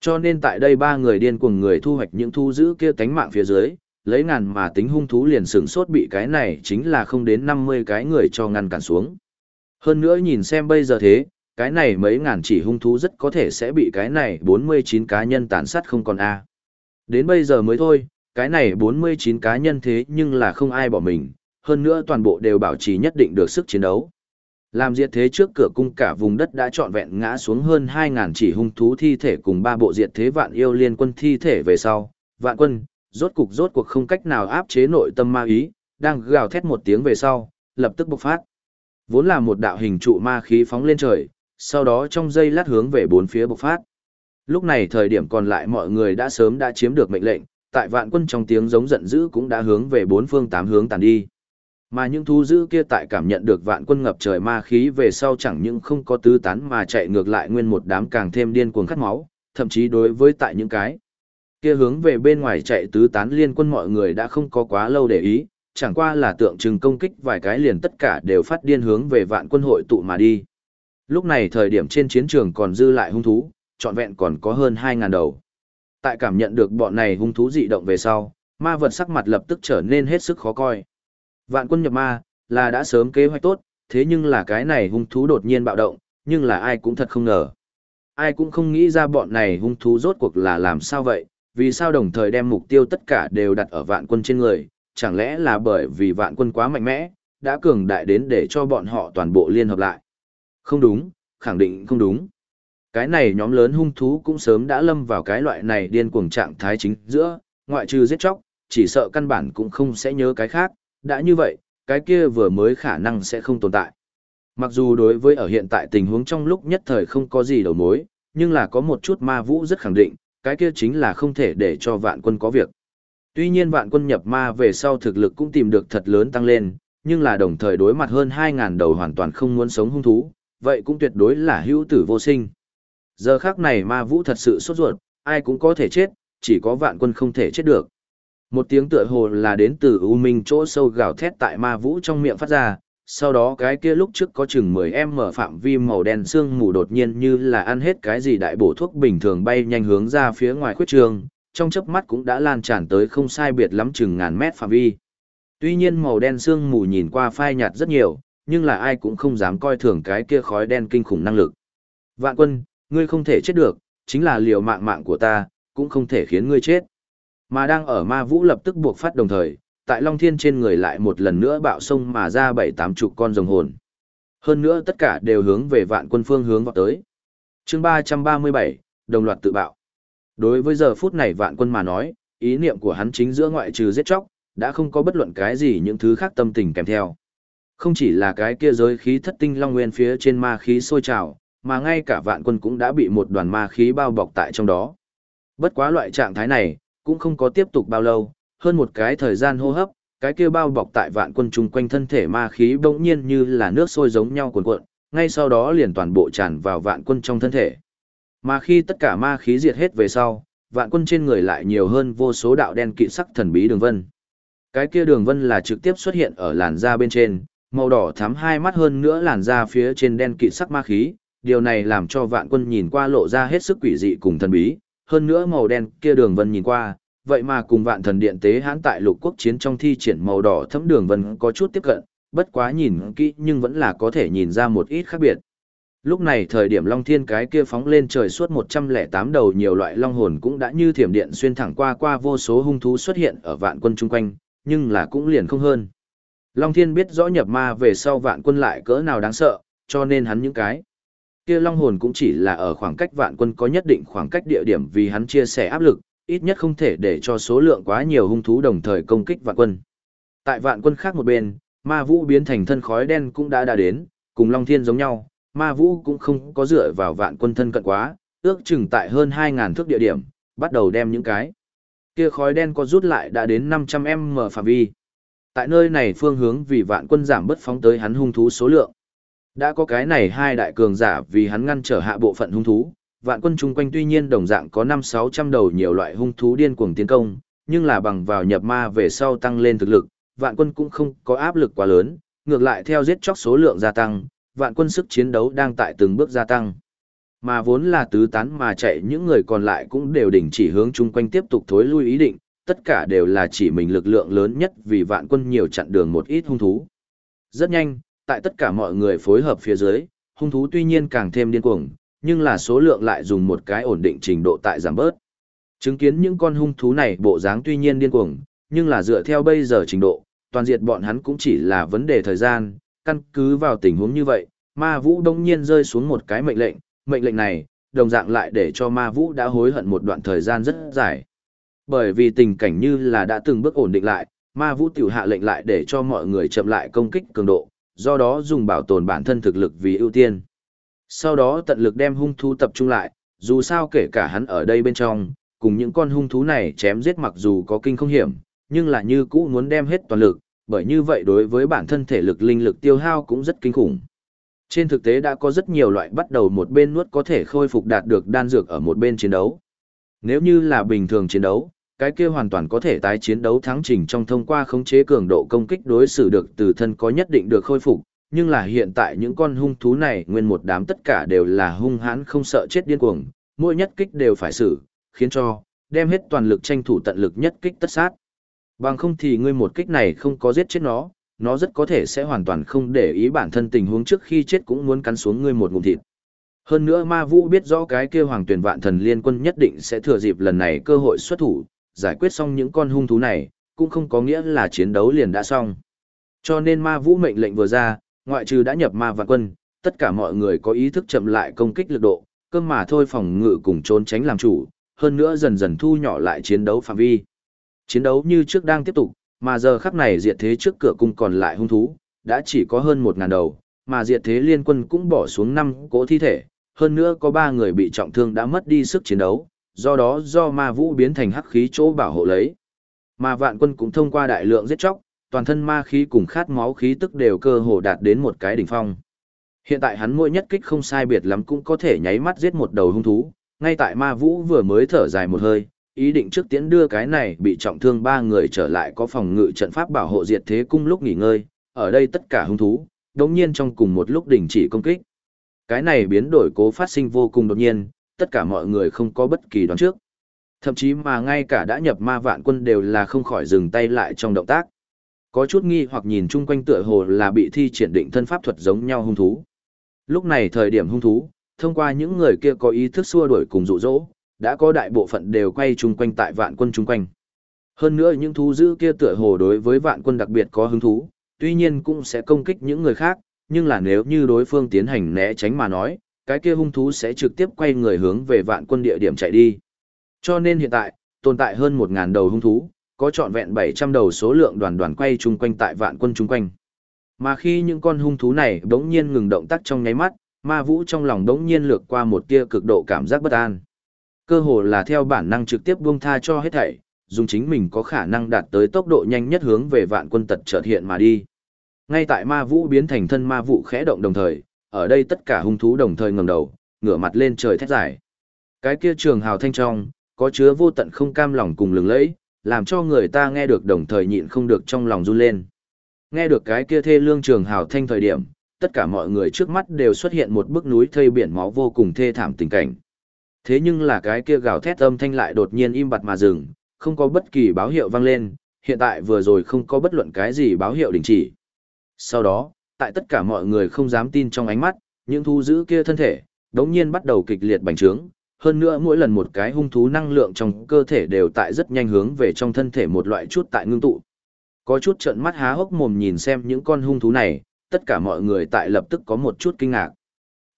Cho nên tại đây ba người điên cuồng người thu hoạch những thu giữ kia tánh mạng phía dưới, lấy ngàn mà tính hung thú liền sửng sốt bị cái này chính là không đến 50 cái người cho ngăn cản xuống. Hơn nữa nhìn xem bây giờ thế, cái này mấy ngàn chỉ hung thú rất có thể sẽ bị cái này 49 cá nhân tàn sát không còn A. Đến bây giờ mới thôi, cái này 49 cá nhân thế nhưng là không ai bỏ mình, hơn nữa toàn bộ đều bảo trì nhất định được sức chiến đấu. Làm diệt thế trước cửa cung cả vùng đất đã trọn vẹn ngã xuống hơn 2.000 chỉ hung thú thi thể cùng ba bộ diệt thế vạn yêu liên quân thi thể về sau. Vạn quân, rốt cục rốt cuộc không cách nào áp chế nội tâm ma ý, đang gào thét một tiếng về sau, lập tức bộc phát. Vốn là một đạo hình trụ ma khí phóng lên trời, sau đó trong giây lát hướng về bốn phía bộc phát. Lúc này thời điểm còn lại mọi người đã sớm đã chiếm được mệnh lệnh, tại vạn quân trong tiếng giống giận dữ cũng đã hướng về bốn phương tám hướng tàn đi. Mà những thú dữ kia tại cảm nhận được vạn quân ngập trời ma khí về sau chẳng những không có tứ tán mà chạy ngược lại nguyên một đám càng thêm điên cuồng khát máu, thậm chí đối với tại những cái kia hướng về bên ngoài chạy tứ tán liên quân mọi người đã không có quá lâu để ý, chẳng qua là tượng trưng công kích vài cái liền tất cả đều phát điên hướng về vạn quân hội tụ mà đi. Lúc này thời điểm trên chiến trường còn dư lại hung thú, trọn vẹn còn có hơn 2.000 đầu. Tại cảm nhận được bọn này hung thú dị động về sau, ma vật sắc mặt lập tức trở nên hết sức khó coi. Vạn quân nhập ma, là đã sớm kế hoạch tốt, thế nhưng là cái này hung thú đột nhiên bạo động, nhưng là ai cũng thật không ngờ. Ai cũng không nghĩ ra bọn này hung thú rốt cuộc là làm sao vậy, vì sao đồng thời đem mục tiêu tất cả đều đặt ở vạn quân trên người, chẳng lẽ là bởi vì vạn quân quá mạnh mẽ, đã cường đại đến để cho bọn họ toàn bộ liên hợp lại. Không đúng, khẳng định không đúng. Cái này nhóm lớn hung thú cũng sớm đã lâm vào cái loại này điên cuồng trạng thái chính giữa, ngoại trừ giết chóc, chỉ sợ căn bản cũng không sẽ nhớ cái khác, đã như vậy, cái kia vừa mới khả năng sẽ không tồn tại. Mặc dù đối với ở hiện tại tình huống trong lúc nhất thời không có gì đầu mối, nhưng là có một chút ma vũ rất khẳng định, cái kia chính là không thể để cho vạn quân có việc. Tuy nhiên vạn quân nhập ma về sau thực lực cũng tìm được thật lớn tăng lên, nhưng là đồng thời đối mặt hơn 2.000 đầu hoàn toàn không muốn sống hung thú, vậy cũng tuyệt đối là hữu tử vô sinh. Giờ khác này ma vũ thật sự sốt ruột, ai cũng có thể chết, chỉ có vạn quân không thể chết được. Một tiếng tựa hồ là đến từ u minh chỗ sâu gào thét tại ma vũ trong miệng phát ra, sau đó cái kia lúc trước có chừng 10 em mở phạm vi màu đen sương mù đột nhiên như là ăn hết cái gì đại bổ thuốc bình thường bay nhanh hướng ra phía ngoài khuyết trường, trong chớp mắt cũng đã lan tràn tới không sai biệt lắm chừng ngàn mét phạm vi. Tuy nhiên màu đen sương mù nhìn qua phai nhạt rất nhiều, nhưng là ai cũng không dám coi thường cái kia khói đen kinh khủng năng lực. Vạn quân, ngươi không thể chết được, chính là liều mạng mạng của ta, cũng không thể khiến ngươi chết. Mà đang ở ma vũ lập tức buộc phát đồng thời, tại Long Thiên trên người lại một lần nữa bạo sông mà ra bảy tám chục con rồng hồn. Hơn nữa tất cả đều hướng về vạn quân phương hướng vào tới. chương ba ba mươi bảy đồng loạt tự bạo. Đối với giờ phút này vạn quân mà nói, ý niệm của hắn chính giữa ngoại trừ giết chóc, đã không có bất luận cái gì những thứ khác tâm tình kèm theo. Không chỉ là cái kia giới khí thất tinh long nguyên phía trên ma khí sôi trào, mà ngay cả vạn quân cũng đã bị một đoàn ma khí bao bọc tại trong đó. Bất quá loại trạng thái này, cũng không có tiếp tục bao lâu, hơn một cái thời gian hô hấp, cái kia bao bọc tại vạn quân chung quanh thân thể ma khí bỗng nhiên như là nước sôi giống nhau cuồn cuộn, ngay sau đó liền toàn bộ tràn vào vạn quân trong thân thể. Mà khi tất cả ma khí diệt hết về sau, vạn quân trên người lại nhiều hơn vô số đạo đen kỵ sắc thần bí đường vân. Cái kia đường vân là trực tiếp xuất hiện ở làn da bên trên, màu đỏ thắm hai mắt hơn nữa làn da phía trên đen kỵ sắc ma khí, điều này làm cho vạn quân nhìn qua lộ ra hết sức quỷ dị cùng thần bí, hơn nữa màu đen kia đường vân nhìn qua, vậy mà cùng vạn thần điện tế hãn tại lục quốc chiến trong thi triển màu đỏ thấm đường vân có chút tiếp cận, bất quá nhìn kỹ nhưng vẫn là có thể nhìn ra một ít khác biệt. Lúc này thời điểm Long Thiên cái kia phóng lên trời suốt 108 đầu nhiều loại long hồn cũng đã như thiểm điện xuyên thẳng qua qua vô số hung thú xuất hiện ở vạn quân chung quanh, nhưng là cũng liền không hơn. Long Thiên biết rõ nhập ma về sau vạn quân lại cỡ nào đáng sợ, cho nên hắn những cái kia long hồn cũng chỉ là ở khoảng cách vạn quân có nhất định khoảng cách địa điểm vì hắn chia sẻ áp lực, ít nhất không thể để cho số lượng quá nhiều hung thú đồng thời công kích vạn quân. Tại vạn quân khác một bên, ma vũ biến thành thân khói đen cũng đã đã đến, cùng Long Thiên giống nhau, ma vũ cũng không có dựa vào vạn quân thân cận quá, ước chừng tại hơn 2.000 thước địa điểm, bắt đầu đem những cái kia khói đen có rút lại đã đến 500m phạm vi. Tại nơi này phương hướng vì vạn quân giảm bất phóng tới hắn hung thú số lượng. Đã có cái này hai đại cường giả vì hắn ngăn trở hạ bộ phận hung thú, vạn quân chung quanh tuy nhiên đồng dạng có 5-600 đầu nhiều loại hung thú điên cuồng tiến công, nhưng là bằng vào nhập ma về sau tăng lên thực lực, vạn quân cũng không có áp lực quá lớn, ngược lại theo giết chóc số lượng gia tăng, vạn quân sức chiến đấu đang tại từng bước gia tăng. Mà vốn là tứ tán mà chạy những người còn lại cũng đều đình chỉ hướng chung quanh tiếp tục thối lui ý định, tất cả đều là chỉ mình lực lượng lớn nhất vì vạn quân nhiều chặn đường một ít hung thú. Rất nhanh, tại tất cả mọi người phối hợp phía dưới, hung thú tuy nhiên càng thêm điên cuồng, nhưng là số lượng lại dùng một cái ổn định trình độ tại giảm bớt. Chứng kiến những con hung thú này bộ dáng tuy nhiên điên cuồng, nhưng là dựa theo bây giờ trình độ, toàn diệt bọn hắn cũng chỉ là vấn đề thời gian, căn cứ vào tình huống như vậy, ma vũ đông nhiên rơi xuống một cái mệnh lệnh, mệnh lệnh này, đồng dạng lại để cho ma vũ đã hối hận một đoạn thời gian rất dài. Bởi vì tình cảnh như là đã từng bước ổn định lại, ma vũ tiểu hạ lệnh lại để cho mọi người chậm lại công kích cường độ, do đó dùng bảo tồn bản thân thực lực vì ưu tiên. Sau đó tận lực đem hung thú tập trung lại, dù sao kể cả hắn ở đây bên trong, cùng những con hung thú này chém giết mặc dù có kinh không hiểm, nhưng là như cũ muốn đem hết toàn lực, bởi như vậy đối với bản thân thể lực linh lực tiêu hao cũng rất kinh khủng. Trên thực tế đã có rất nhiều loại bắt đầu một bên nuốt có thể khôi phục đạt được đan dược ở một bên chiến đấu. Nếu như là bình thường chiến đấu, cái kia hoàn toàn có thể tái chiến đấu thắng trình trong thông qua khống chế cường độ công kích đối xử được từ thân có nhất định được khôi phục, nhưng là hiện tại những con hung thú này nguyên một đám tất cả đều là hung hãn không sợ chết điên cuồng, mỗi nhất kích đều phải xử, khiến cho đem hết toàn lực tranh thủ tận lực nhất kích tất sát. Bằng không thì ngươi một kích này không có giết chết nó, nó rất có thể sẽ hoàn toàn không để ý bản thân tình huống trước khi chết cũng muốn cắn xuống ngươi một ngụm thịt. Hơn nữa Ma Vũ biết rõ cái kia Hoàng Tuyển Vạn Thần Liên Quân nhất định sẽ thừa dịp lần này cơ hội xuất thủ, giải quyết xong những con hung thú này, cũng không có nghĩa là chiến đấu liền đã xong. Cho nên Ma Vũ mệnh lệnh vừa ra, ngoại trừ đã nhập Ma Vạn Quân, tất cả mọi người có ý thức chậm lại công kích lực độ, cơm mà thôi phòng ngự cùng trốn tránh làm chủ, hơn nữa dần dần thu nhỏ lại chiến đấu phạm vi. Chiến đấu như trước đang tiếp tục, mà giờ khắc này diệt thế trước cửa cung còn lại hung thú, đã chỉ có hơn một ngàn đầu, mà diệt thế liên quân cũng bỏ xuống năm cỗ thi thể, hơn nữa có ba người bị trọng thương đã mất đi sức chiến đấu, do đó do ma vũ biến thành hắc khí chỗ bảo hộ lấy. Mà vạn quân cũng thông qua đại lượng giết chóc, toàn thân ma khí cùng khát máu khí tức đều cơ hồ đạt đến một cái đỉnh phong. Hiện tại hắn mỗi nhất kích không sai biệt lắm cũng có thể nháy mắt giết một đầu hung thú, ngay tại ma vũ vừa mới thở dài một hơi, ý định trước tiễn đưa cái này bị trọng thương ba người trở lại có phòng ngự trận pháp bảo hộ diệt thế cung lúc nghỉ ngơi, ở đây tất cả hung thú, đống nhiên trong cùng một lúc đình chỉ công kích. Cái này biến đổi cố phát sinh vô cùng đột nhiên, tất cả mọi người không có bất kỳ đoán trước. Thậm chí mà ngay cả đã nhập ma vạn quân đều là không khỏi dừng tay lại trong động tác. Có chút nghi hoặc nhìn chung quanh tựa hồ là bị thi triển định thân pháp thuật giống nhau hung thú. Lúc này thời điểm hung thú, thông qua những người kia có ý thức xua đuổi cùng dụ dỗ, đã có đại bộ phận đều quay chung quanh tại vạn quân chung quanh. Hơn nữa những thú dữ kia tựa hồ đối với vạn quân đặc biệt có hứng thú, tuy nhiên cũng sẽ công kích những người khác, nhưng là nếu như đối phương tiến hành né tránh mà nói, cái kia hung thú sẽ trực tiếp quay người hướng về vạn quân địa điểm chạy đi. Cho nên hiện tại, tồn tại hơn 1.000 đầu hung thú, có trọn vẹn 700 đầu số lượng đoàn đoàn quay chung quanh tại vạn quân chung quanh. Mà khi những con hung thú này đống nhiên ngừng động tác trong nháy mắt, ma vũ trong lòng đống nhiên lược qua một tia cực độ cảm giác bất an. Cơ hồ là theo bản năng trực tiếp buông tha cho hết thảy, dùng chính mình có khả năng đạt tới tốc độ nhanh nhất hướng về vạn quân tật chợt hiện mà đi. Ngay tại ma vũ biến thành thân ma vũ khẽ động đồng thời, ở đây tất cả hung thú đồng thời ngẩng đầu, ngửa mặt lên trời thét giải. Cái kia trường hào thanh trong, có chứa vô tận không cam lòng cùng lừng lẫy, làm cho người ta nghe được đồng thời nhịn không được trong lòng run lên. Nghe được cái kia thê lương trường hào thanh thời điểm, tất cả mọi người trước mắt đều xuất hiện một bức núi thây biển máu vô cùng thê thảm tình cảnh. Thế nhưng là cái kia gào thét âm thanh lại đột nhiên im bặt mà dừng, không có bất kỳ báo hiệu vang lên, hiện tại vừa rồi không có bất luận cái gì báo hiệu đình chỉ. Sau đó, tại tất cả mọi người không dám tin trong ánh mắt, những thú dữ kia thân thể, đống nhiên bắt đầu kịch liệt bành trướng, hơn nữa mỗi lần một cái hung thú năng lượng trong cơ thể đều tại rất nhanh hướng về trong thân thể một loại chút tại ngưng tụ. Có chút trợn mắt há hốc mồm nhìn xem những con hung thú này, tất cả mọi người tại lập tức có một chút kinh ngạc.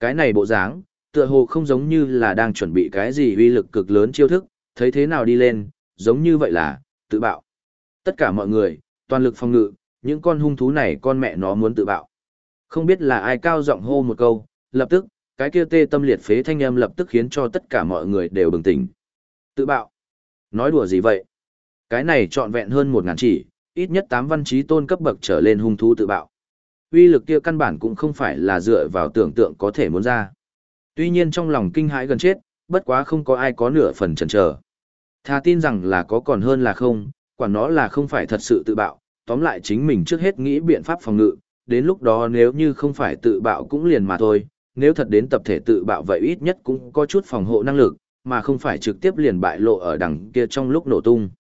Cái này bộ dáng, tựa hồ không giống như là đang chuẩn bị cái gì uy lực cực lớn chiêu thức, thấy thế nào đi lên, giống như vậy là, tự bạo. Tất cả mọi người, toàn lực phòng ngự, những con hung thú này con mẹ nó muốn tự bạo. Không biết là ai cao giọng hô một câu, lập tức, cái kia tê tâm liệt phế thanh âm lập tức khiến cho tất cả mọi người đều bừng tỉnh. Tự bạo. Nói đùa gì vậy? Cái này trọn vẹn hơn một ngàn chỉ, ít nhất tám văn trí tôn cấp bậc trở lên hung thú tự bạo. Uy lực kia căn bản cũng không phải là dựa vào tưởng tượng có thể muốn ra. Tuy nhiên trong lòng kinh hãi gần chết, bất quá không có ai có nửa phần chần chờ. Thà tin rằng là có còn hơn là không, quả nó là không phải thật sự tự bạo, tóm lại chính mình trước hết nghĩ biện pháp phòng ngự, đến lúc đó nếu như không phải tự bạo cũng liền mà thôi, nếu thật đến tập thể tự bạo vậy ít nhất cũng có chút phòng hộ năng lực, mà không phải trực tiếp liền bại lộ ở đằng kia trong lúc nổ tung.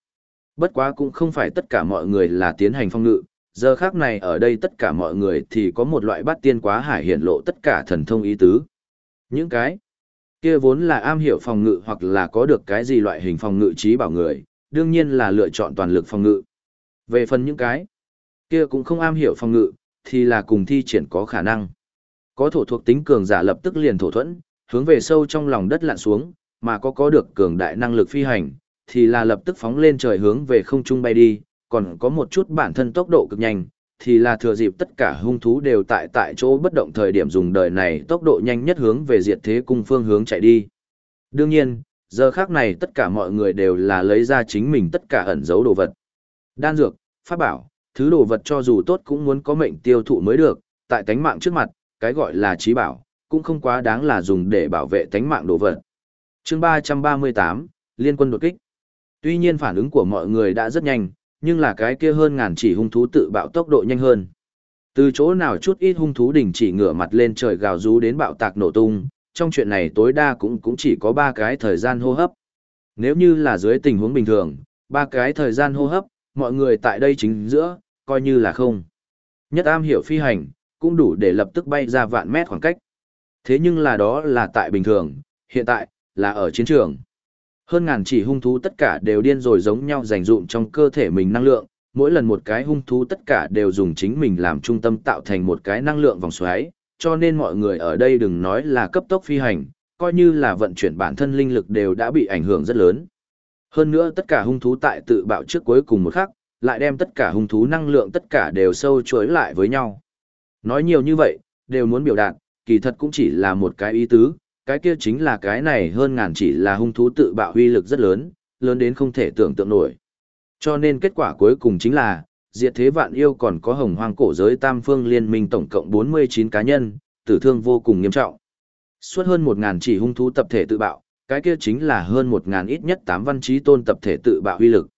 Bất quá cũng không phải tất cả mọi người là tiến hành phong ngự, giờ khác này ở đây tất cả mọi người thì có một loại bát tiên quá hải hiện lộ tất cả thần thông ý tứ. Những cái kia vốn là am hiểu phòng ngự hoặc là có được cái gì loại hình phòng ngự trí bảo người, đương nhiên là lựa chọn toàn lực phòng ngự. Về phần những cái kia cũng không am hiểu phòng ngự, thì là cùng thi triển có khả năng. Có thổ thuộc tính cường giả lập tức liền thổ thuẫn, hướng về sâu trong lòng đất lặn xuống, mà có có được cường đại năng lực phi hành, thì là lập tức phóng lên trời hướng về không trung bay đi, còn có một chút bản thân tốc độ cực nhanh, thì là thừa dịp tất cả hung thú đều tại tại chỗ bất động thời điểm dùng đời này tốc độ nhanh nhất hướng về diệt thế cung phương hướng chạy đi. Đương nhiên, giờ khác này tất cả mọi người đều là lấy ra chính mình tất cả ẩn giấu đồ vật. Đan dược, pháp bảo, thứ đồ vật cho dù tốt cũng muốn có mệnh tiêu thụ mới được, tại tánh mạng trước mặt, cái gọi là trí bảo, cũng không quá đáng là dùng để bảo vệ tánh mạng đồ vật. chương 338, Liên quân đột kích. Tuy nhiên phản ứng của mọi người đã rất nhanh, nhưng là cái kia hơn ngàn chỉ hung thú tự bạo tốc độ nhanh hơn. Từ chỗ nào chút ít hung thú đỉnh chỉ ngửa mặt lên trời gào rú đến bạo tạc nổ tung, trong chuyện này tối đa cũng cũng chỉ có ba cái thời gian hô hấp. Nếu như là dưới tình huống bình thường, ba cái thời gian hô hấp, mọi người tại đây chính giữa, coi như là không. Nhất am hiểu phi hành, cũng đủ để lập tức bay ra vạn mét khoảng cách. Thế nhưng là đó là tại bình thường, hiện tại, là ở chiến trường. Hơn ngàn chỉ hung thú tất cả đều điên rồi giống nhau dành dụm trong cơ thể mình năng lượng, mỗi lần một cái hung thú tất cả đều dùng chính mình làm trung tâm tạo thành một cái năng lượng vòng xoáy, cho nên mọi người ở đây đừng nói là cấp tốc phi hành, coi như là vận chuyển bản thân linh lực đều đã bị ảnh hưởng rất lớn. Hơn nữa tất cả hung thú tại tự bạo trước cuối cùng một khắc, lại đem tất cả hung thú năng lượng tất cả đều sâu chuối lại với nhau. Nói nhiều như vậy, đều muốn biểu đạt, kỳ thật cũng chỉ là một cái ý tứ, cái kia chính là cái này hơn ngàn chỉ là hung thú tự bạo huy lực rất lớn, lớn đến không thể tưởng tượng nổi. Cho nên kết quả cuối cùng chính là, diệt thế vạn yêu còn có hồng hoang cổ giới tam phương liên minh tổng cộng 49 cá nhân, tử thương vô cùng nghiêm trọng. Suốt hơn 1.000 chỉ hung thú tập thể tự bạo, cái kia chính là hơn một ngàn ít nhất tám văn trí tôn tập thể tự bạo huy lực.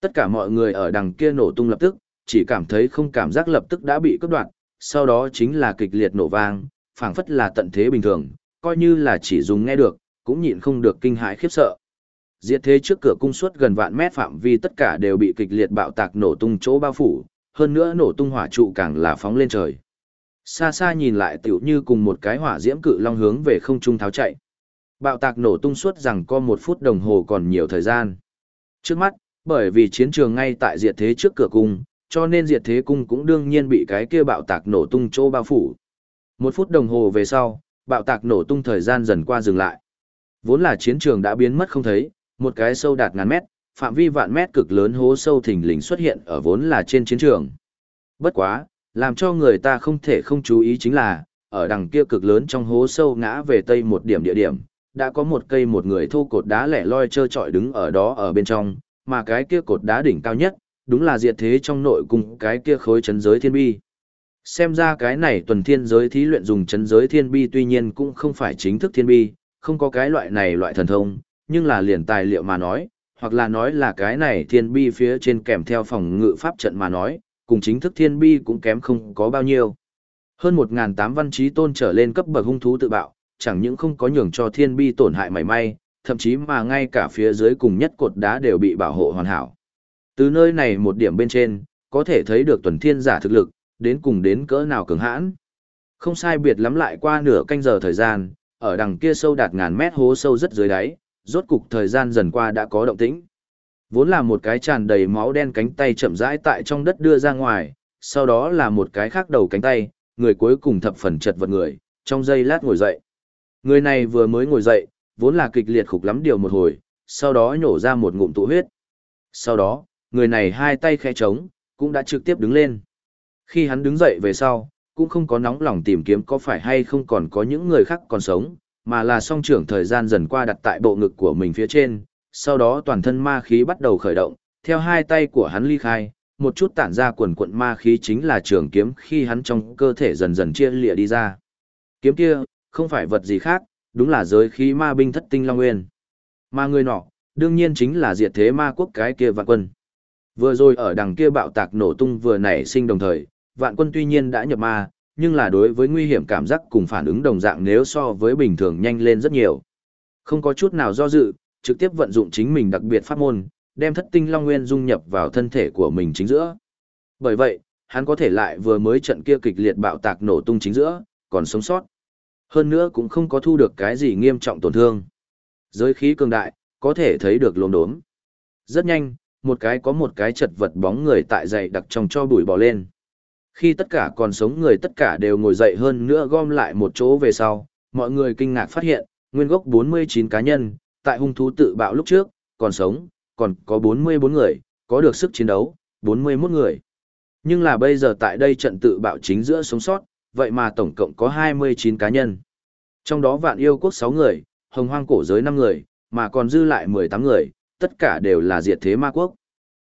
Tất cả mọi người ở đằng kia nổ tung lập tức, chỉ cảm thấy không cảm giác lập tức đã bị cướp đoạt, sau đó chính là kịch liệt nổ vang, phảng phất là tận thế bình thường, coi như là chỉ dùng nghe được, cũng nhịn không được kinh hãi khiếp sợ. Diệt thế trước cửa cung suốt gần vạn mét phạm vi tất cả đều bị kịch liệt bạo tạc nổ tung chỗ bao phủ, hơn nữa nổ tung hỏa trụ càng là phóng lên trời. Xa xa nhìn lại tiểu như cùng một cái hỏa diễm cự long hướng về không trung tháo chạy. Bạo tạc nổ tung suốt rằng có một phút đồng hồ còn nhiều thời gian. Trước mắt, bởi vì chiến trường ngay tại diệt thế trước cửa cung, cho nên diệt thế cung cũng đương nhiên bị cái kia bạo tạc nổ tung chỗ bao phủ. Một phút đồng hồ về sau, bạo tạc nổ tung thời gian dần qua dừng lại. Vốn là chiến trường đã biến mất không thấy, một cái sâu đạt ngàn mét, phạm vi vạn mét cực lớn hố sâu thình lình xuất hiện ở vốn là trên chiến trường. Bất quá, làm cho người ta không thể không chú ý chính là, ở đằng kia cực lớn trong hố sâu ngã về tây một điểm địa điểm, đã có một cây một người thô cột đá lẻ loi trơ trọi đứng ở đó ở bên trong, mà cái kia cột đá đỉnh cao nhất, đúng là diệt thế trong nội cung cái kia khối chấn giới thiên bi. Xem ra cái này tuần thiên giới thí luyện dùng chấn giới thiên bi tuy nhiên cũng không phải chính thức thiên bi, không có cái loại này loại thần thông, nhưng là liền tài liệu mà nói, hoặc là nói là cái này thiên bi phía trên kèm theo phòng ngự pháp trận mà nói, cùng chính thức thiên bi cũng kém không có bao nhiêu. Hơn 1.008 văn trí tôn trở lên cấp bậc hung thú tự bạo, chẳng những không có nhường cho thiên bi tổn hại mảy may, thậm chí mà ngay cả phía dưới cùng nhất cột đá đều bị bảo hộ hoàn hảo. Từ nơi này một điểm bên trên, có thể thấy được tuần thiên giả thực lực, đến cùng đến cỡ nào cường hãn. Không sai biệt lắm lại qua nửa canh giờ thời gian, ở đằng kia sâu đạt ngàn mét hố sâu rất dưới đáy, rốt cục thời gian dần qua đã có động tĩnh. Vốn là một cái tràn đầy máu đen cánh tay chậm rãi tại trong đất đưa ra ngoài, sau đó là một cái khác đầu cánh tay, người cuối cùng thập phần chật vật người, trong giây lát ngồi dậy. Người này vừa mới ngồi dậy, vốn là kịch liệt khục lắm điều một hồi, sau đó nhổ ra một ngụm tụ huyết. Sau đó, người này hai tay khẽ trống, cũng đã trực tiếp đứng lên. Khi hắn đứng dậy về sau, cũng không có nóng lòng tìm kiếm có phải hay không còn có những người khác còn sống, mà là song trưởng thời gian dần qua đặt tại bộ ngực của mình phía trên, sau đó toàn thân ma khí bắt đầu khởi động, theo hai tay của hắn ly khai, một chút tản ra quần quận ma khí chính là trường kiếm khi hắn trong cơ thể dần dần chia lịa đi ra. Kiếm kia, không phải vật gì khác, đúng là giới khí ma binh thất tinh long nguyên. Mà người nọ, đương nhiên chính là diệt thế ma quốc cái kia vạn quân. Vừa rồi ở đằng kia bạo tạc nổ tung vừa nảy sinh đồng thời, vạn quân tuy nhiên đã nhập ma, nhưng là đối với nguy hiểm cảm giác cùng phản ứng đồng dạng nếu so với bình thường nhanh lên rất nhiều. Không có chút nào do dự, trực tiếp vận dụng chính mình đặc biệt pháp môn, đem thất tinh long nguyên dung nhập vào thân thể của mình chính giữa. Bởi vậy, hắn có thể lại vừa mới trận kia kịch liệt bạo tạc nổ tung chính giữa, còn sống sót. Hơn nữa cũng không có thu được cái gì nghiêm trọng tổn thương. Giới khí cường đại, có thể thấy được lồn đốm. Rất nhanh, một cái có một cái chật vật bóng người tại dậy đặc trong cho bụi bỏ lên. Khi tất cả còn sống người tất cả đều ngồi dậy hơn nữa gom lại một chỗ về sau, mọi người kinh ngạc phát hiện, nguyên gốc 49 cá nhân, tại hung thú tự bạo lúc trước, còn sống, còn có 44 người, có được sức chiến đấu, 41 người. Nhưng là bây giờ tại đây trận tự bạo chính giữa sống sót, vậy mà tổng cộng có 29 cá nhân. Trong đó vạn yêu quốc 6 người, hồng hoang cổ giới 5 người, mà còn dư lại 18 người, tất cả đều là diệt thế ma quốc.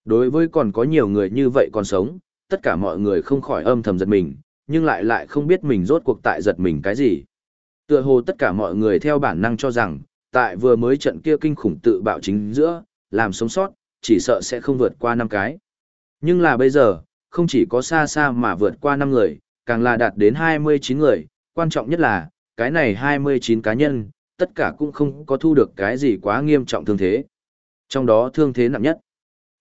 Đối với còn có nhiều người như vậy còn sống, tất cả mọi người không khỏi âm thầm giật mình, nhưng lại lại không biết mình rốt cuộc tại giật mình cái gì. Tựa hồ tất cả mọi người theo bản năng cho rằng, tại vừa mới trận kia kinh khủng tự bạo chính giữa, làm sống sót, chỉ sợ sẽ không vượt qua năm cái. Nhưng là bây giờ, không chỉ có xa xa mà vượt qua năm người, càng là đạt đến 29 người, quan trọng nhất là, cái này 29 cá nhân, tất cả cũng không có thu được cái gì quá nghiêm trọng thương thế. Trong đó thương thế nặng nhất,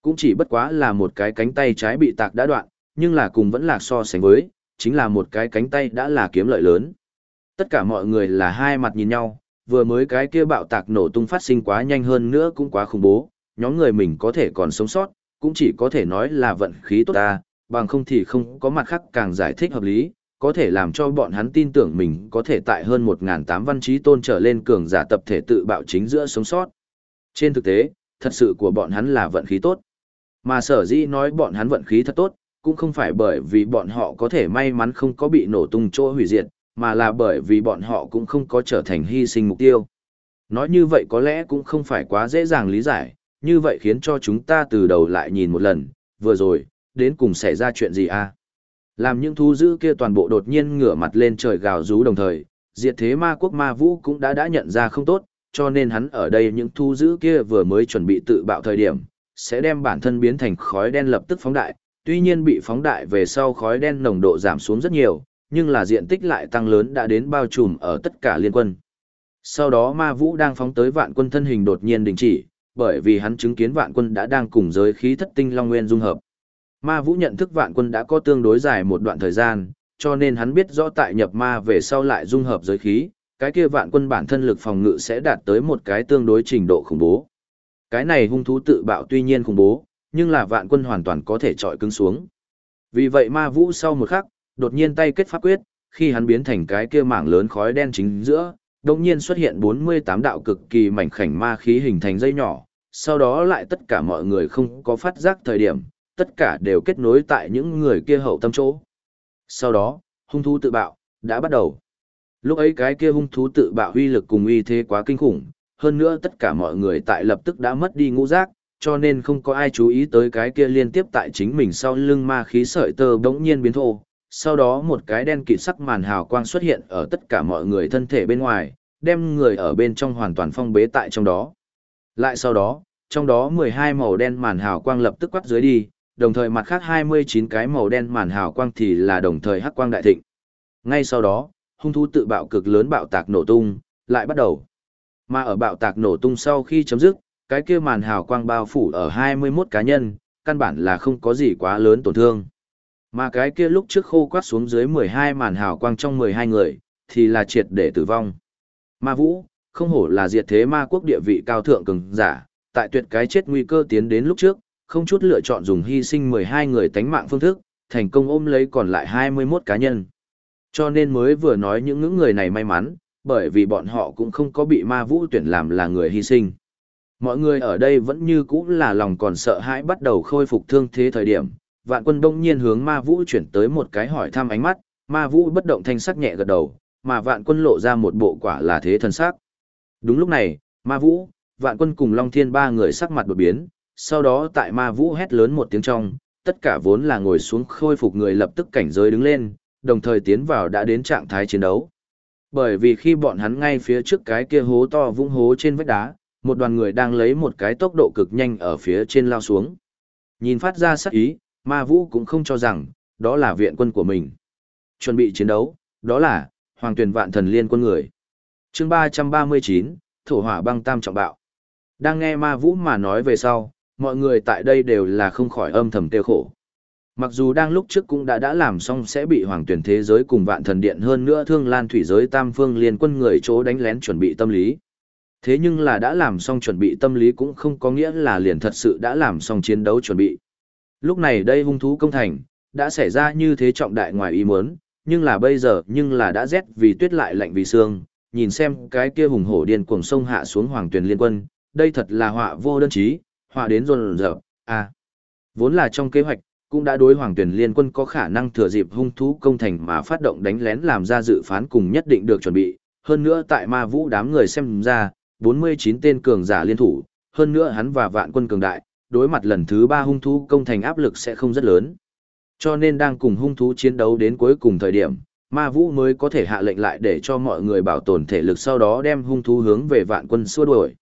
cũng chỉ bất quá là một cái cánh tay trái bị tạc đã đoạn, nhưng là cùng vẫn là so sánh với, chính là một cái cánh tay đã là kiếm lợi lớn. Tất cả mọi người là hai mặt nhìn nhau, vừa mới cái kia bạo tạc nổ tung phát sinh quá nhanh hơn nữa cũng quá khủng bố, nhóm người mình có thể còn sống sót, cũng chỉ có thể nói là vận khí tốt ta, bằng không thì không có mặt khác càng giải thích hợp lý, có thể làm cho bọn hắn tin tưởng mình có thể tại hơn 1.800 văn trí tôn trở lên cường giả tập thể tự bạo chính giữa sống sót. Trên thực tế, thật sự của bọn hắn là vận khí tốt. Mà sở dĩ nói bọn hắn vận khí thật tốt, cũng không phải bởi vì bọn họ có thể may mắn không có bị nổ tung chỗ hủy diệt, mà là bởi vì bọn họ cũng không có trở thành hy sinh mục tiêu. Nói như vậy có lẽ cũng không phải quá dễ dàng lý giải, như vậy khiến cho chúng ta từ đầu lại nhìn một lần, vừa rồi, đến cùng xảy ra chuyện gì à? Làm những thú dữ kia toàn bộ đột nhiên ngửa mặt lên trời gào rú đồng thời, diệt thế ma quốc ma vũ cũng đã đã nhận ra không tốt, cho nên hắn ở đây những thú dữ kia vừa mới chuẩn bị tự bạo thời điểm, sẽ đem bản thân biến thành khói đen lập tức phóng đại, tuy nhiên bị phóng đại về sau khói đen nồng độ giảm xuống rất nhiều, nhưng là diện tích lại tăng lớn đã đến bao trùm ở tất cả liên quân. Sau đó ma vũ đang phóng tới vạn quân thân hình đột nhiên đình chỉ, bởi vì hắn chứng kiến vạn quân đã đang cùng giới khí thất tinh long nguyên dung hợp. Ma vũ nhận thức vạn quân đã có tương đối dài một đoạn thời gian, cho nên hắn biết rõ tại nhập ma về sau lại dung hợp giới khí, cái kia vạn quân bản thân lực phòng ngự sẽ đạt tới một cái tương đối trình độ khủng bố. Cái này hung thú tự bạo tuy nhiên khủng bố, nhưng là vạn quân hoàn toàn có thể trọi cứng xuống. Vì vậy ma vũ sau một khắc, đột nhiên tay kết pháp quyết, khi hắn biến thành cái kia mảng lớn khói đen chính giữa, đột nhiên xuất hiện 48 đạo cực kỳ mảnh khảnh ma khí hình thành dây nhỏ, sau đó lại tất cả mọi người không có phát giác thời điểm, tất cả đều kết nối tại những người kia hậu tâm chỗ. Sau đó, hung thú tự bạo, đã bắt đầu. Lúc ấy cái kia hung thú tự bạo uy lực cùng uy thế quá kinh khủng, hơn nữa tất cả mọi người tại lập tức đã mất đi ngũ giác, cho nên không có ai chú ý tới cái kia liên tiếp tại chính mình sau lưng ma khí sợi tơ bỗng nhiên biến thô. Sau đó một cái đen kịt sắc màn hào quang xuất hiện ở tất cả mọi người thân thể bên ngoài, đem người ở bên trong hoàn toàn phong bế tại trong đó. Lại sau đó, trong đó 12 màu đen màn hào quang lập tức quắt dưới đi, đồng thời mặt khác 29 cái màu đen màn hào quang thì là đồng thời hắc quang đại thịnh. Ngay sau đó, hung thú tự bạo cực lớn bạo tạc nổ tung, lại bắt đầu. Mà ở bạo tạc nổ tung sau khi chấm dứt, cái kia màn hào quang bao phủ ở 21 cá nhân, căn bản là không có gì quá lớn tổn thương. Mà cái kia lúc trước khô quát xuống dưới 12 màn hào quang trong 12 người, thì là triệt để tử vong. Ma Vũ, không hổ là diệt thế ma quốc địa vị cao thượng cường giả, tại tuyệt cái chết nguy cơ tiến đến lúc trước, không chút lựa chọn dùng hy sinh 12 người tánh mạng phương thức, thành công ôm lấy còn lại 21 cá nhân. Cho nên mới vừa nói những ngưỡng người này may mắn, bởi vì bọn họ cũng không có bị ma vũ tuyển làm là người hy sinh. Mọi người ở đây vẫn như cũ là lòng còn sợ hãi bắt đầu khôi phục thương thế thời điểm, vạn quân đông nhiên hướng ma vũ chuyển tới một cái hỏi thăm ánh mắt, ma vũ bất động thanh sắc nhẹ gật đầu, mà vạn quân lộ ra một bộ quả là thế thần sắc. Đúng lúc này, ma vũ, vạn quân cùng Long Thiên ba người sắc mặt đột biến, sau đó tại ma vũ hét lớn một tiếng trong, tất cả vốn là ngồi xuống khôi phục người lập tức cảnh giới đứng lên, đồng thời tiến vào đã đến trạng thái chiến đấu. Bởi vì khi bọn hắn ngay phía trước cái kia hố to vung hố trên vách đá, một đoàn người đang lấy một cái tốc độ cực nhanh ở phía trên lao xuống. Nhìn phát ra sắc ý, ma vũ cũng không cho rằng, đó là viện quân của mình. Chuẩn bị chiến đấu, đó là, Hoàng tuyển vạn thần liên quân người. chương 339, Thổ hỏa băng tam trọng bạo. Đang nghe ma vũ mà nói về sau, mọi người tại đây đều là không khỏi âm thầm tiêu khổ. Mặc dù đang lúc trước cũng đã đã làm xong sẽ bị hoàng tuyển thế giới cùng vạn thần điện hơn nữa thương lan thủy giới tam phương liên quân người chỗ đánh lén chuẩn bị tâm lý. Thế nhưng là đã làm xong chuẩn bị tâm lý cũng không có nghĩa là liền thật sự đã làm xong chiến đấu chuẩn bị. Lúc này đây hung thú công thành, đã xảy ra như thế trọng đại ngoài ý muốn, nhưng là bây giờ nhưng là đã rét vì tuyết lại lạnh vì xương, nhìn xem cái kia hùng hổ điên cuồng sông hạ xuống hoàng tuyển liên quân, đây thật là họa vô đơn chí, họa đến rồn rợp, à. Vốn là trong kế hoạch, cũng đã đối hoàng tuyển liên quân có khả năng thừa dịp hung thú công thành mà phát động đánh lén làm ra dự phán cùng nhất định được chuẩn bị. Hơn nữa tại ma vũ đám người xem ra, 49 tên cường giả liên thủ, hơn nữa hắn và vạn quân cường đại, đối mặt lần thứ ba hung thú công thành áp lực sẽ không rất lớn. Cho nên đang cùng hung thú chiến đấu đến cuối cùng thời điểm, ma vũ mới có thể hạ lệnh lại để cho mọi người bảo tồn thể lực sau đó đem hung thú hướng về vạn quân xua đuổi.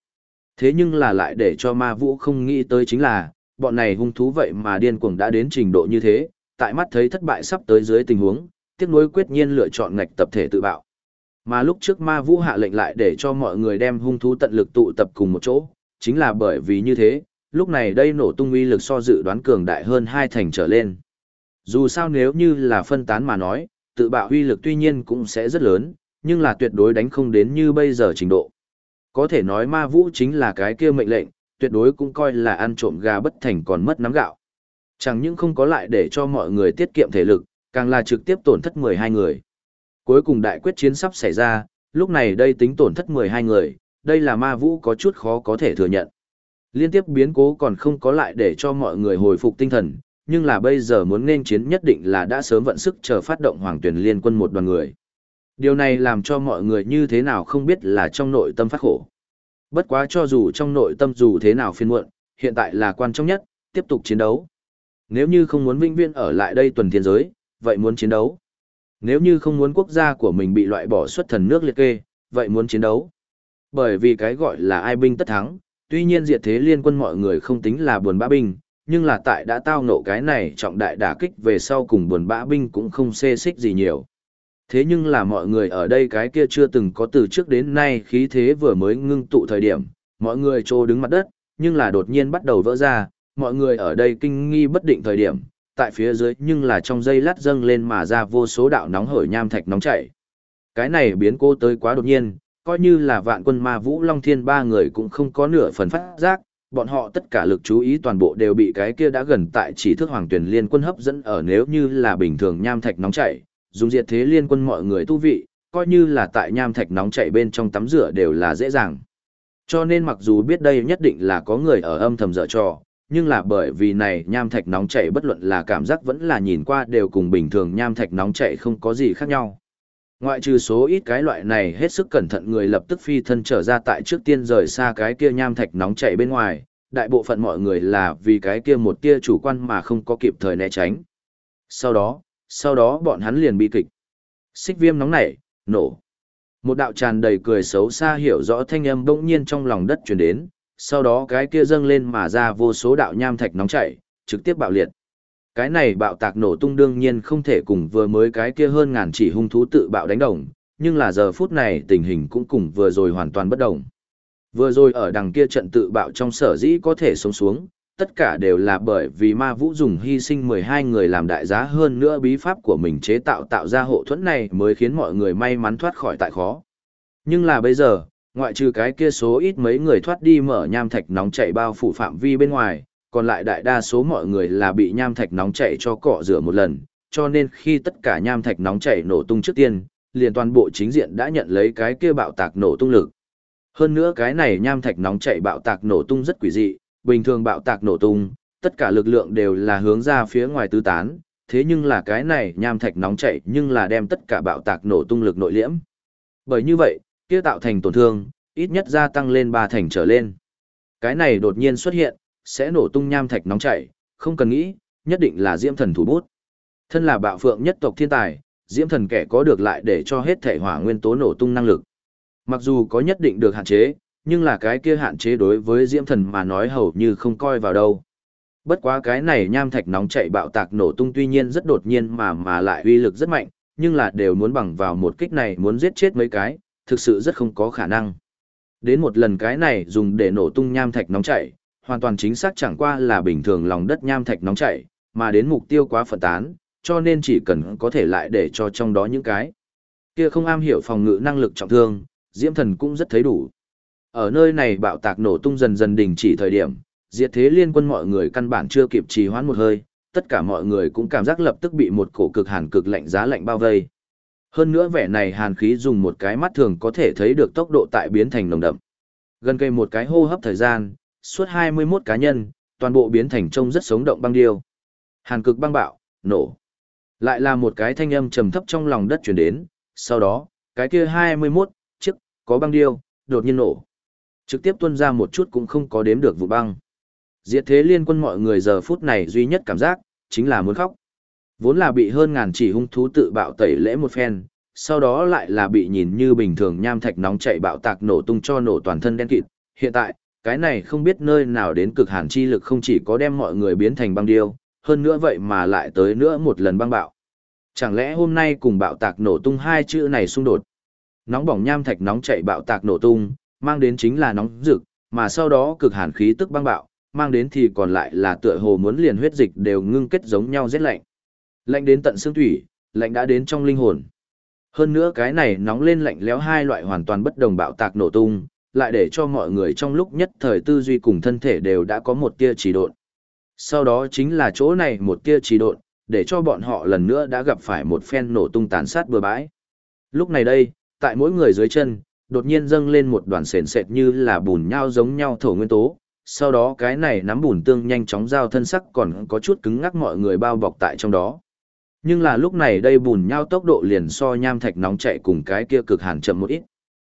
Thế nhưng là lại để cho ma vũ không nghĩ tới chính là, bọn này hung thú vậy mà điên cuồng đã đến trình độ như thế, tại mắt thấy thất bại sắp tới dưới tình huống, tiếc nuối quyết nhiên lựa chọn ngạch tập thể tự bạo. Mà lúc trước ma vũ hạ lệnh lại để cho mọi người đem hung thú tận lực tụ tập cùng một chỗ, chính là bởi vì như thế, lúc này đây nổ tung uy lực so dự đoán cường đại hơn hai thành trở lên. Dù sao nếu như là phân tán mà nói, tự bạo uy lực tuy nhiên cũng sẽ rất lớn, nhưng là tuyệt đối đánh không đến như bây giờ trình độ. Có thể nói ma vũ chính là cái kia mệnh lệnh, tuyệt đối cũng coi là ăn trộm gà bất thành còn mất nắm gạo. Chẳng những không có lại để cho mọi người tiết kiệm thể lực, càng là trực tiếp tổn thất 12 người. Cuối cùng đại quyết chiến sắp xảy ra, lúc này đây tính tổn thất 12 người, đây là ma vũ có chút khó có thể thừa nhận. Liên tiếp biến cố còn không có lại để cho mọi người hồi phục tinh thần, nhưng là bây giờ muốn nên chiến nhất định là đã sớm vận sức chờ phát động hoàng tuyển liên quân một đoàn người. Điều này làm cho mọi người như thế nào không biết là trong nội tâm phát khổ. Bất quá cho dù trong nội tâm dù thế nào phiền muộn, hiện tại là quan trọng nhất, tiếp tục chiến đấu. Nếu như không muốn vĩnh viễn ở lại đây tuần thiên giới, vậy muốn chiến đấu. Nếu như không muốn quốc gia của mình bị loại bỏ xuất thần nước liệt kê, vậy muốn chiến đấu. Bởi vì cái gọi là ai binh tất thắng, tuy nhiên diệt thế liên quân mọi người không tính là buồn bã binh, nhưng là tại đã tao nộ cái này trọng đại đả kích về sau cùng buồn bã binh cũng không xê xích gì nhiều. Thế nhưng là mọi người ở đây cái kia chưa từng có từ trước đến nay khí thế vừa mới ngưng tụ thời điểm, mọi người trô đứng mặt đất, nhưng là đột nhiên bắt đầu vỡ ra, mọi người ở đây kinh nghi bất định thời điểm, tại phía dưới nhưng là trong dây lát dâng lên mà ra vô số đạo nóng hổi nham thạch nóng chảy. Cái này biến cô tới quá đột nhiên, coi như là vạn quân ma vũ long thiên ba người cũng không có nửa phần phát giác, bọn họ tất cả lực chú ý toàn bộ đều bị cái kia đã gần tại chỉ thức hoàng tuyển liên quân hấp dẫn ở nếu như là bình thường nham thạch nóng chảy, dùng diệt thế liên quân mọi người tu vị, coi như là tại nham thạch nóng chảy bên trong tắm rửa đều là dễ dàng. Cho nên mặc dù biết đây nhất định là có người ở âm thầm dở trò, nhưng là bởi vì này nham thạch nóng chảy bất luận là cảm giác vẫn là nhìn qua đều cùng bình thường nham thạch nóng chảy không có gì khác nhau. Ngoại trừ số ít cái loại này hết sức cẩn thận người lập tức phi thân trở ra tại trước tiên rời xa cái kia nham thạch nóng chảy bên ngoài, đại bộ phận mọi người là vì cái kia một tia chủ quan mà không có kịp thời né tránh. Sau đó, sau đó bọn hắn liền bị kịch. Xích viêm nóng nảy, nổ. Một đạo tràn đầy cười xấu xa hiểu rõ thanh âm bỗng nhiên trong lòng đất truyền đến, sau đó cái kia dâng lên mà ra vô số đạo nham thạch nóng chảy, trực tiếp bạo liệt. Cái này bạo tạc nổ tung đương nhiên không thể cùng vừa mới cái kia hơn ngàn chỉ hung thú tự bạo đánh đồng, nhưng là giờ phút này tình hình cũng cùng vừa rồi hoàn toàn bất đồng. Vừa rồi ở đằng kia trận tự bạo trong sở dĩ có thể sống xuống, tất cả đều là bởi vì ma vũ dùng hy sinh 12 người làm đại giá hơn nữa bí pháp của mình chế tạo tạo ra hộ thuẫn này mới khiến mọi người may mắn thoát khỏi tại khó. Nhưng là bây giờ, ngoại trừ cái kia số ít mấy người thoát đi mở nham thạch nóng chảy bao phủ phạm vi bên ngoài, còn lại đại đa số mọi người là bị nham thạch nóng chảy cho cọ rửa một lần, cho nên khi tất cả nham thạch nóng chảy nổ tung trước tiên, liền toàn bộ chính diện đã nhận lấy cái kia bạo tạc nổ tung lực. Hơn nữa cái này nham thạch nóng chảy bạo tạc nổ tung rất quỷ dị, bình thường bạo tạc nổ tung, tất cả lực lượng đều là hướng ra phía ngoài tứ tán, thế nhưng là cái này nham thạch nóng chảy nhưng là đem tất cả bạo tạc nổ tung lực nội liễm. Bởi như vậy, kia tạo thành tổn thương, ít nhất gia tăng lên ba thành trở lên. Cái này đột nhiên xuất hiện, sẽ nổ tung nham thạch nóng chảy, không cần nghĩ, nhất định là diễm thần thủ bút. Thân là bạo phượng nhất tộc thiên tài, diễm thần kẻ có được lại để cho hết thể hỏa nguyên tố nổ tung năng lực. Mặc dù có nhất định được hạn chế, nhưng là cái kia hạn chế đối với diễm thần mà nói hầu như không coi vào đâu. Bất quá cái này nham thạch nóng chạy bạo tạc nổ tung tuy nhiên rất đột nhiên mà mà lại uy lực rất mạnh, nhưng là đều muốn bằng vào một kích này muốn giết chết mấy cái, thực sự rất không có khả năng. Đến một lần cái này dùng để nổ tung nham thạch nóng chảy, hoàn toàn chính xác chẳng qua là bình thường lòng đất nham thạch nóng chảy, mà đến mục tiêu quá phân tán, cho nên chỉ cần có thể lại để cho trong đó những cái kia không am hiểu phòng ngự năng lực trọng thương, Diễm Thần cũng rất thấy đủ. Ở nơi này bạo tạc nổ tung dần dần đình chỉ thời điểm, diệt thế liên quân mọi người căn bản chưa kịp trì hoãn một hơi, tất cả mọi người cũng cảm giác lập tức bị một cổ cực hàn cực lạnh giá lạnh bao vây. Hơn nữa vẻ này hàn khí dùng một cái mắt thường có thể thấy được tốc độ tại biến thành nồng đậm. Gần cây một cái hô hấp thời gian, suốt 21 cá nhân, toàn bộ biến thành trông rất sống động băng điêu. Hàn cực băng bạo, nổ. Lại là một cái thanh âm trầm thấp trong lòng đất chuyển đến, sau đó, cái kia 21, chiếc, có băng điêu, đột nhiên nổ. Trực tiếp tuôn ra một chút cũng không có đếm được vụ băng. Diệt thế liên quân mọi người giờ phút này duy nhất cảm giác, chính là muốn khóc. Vốn là bị hơn ngàn chỉ hung thú tự bạo tẩy lễ một phen, sau đó lại là bị nhìn như bình thường nham thạch nóng chạy bạo tạc nổ tung cho nổ toàn thân đen kịt. Hiện tại, cái này không biết nơi nào đến cực hàn chi lực không chỉ có đem mọi người biến thành băng điêu, hơn nữa vậy mà lại tới nữa một lần băng bạo. Chẳng lẽ hôm nay cùng bạo tạc nổ tung hai chữ này xung đột? Nóng bỏng nham thạch nóng chạy bạo tạc nổ tung, mang đến chính là nóng rực, mà sau đó cực hàn khí tức băng bạo, mang đến thì còn lại là tựa hồ muốn liền huyết dịch đều ngưng kết giống nhau rét lạnh. Lạnh đến tận xương thủy, lạnh đã đến trong linh hồn. Hơn nữa cái này nóng lên lạnh lẽo hai loại hoàn toàn bất đồng bạo tạc nổ tung, lại để cho mọi người trong lúc nhất thời tư duy cùng thân thể đều đã có một tia trì độn. Sau đó chính là chỗ này một tia trì độn, để cho bọn họ lần nữa đã gặp phải một phen nổ tung tàn sát bừa bãi. Lúc này đây, tại mỗi người dưới chân, đột nhiên dâng lên một đoàn sền sệt như là bùn nhau giống nhau thổ nguyên tố, sau đó cái này nắm bùn tương nhanh chóng giao thân sắc còn có chút cứng ngắc mọi người bao bọc tại trong đó. Nhưng là lúc này đây bùn nhau tốc độ liền so nham thạch nóng chạy cùng cái kia cực hàn chậm một ít.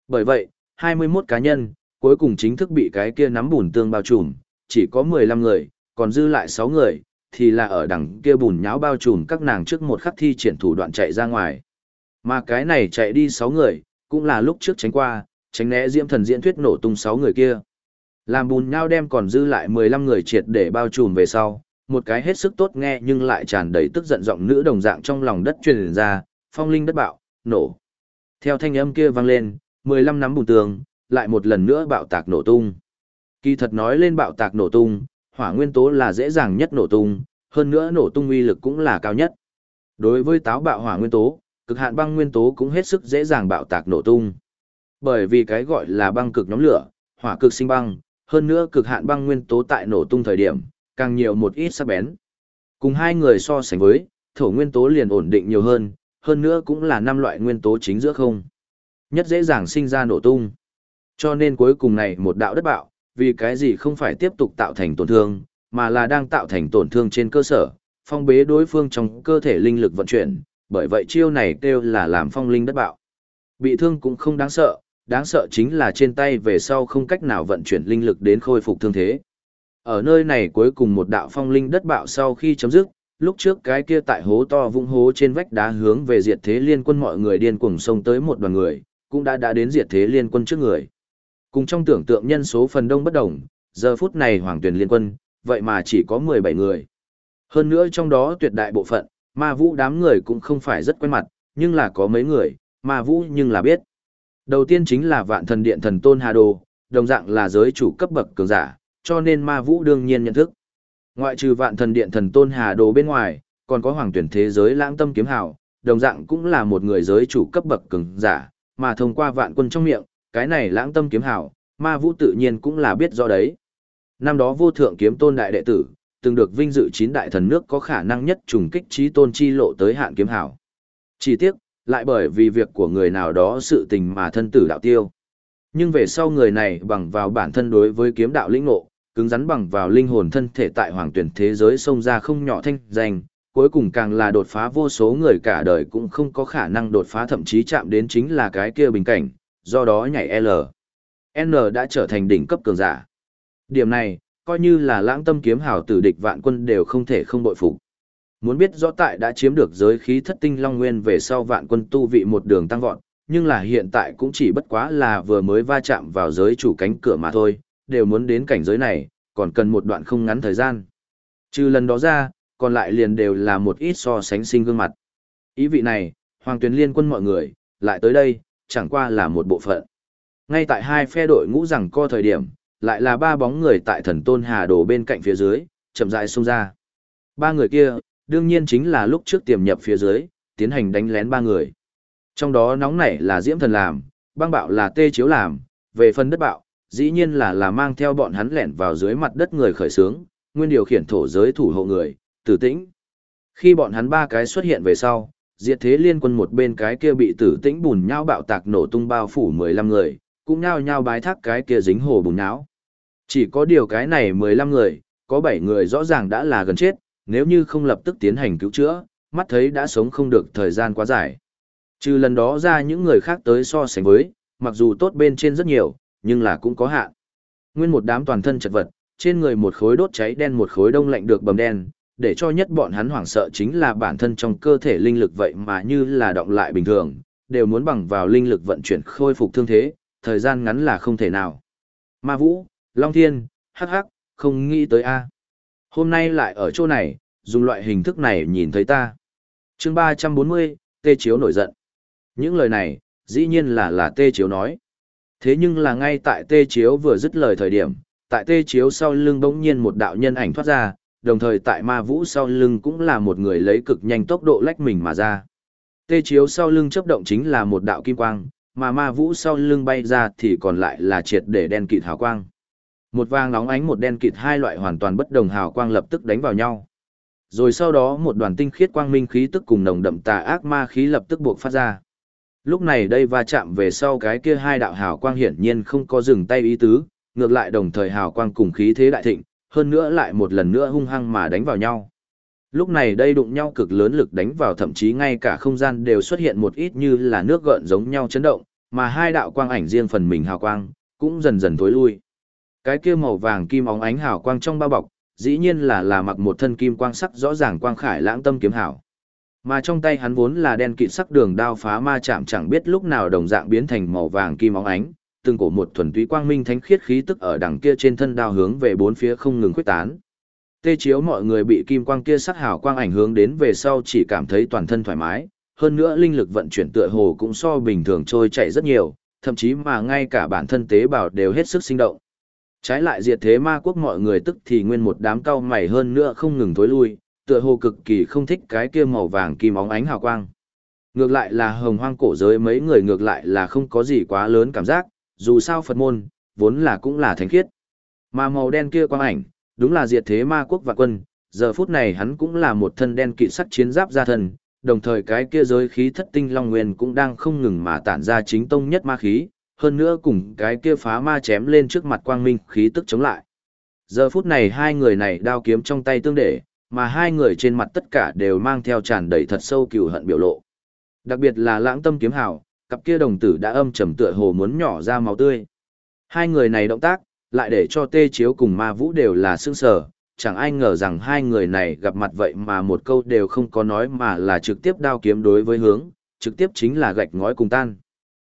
Bởi vậy, 21 cá nhân, cuối cùng chính thức bị cái kia nắm bùn tương bao trùm, chỉ có 15 người, còn dư lại 6 người, thì là ở đằng kia bùn nháo bao trùm các nàng trước một khắc thi triển thủ đoạn chạy ra ngoài. Mà cái này chạy đi 6 người, cũng là lúc trước tránh qua, tránh né diễm thần diễn thuyết nổ tung 6 người kia. Làm bùn nhao đem còn dư lại 15 người triệt để bao trùm về sau, một cái hết sức tốt nghe nhưng lại tràn đầy tức giận giọng nữ đồng dạng trong lòng đất truyền ra, phong linh đất bạo, nổ. Theo thanh âm kia vang lên, 15 nắm bùn tường, lại một lần nữa bạo tạc nổ tung. Kỳ thật nói lên bạo tạc nổ tung, hỏa nguyên tố là dễ dàng nhất nổ tung, hơn nữa nổ tung uy lực cũng là cao nhất. Đối với táo bạo hỏa nguyên tố, cực hạn băng nguyên tố cũng hết sức dễ dàng bạo tạc nổ tung. Bởi vì cái gọi là băng cực nhóm lửa, hỏa cực sinh băng, hơn nữa cực hạn băng nguyên tố tại nổ tung thời điểm, càng nhiều một ít sắc bén. Cùng hai người so sánh với, thổ nguyên tố liền ổn định nhiều hơn, hơn nữa cũng là năm loại nguyên tố chính giữa không. Nhất dễ dàng sinh ra nổ tung. Cho nên cuối cùng này một đạo đất bạo, vì cái gì không phải tiếp tục tạo thành tổn thương, mà là đang tạo thành tổn thương trên cơ sở, phong bế đối phương trong cơ thể linh lực vận chuyển, bởi vậy chiêu này kêu là làm phong linh đất bạo. Bị thương cũng không đáng sợ, đáng sợ chính là trên tay về sau không cách nào vận chuyển linh lực đến khôi phục thương thế. Ở nơi này cuối cùng một đạo phong linh đất bạo sau khi chấm dứt, lúc trước cái kia tại hố to vung hố trên vách đá hướng về diệt thế liên quân mọi người điên cuồng xông tới một đoàn người, cũng đã đã đến diệt thế liên quân trước người. Cùng trong tưởng tượng nhân số phần đông bất đồng, giờ phút này hoàng tuyển liên quân, vậy mà chỉ có 17 người. Hơn nữa trong đó tuyệt đại bộ phận, ma vũ đám người cũng không phải rất quen mặt, nhưng là có mấy người, ma vũ nhưng là biết. Đầu tiên chính là vạn thần điện thần tôn Hà Đồ, đồng dạng là giới chủ cấp bậc cường giả, cho nên ma vũ đương nhiên nhận thức. Ngoại trừ vạn thần điện thần tôn Hà Đồ bên ngoài, còn có hoàng tuyển thế giới lãng tâm kiếm hào, đồng dạng cũng là một người giới chủ cấp bậc cường giả, mà thông qua vạn quân trong miệng, cái này lãng tâm kiếm hào, ma vũ tự nhiên cũng là biết do đấy. Năm đó vô thượng kiếm tôn đại đệ tử, từng được vinh dự chín đại thần nước có khả năng nhất trùng kích trí tôn chi lộ tới hạn kiếm hảo. Chỉ tiếc, lại bởi vì việc của người nào đó sự tình mà thân tử đạo tiêu. Nhưng về sau người này bằng vào bản thân đối với kiếm đạo lĩnh ngộ, cứng rắn bằng vào linh hồn thân thể tại hoàng tuyển thế giới xông ra không nhỏ thanh danh, cuối cùng càng là đột phá vô số người cả đời cũng không có khả năng đột phá thậm chí chạm đến chính là cái kia bình cảnh, do đó nhảy L. N đã trở thành đỉnh cấp cường giả. Điểm này, coi như là lãng tâm kiếm hào tử địch vạn quân đều không thể không bội phục. Muốn biết rõ tại đã chiếm được giới khí thất tinh long nguyên về sau vạn quân tu vị một đường tăng vọt, nhưng là hiện tại cũng chỉ bất quá là vừa mới va chạm vào giới chủ cánh cửa mà thôi, đều muốn đến cảnh giới này, còn cần một đoạn không ngắn thời gian. Trừ lần đó ra, còn lại liền đều là một ít so sánh sinh gương mặt. Ý vị này, Hoàng tuyến liên quân mọi người, lại tới đây, chẳng qua là một bộ phận. Ngay tại hai phe đội ngũ rằng co thời điểm, lại là ba bóng người tại thần tôn hà đồ bên cạnh phía dưới, chậm rãi xông ra. Ba người kia, đương nhiên chính là lúc trước tiềm nhập phía dưới, tiến hành đánh lén ba người. Trong đó nóng nảy là Diễm Thần làm, băng bạo là Tê Chiếu làm, về phần đất bạo, dĩ nhiên là là mang theo bọn hắn lẻn vào dưới mặt đất người khởi sướng, nguyên điều khiển thổ giới thủ hộ người, tử tĩnh. Khi bọn hắn ba cái xuất hiện về sau, diệt thế liên quân một bên cái kia bị tử tĩnh bùn nhão bạo tạc nổ tung bao phủ 15 người, cũng nhao nhao bái thác cái kia dính hồ bùn não Chỉ có điều cái này 15 người, có 7 người rõ ràng đã là gần chết, nếu như không lập tức tiến hành cứu chữa, mắt thấy đã sống không được thời gian quá dài. Trừ lần đó ra những người khác tới so sánh với, mặc dù tốt bên trên rất nhiều, nhưng là cũng có hạn. Nguyên một đám toàn thân chật vật, trên người một khối đốt cháy đen một khối đông lạnh được bầm đen, để cho nhất bọn hắn hoảng sợ chính là bản thân trong cơ thể linh lực vậy mà như là động lại bình thường, đều muốn bằng vào linh lực vận chuyển khôi phục thương thế, thời gian ngắn là không thể nào. Ma Vũ, Long Thiên, hắc hắc, không nghĩ tới a. Hôm nay lại ở chỗ này, dùng loại hình thức này nhìn thấy ta. Chương 340, Tê Chiếu nổi giận. Những lời này, dĩ nhiên là là Tê Chiếu nói. Thế nhưng là ngay tại Tê Chiếu vừa dứt lời thời điểm, tại Tê Chiếu sau lưng bỗng nhiên một đạo nhân ảnh thoát ra, đồng thời tại Ma Vũ sau lưng cũng là một người lấy cực nhanh tốc độ lách mình mà ra. Tê Chiếu sau lưng chấp động chính là một đạo kim quang, mà Ma Vũ sau lưng bay ra thì còn lại là triệt để đen kịt hào quang. Một vàng nóng ánh một đen kịt hai loại hoàn toàn bất đồng hào quang lập tức đánh vào nhau. Rồi sau đó một đoàn tinh khiết quang minh khí tức cùng nồng đậm tà ác ma khí lập tức buộc phát ra. Lúc này đây va chạm về sau cái kia hai đạo hào quang hiển nhiên không có dừng tay ý tứ, ngược lại đồng thời hào quang cùng khí thế đại thịnh, hơn nữa lại một lần nữa hung hăng mà đánh vào nhau. Lúc này đây đụng nhau cực lớn lực đánh vào thậm chí ngay cả không gian đều xuất hiện một ít như là nước gợn giống nhau chấn động, mà hai đạo quang ảnh riêng phần mình hào quang, cũng dần dần tối lui. Cái kia màu vàng kim óng ánh hào quang trong bao bọc, dĩ nhiên là là mặc một thân kim quang sắc rõ ràng quang khải lãng tâm kiếm hảo. Mà trong tay hắn vốn là đen kịt sắc đường đao phá ma chạm chẳng biết lúc nào đồng dạng biến thành màu vàng kim óng ánh, từng cổ một thuần túy quang minh thánh khiết khí tức ở đằng kia trên thân đao hướng về bốn phía không ngừng khuếch tán. Tê chiếu mọi người bị kim quang kia sắc hào quang ảnh hướng đến về sau chỉ cảm thấy toàn thân thoải mái, hơn nữa linh lực vận chuyển tựa hồ cũng so bình thường trôi chảy rất nhiều, thậm chí mà ngay cả bản thân tế bào đều hết sức sinh động. Trái lại diệt thế ma quốc mọi người tức thì nguyên một đám cao mày hơn nữa không ngừng tối lui, tựa hồ cực kỳ không thích cái kia màu vàng kim óng ánh hào quang. Ngược lại là hồng hoang cổ giới mấy người ngược lại là không có gì quá lớn cảm giác, dù sao Phật môn, vốn là cũng là thánh khiết. Mà màu đen kia quang ảnh, đúng là diệt thế ma quốc và quân, giờ phút này hắn cũng là một thân đen kỵ sắt chiến giáp gia thần, đồng thời cái kia giới khí thất tinh long nguyên cũng đang không ngừng mà tản ra chính tông nhất ma khí, hơn nữa cùng cái kia phá ma chém lên trước mặt quang minh khí tức chống lại. Giờ phút này hai người này đao kiếm trong tay tương để, mà hai người trên mặt tất cả đều mang theo tràn đầy thật sâu cừu hận biểu lộ. Đặc biệt là lãng tâm kiếm hào, cặp kia đồng tử đã âm trầm tựa hồ muốn nhỏ ra máu tươi. Hai người này động tác, lại để cho tê chiếu cùng ma vũ đều là sương sở, chẳng ai ngờ rằng hai người này gặp mặt vậy mà một câu đều không có nói mà là trực tiếp đao kiếm đối với hướng, trực tiếp chính là gạch ngói cùng tan.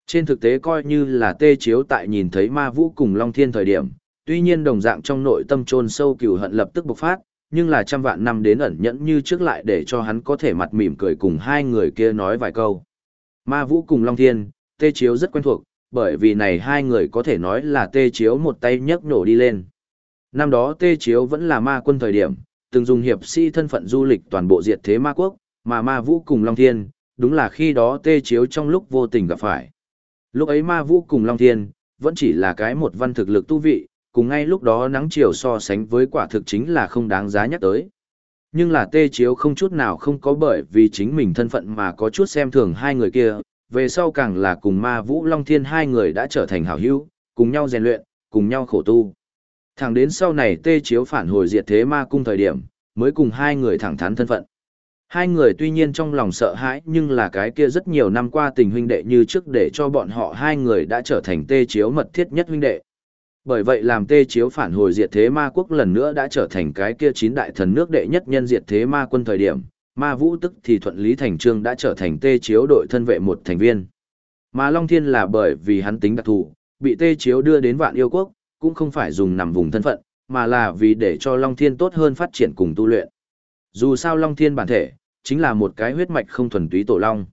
Trên thực tế coi như là tê chiếu tại nhìn thấy ma vũ cùng Long Thiên thời điểm, tuy nhiên đồng dạng trong nội tâm trôn sâu cừu hận lập tức bộc phát, nhưng là trăm vạn năm đến ẩn nhẫn như trước lại để cho hắn có thể mặt mỉm cười cùng hai người kia nói vài câu. Ma Vũ cùng Long Thiên, Tê Chiếu rất quen thuộc, bởi vì này hai người có thể nói là Tê Chiếu một tay nhấc nổ đi lên. Năm đó Tê Chiếu vẫn là ma quân thời điểm, từng dùng hiệp sĩ thân phận du lịch toàn bộ diệt thế ma quốc, mà Ma Vũ cùng Long Thiên, đúng là khi đó Tê Chiếu trong lúc vô tình gặp phải. Lúc ấy Ma Vũ cùng Long Thiên, vẫn chỉ là cái một văn thực lực tu vị, cùng ngay lúc đó nắng chiều so sánh với quả thực chính là không đáng giá nhắc tới. Nhưng là tê chiếu không chút nào không có bởi vì chính mình thân phận mà có chút xem thường hai người kia, về sau càng là cùng ma vũ long thiên hai người đã trở thành hảo hữu, cùng nhau rèn luyện, cùng nhau khổ tu. Thẳng đến sau này tê chiếu phản hồi diệt thế ma cung thời điểm, mới cùng hai người thẳng thắn thân phận. Hai người tuy nhiên trong lòng sợ hãi nhưng là cái kia rất nhiều năm qua tình huynh đệ như trước để cho bọn họ hai người đã trở thành tê chiếu mật thiết nhất huynh đệ. Bởi vậy làm tê chiếu phản hồi diệt thế ma quốc lần nữa đã trở thành cái kia chín đại thần nước đệ nhất nhân diệt thế ma quân thời điểm, ma vũ tức thì thuận lý thành trương đã trở thành tê chiếu đội thân vệ một thành viên. Mà Long Thiên là bởi vì hắn tính đặc thù, bị tê chiếu đưa đến vạn yêu quốc, cũng không phải dùng nằm vùng thân phận, mà là vì để cho Long Thiên tốt hơn phát triển cùng tu luyện. Dù sao Long Thiên bản thể, chính là một cái huyết mạch không thuần túy tổ long.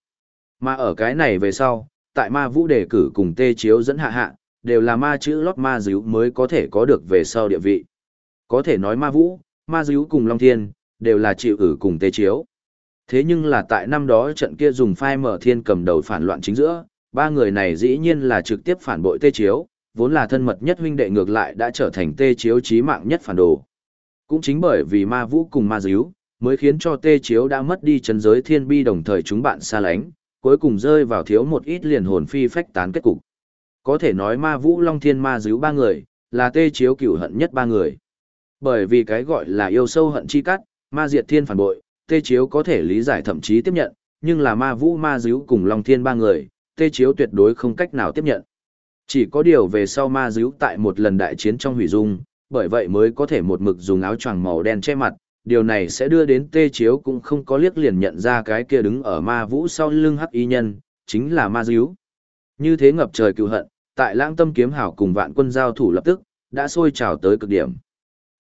Mà ở cái này về sau, tại ma vũ đề cử cùng tê chiếu dẫn hạ hạ, đều là ma chữ lót ma díu mới có thể có được về sau địa vị. Có thể nói ma vũ, ma díu cùng Long Thiên, đều là chịu ử cùng tê chiếu. Thế nhưng là tại năm đó trận kia dùng phai mở thiên cầm đầu phản loạn chính giữa, ba người này dĩ nhiên là trực tiếp phản bội tê chiếu, vốn là thân mật nhất huynh đệ ngược lại đã trở thành tê chiếu chí mạng nhất phản đồ. Cũng chính bởi vì ma vũ cùng ma díu, mới khiến cho tê chiếu đã mất đi chân giới thiên bi đồng thời chúng bạn xa lánh, cuối cùng rơi vào thiếu một ít liền hồn phi phách tán kết cục. Có thể nói ma vũ long thiên ma díu ba người, là tê chiếu cửu hận nhất ba người. Bởi vì cái gọi là yêu sâu hận chi cắt, ma diệt thiên phản bội, tê chiếu có thể lý giải thậm chí tiếp nhận, nhưng là ma vũ ma díu cùng long thiên ba người, tê chiếu tuyệt đối không cách nào tiếp nhận. Chỉ có điều về sau ma díu tại một lần đại chiến trong hủy dung, bởi vậy mới có thể một mực dùng áo choàng màu đen che mặt, điều này sẽ đưa đến tê chiếu cũng không có liếc liền nhận ra cái kia đứng ở ma vũ sau lưng hắc y nhân, chính là ma díu. Như thế ngập trời cựu hận, tại lãng tâm kiếm hảo cùng vạn quân giao thủ lập tức, đã sôi trào tới cực điểm.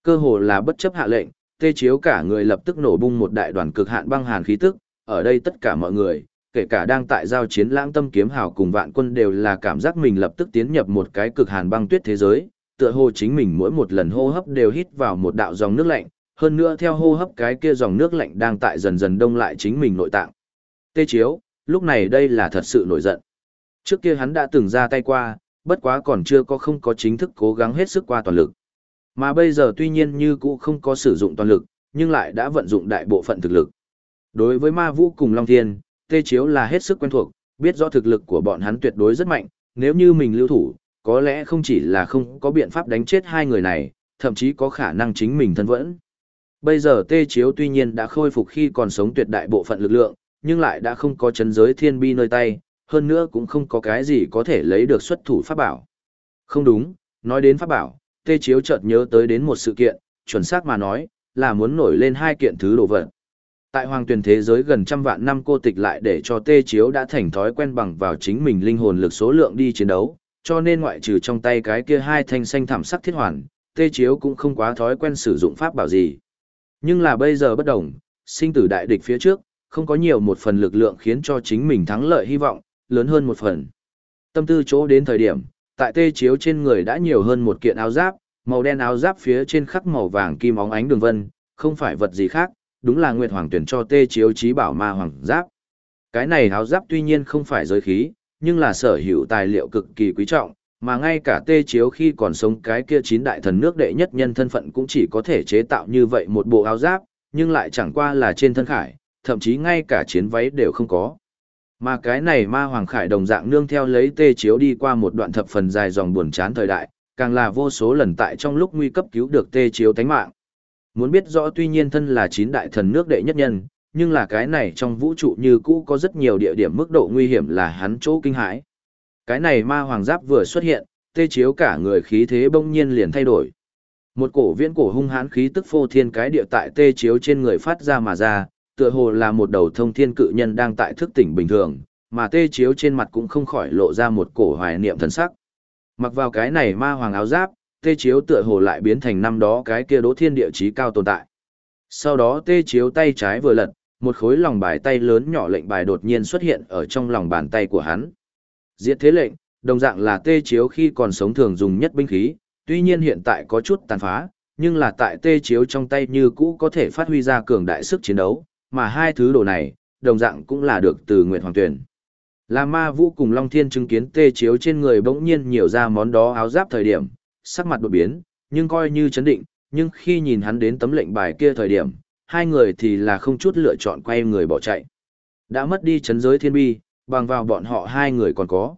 Cơ hồ là bất chấp hạ lệnh, tê chiếu cả người lập tức nổ bung một đại đoàn cực hạn băng hàn khí tức, ở đây tất cả mọi người, kể cả đang tại giao chiến lãng tâm kiếm hào cùng vạn quân đều là cảm giác mình lập tức tiến nhập một cái cực hàn băng tuyết thế giới, tựa hồ chính mình mỗi một lần hô hấp đều hít vào một đạo dòng nước lạnh, hơn nữa theo hô hấp cái kia dòng nước lạnh đang tại dần dần đông lại chính mình nội tạng. Tê chiếu, lúc này đây là thật sự nổi giận. Trước kia hắn đã từng ra tay qua, bất quá còn chưa có không có chính thức cố gắng hết sức qua toàn lực. Mà bây giờ tuy nhiên như cũ không có sử dụng toàn lực, nhưng lại đã vận dụng đại bộ phận thực lực. Đối với ma vũ cùng Long Thiên, Tê Chiếu là hết sức quen thuộc, biết rõ thực lực của bọn hắn tuyệt đối rất mạnh, nếu như mình lưu thủ, có lẽ không chỉ là không có biện pháp đánh chết hai người này, thậm chí có khả năng chính mình thân vẫn. Bây giờ Tê Chiếu tuy nhiên đã khôi phục khi còn sống tuyệt đại bộ phận lực lượng, nhưng lại đã không có chấn giới thiên bi nơi tay, hơn nữa cũng không có cái gì có thể lấy được xuất thủ pháp bảo. Không đúng, nói đến pháp bảo, Tê Chiếu chợt nhớ tới đến một sự kiện, chuẩn xác mà nói, là muốn nổi lên hai kiện thứ đồ vật. Tại hoàng tuyển thế giới gần trăm vạn năm cô tịch lại để cho Tê Chiếu đã thành thói quen bằng vào chính mình linh hồn lực số lượng đi chiến đấu, cho nên ngoại trừ trong tay cái kia hai thanh xanh thảm sắc thiết hoàn, Tê Chiếu cũng không quá thói quen sử dụng pháp bảo gì. Nhưng là bây giờ bất đồng, sinh tử đại địch phía trước, không có nhiều một phần lực lượng khiến cho chính mình thắng lợi hy vọng, lớn hơn một phần. Tâm tư chỗ đến thời điểm, tại Tê Chiếu trên người đã nhiều hơn một kiện áo giáp, màu đen áo giáp phía trên khắc màu vàng kim óng ánh đường vân, không phải vật gì khác, đúng là Nguyệt Hoàng tuyển cho tê chiếu trí bảo ma hoàng giáp. Cái này áo giáp tuy nhiên không phải giới khí, nhưng là sở hữu tài liệu cực kỳ quý trọng, mà ngay cả tê chiếu khi còn sống cái kia chín đại thần nước đệ nhất nhân thân phận cũng chỉ có thể chế tạo như vậy một bộ áo giáp, nhưng lại chẳng qua là trên thân khải, thậm chí ngay cả chiến váy đều không có. Mà cái này ma hoàng khải đồng dạng nương theo lấy tê chiếu đi qua một đoạn thập phần dài dòng buồn chán thời đại, càng là vô số lần tại trong lúc nguy cấp cứu được tê chiếu tánh mạng. Muốn biết rõ tuy nhiên thân là chín đại thần nước đệ nhất nhân, nhưng là cái này trong vũ trụ như cũ có rất nhiều địa điểm mức độ nguy hiểm là hắn chỗ kinh hãi. Cái này ma hoàng giáp vừa xuất hiện, tê chiếu cả người khí thế bỗng nhiên liền thay đổi. Một cổ viễn cổ hung hãn khí tức phô thiên cái địa tại tê chiếu trên người phát ra mà ra, tựa hồ là một đầu thông thiên cự nhân đang tại thức tỉnh bình thường, mà tê chiếu trên mặt cũng không khỏi lộ ra một cổ hoài niệm thần sắc. Mặc vào cái này ma hoàng áo giáp, tê chiếu tựa hồ lại biến thành năm đó cái kia đỗ thiên địa chí cao tồn tại. Sau đó tê chiếu tay trái vừa lật, một khối lòng bài tay lớn nhỏ lệnh bài đột nhiên xuất hiện ở trong lòng bàn tay của hắn. Diệt thế lệnh, đồng dạng là tê chiếu khi còn sống thường dùng nhất binh khí, tuy nhiên hiện tại có chút tàn phá, nhưng là tại tê chiếu trong tay như cũ có thể phát huy ra cường đại sức chiến đấu, mà hai thứ đồ này, đồng dạng cũng là được từ Nguyệt Hoàng Tuyển. Là ma vũ cùng Long Thiên chứng kiến tê chiếu trên người bỗng nhiên nhiều ra món đó áo giáp thời điểm, sắc mặt đột biến, nhưng coi như chấn định, nhưng khi nhìn hắn đến tấm lệnh bài kia thời điểm, hai người thì là không chút lựa chọn quay người bỏ chạy. Đã mất đi chấn giới thiên bi, bằng vào bọn họ hai người còn có.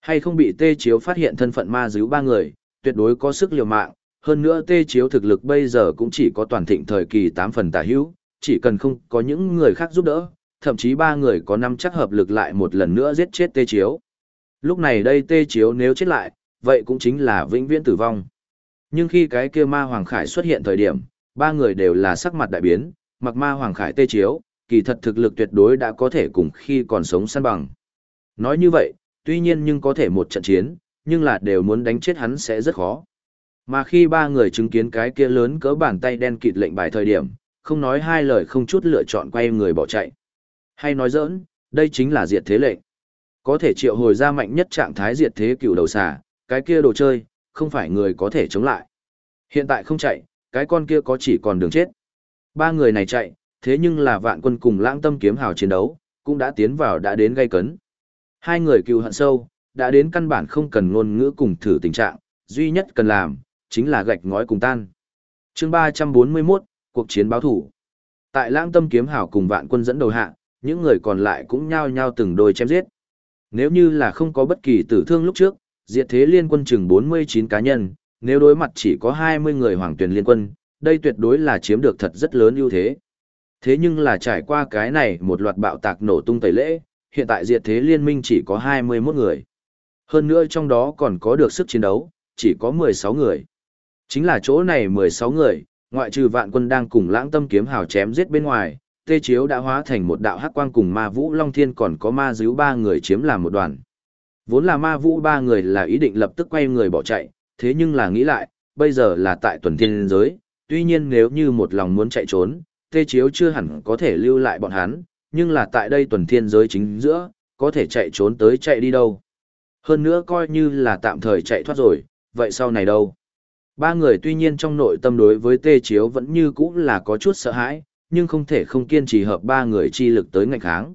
Hay không bị tê chiếu phát hiện thân phận ma díu ba người, tuyệt đối có sức liều mạng, hơn nữa tê chiếu thực lực bây giờ cũng chỉ có toàn thịnh thời kỳ 8 phần tả hữu, chỉ cần không có những người khác giúp đỡ, thậm chí ba người có năm chắc hợp lực lại một lần nữa giết chết tê chiếu. Lúc này đây tê chiếu nếu chết lại, vậy cũng chính là vĩnh viễn tử vong. Nhưng khi cái kia ma Hoàng Khải xuất hiện thời điểm, ba người đều là sắc mặt đại biến, mặc ma Hoàng Khải tê chiếu, kỳ thật thực lực tuyệt đối đã có thể cùng khi còn sống săn bằng. Nói như vậy, tuy nhiên nhưng có thể một trận chiến, nhưng là đều muốn đánh chết hắn sẽ rất khó. Mà khi ba người chứng kiến cái kia lớn cỡ bàn tay đen kịt lệnh bài thời điểm, không nói hai lời không chút lựa chọn quay người bỏ chạy. Hay nói giỡn, Đây chính là diệt thế lệnh. Có thể triệu hồi ra mạnh nhất trạng thái diệt thế cựu đầu xà, cái kia đồ chơi, không phải người có thể chống lại. Hiện tại không chạy, cái con kia có chỉ còn đường chết. Ba người này chạy, thế nhưng là vạn quân cùng lãng tâm kiếm hào chiến đấu, cũng đã tiến vào đã đến gây cấn. Hai người cựu hận sâu, đã đến căn bản không cần ngôn ngữ cùng thử tình trạng, duy nhất cần làm, chính là gạch ngói cùng tan. chương 341, cuộc chiến báo thủ. Tại lãng tâm kiếm hảo cùng vạn quân dẫn đầu hạ, những người còn lại cũng nhao nhao từng đôi chém giết. Nếu như là không có bất kỳ tử thương lúc trước, diệt thế liên quân chừng 49 cá nhân, nếu đối mặt chỉ có 20 người hoàng tuyển liên quân, đây tuyệt đối là chiếm được thật rất lớn ưu thế. Thế nhưng là trải qua cái này một loạt bạo tạc nổ tung tẩy lễ, hiện tại diệt thế liên minh chỉ có 21 người. Hơn nữa trong đó còn có được sức chiến đấu, chỉ có 16 người. Chính là chỗ này 16 người, ngoại trừ vạn quân đang cùng lãng tâm kiếm hào chém giết bên ngoài, tê chiếu đã hóa thành một đạo hắc quang cùng ma vũ long thiên còn có ma díu ba người chiếm làm một đoàn. Vốn là ma vũ ba người là ý định lập tức quay người bỏ chạy, thế nhưng là nghĩ lại, bây giờ là tại tuần thiên giới, tuy nhiên nếu như một lòng muốn chạy trốn, tê chiếu chưa hẳn có thể lưu lại bọn hắn, nhưng là tại đây tuần thiên giới chính giữa, có thể chạy trốn tới chạy đi đâu. Hơn nữa coi như là tạm thời chạy thoát rồi, vậy sau này đâu? Ba người tuy nhiên trong nội tâm đối với tê chiếu vẫn như cũ là có chút sợ hãi, nhưng không thể không kiên trì hợp ba người chi lực tới ngạch kháng.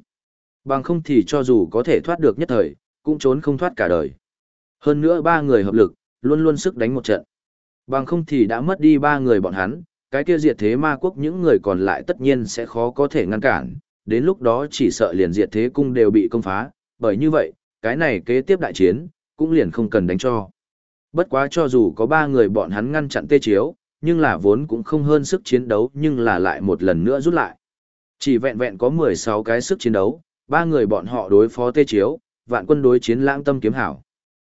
Bằng không thì cho dù có thể thoát được nhất thời, cũng trốn không thoát cả đời. Hơn nữa ba người hợp lực, luôn luôn sức đánh một trận. Bằng không thì đã mất đi ba người bọn hắn, cái kia diệt thế ma quốc những người còn lại tất nhiên sẽ khó có thể ngăn cản, đến lúc đó chỉ sợ liền diệt thế cung đều bị công phá, bởi như vậy, cái này kế tiếp đại chiến, cũng liền không cần đánh cho. Bất quá cho dù có ba người bọn hắn ngăn chặn tê chiếu, nhưng là vốn cũng không hơn sức chiến đấu nhưng là lại một lần nữa rút lại. Chỉ vẹn vẹn có 16 cái sức chiến đấu, ba người bọn họ đối phó tê chiếu, vạn quân đối chiến lãng tâm kiếm hảo.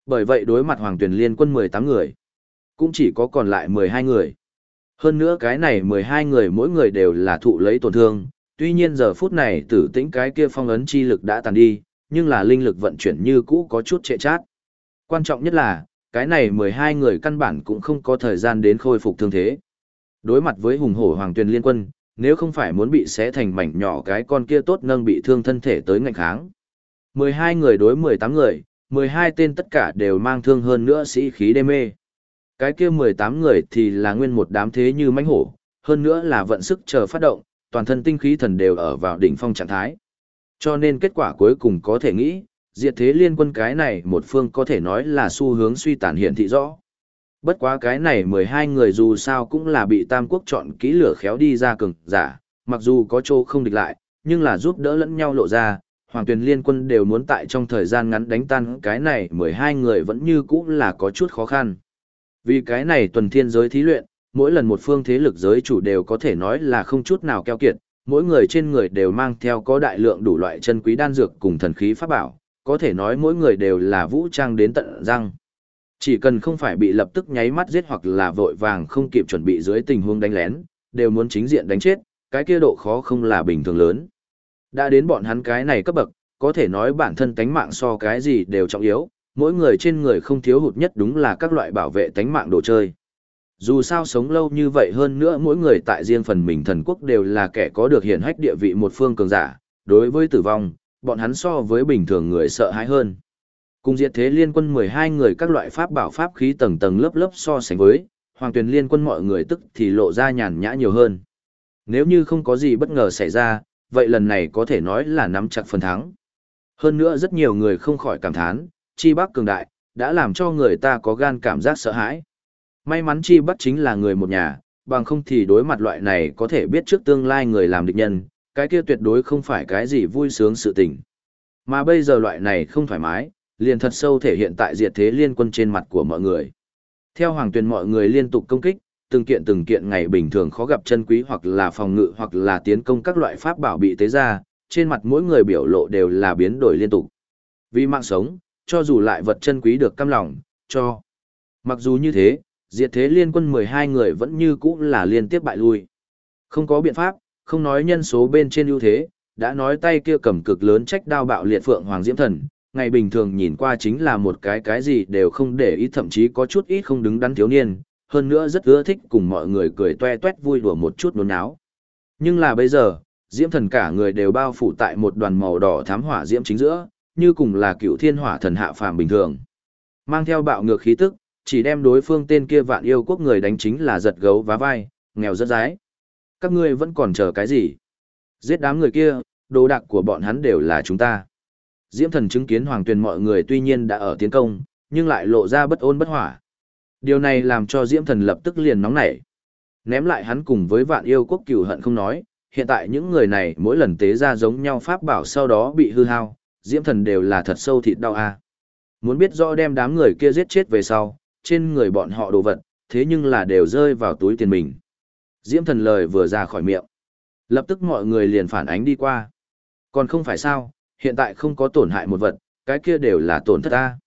Bởi vậy đối mặt hoàng tuyển liên quân 18 người, cũng chỉ có còn lại 12 người. Hơn nữa cái này 12 người mỗi người đều là thụ lấy tổn thương, tuy nhiên giờ phút này tử tĩnh cái kia phong ấn chi lực đã tàn đi, nhưng là linh lực vận chuyển như cũ có chút trệ chát. Quan trọng nhất là, cái này 12 người căn bản cũng không có thời gian đến khôi phục thương thế. Đối mặt với hùng hổ hoàng tuyền liên quân, nếu không phải muốn bị xé thành mảnh nhỏ cái con kia tốt nâng bị thương thân thể tới ngạnh kháng. 12 người đối 18 người, 12 tên tất cả đều mang thương hơn nữa sĩ khí đê mê. Cái kia 18 người thì là nguyên một đám thế như mãnh hổ, hơn nữa là vận sức chờ phát động, toàn thân tinh khí thần đều ở vào đỉnh phong trạng thái. Cho nên kết quả cuối cùng có thể nghĩ, diệt thế liên quân cái này một phương có thể nói là xu hướng suy tàn hiện thị rõ. Bất quá cái này 12 người dù sao cũng là bị Tam Quốc chọn kỹ lửa khéo đi ra cường giả, mặc dù có chỗ không địch lại, nhưng là giúp đỡ lẫn nhau lộ ra, Hoàng Tuyền Liên quân đều muốn tại trong thời gian ngắn đánh tan cái này 12 người vẫn như cũ là có chút khó khăn. Vì cái này tuần thiên giới thí luyện, mỗi lần một phương thế lực giới chủ đều có thể nói là không chút nào keo kiệt, mỗi người trên người đều mang theo có đại lượng đủ loại chân quý đan dược cùng thần khí pháp bảo, có thể nói mỗi người đều là vũ trang đến tận răng. Chỉ cần không phải bị lập tức nháy mắt giết hoặc là vội vàng không kịp chuẩn bị dưới tình huống đánh lén, đều muốn chính diện đánh chết, cái kia độ khó không là bình thường lớn. Đã đến bọn hắn cái này cấp bậc, có thể nói bản thân tánh mạng so cái gì đều trọng yếu, mỗi người trên người không thiếu hụt nhất đúng là các loại bảo vệ tánh mạng đồ chơi. Dù sao sống lâu như vậy hơn nữa mỗi người tại riêng phần mình thần quốc đều là kẻ có được hiển hách địa vị một phương cường giả, đối với tử vong, bọn hắn so với bình thường người sợ hãi hơn. Cùng diệt thế liên quân 12 người các loại pháp bảo pháp khí tầng tầng lớp lớp so sánh với, hoàng tuyển liên quân mọi người tức thì lộ ra nhàn nhã nhiều hơn. Nếu như không có gì bất ngờ xảy ra, vậy lần này có thể nói là nắm chặt phần thắng. Hơn nữa rất nhiều người không khỏi cảm thán, chi bắc cường đại, đã làm cho người ta có gan cảm giác sợ hãi. May mắn chi bắc chính là người một nhà, bằng không thì đối mặt loại này có thể biết trước tương lai người làm địch nhân, cái kia tuyệt đối không phải cái gì vui sướng sự tình. Mà bây giờ loại này không thoải mái, liền thật sâu thể hiện tại diệt thế liên quân trên mặt của mọi người. Theo hoàng tuyển mọi người liên tục công kích, từng kiện từng kiện ngày bình thường khó gặp chân quý hoặc là phòng ngự hoặc là tiến công các loại pháp bảo bị tế ra, trên mặt mỗi người biểu lộ đều là biến đổi liên tục. Vì mạng sống, cho dù lại vật chân quý được cam lòng, cho. Mặc dù như thế, diệt thế liên quân 12 người vẫn như cũ là liên tiếp bại lui. Không có biện pháp, không nói nhân số bên trên ưu thế, đã nói tay kia cầm cực lớn trách đao bạo liệt phượng hoàng diễm thần, ngày bình thường nhìn qua chính là một cái cái gì đều không để ý thậm chí có chút ít không đứng đắn thiếu niên, hơn nữa rất ưa thích cùng mọi người cười toe toét vui đùa một chút nôn náo. Nhưng là bây giờ, Diễm thần cả người đều bao phủ tại một đoàn màu đỏ thám hỏa diễm chính giữa, như cùng là cựu thiên hỏa thần hạ phàm bình thường. Mang theo bạo ngược khí tức, chỉ đem đối phương tên kia vạn yêu quốc người đánh chính là giật gấu vá vai, nghèo rất rái. Các ngươi vẫn còn chờ cái gì? Giết đám người kia, đồ đạc của bọn hắn đều là chúng ta. Diễm thần chứng kiến hoàng tuyền mọi người tuy nhiên đã ở tiến công, nhưng lại lộ ra bất ôn bất hỏa. Điều này làm cho Diễm thần lập tức liền nóng nảy. Ném lại hắn cùng với vạn yêu quốc cửu hận không nói, hiện tại những người này mỗi lần tế ra giống nhau pháp bảo sau đó bị hư hao, Diễm thần đều là thật sâu thịt đau a. Muốn biết rõ đem đám người kia giết chết về sau, trên người bọn họ đồ vật, thế nhưng là đều rơi vào túi tiền mình. Diễm thần lời vừa ra khỏi miệng. Lập tức mọi người liền phản ánh đi qua. Còn không phải sao, hiện tại không có tổn hại một vật, cái kia đều là tổn thất ta.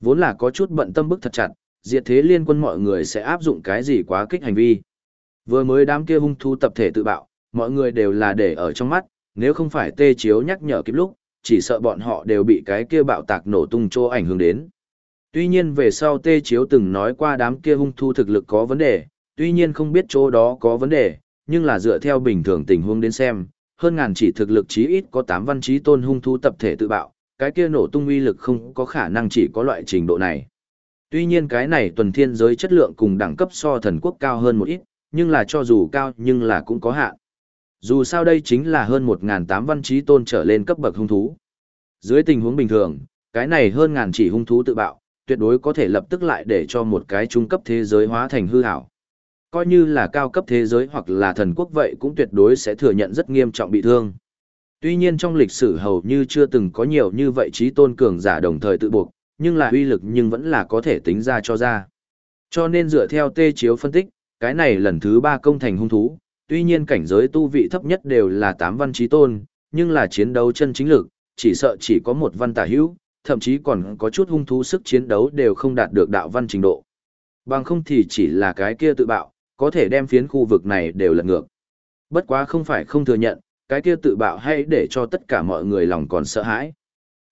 Vốn là có chút bận tâm bức thật chặt, diệt thế liên quân mọi người sẽ áp dụng cái gì quá kích hành vi. Vừa mới đám kia hung thú tập thể tự bạo, mọi người đều là để ở trong mắt, nếu không phải tê chiếu nhắc nhở kịp lúc, chỉ sợ bọn họ đều bị cái kia bạo tạc nổ tung chỗ ảnh hưởng đến. Tuy nhiên về sau tê chiếu từng nói qua đám kia hung thú thực lực có vấn đề, tuy nhiên không biết chỗ đó có vấn đề, nhưng là dựa theo bình thường tình huống đến xem, hơn ngàn chỉ thực lực chí ít có 8 văn trí tôn hung thú tập thể tự bạo, cái kia nổ tung uy lực không có khả năng chỉ có loại trình độ này. Tuy nhiên cái này tuần thiên giới chất lượng cùng đẳng cấp so thần quốc cao hơn một ít, nhưng là cho dù cao nhưng là cũng có hạn. Dù sao đây chính là hơn 1.800 văn trí tôn trở lên cấp bậc hung thú. Dưới tình huống bình thường, cái này hơn ngàn chỉ hung thú tự bạo, tuyệt đối có thể lập tức lại để cho một cái trung cấp thế giới hóa thành hư hảo. Coi như là cao cấp thế giới hoặc là thần quốc vậy cũng tuyệt đối sẽ thừa nhận rất nghiêm trọng bị thương. Tuy nhiên trong lịch sử hầu như chưa từng có nhiều như vậy trí tôn cường giả đồng thời tự buộc, nhưng là uy lực nhưng vẫn là có thể tính ra cho ra. Cho nên dựa theo tê chiếu phân tích, cái này lần thứ ba công thành hung thú, tuy nhiên cảnh giới tu vị thấp nhất đều là tám văn trí tôn, nhưng là chiến đấu chân chính lực, chỉ sợ chỉ có một văn tả hữu, thậm chí còn có chút hung thú sức chiến đấu đều không đạt được đạo văn trình độ. Bằng không thì chỉ là cái kia tự bạo, có thể đem phiến khu vực này đều lật ngược. Bất quá không phải không thừa nhận, cái kia tự bạo hay để cho tất cả mọi người lòng còn sợ hãi.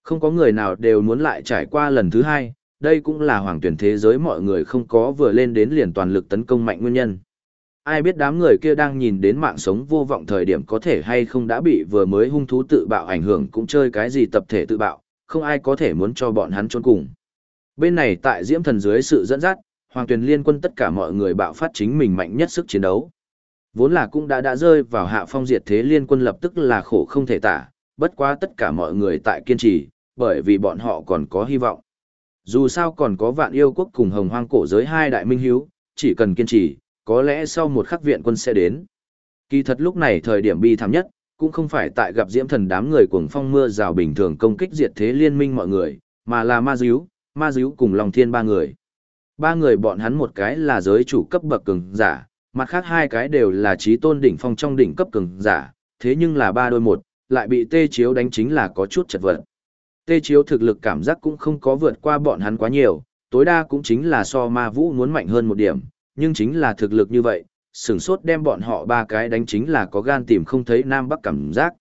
Không có người nào đều muốn lại trải qua lần thứ hai, đây cũng là hoàng tuyển thế giới mọi người không có vừa lên đến liền toàn lực tấn công mạnh nguyên nhân. Ai biết đám người kia đang nhìn đến mạng sống vô vọng thời điểm có thể hay không đã bị vừa mới hung thú tự bạo ảnh hưởng cũng chơi cái gì tập thể tự bạo, không ai có thể muốn cho bọn hắn trốn cùng. Bên này tại diễm thần dưới sự dẫn dắt, hoàng Tuyền liên quân tất cả mọi người bạo phát chính mình mạnh nhất sức chiến đấu. Vốn là cũng đã đã rơi vào hạ phong diệt thế liên quân lập tức là khổ không thể tả, bất quá tất cả mọi người tại kiên trì, bởi vì bọn họ còn có hy vọng. Dù sao còn có vạn yêu quốc cùng hồng hoang cổ giới hai đại minh hiếu, chỉ cần kiên trì, có lẽ sau một khắc viện quân sẽ đến. Kỳ thật lúc này thời điểm bi thảm nhất, cũng không phải tại gặp diễm thần đám người cuồng phong mưa rào bình thường công kích diệt thế liên minh mọi người, mà là ma díu, ma díu cùng lòng thiên ba người. Ba người bọn hắn một cái là giới chủ cấp bậc cường giả, mặt khác hai cái đều là trí tôn đỉnh phong trong đỉnh cấp cường giả, thế nhưng là ba đôi một, lại bị tê chiếu đánh chính là có chút chật vật. Tê chiếu thực lực cảm giác cũng không có vượt qua bọn hắn quá nhiều, tối đa cũng chính là so ma vũ muốn mạnh hơn một điểm, nhưng chính là thực lực như vậy, sửng sốt đem bọn họ ba cái đánh chính là có gan tìm không thấy Nam Bắc cảm giác.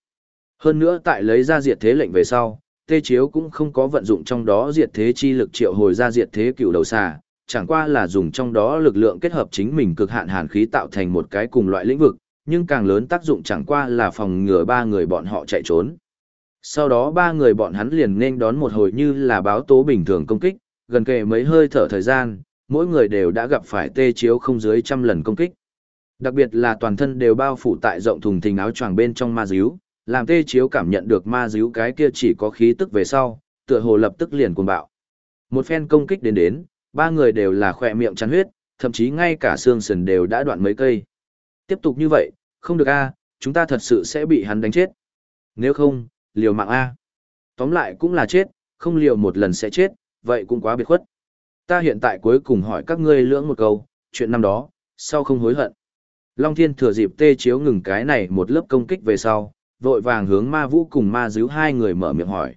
Hơn nữa tại lấy ra diệt thế lệnh về sau, tê chiếu cũng không có vận dụng trong đó diệt thế chi lực triệu hồi ra diệt thế cựu đầu xà, chẳng qua là dùng trong đó lực lượng kết hợp chính mình cực hạn hàn khí tạo thành một cái cùng loại lĩnh vực, nhưng càng lớn tác dụng chẳng qua là phòng ngừa ba người bọn họ chạy trốn. Sau đó ba người bọn hắn liền nên đón một hồi như là báo tố bình thường công kích, gần kề mấy hơi thở thời gian, mỗi người đều đã gặp phải tê chiếu không dưới trăm lần công kích. Đặc biệt là toàn thân đều bao phủ tại rộng thùng thình áo choàng bên trong ma díu, làm tê chiếu cảm nhận được ma díu cái kia chỉ có khí tức về sau, tựa hồ lập tức liền cuồng bạo. Một phen công kích đến đến, ba người đều là khỏe miệng chắn huyết, thậm chí ngay cả xương sườn đều đã đoạn mấy cây. Tiếp tục như vậy, không được a, chúng ta thật sự sẽ bị hắn đánh chết. Nếu không, liều mạng a. Tóm lại cũng là chết, không liều một lần sẽ chết, vậy cũng quá biệt khuất. Ta hiện tại cuối cùng hỏi các ngươi lưỡng một câu, chuyện năm đó, sau không hối hận. Long Thiên thừa dịp tê chiếu ngừng cái này một lớp công kích về sau, vội vàng hướng ma vũ cùng ma díu hai người mở miệng hỏi.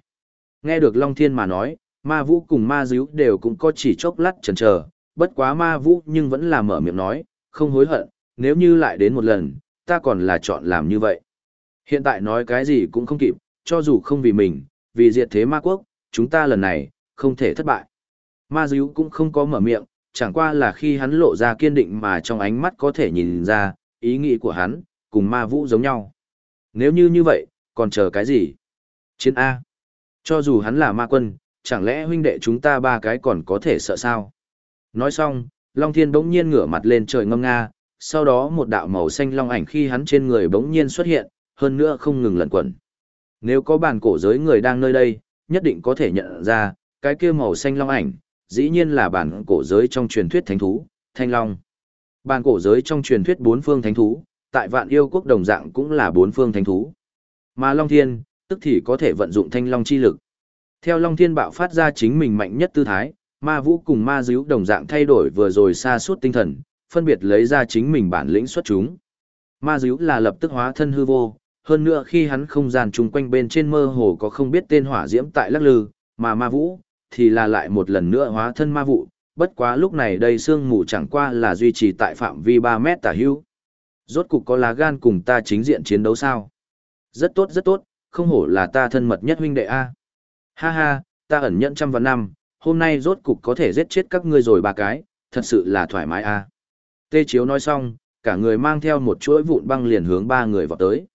Nghe được Long Thiên mà nói, ma vũ cùng ma díu đều cũng có chỉ chốc lát chần chờ, bất quá ma vũ nhưng vẫn là mở miệng nói, không hối hận, nếu như lại đến một lần, ta còn là chọn làm như vậy. Hiện tại nói cái gì cũng không kịp, cho dù không vì mình, vì diệt thế ma quốc, chúng ta lần này, không thể thất bại. Ma díu cũng không có mở miệng, chẳng qua là khi hắn lộ ra kiên định mà trong ánh mắt có thể nhìn ra, ý nghĩ của hắn, cùng ma vũ giống nhau. Nếu như như vậy, còn chờ cái gì? Chiến A. Cho dù hắn là ma quân, chẳng lẽ huynh đệ chúng ta ba cái còn có thể sợ sao? Nói xong, Long Thiên bỗng nhiên ngửa mặt lên trời ngâm nga, sau đó một đạo màu xanh long ảnh khi hắn trên người bỗng nhiên xuất hiện, hơn nữa không ngừng lẩn quẩn. Nếu có bản cổ giới người đang nơi đây, nhất định có thể nhận ra, cái kia màu xanh long ảnh, dĩ nhiên là bản cổ giới trong truyền thuyết thánh thú, thanh long. Bản cổ giới trong truyền thuyết bốn phương thánh thú, tại vạn yêu quốc đồng dạng cũng là bốn phương thánh thú. Mà Long Thiên, tức thì có thể vận dụng thanh long chi lực. Theo Long Thiên bạo phát ra chính mình mạnh nhất tư thái, ma vũ cùng ma díu đồng dạng thay đổi vừa rồi xa suốt tinh thần, phân biệt lấy ra chính mình bản lĩnh xuất chúng. Ma díu là lập tức hóa thân hư vô, hơn nữa khi hắn không gian chung quanh bên trên mơ hồ có không biết tên hỏa diễm tại lắc lư, mà ma vũ, thì là lại một lần nữa hóa thân ma vụ, bất quá lúc này đây sương mù chẳng qua là duy trì tại phạm vi 3 mét tả hữu. Rốt cục có lá gan cùng ta chính diện chiến đấu sao? Rất tốt rất tốt, không hổ là ta thân mật nhất huynh đệ A. Ha ha, ta ẩn nhẫn trăm vạn năm, hôm nay rốt cục có thể giết chết các ngươi rồi ba cái, thật sự là thoải mái A. Tê Chiếu nói xong, cả người mang theo một chuỗi vụn băng liền hướng ba người vào tới.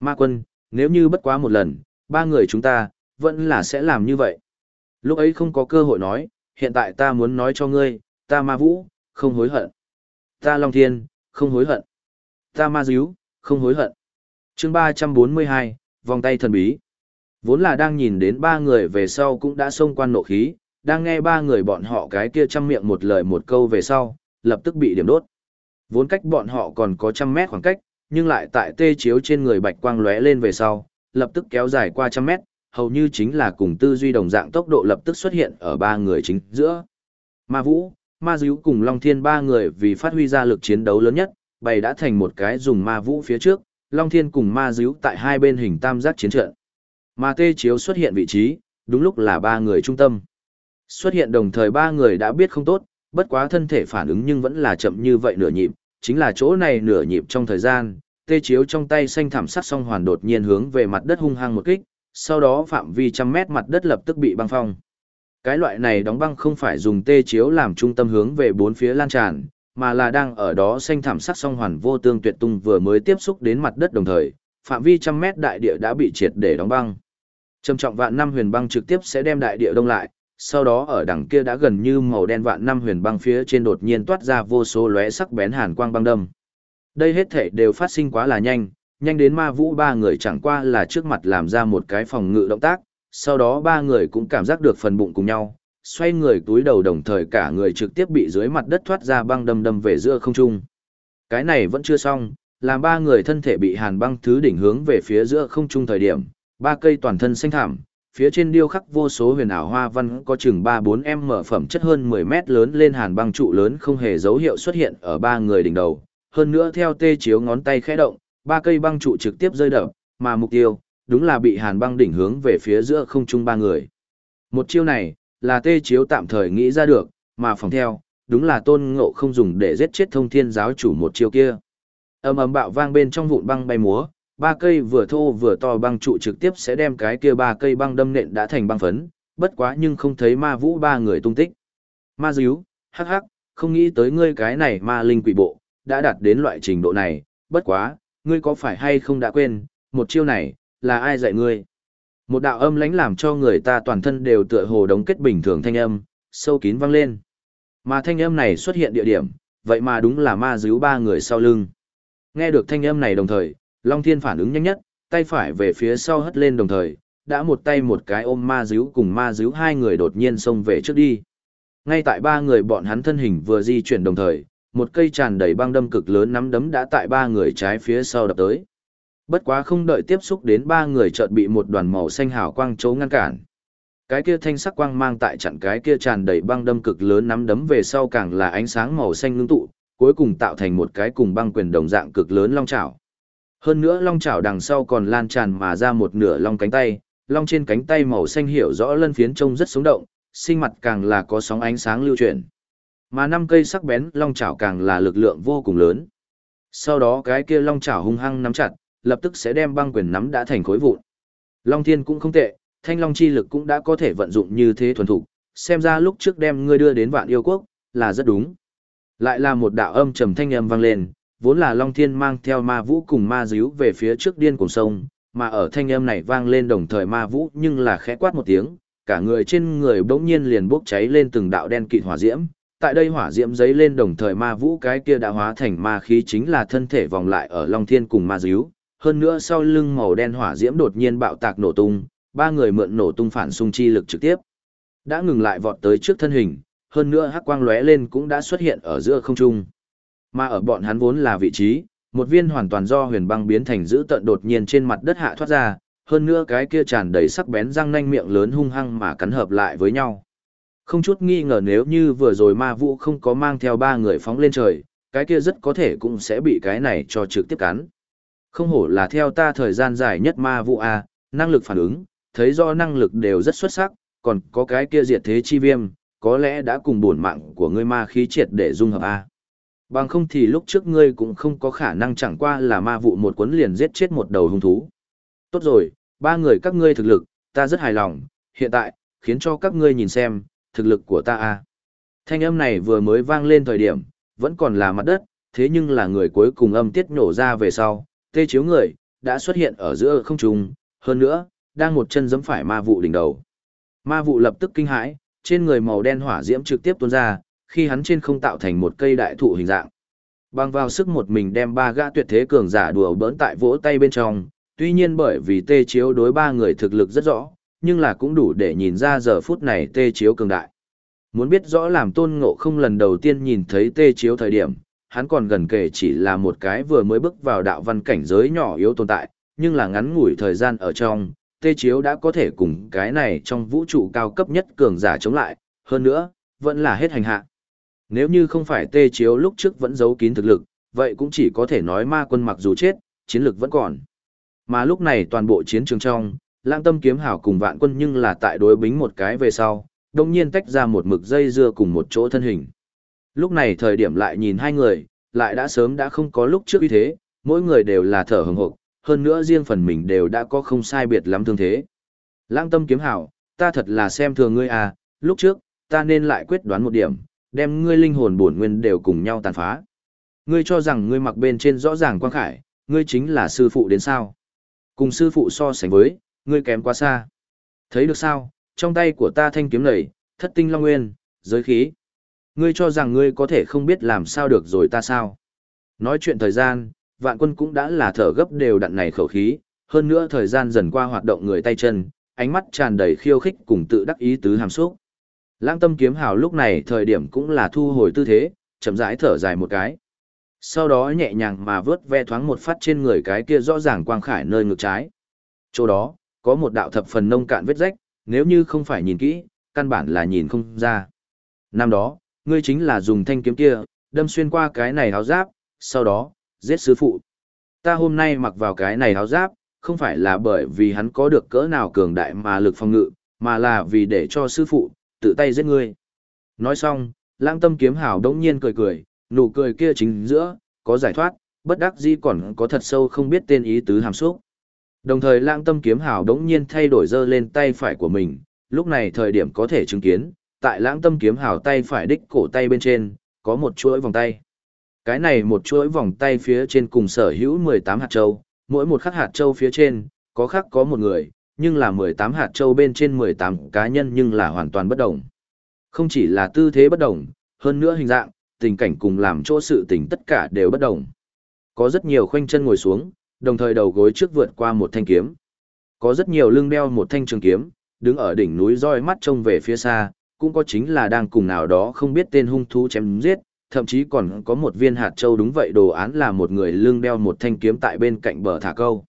Ma quân, nếu như bất quá một lần, ba người chúng ta, vẫn là sẽ làm như vậy. Lúc ấy không có cơ hội nói, hiện tại ta muốn nói cho ngươi, ta ma vũ, không hối hận. Ta Long Thiên, không hối hận. Ta ma díu, không hối hận. chương ba trăm bốn mươi hai, vòng tay thần bí. Vốn là đang nhìn đến ba người về sau cũng đã xông quan nộ khí, đang nghe ba người bọn họ cái kia chăm miệng một lời một câu về sau, lập tức bị điểm đốt. Vốn cách bọn họ còn có trăm mét khoảng cách, nhưng lại tại tê chiếu trên người bạch quang lóe lên về sau, lập tức kéo dài qua trăm mét, hầu như chính là cùng tư duy đồng dạng tốc độ lập tức xuất hiện ở ba người chính giữa. Ma Vũ, Ma Dữ cùng Long Thiên ba người vì phát huy ra lực chiến đấu lớn nhất, bày đã thành một cái dùng Ma Vũ phía trước, Long Thiên cùng Ma Dữ tại hai bên hình tam giác chiến trận. Ma Tê Chiếu xuất hiện vị trí, đúng lúc là ba người trung tâm. Xuất hiện đồng thời ba người đã biết không tốt, bất quá thân thể phản ứng nhưng vẫn là chậm như vậy nửa nhịp, chính là chỗ này nửa nhịp trong thời gian, Tê Chiếu trong tay xanh thảm sắc song hoàn đột nhiên hướng về mặt đất hung hăng một kích, sau đó phạm vi trăm mét mặt đất lập tức bị băng phong. Cái loại này đóng băng không phải dùng tê chiếu làm trung tâm hướng về bốn phía lan tràn, mà là đang ở đó xanh thảm sắc song hoàn vô tương tuyệt tung vừa mới tiếp xúc đến mặt đất đồng thời, phạm vi trăm mét đại địa đã bị triệt để đóng băng. Trầm trọng vạn năm huyền băng trực tiếp sẽ đem đại địa đông lại, sau đó ở đằng kia đã gần như màu đen vạn năm huyền băng phía trên đột nhiên toát ra vô số lóe sắc bén hàn quang băng đâm. Đây hết thể đều phát sinh quá là nhanh, nhanh đến ma vũ ba người chẳng qua là trước mặt làm ra một cái phòng ngự động tác, sau đó ba người cũng cảm giác được phần bụng cùng nhau, xoay người túi đầu đồng thời cả người trực tiếp bị dưới mặt đất thoát ra băng đâm đâm về giữa không trung. Cái này vẫn chưa xong, làm ba người thân thể bị hàn băng thứ đỉnh hướng về phía giữa không trung thời điểm, ba cây toàn thân xanh thảm, phía trên điêu khắc vô số huyền ảo hoa văn có chừng 3-4 m mở phẩm chất hơn 10 mét lớn lên hàn băng trụ lớn không hề dấu hiệu xuất hiện ở ba người đỉnh đầu. Hơn nữa theo tê chiếu ngón tay khẽ động, ba cây băng trụ trực tiếp rơi đập, mà mục tiêu, đúng là bị hàn băng đỉnh hướng về phía giữa không trung ba người. Một chiêu này, là tê chiếu tạm thời nghĩ ra được, mà phòng theo, đúng là tôn ngộ không dùng để giết chết thông thiên giáo chủ một chiêu kia. ầm ầm bạo vang bên trong vụn băng bay múa, ba cây vừa thô vừa to băng trụ trực tiếp sẽ đem cái kia ba cây băng đâm nện đã thành băng phấn, bất quá nhưng không thấy ma vũ ba người tung tích. Ma díu, hắc hắc, không nghĩ tới ngươi cái này ma linh quỷ bộ, đã đạt đến loại trình độ này, bất quá, ngươi có phải hay không đã quên, một chiêu này, là ai dạy ngươi? Một đạo âm lãnh làm cho người ta toàn thân đều tựa hồ đống kết bình thường thanh âm, sâu kín vang lên. Mà thanh âm này xuất hiện địa điểm, vậy mà đúng là ma díu ba người sau lưng. Nghe được thanh âm này đồng thời, Long Thiên phản ứng nhanh nhất, tay phải về phía sau hất lên đồng thời, đã một tay một cái ôm ma díu cùng ma díu hai người đột nhiên xông về trước đi. Ngay tại ba người bọn hắn thân hình vừa di chuyển đồng thời, một cây tràn đầy băng đâm cực lớn nắm đấm đã tại ba người trái phía sau đập tới. Bất quá không đợi tiếp xúc đến ba người chợt bị một đoàn màu xanh hào quang chấu ngăn cản. Cái kia thanh sắc quang mang tại chặn cái kia tràn đầy băng đâm cực lớn nắm đấm về sau càng là ánh sáng màu xanh ngưng tụ, cuối cùng tạo thành một cái cùng băng quyền đồng dạng cực lớn long trảo. Hơn nữa long chảo đằng sau còn lan tràn mà ra một nửa long cánh tay, long trên cánh tay màu xanh hiểu rõ lân phiến trông rất sống động, sinh mặt càng là có sóng ánh sáng lưu chuyển. Mà năm cây sắc bén long chảo càng là lực lượng vô cùng lớn. Sau đó cái kia long chảo hung hăng nắm chặt, lập tức sẽ đem băng quyền nắm đã thành khối vụn. Long thiên cũng không tệ, thanh long chi lực cũng đã có thể vận dụng như thế thuần thục, xem ra lúc trước đem ngươi đưa đến vạn yêu quốc, là rất đúng. Lại là một đạo âm trầm thanh âm vang lên, vốn là Long Thiên mang theo ma vũ cùng ma díu về phía trước điên cùng sông, mà ở thanh âm này vang lên đồng thời ma vũ nhưng là khẽ quát một tiếng, cả người trên người bỗng nhiên liền bốc cháy lên từng đạo đen kịt hỏa diễm. Tại đây hỏa diễm giấy lên đồng thời ma vũ cái kia đã hóa thành ma khí chính là thân thể vòng lại ở Long Thiên cùng ma díu. Hơn nữa sau lưng màu đen hỏa diễm đột nhiên bạo tạc nổ tung, ba người mượn nổ tung phản xung chi lực trực tiếp. Đã ngừng lại vọt tới trước thân hình, hơn nữa hắc quang lóe lên cũng đã xuất hiện ở giữa không trung. Mà ở bọn hắn vốn là vị trí, một viên hoàn toàn do huyền băng biến thành dữ tận đột nhiên trên mặt đất hạ thoát ra, hơn nữa cái kia tràn đầy sắc bén răng nanh miệng lớn hung hăng mà cắn hợp lại với nhau. Không chút nghi ngờ nếu như vừa rồi ma vũ không có mang theo ba người phóng lên trời, cái kia rất có thể cũng sẽ bị cái này cho trực tiếp cắn. Không hổ là theo ta thời gian dài nhất ma vũ A, năng lực phản ứng, thấy do năng lực đều rất xuất sắc, còn có cái kia diệt thế chi viêm, có lẽ đã cùng bổn mạng của ngươi ma khí triệt để dung hợp A. Bằng không thì lúc trước ngươi cũng không có khả năng chẳng qua là ma vụ một cuốn liền giết chết một đầu hung thú. Tốt rồi, ba người các ngươi thực lực, ta rất hài lòng, hiện tại, khiến cho các ngươi nhìn xem, thực lực của ta a. Thanh âm này vừa mới vang lên thời điểm, vẫn còn là mặt đất, thế nhưng là người cuối cùng âm tiết nổ ra về sau, tê chiếu người, đã xuất hiện ở giữa không trung, hơn nữa, đang một chân giẫm phải ma vụ đỉnh đầu. Ma vụ lập tức kinh hãi, trên người màu đen hỏa diễm trực tiếp tuôn ra, khi hắn trên không tạo thành một cây đại thụ hình dạng. Bằng vào sức một mình đem ba gã tuyệt thế cường giả đùa bỡn tại vỗ tay bên trong, tuy nhiên bởi vì tê chiếu đối ba người thực lực rất rõ, nhưng là cũng đủ để nhìn ra giờ phút này tê chiếu cường đại. Muốn biết rõ làm tôn ngộ không lần đầu tiên nhìn thấy tê chiếu thời điểm, hắn còn gần kể chỉ là một cái vừa mới bước vào đạo văn cảnh giới nhỏ yếu tồn tại, nhưng là ngắn ngủi thời gian ở trong, tê chiếu đã có thể cùng cái này trong vũ trụ cao cấp nhất cường giả chống lại, hơn nữa, vẫn là hết hành hạ. Nếu như không phải tê chiếu lúc trước vẫn giấu kín thực lực, vậy cũng chỉ có thể nói ma quân mặc dù chết, chiến lực vẫn còn. Mà lúc này toàn bộ chiến trường trong, lãng tâm kiếm hảo cùng vạn quân nhưng là tại đối bính một cái về sau, đồng nhiên tách ra một mực dây dưa cùng một chỗ thân hình. Lúc này thời điểm lại nhìn hai người, lại đã sớm đã không có lúc trước uy thế, mỗi người đều là thở hừng hộp, hơn nữa riêng phần mình đều đã có không sai biệt lắm thương thế. Lãng tâm kiếm hảo, ta thật là xem thường ngươi à, lúc trước, ta nên lại quyết đoán một điểm, đem ngươi linh hồn bổn nguyên đều cùng nhau tàn phá. Ngươi cho rằng ngươi mặc bên trên rõ ràng quang khải, ngươi chính là sư phụ đến sao? Cùng sư phụ so sánh với, ngươi kém quá xa. Thấy được sao, trong tay của ta thanh kiếm này, thất tinh long nguyên, giới khí. Ngươi cho rằng ngươi có thể không biết làm sao được rồi ta sao? Nói chuyện thời gian, vạn quân cũng đã là thở gấp đều đặn này khẩu khí, hơn nữa thời gian dần qua hoạt động người tay chân, ánh mắt tràn đầy khiêu khích cùng tự đắc ý tứ hàm xúc. Lãng tâm kiếm hào lúc này thời điểm cũng là thu hồi tư thế, chậm rãi thở dài một cái. Sau đó nhẹ nhàng mà vớt ve thoáng một phát trên người cái kia rõ ràng quang khải nơi ngực trái. Chỗ đó, có một đạo thập phần nông cạn vết rách, nếu như không phải nhìn kỹ, căn bản là nhìn không ra. Năm đó, ngươi chính là dùng thanh kiếm kia, đâm xuyên qua cái này áo giáp, sau đó, giết sư phụ. Ta hôm nay mặc vào cái này áo giáp, không phải là bởi vì hắn có được cỡ nào cường đại mà lực phòng ngự, mà là vì để cho sư phụ, tự tay giết ngươi. Nói xong, lãng tâm kiếm hào đống nhiên cười cười, nụ cười kia chính giữa, có giải thoát, bất đắc dĩ còn có thật sâu không biết tên ý tứ hàm xúc. Đồng thời lãng tâm kiếm hào đống nhiên thay đổi dơ lên tay phải của mình, lúc này thời điểm có thể chứng kiến, tại lãng tâm kiếm hào tay phải đích cổ tay bên trên, có một chuỗi vòng tay. Cái này một chuỗi vòng tay phía trên cùng sở hữu 18 hạt châu, mỗi một khắc hạt châu phía trên, có khắc có một người, nhưng là 18 hạt châu bên trên 18 cá nhân nhưng là hoàn toàn bất đồng. Không chỉ là tư thế bất đồng, hơn nữa hình dạng, tình cảnh cùng làm chỗ sự tình tất cả đều bất đồng. Có rất nhiều khoanh chân ngồi xuống, đồng thời đầu gối trước vượt qua một thanh kiếm. Có rất nhiều lưng đeo một thanh trường kiếm, đứng ở đỉnh núi roi mắt trông về phía xa, cũng có chính là đang cùng nào đó không biết tên hung thú chém giết, thậm chí còn có một viên hạt châu đúng vậy đồ án là một người lưng đeo một thanh kiếm tại bên cạnh bờ thả câu.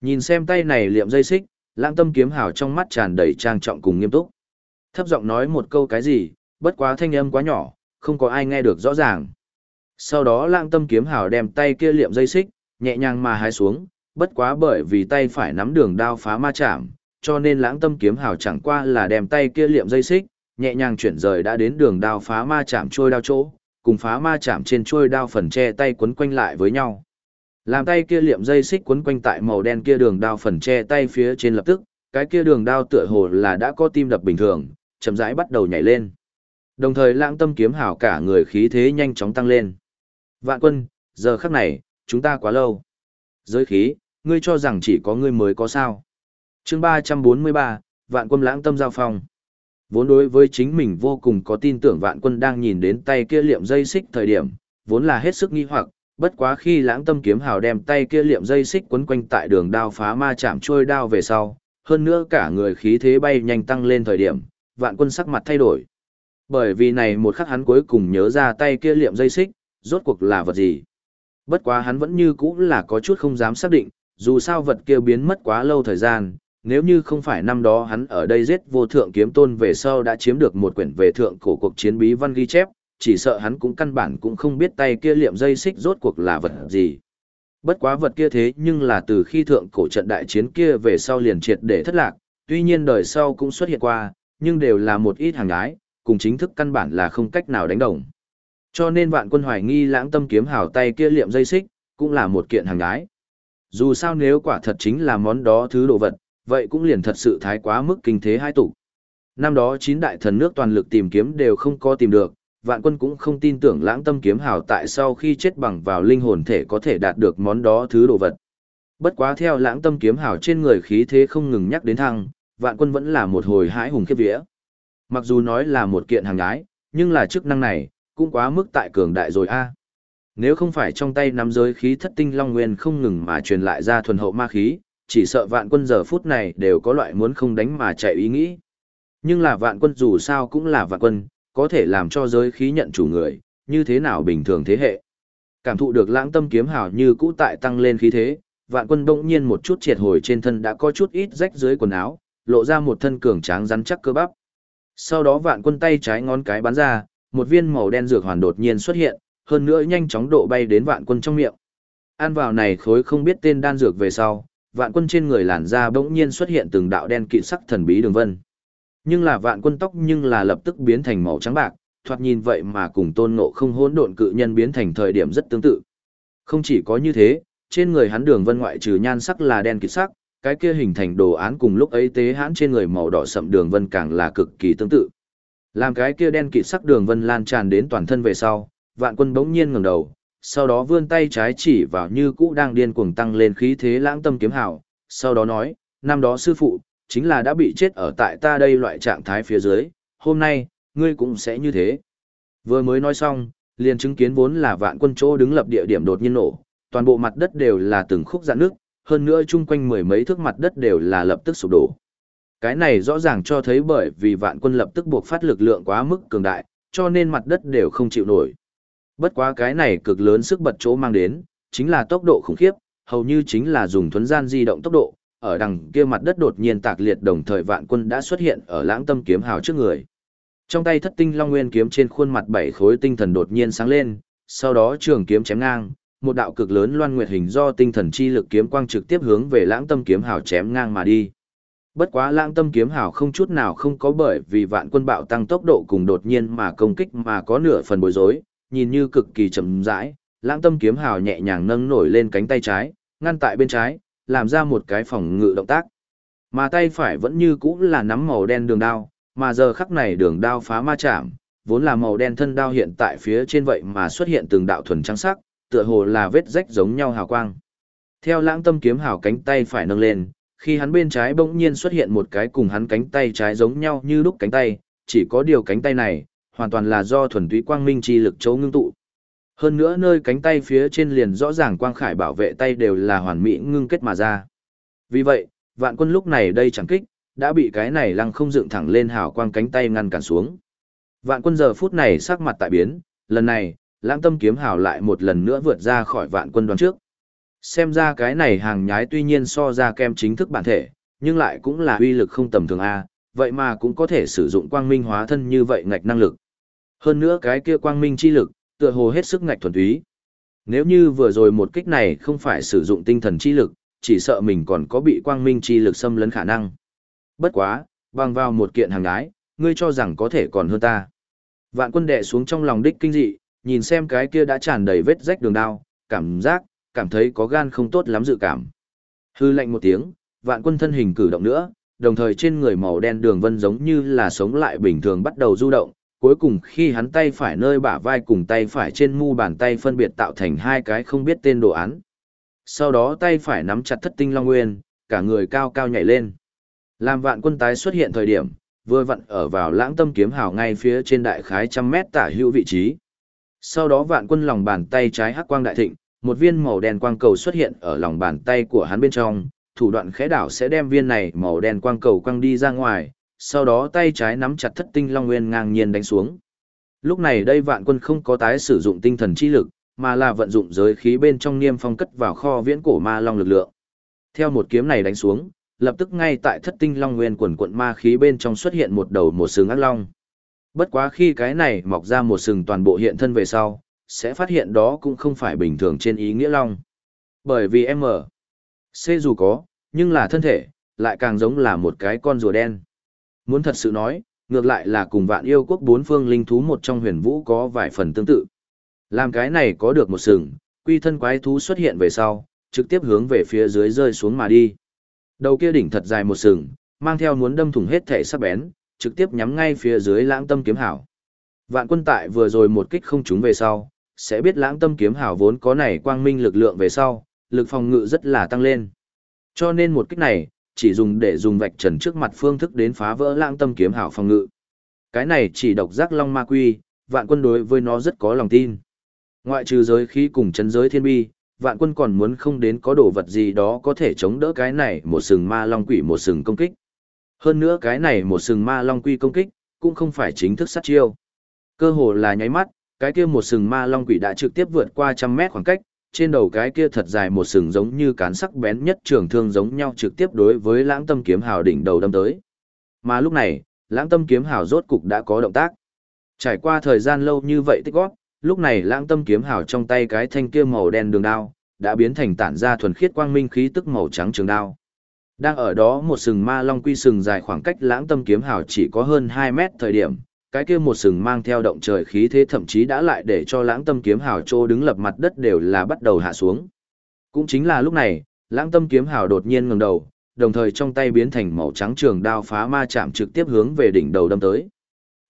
Nhìn xem tay này liệm dây xích, lãng tâm kiếm hào trong mắt tràn đầy trang trọng cùng nghiêm túc. Thấp giọng nói một câu cái gì, bất quá thanh âm quá nhỏ, không có ai nghe được rõ ràng. Sau đó lãng tâm kiếm hào đem tay kia liệm dây xích, nhẹ nhàng mà hái xuống, bất quá bởi vì tay phải nắm đường đao phá ma chạm, cho nên lãng tâm kiếm hào chẳng qua là đem tay kia liệm dây xích, nhẹ nhàng chuyển rời đã đến đường đao phá ma chạm trôi đao chỗ, cùng phá ma chạm trên trôi đao phần che tay quấn quanh lại với nhau. Làm tay kia liệm dây xích quấn quanh tại màu đen kia đường đao phần che tay phía trên lập tức, cái kia đường đao tựa hồ là đã có tim đập bình thường, chậm rãi bắt đầu nhảy lên. Đồng thời lãng tâm kiếm hảo cả người khí thế nhanh chóng tăng lên. Vạn quân, Giờ khắc này, chúng ta quá lâu. Giới khí, ngươi cho rằng chỉ có ngươi mới có sao. chương 343, Vạn quân lãng tâm giao phong. Vốn đối với chính mình vô cùng có tin tưởng vạn quân đang nhìn đến tay kia liệm dây xích thời điểm, vốn là hết sức nghi hoặc, bất quá khi lãng tâm kiếm hào đem tay kia liệm dây xích quấn quanh tại đường đao phá ma chạm trôi đao về sau, hơn nữa cả người khí thế bay nhanh tăng lên thời điểm, vạn quân sắc mặt thay đổi. Bởi vì này một khắc hắn cuối cùng nhớ ra tay kia liệm dây xích, rốt cuộc là vật gì. Bất quá hắn vẫn như cũ là có chút không dám xác định, dù sao vật kia biến mất quá lâu thời gian, nếu như không phải năm đó hắn ở đây giết vô thượng kiếm tôn về sau đã chiếm được một quyển về thượng cổ cuộc chiến bí văn ghi chép, chỉ sợ hắn cũng căn bản cũng không biết tay kia liệm dây xích rốt cuộc là vật gì. Bất quá vật kia thế nhưng là từ khi thượng cổ trận đại chiến kia về sau liền triệt để thất lạc, tuy nhiên đời sau cũng xuất hiện qua, nhưng đều là một ít hàng ái, cùng chính thức căn bản là không cách nào đánh đồng. Cho nên vạn quân hoài nghi lãng tâm kiếm hào tay kia liệm dây xích, cũng là một kiện hàng ái. Dù sao nếu quả thật chính là món đó thứ đồ vật, vậy cũng liền thật sự thái quá mức kinh thế hai tụ. Năm đó chín đại thần nước toàn lực tìm kiếm đều không có tìm được, vạn quân cũng không tin tưởng lãng tâm kiếm hào tại sau khi chết bằng vào linh hồn thể có thể đạt được món đó thứ đồ vật. Bất quá theo lãng tâm kiếm hào trên người khí thế không ngừng nhắc đến thăng, vạn quân vẫn là một hồi hãi hùng khiếp vía. Mặc dù nói là một kiện hàng ái, nhưng là chức năng này, cũng quá mức tại cường đại rồi a. Nếu không phải trong tay nắm giới khí thất tinh long nguyên không ngừng mà truyền lại ra thuần hậu ma khí, chỉ sợ vạn quân giờ phút này đều có loại muốn không đánh mà chạy ý nghĩ. Nhưng là vạn quân dù sao cũng là vạn quân, có thể làm cho giới khí nhận chủ người, như thế nào bình thường thế hệ. Cảm thụ được lãng tâm kiếm hào như cũ tại tăng lên khí thế, vạn quân đông nhiên một chút triệt hồi trên thân đã có chút ít rách dưới quần áo, lộ ra một thân cường tráng rắn chắc cơ bắp. Sau đó vạn quân tay trái ngón cái bắn ra, một viên màu đen dược hoàn đột nhiên xuất hiện, hơn nữa nhanh chóng độ bay đến vạn quân trong miệng. Ăn vào này khối không biết tên đan dược về sau, vạn quân trên người làn da bỗng nhiên xuất hiện từng đạo đen kịt sắc thần bí đường vân. Nhưng là vạn quân tóc nhưng là lập tức biến thành màu trắng bạc, thoạt nhìn vậy mà cùng tôn ngộ không hỗn độn cự nhân biến thành thời điểm rất tương tự. Không chỉ có như thế, trên người hắn đường vân ngoại trừ nhan sắc là đen kịt sắc, cái kia hình thành đồ án cùng lúc ấy tế hãn trên người màu đỏ sậm đường vân càng là cực kỳ tương tự. Làm cái kia đen kịt sắc đường vân lan tràn đến toàn thân về sau, vạn quân bỗng nhiên ngẩng đầu, sau đó vươn tay trái chỉ vào như cũ đang điên cuồng tăng lên khí thế lãng tâm kiếm hào, sau đó nói, năm đó sư phụ, chính là đã bị chết ở tại ta đây loại trạng thái phía dưới, hôm nay, ngươi cũng sẽ như thế. Vừa mới nói xong, liền chứng kiến vốn là vạn quân chỗ đứng lập địa điểm đột nhiên nổ, toàn bộ mặt đất đều là từng khúc dạn nước, hơn nữa chung quanh mười mấy thước mặt đất đều là lập tức sụp đổ. Cái này rõ ràng cho thấy bởi vì vạn quân lập tức buộc phát lực lượng quá mức cường đại, cho nên mặt đất đều không chịu nổi. Bất quá cái này cực lớn sức bật chỗ mang đến, chính là tốc độ khủng khiếp, hầu như chính là dùng thuấn gian di động tốc độ, ở đằng kia mặt đất đột nhiên tạc liệt đồng thời vạn quân đã xuất hiện ở lãng tâm kiếm hào trước người. Trong tay thất tinh long nguyên kiếm trên khuôn mặt bảy khối tinh thần đột nhiên sáng lên, sau đó trường kiếm chém ngang, một đạo cực lớn loan nguyệt hình do tinh thần chi lực kiếm quang trực tiếp hướng về lãng tâm kiếm hào chém ngang mà đi. Bất quá lãng tâm kiếm hào không chút nào không có bởi vì vạn quân bạo tăng tốc độ cùng đột nhiên mà công kích mà có nửa phần bối rối, nhìn như cực kỳ chậm rãi, lãng tâm kiếm hào nhẹ nhàng nâng nổi lên cánh tay trái, ngăn tại bên trái, làm ra một cái phòng ngự động tác. Mà tay phải vẫn như cũ là nắm màu đen đường đao, mà giờ khắc này đường đao phá ma chạm, vốn là màu đen thân đao hiện tại phía trên vậy mà xuất hiện từng đạo thuần trắng sắc, tựa hồ là vết rách giống nhau hào quang. Theo lãng tâm kiếm hào cánh tay phải nâng lên, khi hắn bên trái bỗng nhiên xuất hiện một cái cùng hắn cánh tay trái giống nhau như lúc cánh tay, chỉ có điều cánh tay này, hoàn toàn là do thuần túy quang minh chi lực chấu ngưng tụ. Hơn nữa nơi cánh tay phía trên liền rõ ràng quang khải bảo vệ tay đều là hoàn mỹ ngưng kết mà ra. Vì vậy, vạn quân lúc này đây chẳng kích, đã bị cái này lăng không dựng thẳng lên hào quang cánh tay ngăn cản xuống. Vạn quân giờ phút này sắc mặt tại biến, lần này, lãng tâm kiếm hào lại một lần nữa vượt ra khỏi vạn quân đoán trước. Xem ra cái này hàng nhái tuy nhiên so ra kem chính thức bản thể, nhưng lại cũng là uy lực không tầm thường A, vậy mà cũng có thể sử dụng quang minh hóa thân như vậy ngạch năng lực. Hơn nữa cái kia quang minh chi lực, tựa hồ hết sức ngạch thuần túy. Nếu như vừa rồi một kích này không phải sử dụng tinh thần chi lực, chỉ sợ mình còn có bị quang minh chi lực xâm lấn khả năng. Bất quá, bằng vào một kiện hàng ái, ngươi cho rằng có thể còn hơn ta. Vạn quân đệ xuống trong lòng đích kinh dị, nhìn xem cái kia đã tràn đầy vết rách đường đao, cảm giác, cảm thấy có gan không tốt lắm dự cảm. Hư lạnh một tiếng, vạn quân thân hình cử động nữa, đồng thời trên người màu đen đường vân giống như là sống lại bình thường bắt đầu du động, cuối cùng khi hắn tay phải nơi bả vai cùng tay phải trên mu bàn tay phân biệt tạo thành hai cái không biết tên đồ án. Sau đó tay phải nắm chặt thất tinh long nguyên, cả người cao cao nhảy lên. Làm vạn quân tái xuất hiện thời điểm, vừa vặn ở vào lãng tâm kiếm hào ngay phía trên đại khái trăm mét tả hữu vị trí. Sau đó vạn quân lòng bàn tay trái hắc quang đại thịnh, một viên màu đen quang cầu xuất hiện ở lòng bàn tay của hắn bên trong, thủ đoạn khẽ đảo sẽ đem viên này màu đen quang cầu quăng đi ra ngoài, sau đó tay trái nắm chặt thất tinh long nguyên ngang nhiên đánh xuống. Lúc này đây vạn quân không có tái sử dụng tinh thần chi lực, mà là vận dụng giới khí bên trong niêm phong cất vào kho viễn cổ ma long lực lượng. Theo một kiếm này đánh xuống, lập tức ngay tại thất tinh long nguyên quần quận ma khí bên trong xuất hiện một đầu một sừng ác long. Bất quá khi cái này mọc ra một sừng toàn bộ hiện thân về sau, sẽ phát hiện đó cũng không phải bình thường trên ý nghĩa long. Bởi vì M, C dù có, nhưng là thân thể, lại càng giống là một cái con rùa đen. Muốn thật sự nói, ngược lại là cùng vạn yêu quốc bốn phương linh thú một trong huyền vũ có vài phần tương tự. Làm cái này có được một sừng, quy thân quái thú xuất hiện về sau, trực tiếp hướng về phía dưới rơi xuống mà đi. Đầu kia đỉnh thật dài một sừng, mang theo muốn đâm thủng hết thể sắc bén, trực tiếp nhắm ngay phía dưới lãng tâm kiếm hảo. Vạn quân tại vừa rồi một kích không trúng về sau, sẽ biết lãng tâm kiếm hảo vốn có này quang minh lực lượng về sau, lực phòng ngự rất là tăng lên. Cho nên một kích này, chỉ dùng để dùng vạch trần trước mặt phương thức đến phá vỡ lãng tâm kiếm hảo phòng ngự. Cái này chỉ độc giác long ma quy, vạn quân đối với nó rất có lòng tin. Ngoại trừ giới khí cùng chân giới thiên bi, vạn quân còn muốn không đến có đồ vật gì đó có thể chống đỡ cái này một sừng ma long quỷ một sừng công kích. Hơn nữa cái này một sừng ma long quy công kích, cũng không phải chính thức sát chiêu. Cơ hồ là nháy mắt, cái kia một sừng ma long quỷ đã trực tiếp vượt qua trăm mét khoảng cách, trên đầu cái kia thật dài một sừng giống như cán sắc bén nhất trường thương giống nhau trực tiếp đối với lãng tâm kiếm hào đỉnh đầu đâm tới. Mà lúc này, lãng tâm kiếm hào rốt cục đã có động tác. Trải qua thời gian lâu như vậy tích góp, lúc này lãng tâm kiếm hào trong tay cái thanh kia màu đen đường đao, đã biến thành tản ra thuần khiết quang minh khí tức màu trắng trường đao. Đang ở đó một sừng ma long quy sừng dài khoảng cách lãng tâm kiếm hào chỉ có hơn 2 mét thời điểm, cái kia một sừng mang theo động trời khí thế thậm chí đã lại để cho lãng tâm kiếm hào trô đứng lập mặt đất đều là bắt đầu hạ xuống. Cũng chính là lúc này, lãng tâm kiếm hào đột nhiên ngẩng đầu, đồng thời trong tay biến thành màu trắng trường đao phá ma chạm trực tiếp hướng về đỉnh đầu đâm tới.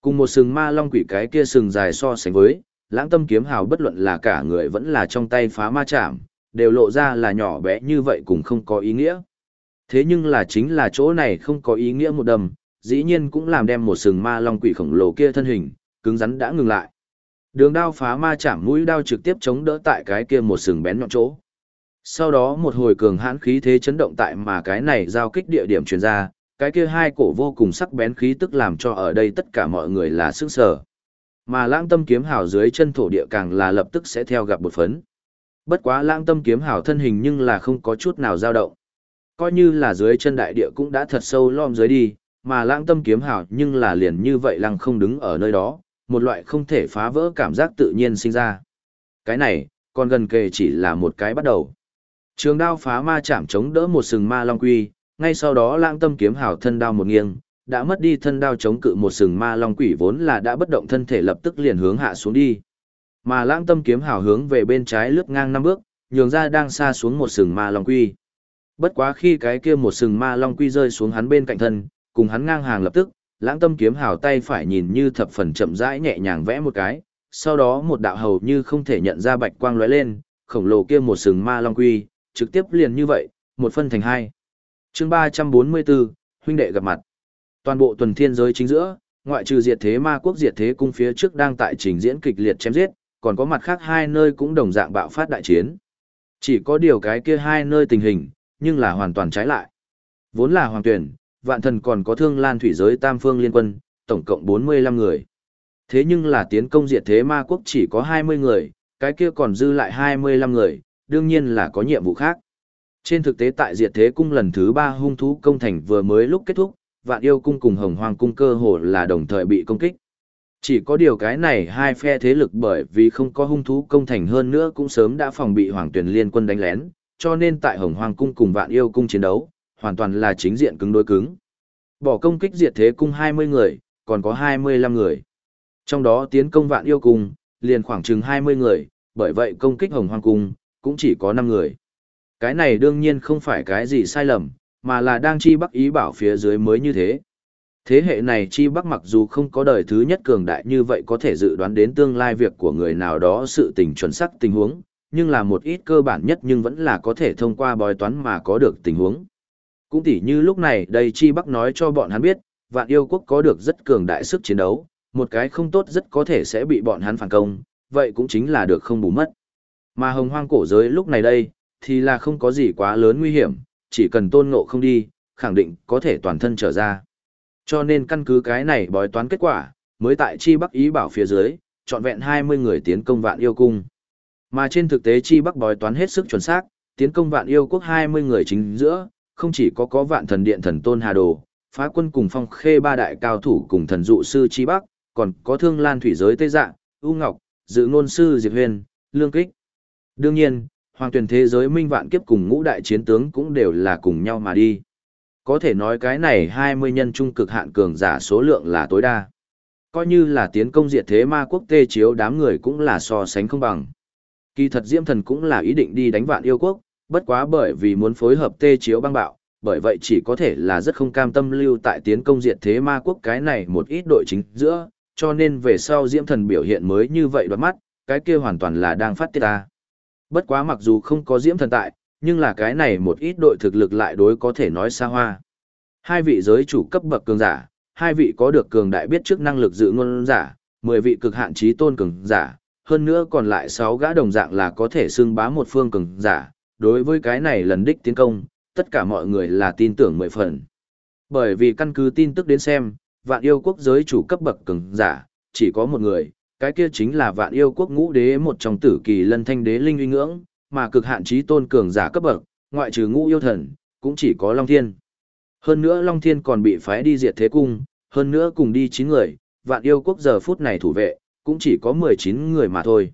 Cùng một sừng ma long quỷ cái kia sừng dài so sánh với, lãng tâm kiếm hào bất luận là cả người vẫn là trong tay phá ma chạm, đều lộ ra là nhỏ bé như vậy cũng không có ý nghĩa. Thế nhưng là chính là chỗ này không có ý nghĩa một đầm, dĩ nhiên cũng làm đem một sừng ma long quỷ khổng lồ kia thân hình, cứng rắn đã ngừng lại. Đường đao phá ma chạm mũi đao trực tiếp chống đỡ tại cái kia một sừng bén nhọn chỗ. Sau đó một hồi cường hãn khí thế chấn động tại mà cái này giao kích địa điểm truyền ra, cái kia hai cổ vô cùng sắc bén khí tức làm cho ở đây tất cả mọi người là sức sở. Mà lãng tâm kiếm hào dưới chân thổ địa càng là lập tức sẽ theo gặp một phấn. Bất quá lãng tâm kiếm hào thân hình nhưng là không có chút nào dao động. Coi như là dưới chân đại địa cũng đã thật sâu lom dưới đi, mà lãng tâm kiếm hào nhưng là liền như vậy lăng không đứng ở nơi đó, một loại không thể phá vỡ cảm giác tự nhiên sinh ra. Cái này, còn gần kề chỉ là một cái bắt đầu. Trường đao phá ma chạm chống đỡ một sừng ma long quy, ngay sau đó lãng tâm kiếm hào thân đao một nghiêng, đã mất đi thân đao chống cự một sừng ma long quỷ vốn là đã bất động thân thể lập tức liền hướng hạ xuống đi. Mà lãng tâm kiếm hào hướng về bên trái lướt ngang năm bước, nhường ra đang xa xuống một sừng ma long quy. Bất quá khi cái kia một sừng ma long quy rơi xuống hắn bên cạnh thân, cùng hắn ngang hàng lập tức, lãng tâm kiếm hào tay phải nhìn như thập phần chậm rãi nhẹ nhàng vẽ một cái, sau đó một đạo hầu như không thể nhận ra bạch quang lóe lên, khổng lồ kia một sừng ma long quy, trực tiếp liền như vậy, một phân thành hai. Chương 344, huynh đệ gặp mặt. Toàn bộ tuần thiên giới chính giữa, ngoại trừ diệt thế ma quốc diệt thế cung phía trước đang tại trình diễn kịch liệt chém giết, còn có mặt khác hai nơi cũng đồng dạng bạo phát đại chiến. Chỉ có điều cái kia hai nơi tình hình, nhưng là hoàn toàn trái lại. Vốn là hoàng tuyển, vạn thần còn có thương lan thủy giới tam phương liên quân, tổng cộng 45 người. Thế nhưng là tiến công diệt thế ma quốc chỉ có 20 người, cái kia còn dư lại 25 người, đương nhiên là có nhiệm vụ khác. Trên thực tế tại diệt thế cung lần thứ 3 hung thú công thành vừa mới lúc kết thúc, vạn yêu cung cùng hồng Hoàng cung cơ hồ là đồng thời bị công kích. Chỉ có điều cái này hai phe thế lực bởi vì không có hung thú công thành hơn nữa cũng sớm đã phòng bị hoàng tuyển liên quân đánh lén, cho nên tại hồng Hoàng cung cùng vạn yêu cung chiến đấu, hoàn toàn là chính diện cứng đối cứng. Bỏ công kích diệt thế cung 20 người, còn có 25 người. Trong đó tiến công vạn yêu cung, liền khoảng chừng 20 người, bởi vậy công kích hồng hoang cung, cũng chỉ có 5 người. Cái này đương nhiên không phải cái gì sai lầm, mà là đang chi bắc ý bảo phía dưới mới như thế. Thế hệ này chi bắc mặc dù không có đời thứ nhất cường đại như vậy có thể dự đoán đến tương lai việc của người nào đó sự tình chuẩn xác tình huống, nhưng là một ít cơ bản nhất nhưng vẫn là có thể thông qua bói toán mà có được tình huống. Cũng tỉ như lúc này đây chi bắc nói cho bọn hắn biết, vạn yêu quốc có được rất cường đại sức chiến đấu, một cái không tốt rất có thể sẽ bị bọn hắn phản công, vậy cũng chính là được không bù mất. Mà hồng hoang cổ giới lúc này đây, thì là không có gì quá lớn nguy hiểm, chỉ cần tôn ngộ không đi, khẳng định có thể toàn thân trở ra. Cho nên căn cứ cái này bói toán kết quả, mới tại Chi Bắc Ý bảo phía dưới, trọn vẹn 20 người tiến công vạn yêu cung. Mà trên thực tế Chi Bắc bói toán hết sức chuẩn xác, tiến công vạn yêu quốc 20 người chính giữa, không chỉ có có vạn thần điện thần tôn Hà Đồ, phá quân cùng phong khê ba đại cao thủ cùng thần dụ sư Chi Bắc, còn có thương lan thủy giới Tây Dạ, ưu Ngọc, dự ngôn sư Diệp Huyền, Lương Kích. Đương nhiên, hoàng tuyển thế giới minh vạn kiếp cùng ngũ đại chiến tướng cũng đều là cùng nhau mà đi. Có thể nói cái này 20 nhân trung cực hạn cường giả số lượng là tối đa. Coi như là tiến công diệt thế ma quốc tê chiếu đám người cũng là so sánh không bằng. Kỳ thật Diễm Thần cũng là ý định đi đánh vạn yêu quốc, bất quá bởi vì muốn phối hợp tê chiếu băng bạo, bởi vậy chỉ có thể là rất không cam tâm lưu tại tiến công diệt thế ma quốc cái này một ít đội chính giữa, cho nên về sau Diễm Thần biểu hiện mới như vậy đoạt mắt, cái kia hoàn toàn là đang phát tiết ta. Bất quá mặc dù không có Diễm Thần tại, nhưng là cái này một ít đội thực lực lại đối có thể nói xa hoa. Hai vị giới chủ cấp bậc cường giả, hai vị có được cường đại biết trước năng lực dự ngôn giả, mười vị cực hạn trí tôn cường giả, hơn nữa còn lại sáu gã đồng dạng là có thể xưng bá một phương cường giả. Đối với cái này lần đích tiến công, tất cả mọi người là tin tưởng mười phần. Bởi vì căn cứ tin tức đến xem, vạn yêu quốc giới chủ cấp bậc cường giả, chỉ có một người, cái kia chính là vạn yêu quốc ngũ đế một trong tử kỳ lân thanh đế linh uy ngưỡng, mà cực hạn trí tôn cường giả cấp bậc, ngoại trừ ngũ yêu thần, cũng chỉ có Long Thiên. Hơn nữa Long Thiên còn bị phái đi diệt thế cung, hơn nữa cùng đi 9 người, vạn yêu quốc giờ phút này thủ vệ, cũng chỉ có 19 người mà thôi.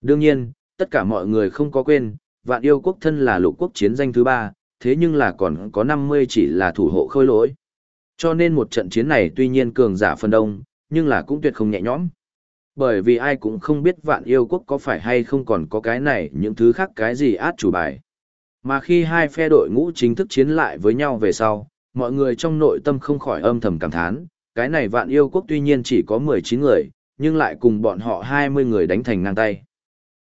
Đương nhiên, tất cả mọi người không có quên, vạn yêu quốc thân là lục quốc chiến danh thứ ba, thế nhưng là còn có 50 chỉ là thủ hộ khôi lỗi. Cho nên một trận chiến này tuy nhiên cường giả phân đông, nhưng là cũng tuyệt không nhẹ nhõm. Bởi vì ai cũng không biết vạn yêu quốc có phải hay không còn có cái này những thứ khác cái gì át chủ bài. Mà khi hai phe đội ngũ chính thức chiến lại với nhau về sau, mọi người trong nội tâm không khỏi âm thầm cảm thán, cái này vạn yêu quốc tuy nhiên chỉ có 19 người, nhưng lại cùng bọn họ 20 người đánh thành ngang tay.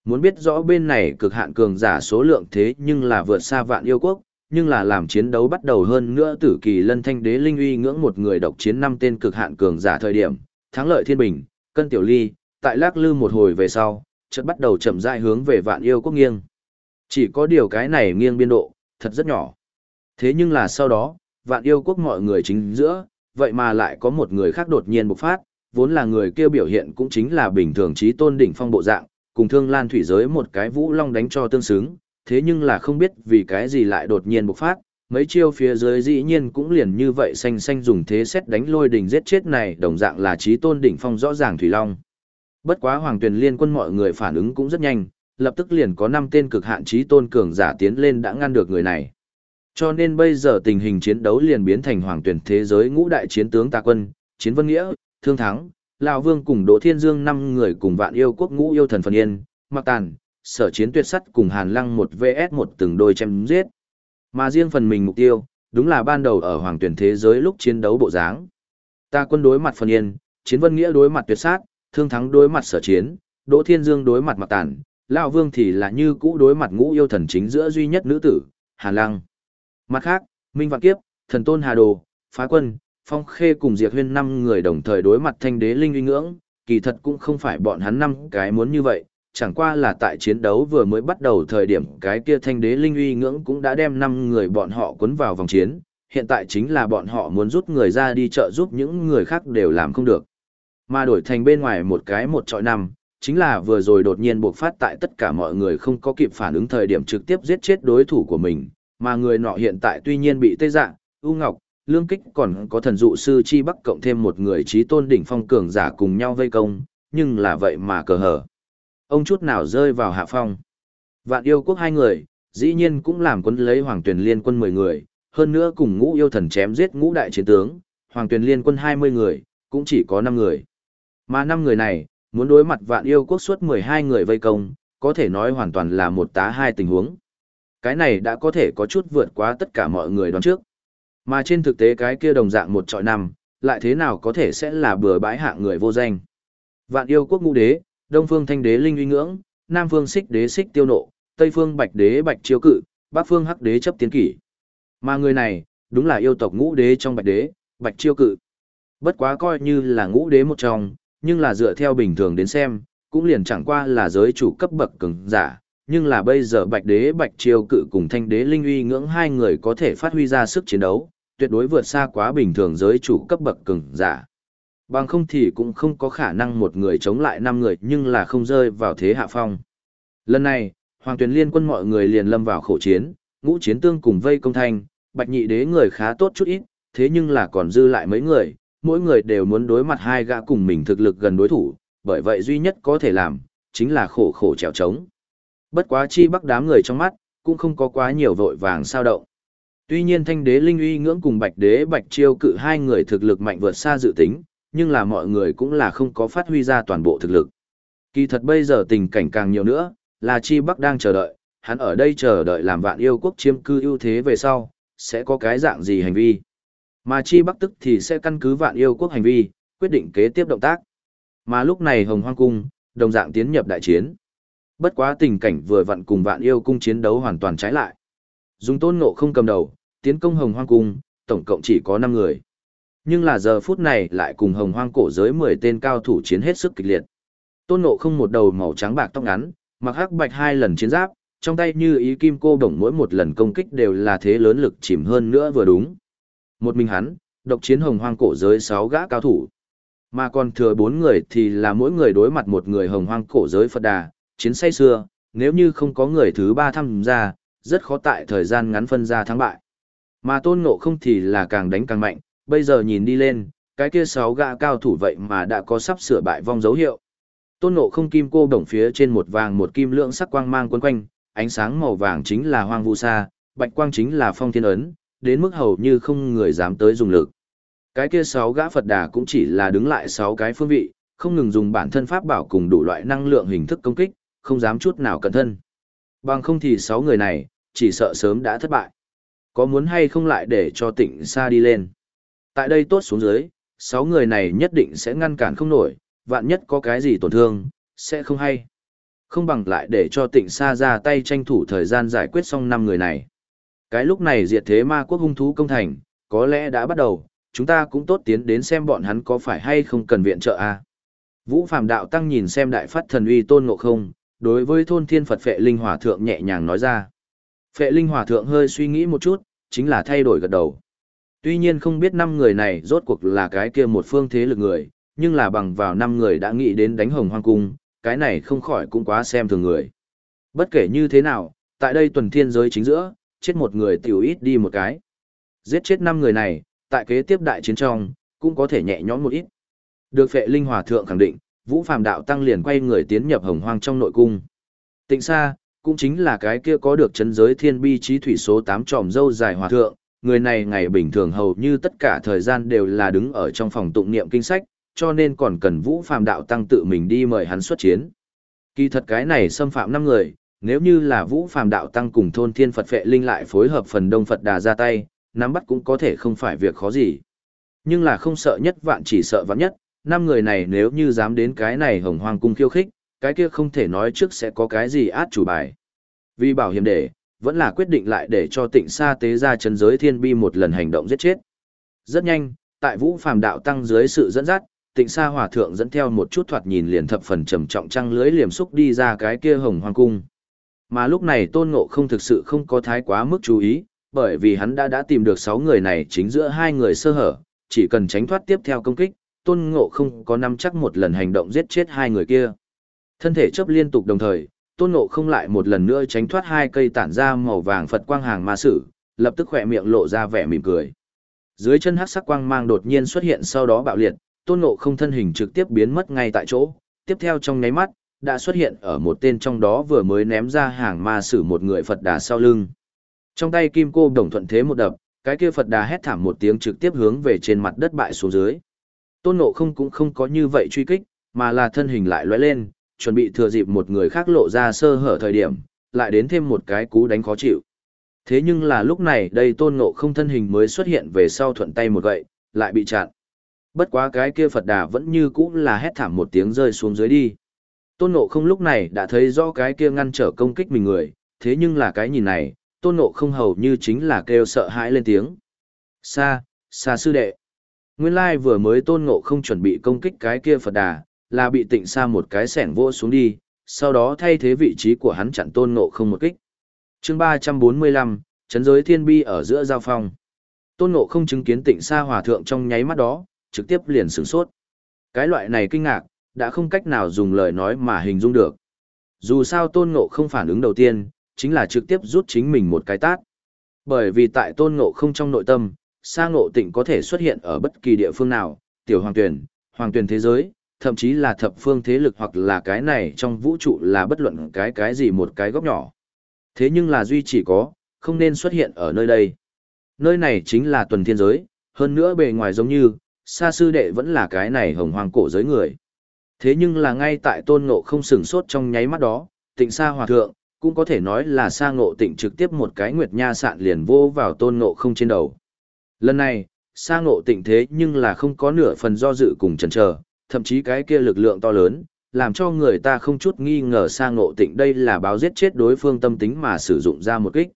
Muốn biết rõ bên này cực hạn cường giả số lượng thế nhưng là vượt xa vạn yêu quốc, nhưng là làm chiến đấu bắt đầu hơn nữa tử kỳ lân thanh đế linh uy ngưỡng một người độc chiến năm tên cực hạn cường giả thời điểm, thắng lợi thiên bình, cân tiểu ly, tại lác lư một hồi về sau, chợt bắt đầu chậm rãi hướng về vạn yêu quốc nghiêng. Chỉ có điều cái này nghiêng biên độ, thật rất nhỏ. Thế nhưng là sau đó, vạn yêu quốc mọi người chính giữa, vậy mà lại có một người khác đột nhiên bộc phát, vốn là người kia biểu hiện cũng chính là bình thường trí tôn đỉnh phong bộ dạng, cùng thương lan thủy giới một cái vũ long đánh cho tương xứng, thế nhưng là không biết vì cái gì lại đột nhiên bộc phát, mấy chiêu phía dưới dĩ nhiên cũng liền như vậy xanh xanh dùng thế xét đánh lôi đỉnh giết chết này đồng dạng là trí tôn đỉnh phong rõ ràng thủy long. Bất quá hoàng tuyển liên quân mọi người phản ứng cũng rất nhanh, lập tức liền có 5 tên cực hạn trí tôn cường giả tiến lên đã ngăn được người này. Cho nên bây giờ tình hình chiến đấu liền biến thành hoàng tuyển thế giới ngũ đại chiến tướng tà quân, chiến vân nghĩa, thương thắng, Lão Vương cùng Đỗ Thiên Dương năm người cùng vạn yêu quốc ngũ yêu thần phần yên, mặc tàn, sở chiến tuyệt sắt cùng Hàn Lăng một vs một từng đôi chém giết. Mà riêng phần mình mục tiêu, đúng là ban đầu ở hoàng tuyển thế giới lúc chiến đấu bộ dáng. Ta quân đối mặt phần yên, chiến vân nghĩa đối mặt tuyệt sát, thương thắng đối mặt sở chiến, Đỗ Thiên Dương đối mặt mặc tàn, Lão Vương thì là như cũ đối mặt ngũ yêu thần chính giữa duy nhất nữ tử, Hàn Lăng. Mặt khác, Minh Vạn Kiếp, Thần Tôn Hà Đồ, Phá Quân, Phong Khê cùng Diệt Huyên năm người đồng thời đối mặt thanh đế linh uy ngưỡng, kỳ thật cũng không phải bọn hắn năm cái muốn như vậy, chẳng qua là tại chiến đấu vừa mới bắt đầu thời điểm cái kia thanh đế linh uy ngưỡng cũng đã đem năm người bọn họ cuốn vào vòng chiến, hiện tại chính là bọn họ muốn rút người ra đi trợ giúp những người khác đều làm không được. Mà đổi thành bên ngoài một cái một trọi năm, chính là vừa rồi đột nhiên buộc phát tại tất cả mọi người không có kịp phản ứng thời điểm trực tiếp giết chết đối thủ của mình, mà người nọ hiện tại tuy nhiên bị tê dạng, U Ngọc, Lương Kích còn có thần dụ sư Chi Bắc cộng thêm một người trí tôn đỉnh phong cường giả cùng nhau vây công, nhưng là vậy mà cờ hở. Ông chút nào rơi vào hạ phong. Vạn yêu quốc hai người, dĩ nhiên cũng làm quân lấy hoàng tuyển liên quân 10 người, hơn nữa cùng ngũ yêu thần chém giết ngũ đại chiến tướng, hoàng tuyển liên quân 20 người, cũng chỉ có 5 người. Mà 5 người này, muốn đối mặt vạn yêu quốc suốt 12 người vây công, có thể nói hoàn toàn là một tá hai tình huống. Cái này đã có thể có chút vượt quá tất cả mọi người đoán trước. Mà trên thực tế cái kia đồng dạng một trọi năm, lại thế nào có thể sẽ là bừa bãi hạng người vô danh. Vạn yêu quốc ngũ đế, Đông phương thanh đế linh uy ngưỡng, Nam phương xích đế xích tiêu nộ, Tây phương bạch đế bạch chiêu cự, Bắc phương hắc đế chấp tiến kỷ. Mà người này, đúng là yêu tộc ngũ đế trong bạch đế, bạch chiêu cự. Bất quá coi như là ngũ đế một trong, nhưng là dựa theo bình thường đến xem, cũng liền chẳng qua là giới chủ cấp bậc cường giả, nhưng là bây giờ bạch đế bạch triều cự cùng thanh đế linh uy ngưỡng hai người có thể phát huy ra sức chiến đấu, tuyệt đối vượt xa quá bình thường giới chủ cấp bậc cường giả. Bằng không thì cũng không có khả năng một người chống lại năm người nhưng là không rơi vào thế hạ phong. Lần này, Hoàng Tuyền liên quân mọi người liền lâm vào khổ chiến, ngũ chiến tương cùng vây công thanh, bạch nhị đế người khá tốt chút ít, thế nhưng là còn dư lại mấy người, mỗi người đều muốn đối mặt hai gã cùng mình thực lực gần đối thủ, bởi vậy duy nhất có thể làm, chính là khổ khổ trèo trống. Bất quá chi bắc đám người trong mắt, cũng không có quá nhiều vội vàng sao động. Tuy nhiên thanh đế linh uy ngưỡng cùng bạch đế bạch chiêu cự hai người thực lực mạnh vượt xa dự tính, nhưng là mọi người cũng là không có phát huy ra toàn bộ thực lực. Kỳ thật bây giờ tình cảnh càng nhiều nữa, là chi bắc đang chờ đợi, hắn ở đây chờ đợi làm vạn yêu quốc chiếm cư ưu thế về sau, sẽ có cái dạng gì hành vi. Mà chi bắc tức thì sẽ căn cứ vạn yêu quốc hành vi, quyết định kế tiếp động tác. Mà lúc này Hồng Hoang Cung, đồng dạng tiến nhập đại chiến. Bất quá tình cảnh vừa vặn cùng vạn yêu cung chiến đấu hoàn toàn trái lại. Dùng tôn ngộ không cầm đầu, tiến công Hồng Hoang Cung, tổng cộng chỉ có 5 người. Nhưng là giờ phút này lại cùng Hồng Hoang cổ giới 10 tên cao thủ chiến hết sức kịch liệt. Tôn ngộ không một đầu màu trắng bạc tóc ngắn, mặc hắc bạch hai lần chiến giáp, trong tay như ý kim cô đồng mỗi một lần công kích đều là thế lớn lực chìm hơn nữa vừa đúng. Một mình hắn, độc chiến hồng hoang cổ giới 6 gã cao thủ. Mà còn thừa 4 người thì là mỗi người đối mặt một người hồng hoang cổ giới Phật Đà, chiến say xưa, nếu như không có người thứ ba tham gia, rất khó tại thời gian ngắn phân ra thắng bại. Mà tôn ngộ không thì là càng đánh càng mạnh, bây giờ nhìn đi lên, cái kia sáu gã cao thủ vậy mà đã có sắp sửa bại vong dấu hiệu. Tôn ngộ không kim cô đồng phía trên một vàng một kim lượng sắc quang mang quấn quanh, ánh sáng màu vàng chính là hoang vu sa, bạch quang chính là phong thiên ấn, đến mức hầu như không người dám tới dùng lực. Cái kia sáu gã Phật đà cũng chỉ là đứng lại sáu cái phương vị, không ngừng dùng bản thân pháp bảo cùng đủ loại năng lượng hình thức công kích, không dám chút nào cẩn thân. Bằng không thì sáu người này, chỉ sợ sớm đã thất bại. Có muốn hay không lại để cho tịnh xa đi lên. Tại đây tốt xuống dưới, sáu người này nhất định sẽ ngăn cản không nổi, vạn nhất có cái gì tổn thương, sẽ không hay. Không bằng lại để cho tịnh xa ra tay tranh thủ thời gian giải quyết xong năm người này. Cái lúc này diệt thế ma quốc hung thú công thành, có lẽ đã bắt đầu, chúng ta cũng tốt tiến đến xem bọn hắn có phải hay không cần viện trợ a. À. Vũ Phạm Đạo Tăng nhìn xem đại phát thần uy tôn ngộ không, đối với thôn thiên Phật Phệ Linh Hòa Thượng nhẹ nhàng nói ra. Phệ Linh Hòa Thượng hơi suy nghĩ một chút, chính là thay đổi gật đầu. Tuy nhiên không biết năm người này rốt cuộc là cái kia một phương thế lực người, nhưng là bằng vào năm người đã nghĩ đến đánh hồng hoang cung, cái này không khỏi cũng quá xem thường người. Bất kể như thế nào, tại đây tuần thiên giới chính giữa, chết một người tiểu ít đi một cái. Giết chết năm người này, tại kế tiếp đại chiến trong, cũng có thể nhẹ nhõm một ít. Được phệ linh hòa thượng khẳng định, Vũ Phàm đạo tăng liền quay người tiến nhập hồng hoang trong nội cung. Tịnh xa, cũng chính là cái kia có được chấn giới thiên bi trí thủy số 8 tròm dâu dài hòa thượng, người này ngày bình thường hầu như tất cả thời gian đều là đứng ở trong phòng tụng niệm kinh sách, cho nên còn cần Vũ Phàm đạo tăng tự mình đi mời hắn xuất chiến. Kỳ thật cái này xâm phạm năm người, nếu như là Vũ Phàm đạo tăng cùng thôn Thiên Phật vệ Linh lại phối hợp phần Đông Phật Đà ra tay, nắm bắt cũng có thể không phải việc khó gì. Nhưng là không sợ nhất vạn chỉ sợ vạn nhất, năm người này nếu như dám đến cái này hồng hoang cung khiêu khích, cái kia không thể nói trước sẽ có cái gì át chủ bài. Vì bảo hiểm để, vẫn là quyết định lại để cho tịnh sa tế ra chân giới thiên bi một lần hành động giết chết. Rất nhanh, tại vũ phàm đạo tăng dưới sự dẫn dắt, tịnh sa hòa thượng dẫn theo một chút thoạt nhìn liền thập phần trầm trọng trăng lưới liềm xúc đi ra cái kia hồng hoang cung. Mà lúc này tôn ngộ không thực sự không có thái quá mức chú ý, bởi vì hắn đã đã tìm được sáu người này chính giữa hai người sơ hở, chỉ cần tránh thoát tiếp theo công kích, tôn ngộ không có nắm chắc một lần hành động giết chết hai người kia. Thân thể chấp liên tục đồng thời, tôn ngộ không lại một lần nữa tránh thoát hai cây tản ra màu vàng Phật quang hàng ma sử, lập tức khỏe miệng lộ ra vẻ mỉm cười. Dưới chân hắc sắc quang mang đột nhiên xuất hiện sau đó bạo liệt, tôn ngộ không thân hình trực tiếp biến mất ngay tại chỗ, tiếp theo trong nháy mắt, đã xuất hiện ở một tên trong đó vừa mới ném ra hàng ma sử một người Phật đà sau lưng. Trong tay kim cô đồng thuận thế một đập, cái kia Phật đà hét thảm một tiếng trực tiếp hướng về trên mặt đất bại xuống dưới. Tôn ngộ không cũng không có như vậy truy kích, mà là thân hình lại lóe lên, chuẩn bị thừa dịp một người khác lộ ra sơ hở thời điểm, lại đến thêm một cái cú đánh khó chịu. Thế nhưng là lúc này đây tôn ngộ không thân hình mới xuất hiện về sau thuận tay một gậy, lại bị chặn. Bất quá cái kia Phật đà vẫn như cũ là hét thảm một tiếng rơi xuống dưới đi. Tôn Ngộ không lúc này đã thấy rõ cái kia ngăn trở công kích mình người, thế nhưng là cái nhìn này, Tôn Ngộ không hầu như chính là kêu sợ hãi lên tiếng. Sa, sa sư đệ. Nguyên lai vừa mới Tôn Ngộ không chuẩn bị công kích cái kia Phật đà, là bị tịnh sa một cái sẻn vỗ xuống đi, sau đó thay thế vị trí của hắn chặn Tôn Ngộ không một kích. chương ba trăm bốn mươi lăm chấn giới thiên bi ở giữa giao phong. Tôn Ngộ không chứng kiến tịnh sa hòa thượng trong nháy mắt đó, trực tiếp liền sửng sốt. Cái loại này kinh ngạc, đã không cách nào dùng lời nói mà hình dung được. Dù sao Tôn Ngộ không phản ứng đầu tiên, chính là trực tiếp rút chính mình một cái tát. Bởi vì tại Tôn Ngộ không trong nội tâm, sa ngộ tịnh có thể xuất hiện ở bất kỳ địa phương nào, tiểu hoàng tuyển, hoàng tuyển thế giới, thậm chí là thập phương thế lực hoặc là cái này trong vũ trụ là bất luận cái cái gì một cái góc nhỏ. Thế nhưng là duy chỉ có, không nên xuất hiện ở nơi đây. Nơi này chính là tuần thiên giới, hơn nữa bề ngoài giống như, sa sư đệ vẫn là cái này hồng hoàng cổ giới người. Thế nhưng là ngay tại tôn ngộ không sừng sốt trong nháy mắt đó, tịnh sa hòa thượng, cũng có thể nói là sa ngộ tịnh trực tiếp một cái nguyệt nha sạn liền vô vào tôn ngộ không trên đầu. Lần này, sa ngộ tịnh thế nhưng là không có nửa phần do dự cùng chần chờ, thậm chí cái kia lực lượng to lớn, làm cho người ta không chút nghi ngờ sa ngộ tịnh đây là báo giết chết đối phương tâm tính mà sử dụng ra một kích.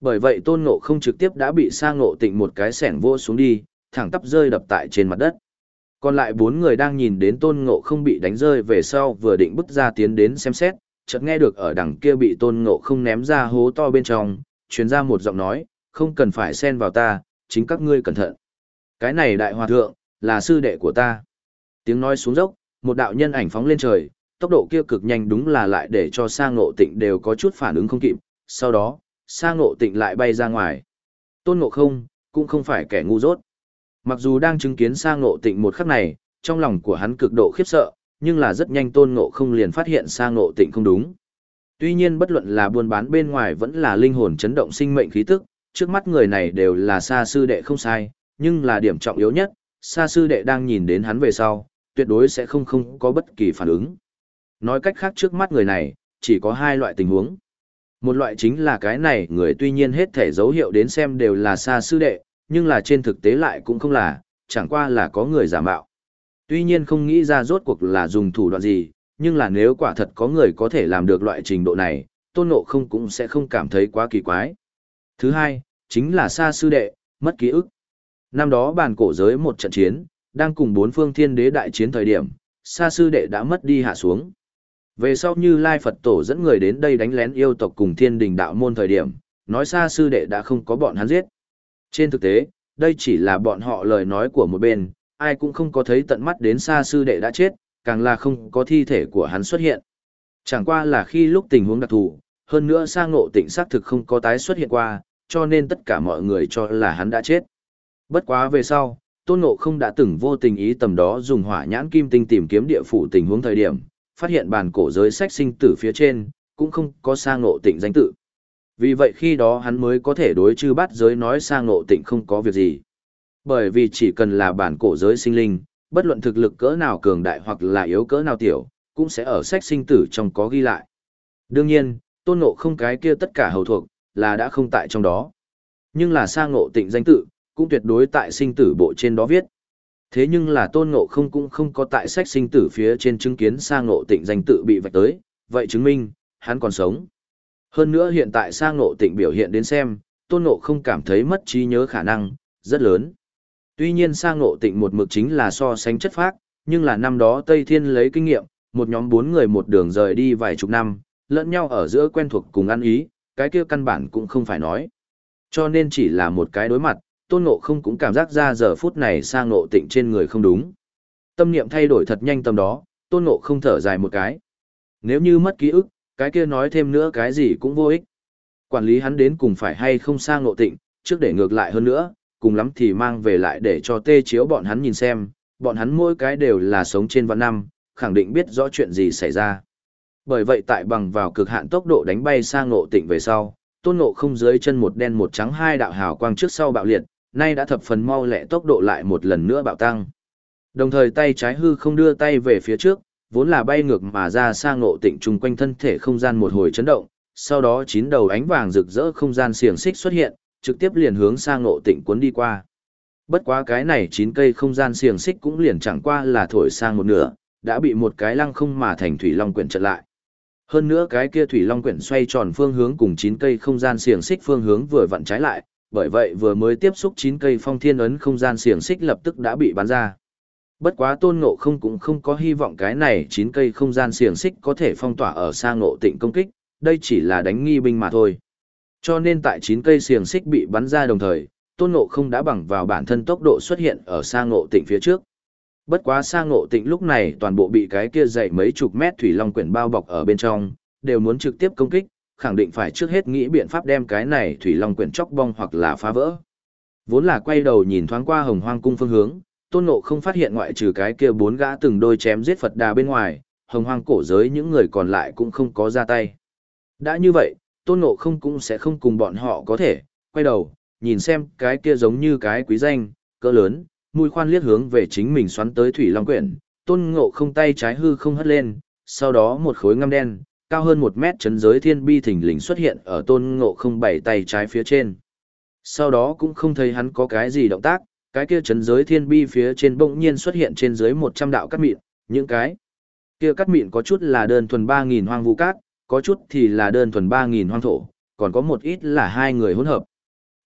Bởi vậy tôn ngộ không trực tiếp đã bị sa ngộ tịnh một cái sẻn vô xuống đi, thẳng tắp rơi đập tại trên mặt đất. Còn lại bốn người đang nhìn đến tôn ngộ không bị đánh rơi về sau vừa định bước ra tiến đến xem xét, chợt nghe được ở đằng kia bị tôn ngộ không ném ra hố to bên trong, truyền ra một giọng nói, không cần phải xen vào ta, chính các ngươi cẩn thận. Cái này đại hòa thượng, là sư đệ của ta. Tiếng nói xuống dốc, một đạo nhân ảnh phóng lên trời, tốc độ kia cực nhanh đúng là lại để cho sang ngộ tịnh đều có chút phản ứng không kịp, sau đó, sang ngộ tịnh lại bay ra ngoài. Tôn ngộ không, cũng không phải kẻ ngu dốt. Mặc dù đang chứng kiến sang ngộ tịnh một khắc này, trong lòng của hắn cực độ khiếp sợ, nhưng là rất nhanh tôn ngộ không liền phát hiện sang ngộ tịnh không đúng. Tuy nhiên bất luận là buôn bán bên ngoài vẫn là linh hồn chấn động sinh mệnh khí tức, trước mắt người này đều là xa sư đệ không sai, nhưng là điểm trọng yếu nhất, xa sư đệ đang nhìn đến hắn về sau, tuyệt đối sẽ không không có bất kỳ phản ứng. Nói cách khác trước mắt người này, chỉ có hai loại tình huống. Một loại chính là cái này người tuy nhiên hết thể dấu hiệu đến xem đều là xa sư đệ, nhưng là trên thực tế lại cũng không là, chẳng qua là có người giả mạo. Tuy nhiên không nghĩ ra rốt cuộc là dùng thủ đoạn gì, nhưng là nếu quả thật có người có thể làm được loại trình độ này, tôn ngộ không cũng sẽ không cảm thấy quá kỳ quái. Thứ hai, chính là xa sư đệ, mất ký ức. Năm đó bàn cổ giới một trận chiến, đang cùng bốn phương thiên đế đại chiến thời điểm, xa sư đệ đã mất đi hạ xuống. Về sau như Lai Phật Tổ dẫn người đến đây đánh lén yêu tộc cùng thiên đình đạo môn thời điểm, nói xa sư đệ đã không có bọn hắn giết. Trên thực tế, đây chỉ là bọn họ lời nói của một bên, ai cũng không có thấy tận mắt đến xa sư đệ đã chết, càng là không có thi thể của hắn xuất hiện. Chẳng qua là khi lúc tình huống đặc thù, hơn nữa sang ngộ tịnh xác thực không có tái xuất hiện qua, cho nên tất cả mọi người cho là hắn đã chết. Bất quá về sau, tôn ngộ không đã từng vô tình ý tầm đó dùng hỏa nhãn kim tinh tìm kiếm địa phủ tình huống thời điểm, phát hiện bản cổ giới sách sinh tử phía trên, cũng không có sang ngộ tịnh danh tự. Vì vậy khi đó hắn mới có thể đối chư bắt giới nói sang ngộ tịnh không có việc gì. Bởi vì chỉ cần là bản cổ giới sinh linh, bất luận thực lực cỡ nào cường đại hoặc là yếu cỡ nào tiểu, cũng sẽ ở sách sinh tử trong có ghi lại. Đương nhiên, tôn ngộ không cái kia tất cả hầu thuộc, là đã không tại trong đó. Nhưng là Sa ngộ tịnh danh tự, cũng tuyệt đối tại sinh tử bộ trên đó viết. Thế nhưng là tôn ngộ không cũng không có tại sách sinh tử phía trên chứng kiến Sa ngộ tịnh danh tự bị vạch tới, vậy chứng minh, hắn còn sống. Hơn nữa hiện tại Sa ngộ tịnh biểu hiện đến xem, tôn ngộ không cảm thấy mất trí nhớ khả năng, rất lớn. Tuy nhiên Sa ngộ tịnh một mực chính là so sánh chất phác, nhưng là năm đó Tây Thiên lấy kinh nghiệm, một nhóm bốn người một đường rời đi vài chục năm, lẫn nhau ở giữa quen thuộc cùng ăn ý, cái kia căn bản cũng không phải nói. Cho nên chỉ là một cái đối mặt, tôn ngộ không cũng cảm giác ra giờ phút này sang ngộ tịnh trên người không đúng. Tâm niệm thay đổi thật nhanh tâm đó, tôn ngộ không thở dài một cái. Nếu như mất ký ức, cái kia nói thêm nữa cái gì cũng vô ích. Quản lý hắn đến cùng phải hay không sang ngộ tịnh, trước để ngược lại hơn nữa, cùng lắm thì mang về lại để cho tê chiếu bọn hắn nhìn xem, bọn hắn mỗi cái đều là sống trên vạn năm, khẳng định biết rõ chuyện gì xảy ra. Bởi vậy tại bằng vào cực hạn tốc độ đánh bay sang ngộ tịnh về sau, tôn ngộ không dưới chân một đen một trắng hai đạo hào quang trước sau bạo liệt, nay đã thập phần mau lẹ tốc độ lại một lần nữa bạo tăng. Đồng thời tay trái hư không đưa tay về phía trước, vốn là bay ngược mà ra sang ngộ tịnh chung quanh thân thể không gian một hồi chấn động, sau đó chín đầu ánh vàng rực rỡ không gian xiềng xích xuất hiện, trực tiếp liền hướng sang ngộ tịnh cuốn đi qua. Bất quá cái này chín cây không gian xiềng xích cũng liền chẳng qua là thổi sang một nửa, đã bị một cái lăng không mà thành thủy long quyển chặn lại. Hơn nữa cái kia thủy long quyển xoay tròn phương hướng cùng chín cây không gian xiềng xích phương hướng vừa vặn trái lại, bởi vậy vừa mới tiếp xúc chín cây phong thiên ấn không gian xiềng xích lập tức đã bị bắn ra. Bất quá tôn ngộ không cũng không có hy vọng cái này chín cây không gian xiềng xích có thể phong tỏa ở xa ngộ tịnh công kích, đây chỉ là đánh nghi binh mà thôi. Cho nên tại chín cây xiềng xích bị bắn ra đồng thời, tôn ngộ không đã bằng vào bản thân tốc độ xuất hiện ở xa ngộ tịnh phía trước. Bất quá xa ngộ tịnh lúc này toàn bộ bị cái kia dậy mấy chục mét thủy long quyển bao bọc ở bên trong, đều muốn trực tiếp công kích, khẳng định phải trước hết nghĩ biện pháp đem cái này thủy long quyển chóc bong hoặc là phá vỡ. Vốn là quay đầu nhìn thoáng qua hồng hoang cung phương hướng, tôn ngộ không phát hiện ngoại trừ cái kia bốn gã từng đôi chém giết Phật đà bên ngoài, hồng hoang cổ giới những người còn lại cũng không có ra tay. Đã như vậy, tôn ngộ không cũng sẽ không cùng bọn họ có thể, quay đầu, nhìn xem cái kia giống như cái quý danh, cỡ lớn, mũi khoan liếc hướng về chính mình xoắn tới thủy long quyển, tôn ngộ không tay trái hư không hất lên, sau đó một khối ngăm đen, cao hơn một mét chấn giới thiên bi thình lình xuất hiện ở tôn ngộ không bảy tay trái phía trên. Sau đó cũng không thấy hắn có cái gì động tác, cái kia chấn giới thiên bi phía trên bỗng nhiên xuất hiện trên dưới 100 đạo cắt mịn, những cái kia cắt mịn có chút là đơn thuần ba nghìn hoang vu cát, có chút thì là đơn thuần ba nghìn hoang thổ, còn có một ít là hai người hỗn hợp.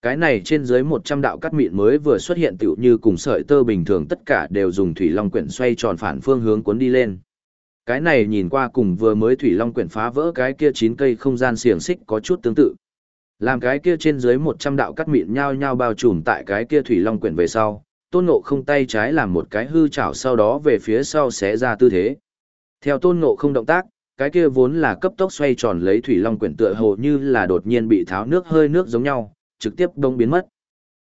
Cái này trên dưới 100 đạo cắt mịn mới vừa xuất hiện tựu như cùng sợi tơ bình thường tất cả đều dùng thủy long quyển xoay tròn phản phương hướng cuốn đi lên. Cái này nhìn qua cùng vừa mới thủy long quyển phá vỡ cái kia chín cây không gian xiềng xích có chút tương tự. Làm cái kia trên dưới 100 đạo cắt mịn nhau nhau bao trùm tại cái kia thủy long quyển về sau, tôn ngộ không tay trái làm một cái hư chảo sau đó về phía sau xé ra tư thế. Theo tôn ngộ không động tác, cái kia vốn là cấp tốc xoay tròn lấy thủy long quyển tựa hồ như là đột nhiên bị tháo nước hơi nước giống nhau, trực tiếp đông biến mất.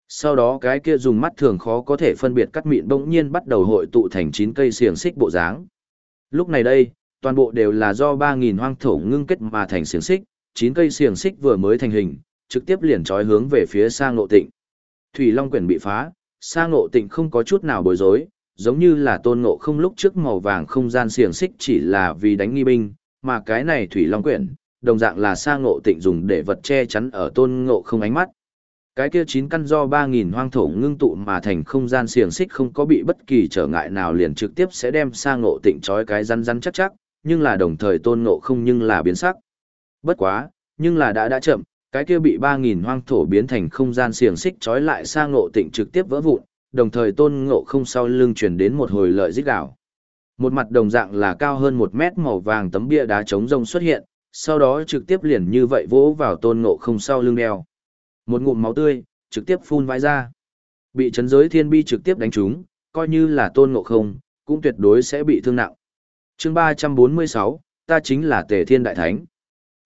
Sau đó cái kia dùng mắt thường khó có thể phân biệt cắt mịn bỗng nhiên bắt đầu hội tụ thành 9 cây xiềng xích bộ dáng. Lúc này đây, toàn bộ đều là do 3.000 hoang thổ ngưng kết mà thành xiềng xích, 9 cây xiềng xích vừa mới thành hình, trực tiếp liền trói hướng về phía sang ngộ tịnh. Thủy Long quyển bị phá, sang ngộ tịnh không có chút nào bối rối, giống như là tôn ngộ không lúc trước màu vàng không gian xiềng xích chỉ là vì đánh nghi binh, mà cái này Thủy Long quyển, đồng dạng là sang ngộ tịnh dùng để vật che chắn ở tôn ngộ không ánh mắt. Cái kia chín căn do 3.000 hoang thổ ngưng tụ mà thành không gian xiềng xích không có bị bất kỳ trở ngại nào liền trực tiếp sẽ đem sang ngộ tịnh trói cái rắn rắn chắc chắc, nhưng là đồng thời tôn ngộ không nhưng là biến sắc. Bất quá, nhưng là đã đã chậm, cái kia bị 3.000 hoang thổ biến thành không gian xiềng xích trói lại sang ngộ tịnh trực tiếp vỡ vụn, đồng thời tôn ngộ không sau lưng chuyển đến một hồi lợi dít gạo. Một mặt đồng dạng là cao hơn một mét màu vàng tấm bia đá trống rông xuất hiện, sau đó trực tiếp liền như vậy vỗ vào tôn ngộ không sau lưng đeo. Một ngụm máu tươi, trực tiếp phun vãi ra. Bị chấn giới thiên bi trực tiếp đánh trúng, coi như là tôn ngộ không, cũng tuyệt đối sẽ bị thương nặng. chương 346, ta chính là tề thiên đại thánh.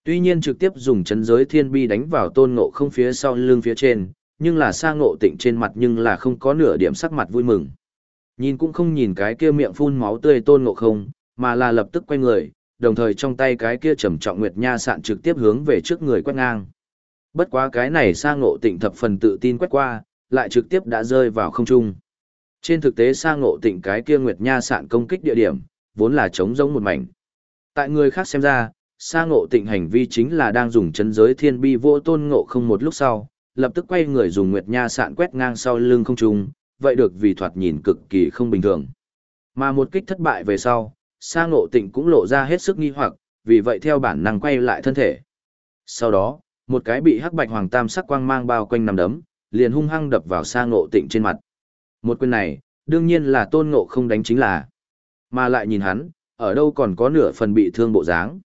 Tuy nhiên trực tiếp dùng chấn giới thiên bi đánh vào tôn ngộ không phía sau lưng phía trên, nhưng là sa ngộ tịnh trên mặt nhưng là không có nửa điểm sắc mặt vui mừng. Nhìn cũng không nhìn cái kia miệng phun máu tươi tôn ngộ không, mà là lập tức quay người, đồng thời trong tay cái kia trầm trọng nguyệt nha sạn trực tiếp hướng về trước người quét ngang. Bất quá cái này sang ngộ tịnh thập phần tự tin quét qua, lại trực tiếp đã rơi vào không trung. Trên thực tế sang ngộ tịnh cái kia nguyệt nha sạn công kích địa điểm, vốn là trống giống một mảnh. Tại người khác xem ra, sang ngộ tịnh hành vi chính là đang dùng chấn giới thiên bi vô tôn ngộ không một lúc sau, lập tức quay người dùng nguyệt nha sạn quét ngang sau lưng không trung, vậy được vì thoạt nhìn cực kỳ không bình thường. Mà một kích thất bại về sau, sang ngộ tịnh cũng lộ ra hết sức nghi hoặc, vì vậy theo bản năng quay lại thân thể. Sau đó, một cái bị hắc bạch hoàng tam sắc quang mang bao quanh nằm đấm, liền hung hăng đập vào sang ngộ tịnh trên mặt. Một quyền này, đương nhiên là tôn ngộ không đánh chính là. Mà lại nhìn hắn, ở đâu còn có nửa phần bị thương bộ dáng.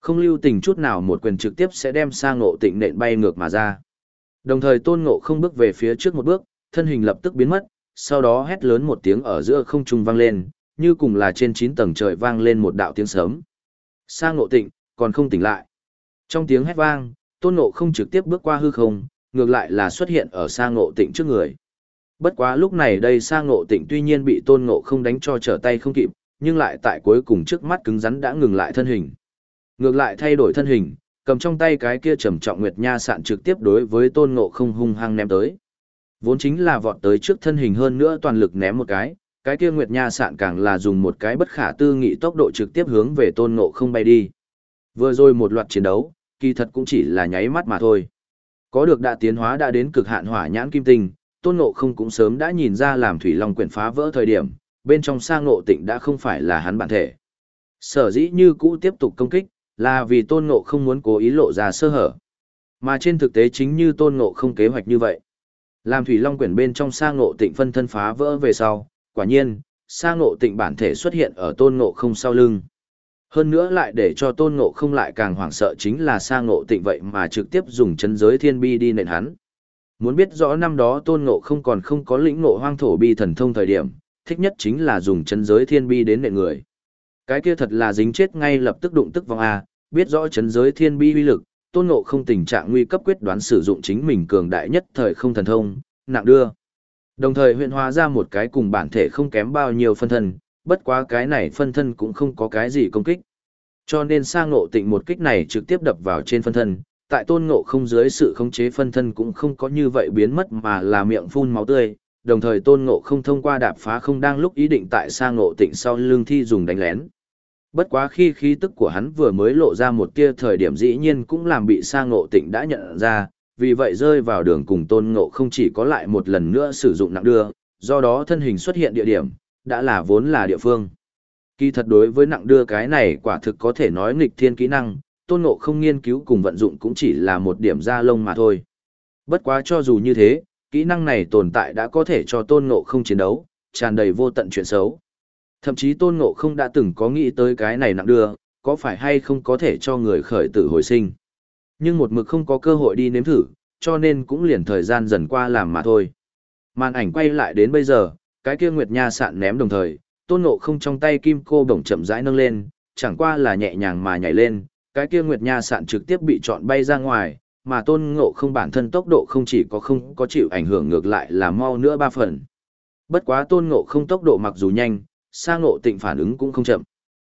Không lưu tình chút nào một quyền trực tiếp sẽ đem sang ngộ tịnh nện bay ngược mà ra. Đồng thời tôn ngộ không bước về phía trước một bước, thân hình lập tức biến mất, sau đó hét lớn một tiếng ở giữa không trung vang lên, như cùng là trên 9 tầng trời vang lên một đạo tiếng sớm. Sang ngộ tịnh, còn không tỉnh lại. Trong tiếng hét vang, tôn ngộ không trực tiếp bước qua hư không, ngược lại là xuất hiện ở Sa ngộ tịnh trước người. Bất quá lúc này đây Sa ngộ tịnh tuy nhiên bị tôn ngộ không đánh cho trở tay không kịp, nhưng lại tại cuối cùng trước mắt cứng rắn đã ngừng lại thân hình. Ngược lại thay đổi thân hình, cầm trong tay cái kia trầm trọng nguyệt nha sạn trực tiếp đối với tôn ngộ không hung hăng ném tới. Vốn chính là vọt tới trước thân hình hơn nữa toàn lực ném một cái, cái kia nguyệt nha sạn càng là dùng một cái bất khả tư nghị tốc độ trực tiếp hướng về tôn ngộ không bay đi. Vừa rồi một loạt chiến đấu, kỳ thật cũng chỉ là nháy mắt mà thôi. Có được đã tiến hóa đã đến cực hạn hỏa nhãn kim tinh, tôn ngộ không cũng sớm đã nhìn ra làm thủy long quyển phá vỡ thời điểm, bên trong sang ngộ tịnh đã không phải là hắn bản thể. Sở dĩ như cũ tiếp tục công kích, là vì tôn ngộ không muốn cố ý lộ ra sơ hở. Mà trên thực tế chính như tôn ngộ không kế hoạch như vậy. Làm thủy long quyển bên trong sang ngộ tịnh phân thân phá vỡ về sau, quả nhiên, sang ngộ tịnh bản thể xuất hiện ở tôn ngộ không sau lưng. Hơn nữa lại để cho tôn ngộ không lại càng hoảng sợ chính là sang ngộ tịnh vậy mà trực tiếp dùng chân giới thiên bi đi nện hắn. Muốn biết rõ năm đó tôn ngộ không còn không có lĩnh ngộ hoang thổ bi thần thông thời điểm, thích nhất chính là dùng chân giới thiên bi đến nện người. Cái kia thật là dính chết ngay lập tức đụng tức vòng A, biết rõ chân giới thiên bi uy lực, tôn ngộ không tình trạng nguy cấp quyết đoán sử dụng chính mình cường đại nhất thời không thần thông, nặng đưa. Đồng thời huyện hóa ra một cái cùng bản thể không kém bao nhiêu phân thân, bất quá cái này phân thân cũng không có cái gì công kích. Cho nên sang ngộ tịnh một kích này trực tiếp đập vào trên phân thân, tại tôn ngộ không dưới sự khống chế phân thân cũng không có như vậy biến mất mà là miệng phun máu tươi, đồng thời tôn ngộ không thông qua đạp phá không đang lúc ý định tại sang ngộ tịnh sau lưng thi dùng đánh lén. Bất quá khi khí tức của hắn vừa mới lộ ra một tia thời điểm dĩ nhiên cũng làm bị sang ngộ tịnh đã nhận ra, vì vậy rơi vào đường cùng tôn ngộ không chỉ có lại một lần nữa sử dụng nặng đưa, do đó thân hình xuất hiện địa điểm, đã là vốn là địa phương. Kỳ thật đối với nặng đưa cái này quả thực có thể nói nghịch thiên kỹ năng, tôn ngộ không nghiên cứu cùng vận dụng cũng chỉ là một điểm ra lông mà thôi. Bất quá cho dù như thế, kỹ năng này tồn tại đã có thể cho tôn ngộ không chiến đấu, tràn đầy vô tận chuyện xấu. Thậm chí tôn ngộ không đã từng có nghĩ tới cái này nặng đưa, có phải hay không có thể cho người khởi tử hồi sinh. Nhưng một mực không có cơ hội đi nếm thử, cho nên cũng liền thời gian dần qua làm mà thôi. Màn ảnh quay lại đến bây giờ, cái kia Nguyệt Nha sạn ném đồng thời, tôn ngộ không trong tay kim cô bổng chậm rãi nâng lên, chẳng qua là nhẹ nhàng mà nhảy lên, cái kia Nguyệt Nha sạn trực tiếp bị chọn bay ra ngoài, mà tôn ngộ không bản thân tốc độ không chỉ có không có chịu ảnh hưởng ngược lại là mau nữa ba phần. Bất quá tôn ngộ không tốc độ mặc dù nhanh, sa ngộ tịnh phản ứng cũng không chậm.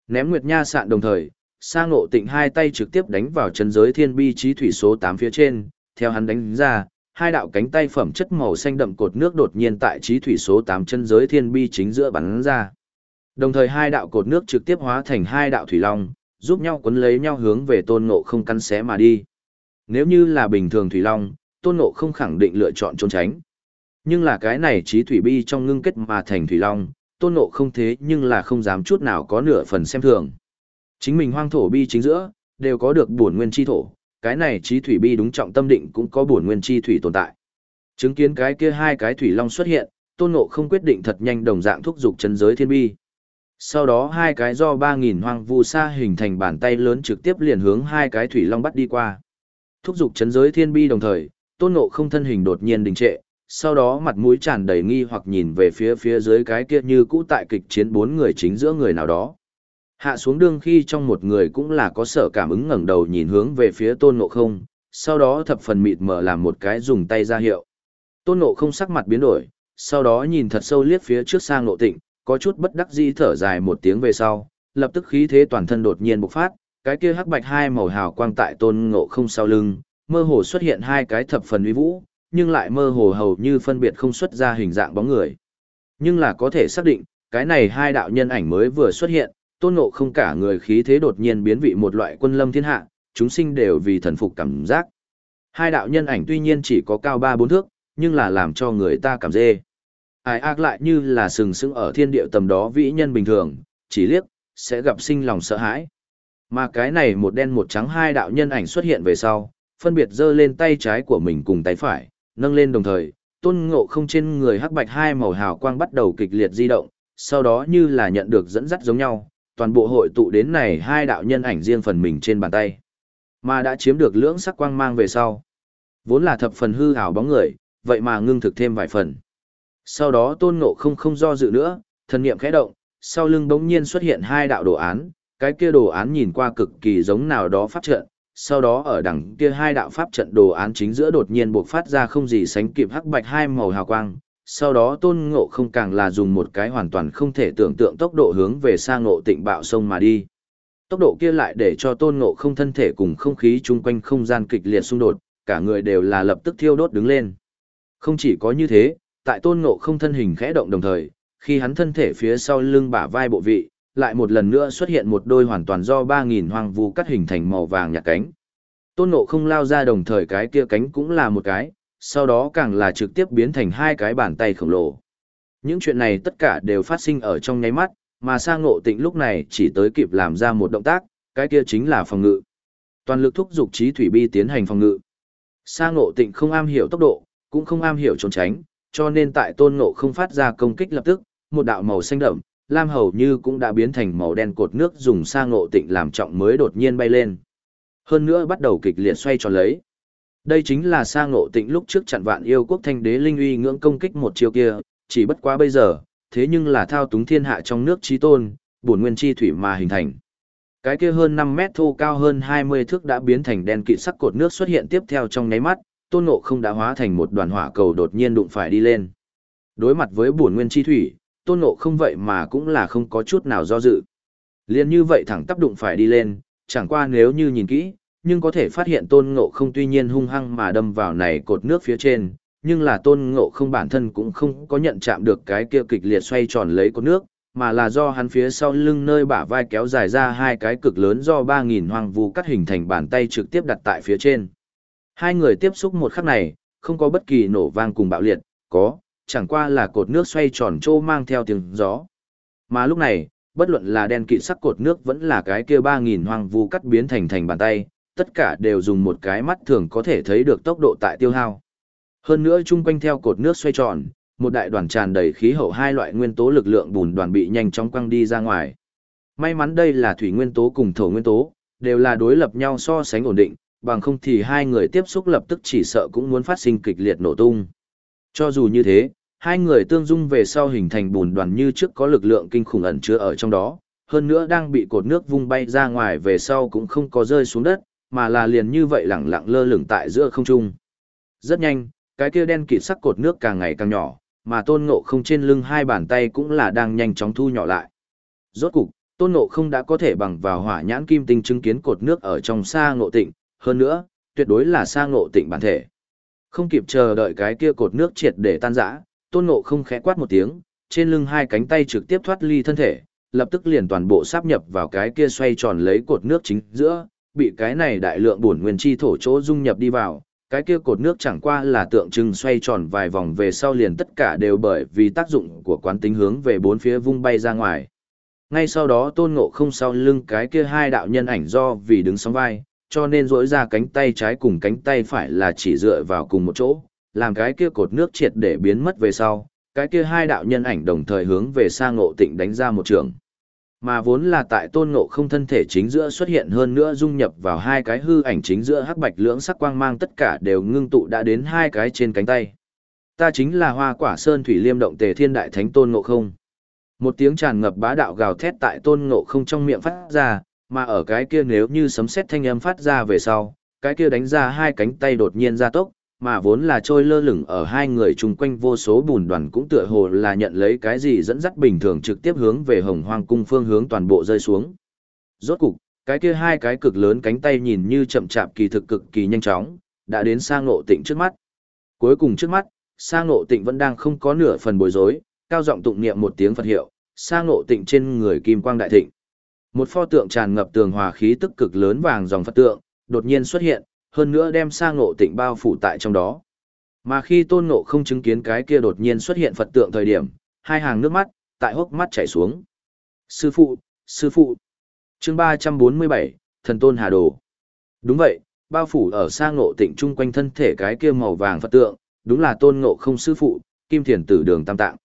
Ném Nguyệt Nha sạn đồng thời, sa ngộ tịnh hai tay trực tiếp đánh vào chân giới thiên bi trí thủy số 8 phía trên, theo hắn đánh ra, hai đạo cánh tay phẩm chất màu xanh đậm cột nước đột nhiên tại trí thủy số 8 chân giới thiên bi chính giữa bắn ra. Đồng thời hai đạo cột nước trực tiếp hóa thành hai đạo thủy long, giúp nhau cuốn lấy nhau hướng về tôn ngộ không căn xé mà đi. Nếu như là bình thường thủy long, tôn ngộ không khẳng định lựa chọn trốn tránh. Nhưng là cái này trí thủy bi trong ngưng kết mà thành thủy long, tôn ngộ không thế nhưng là không dám chút nào có nửa phần xem thường. Chính mình hoang thổ bi chính giữa, đều có được bổn nguyên chi thổ, cái này trí thủy bi đúng trọng tâm định cũng có bổn nguyên chi thủy tồn tại. Chứng kiến cái kia hai cái thủy long xuất hiện, tôn ngộ không quyết định thật nhanh đồng dạng thúc dục chân giới thiên bi. Sau đó hai cái do 3000 hoang vu sa hình thành bàn tay lớn trực tiếp liền hướng hai cái thủy long bắt đi qua. Thúc dục chấn giới thiên bi đồng thời, tôn ngộ không thân hình đột nhiên đình trệ, sau đó mặt mũi tràn đầy nghi hoặc nhìn về phía phía dưới cái kia như cũ tại kịch chiến bốn người chính giữa người nào đó. Hạ xuống đương khi trong một người cũng là có sở cảm ứng ngẩng đầu nhìn hướng về phía tôn ngộ không, sau đó thập phần mịt mở làm một cái dùng tay ra hiệu. Tôn ngộ không sắc mặt biến đổi, sau đó nhìn thật sâu liếc phía trước sang ngộ tịnh, có chút bất đắc dĩ thở dài một tiếng về sau, lập tức khí thế toàn thân đột nhiên bộc phát, cái kia hắc bạch hai màu hào quang tại tôn ngộ không sau lưng, mơ hồ xuất hiện hai cái thập phần uy vũ, nhưng lại mơ hồ hầu như phân biệt không xuất ra hình dạng bóng người. Nhưng là có thể xác định, cái này hai đạo nhân ảnh mới vừa xuất hiện, tôn ngộ không cả người khí thế đột nhiên biến vị một loại quân lâm thiên hạ, chúng sinh đều vì thần phục cảm giác. Hai đạo nhân ảnh tuy nhiên chỉ có cao ba bốn thước, nhưng là làm cho người ta cảm dê. Ai ác lại như là sừng sững ở thiên địa tầm đó vĩ nhân bình thường, chỉ liếc, sẽ gặp sinh lòng sợ hãi. Mà cái này một đen một trắng hai đạo nhân ảnh xuất hiện về sau, phân biệt giơ lên tay trái của mình cùng tay phải, nâng lên đồng thời, tôn ngộ không trên người hắc bạch hai màu hào quang bắt đầu kịch liệt di động, sau đó như là nhận được dẫn dắt giống nhau, toàn bộ hội tụ đến này hai đạo nhân ảnh riêng phần mình trên bàn tay. Mà đã chiếm được lưỡng sắc quang mang về sau. Vốn là thập phần hư ảo bóng người, vậy mà ngưng thực thêm vài phần. Sau đó tôn ngộ không không do dự nữa, thần niệm khẽ động, sau lưng bỗng nhiên xuất hiện hai đạo đồ án, cái kia đồ án nhìn qua cực kỳ giống nào đó pháp trận, sau đó ở đằng kia hai đạo pháp trận đồ án chính giữa đột nhiên buộc phát ra không gì sánh kịp hắc bạch hai màu hào quang, sau đó tôn ngộ không càng là dùng một cái hoàn toàn không thể tưởng tượng tốc độ hướng về xa ngộ tịnh bạo sông mà đi. Tốc độ kia lại để cho tôn ngộ không thân thể cùng không khí chung quanh không gian kịch liệt xung đột, cả người đều là lập tức thiêu đốt đứng lên. Không chỉ có như thế, tại tôn ngộ không thân hình khẽ động đồng thời, khi hắn thân thể phía sau lưng bả vai bộ vị, lại một lần nữa xuất hiện một đôi hoàn toàn do 3.000 hoang vu cắt hình thành màu vàng nhạt cánh. Tôn ngộ không lao ra đồng thời cái kia cánh cũng là một cái, sau đó càng là trực tiếp biến thành hai cái bàn tay khổng lồ. Những chuyện này tất cả đều phát sinh ở trong nháy mắt, mà sang ngộ tịnh lúc này chỉ tới kịp làm ra một động tác, cái kia chính là phòng ngự. Toàn lực thúc giục trí thủy bi tiến hành phòng ngự. Sang ngộ tịnh không am hiểu tốc độ, cũng không am hiểu trốn tránh, cho nên tại tôn ngộ không phát ra công kích lập tức, một đạo màu xanh đậm, lam hầu như cũng đã biến thành màu đen cột nước dùng sang ngộ tịnh làm trọng mới đột nhiên bay lên. Hơn nữa bắt đầu kịch liệt xoay tròn lấy. Đây chính là sang ngộ tịnh lúc trước chặn vạn yêu quốc thanh đế linh uy ngưỡng công kích một chiều kia, chỉ bất quá bây giờ, thế nhưng là thao túng thiên hạ trong nước trí tôn, bổn nguyên chi thủy mà hình thành. Cái kia hơn 5 mét thô cao hơn 20 thước đã biến thành đen kịt sắc cột nước xuất hiện tiếp theo trong nháy mắt, tôn ngộ không đã hóa thành một đoàn hỏa cầu đột nhiên đụng phải đi lên. Đối mặt với bổn nguyên chi thủy, tôn ngộ không vậy mà cũng là không có chút nào do dự. Liên như vậy thẳng tắp đụng phải đi lên, chẳng qua nếu như nhìn kỹ, nhưng có thể phát hiện tôn ngộ không tuy nhiên hung hăng mà đâm vào này cột nước phía trên, nhưng là tôn ngộ không bản thân cũng không có nhận chạm được cái kia kịch liệt xoay tròn lấy cột nước, mà là do hắn phía sau lưng nơi bả vai kéo dài ra hai cái cực lớn do 3.000 hoang vu cắt hình thành bàn tay trực tiếp đặt tại phía trên. Hai người tiếp xúc một khắc này, không có bất kỳ nổ vang cùng bạo liệt, có, chẳng qua là cột nước xoay tròn trô mang theo tiếng gió. Mà lúc này, bất luận là đen kỵ sắc cột nước vẫn là cái kia 3.000 hoang vu cắt biến thành thành bàn tay, tất cả đều dùng một cái mắt thường có thể thấy được tốc độ tại tiêu hao. Hơn nữa chung quanh theo cột nước xoay tròn, một đại đoàn tràn đầy khí hậu hai loại nguyên tố lực lượng bùn đoàn bị nhanh chóng quăng đi ra ngoài. May mắn đây là thủy nguyên tố cùng thổ nguyên tố, đều là đối lập nhau so sánh ổn định, bằng không thì hai người tiếp xúc lập tức chỉ sợ cũng muốn phát sinh kịch liệt nổ tung. Cho dù như thế, hai người tương dung về sau hình thành bùn đoàn như trước có lực lượng kinh khủng ẩn chứa ở trong đó, hơn nữa đang bị cột nước vung bay ra ngoài về sau cũng không có rơi xuống đất, mà là liền như vậy lẳng lặng lơ lửng tại giữa không trung. Rất nhanh, cái kia đen kịt sắc cột nước càng ngày càng nhỏ, mà tôn ngộ không trên lưng hai bàn tay cũng là đang nhanh chóng thu nhỏ lại. Rốt cục, tôn ngộ không đã có thể bằng vào hỏa nhãn kim tinh chứng kiến cột nước ở trong xa ngộ tịnh, hơn nữa, tuyệt đối là xa ngộ tịnh bản thể. Không kịp chờ đợi cái kia cột nước triệt để tan rã, tôn ngộ không khẽ quát một tiếng, trên lưng hai cánh tay trực tiếp thoát ly thân thể, lập tức liền toàn bộ sáp nhập vào cái kia xoay tròn lấy cột nước chính giữa, bị cái này đại lượng bổn nguyên chi thổ chỗ dung nhập đi vào, cái kia cột nước chẳng qua là tượng trưng xoay tròn vài vòng về sau liền tất cả đều bởi vì tác dụng của quán tính hướng về bốn phía vung bay ra ngoài. Ngay sau đó tôn ngộ không sau lưng cái kia hai đạo nhân ảnh do vì đứng sóng vai, cho nên rỗi ra cánh tay trái cùng cánh tay phải là chỉ dựa vào cùng một chỗ, làm cái kia cột nước triệt để biến mất về sau, cái kia hai đạo nhân ảnh đồng thời hướng về sang ngộ tịnh đánh ra một trường. Mà vốn là tại tôn ngộ không thân thể chính giữa xuất hiện hơn nữa dung nhập vào hai cái hư ảnh chính giữa hắc bạch lưỡng sắc quang mang tất cả đều ngưng tụ đã đến hai cái trên cánh tay. Ta chính là hoa quả sơn thủy liêm động tề thiên đại thánh tôn ngộ không. Một tiếng tràn ngập bá đạo gào thét tại tôn ngộ không trong miệng phát ra, mà ở cái kia nếu như sấm sét thanh âm phát ra về sau, cái kia đánh ra hai cánh tay đột nhiên ra tốc, mà vốn là trôi lơ lửng ở hai người chung quanh vô số bùn đoàn cũng tựa hồ là nhận lấy cái gì dẫn dắt bình thường trực tiếp hướng về hồng hoang cung phương hướng toàn bộ rơi xuống. Rốt cục, cái kia hai cái cực lớn cánh tay nhìn như chậm chạp kỳ thực cực kỳ nhanh chóng, đã đến sang ngộ tịnh trước mắt. Cuối cùng trước mắt, sang ngộ tịnh vẫn đang không có nửa phần bối rối, cao giọng tụng niệm một tiếng Phật hiệu, sang ngộ tịnh trên người kim quang đại thịnh. Một pho tượng tràn ngập tường hòa khí tức cực lớn vàng dòng Phật tượng, đột nhiên xuất hiện, hơn nữa đem sang ngộ tịnh bao phủ tại trong đó. Mà khi tôn ngộ không chứng kiến cái kia đột nhiên xuất hiện Phật tượng thời điểm, hai hàng nước mắt, tại hốc mắt chảy xuống. Sư phụ, sư phụ. chương 347, thần tôn hà đồ. Đúng vậy, bao phủ ở sang ngộ tịnh chung quanh thân thể cái kia màu vàng Phật tượng, đúng là tôn ngộ không sư phụ, kim thiền tử đường tam tạng.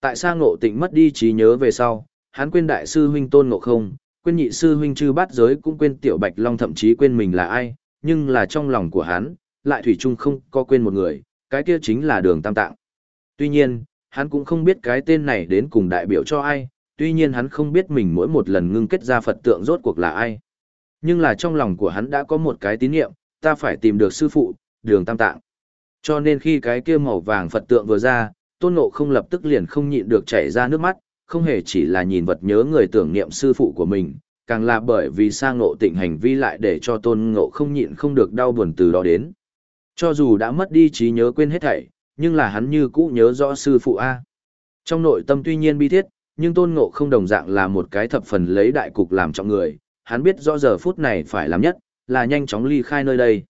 Tại sang ngộ tịnh mất đi trí nhớ về sau, hắn quên đại sư huynh tôn ngộ không, quên nhị sư huynh chư bát giới cũng quên tiểu bạch long thậm chí quên mình là ai, nhưng là trong lòng của hắn, lại thủy chung không có quên một người, cái kia chính là đường tam tạng. Tuy nhiên, hắn cũng không biết cái tên này đến cùng đại biểu cho ai, tuy nhiên hắn không biết mình mỗi một lần ngưng kết ra Phật tượng rốt cuộc là ai. Nhưng là trong lòng của hắn đã có một cái tín niệm, ta phải tìm được sư phụ, đường tam tạng. Cho nên khi cái kia màu vàng Phật tượng vừa ra, tôn ngộ không lập tức liền không nhịn được chảy ra nước mắt, không hề chỉ là nhìn vật nhớ người tưởng niệm sư phụ của mình, càng là bởi vì sang ngộ tịnh hành vi lại để cho tôn ngộ không nhịn không được đau buồn từ đó đến. Cho dù đã mất đi trí nhớ quên hết thảy, nhưng là hắn như cũ nhớ rõ sư phụ A. Trong nội tâm tuy nhiên bi thiết, nhưng tôn ngộ không đồng dạng là một cái thập phần lấy đại cục làm trọng người, hắn biết rõ giờ phút này phải làm nhất, là nhanh chóng ly khai nơi đây.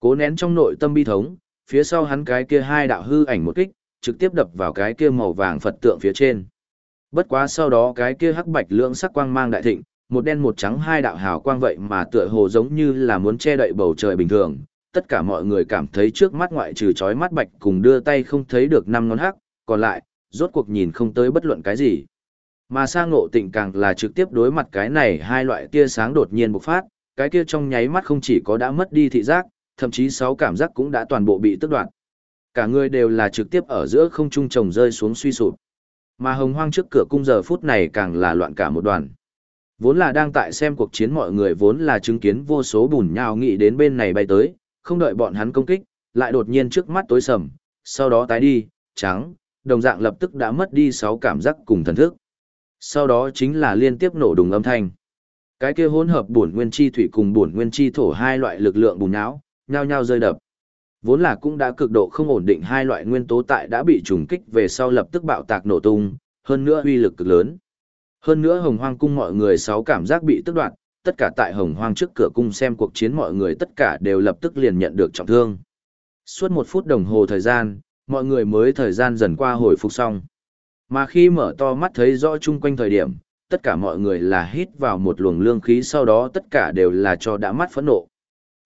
Cố nén trong nội tâm bi thống, phía sau hắn cái kia hai đạo hư ảnh một kích, trực tiếp đập vào cái kia màu vàng Phật tượng phía trên. Bất quá sau đó cái kia hắc bạch lưỡng sắc quang mang đại thịnh, một đen một trắng hai đạo hào quang vậy mà tựa hồ giống như là muốn che đậy bầu trời bình thường. Tất cả mọi người cảm thấy trước mắt ngoại trừ chói mắt bạch cùng đưa tay không thấy được năm ngón hắc, còn lại, rốt cuộc nhìn không tới bất luận cái gì. Mà sang ngộ tịnh càng là trực tiếp đối mặt cái này hai loại tia sáng đột nhiên bộc phát, cái kia trong nháy mắt không chỉ có đã mất đi thị giác, thậm chí sáu cảm giác cũng đã toàn bộ bị tức đoạt. Cả người đều là trực tiếp ở giữa không trung trồng rơi xuống suy sụp. Mà hồng hoang trước cửa cung giờ phút này càng là loạn cả một đoàn. Vốn là đang tại xem cuộc chiến mọi người vốn là chứng kiến vô số bùn nhào nghị đến bên này bay tới, không đợi bọn hắn công kích, lại đột nhiên trước mắt tối sầm, sau đó tái đi, trắng, đồng dạng lập tức đã mất đi sáu cảm giác cùng thần thức. Sau đó chính là liên tiếp nổ đùng âm thanh. Cái kia hỗn hợp bổn nguyên chi thủy cùng bổn nguyên chi thổ hai loại lực lượng bùn nhão, nhao nhao rơi đập. Vốn là cũng đã cực độ không ổn định hai loại nguyên tố tại đã bị trùng kích về sau lập tức bạo tạc nổ tung, hơn nữa uy lực cực lớn. Hơn nữa hồng hoang cung mọi người sáu cảm giác bị tức đoạt, tất cả tại hồng hoang trước cửa cung xem cuộc chiến mọi người tất cả đều lập tức liền nhận được trọng thương. Suốt một phút đồng hồ thời gian, mọi người mới thời gian dần qua hồi phục xong. Mà khi mở to mắt thấy rõ chung quanh thời điểm, tất cả mọi người là hít vào một luồng lương khí sau đó tất cả đều là cho đã mắt phẫn nộ.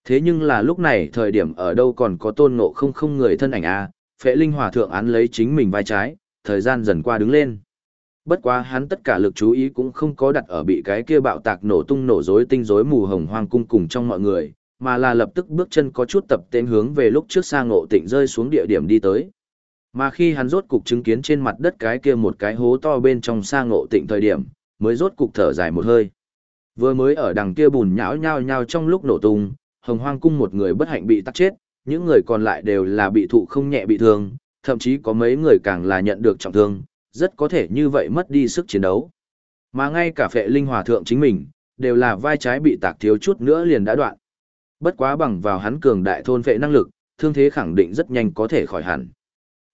Thế nhưng là lúc này thời điểm ở đâu còn có tôn ngộ không không người thân ảnh a phệ linh hòa thượng án lấy chính mình vai trái, thời gian dần qua đứng lên. Bất quá hắn tất cả lực chú ý cũng không có đặt ở bị cái kia bạo tạc nổ tung nổ rối tinh rối mù hồng hoang cung cùng trong mọi người, mà là lập tức bước chân có chút tập tên hướng về lúc trước sang ngộ tịnh rơi xuống địa điểm đi tới. Mà khi hắn rốt cục chứng kiến trên mặt đất cái kia một cái hố to bên trong sang ngộ tịnh thời điểm, mới rốt cục thở dài một hơi. Vừa mới ở đằng kia bùn nhão nhao nhao trong lúc nổ tung, hồng hoang cung một người bất hạnh bị tắt chết, những người còn lại đều là bị thụ không nhẹ bị thương, thậm chí có mấy người càng là nhận được trọng thương, rất có thể như vậy mất đi sức chiến đấu. Mà ngay cả phệ linh hòa thượng chính mình, đều là vai trái bị tạc thiếu chút nữa liền đã đoạn. Bất quá bằng vào hắn cường đại thôn phệ năng lực, thương thế khẳng định rất nhanh có thể khỏi hẳn.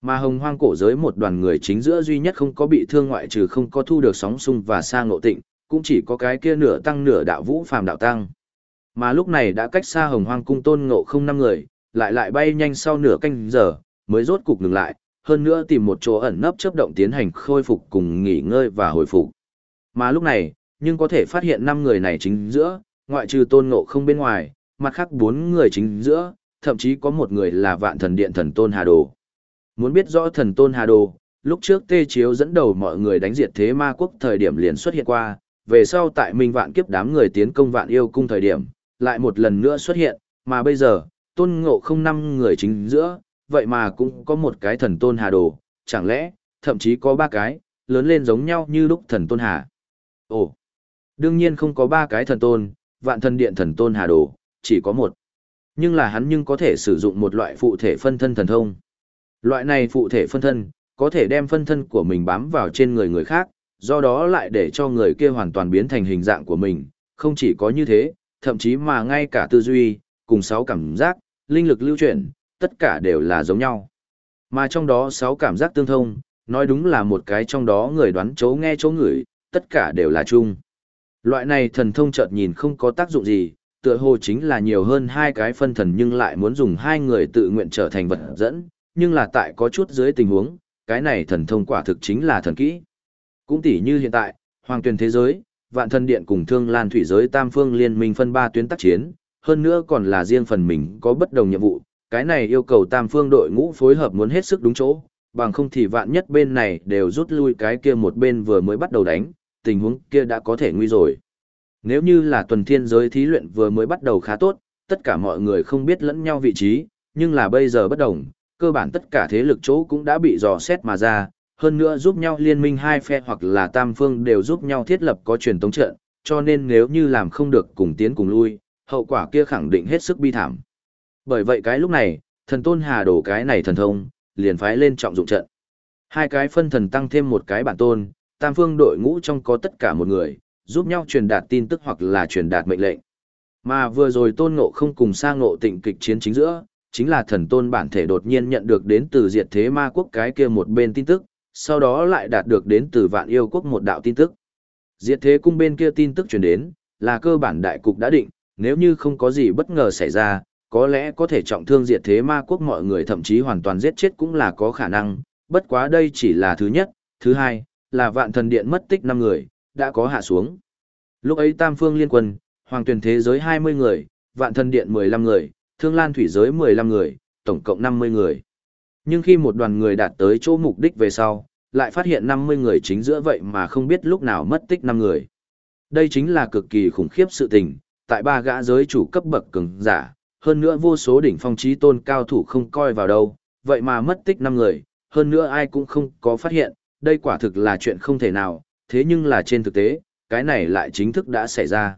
Mà hồng hoang cổ giới một đoàn người chính giữa duy nhất không có bị thương ngoại trừ không có thu được sóng sung và sa ngộ tịnh, cũng chỉ có cái kia nửa tăng nửa đạo vũ phàm đạo tăng. Mà lúc này đã cách xa hồng hoang cung tôn ngộ không năm người, lại lại bay nhanh sau nửa canh giờ, mới rốt cục ngừng lại, hơn nữa tìm một chỗ ẩn nấp chấp động tiến hành khôi phục cùng nghỉ ngơi và hồi phục. Mà lúc này, nhưng có thể phát hiện năm người này chính giữa, ngoại trừ tôn ngộ không bên ngoài, mặt khác bốn người chính giữa, thậm chí có một người là vạn thần điện thần tôn Hà Đồ. Muốn biết rõ thần tôn Hà Đồ, lúc trước Tê Chiếu dẫn đầu mọi người đánh diệt thế ma quốc thời điểm liền xuất hiện qua, về sau tại Minh Vạn kiếp đám người tiến công Vạn Yêu cung thời điểm, lại một lần nữa xuất hiện, mà bây giờ, tôn ngộ không năm người chính giữa, vậy mà cũng có một cái thần tôn Hà Đồ, chẳng lẽ, thậm chí có ba cái, lớn lên giống nhau như lúc thần tôn Hà. Ồ, đương nhiên không có ba cái thần tôn, vạn thần điện thần tôn Hà Đồ, chỉ có một. Nhưng là hắn nhưng có thể sử dụng một loại phụ thể phân thân thần thông. Loại này phụ thể phân thân, có thể đem phân thân của mình bám vào trên người người khác, do đó lại để cho người kia hoàn toàn biến thành hình dạng của mình, không chỉ có như thế, thậm chí mà ngay cả tư duy, cùng sáu cảm giác, linh lực lưu chuyển, tất cả đều là giống nhau. Mà trong đó sáu cảm giác tương thông, nói đúng là một cái trong đó người đoán chấu nghe chấu ngửi, tất cả đều là chung. Loại này thần thông chợt nhìn không có tác dụng gì, tựa hồ chính là nhiều hơn hai cái phân thần nhưng lại muốn dùng hai người tự nguyện trở thành vật dẫn, nhưng là tại có chút dưới tình huống, cái này thần thông quả thực chính là thần kỹ. Cũng tỉ như hiện tại, hoàng tuyển thế giới, vạn thần điện cùng thương lan thủy giới tam phương liên minh phân ba tuyến tác chiến, hơn nữa còn là riêng phần mình có bất đồng nhiệm vụ, cái này yêu cầu tam phương đội ngũ phối hợp muốn hết sức đúng chỗ, bằng không thì vạn nhất bên này đều rút lui cái kia một bên vừa mới bắt đầu đánh, tình huống kia đã có thể nguy rồi. Nếu như là tuần thiên giới thí luyện vừa mới bắt đầu khá tốt, tất cả mọi người không biết lẫn nhau vị trí, nhưng là bây giờ bất đồng, cơ bản tất cả thế lực chỗ cũng đã bị dò xét mà ra, hơn nữa giúp nhau liên minh hai phe hoặc là tam phương đều giúp nhau thiết lập có truyền tống trận, cho nên nếu như làm không được cùng tiến cùng lui, hậu quả kia khẳng định hết sức bi thảm. Bởi vậy cái lúc này, thần tôn hà đổ cái này thần thông, liền phái lên trọng dụng trận. Hai cái phân thần tăng thêm một cái bản tôn, tam phương đội ngũ trong có tất cả một người, giúp nhau truyền đạt tin tức hoặc là truyền đạt mệnh lệnh. Mà vừa rồi tôn ngộ không cùng sang ngộ tịnh kịch chiến chính giữa, chính là thần tôn bản thể đột nhiên nhận được đến từ diệt thế ma quốc cái kia một bên tin tức, sau đó lại đạt được đến từ vạn yêu quốc một đạo tin tức. Diệt thế cung bên kia tin tức truyền đến, là cơ bản đại cục đã định, nếu như không có gì bất ngờ xảy ra, có lẽ có thể trọng thương diệt thế ma quốc mọi người thậm chí hoàn toàn giết chết cũng là có khả năng, bất quá đây chỉ là thứ nhất, thứ hai, là vạn thần điện mất tích 5 người, đã có hạ xuống. Lúc ấy tam phương liên quân, hoàng tuyển thế giới 20 người, vạn thần điện 15 người, thương lan thủy giới 15 người, tổng cộng 50 người. Nhưng khi một đoàn người đạt tới chỗ mục đích về sau, lại phát hiện 50 người chính giữa vậy mà không biết lúc nào mất tích 5 người. Đây chính là cực kỳ khủng khiếp sự tình, tại ba gã giới chủ cấp bậc cường giả, hơn nữa vô số đỉnh phong trí tôn cao thủ không coi vào đâu, vậy mà mất tích 5 người, hơn nữa ai cũng không có phát hiện, đây quả thực là chuyện không thể nào, thế nhưng là trên thực tế, cái này lại chính thức đã xảy ra.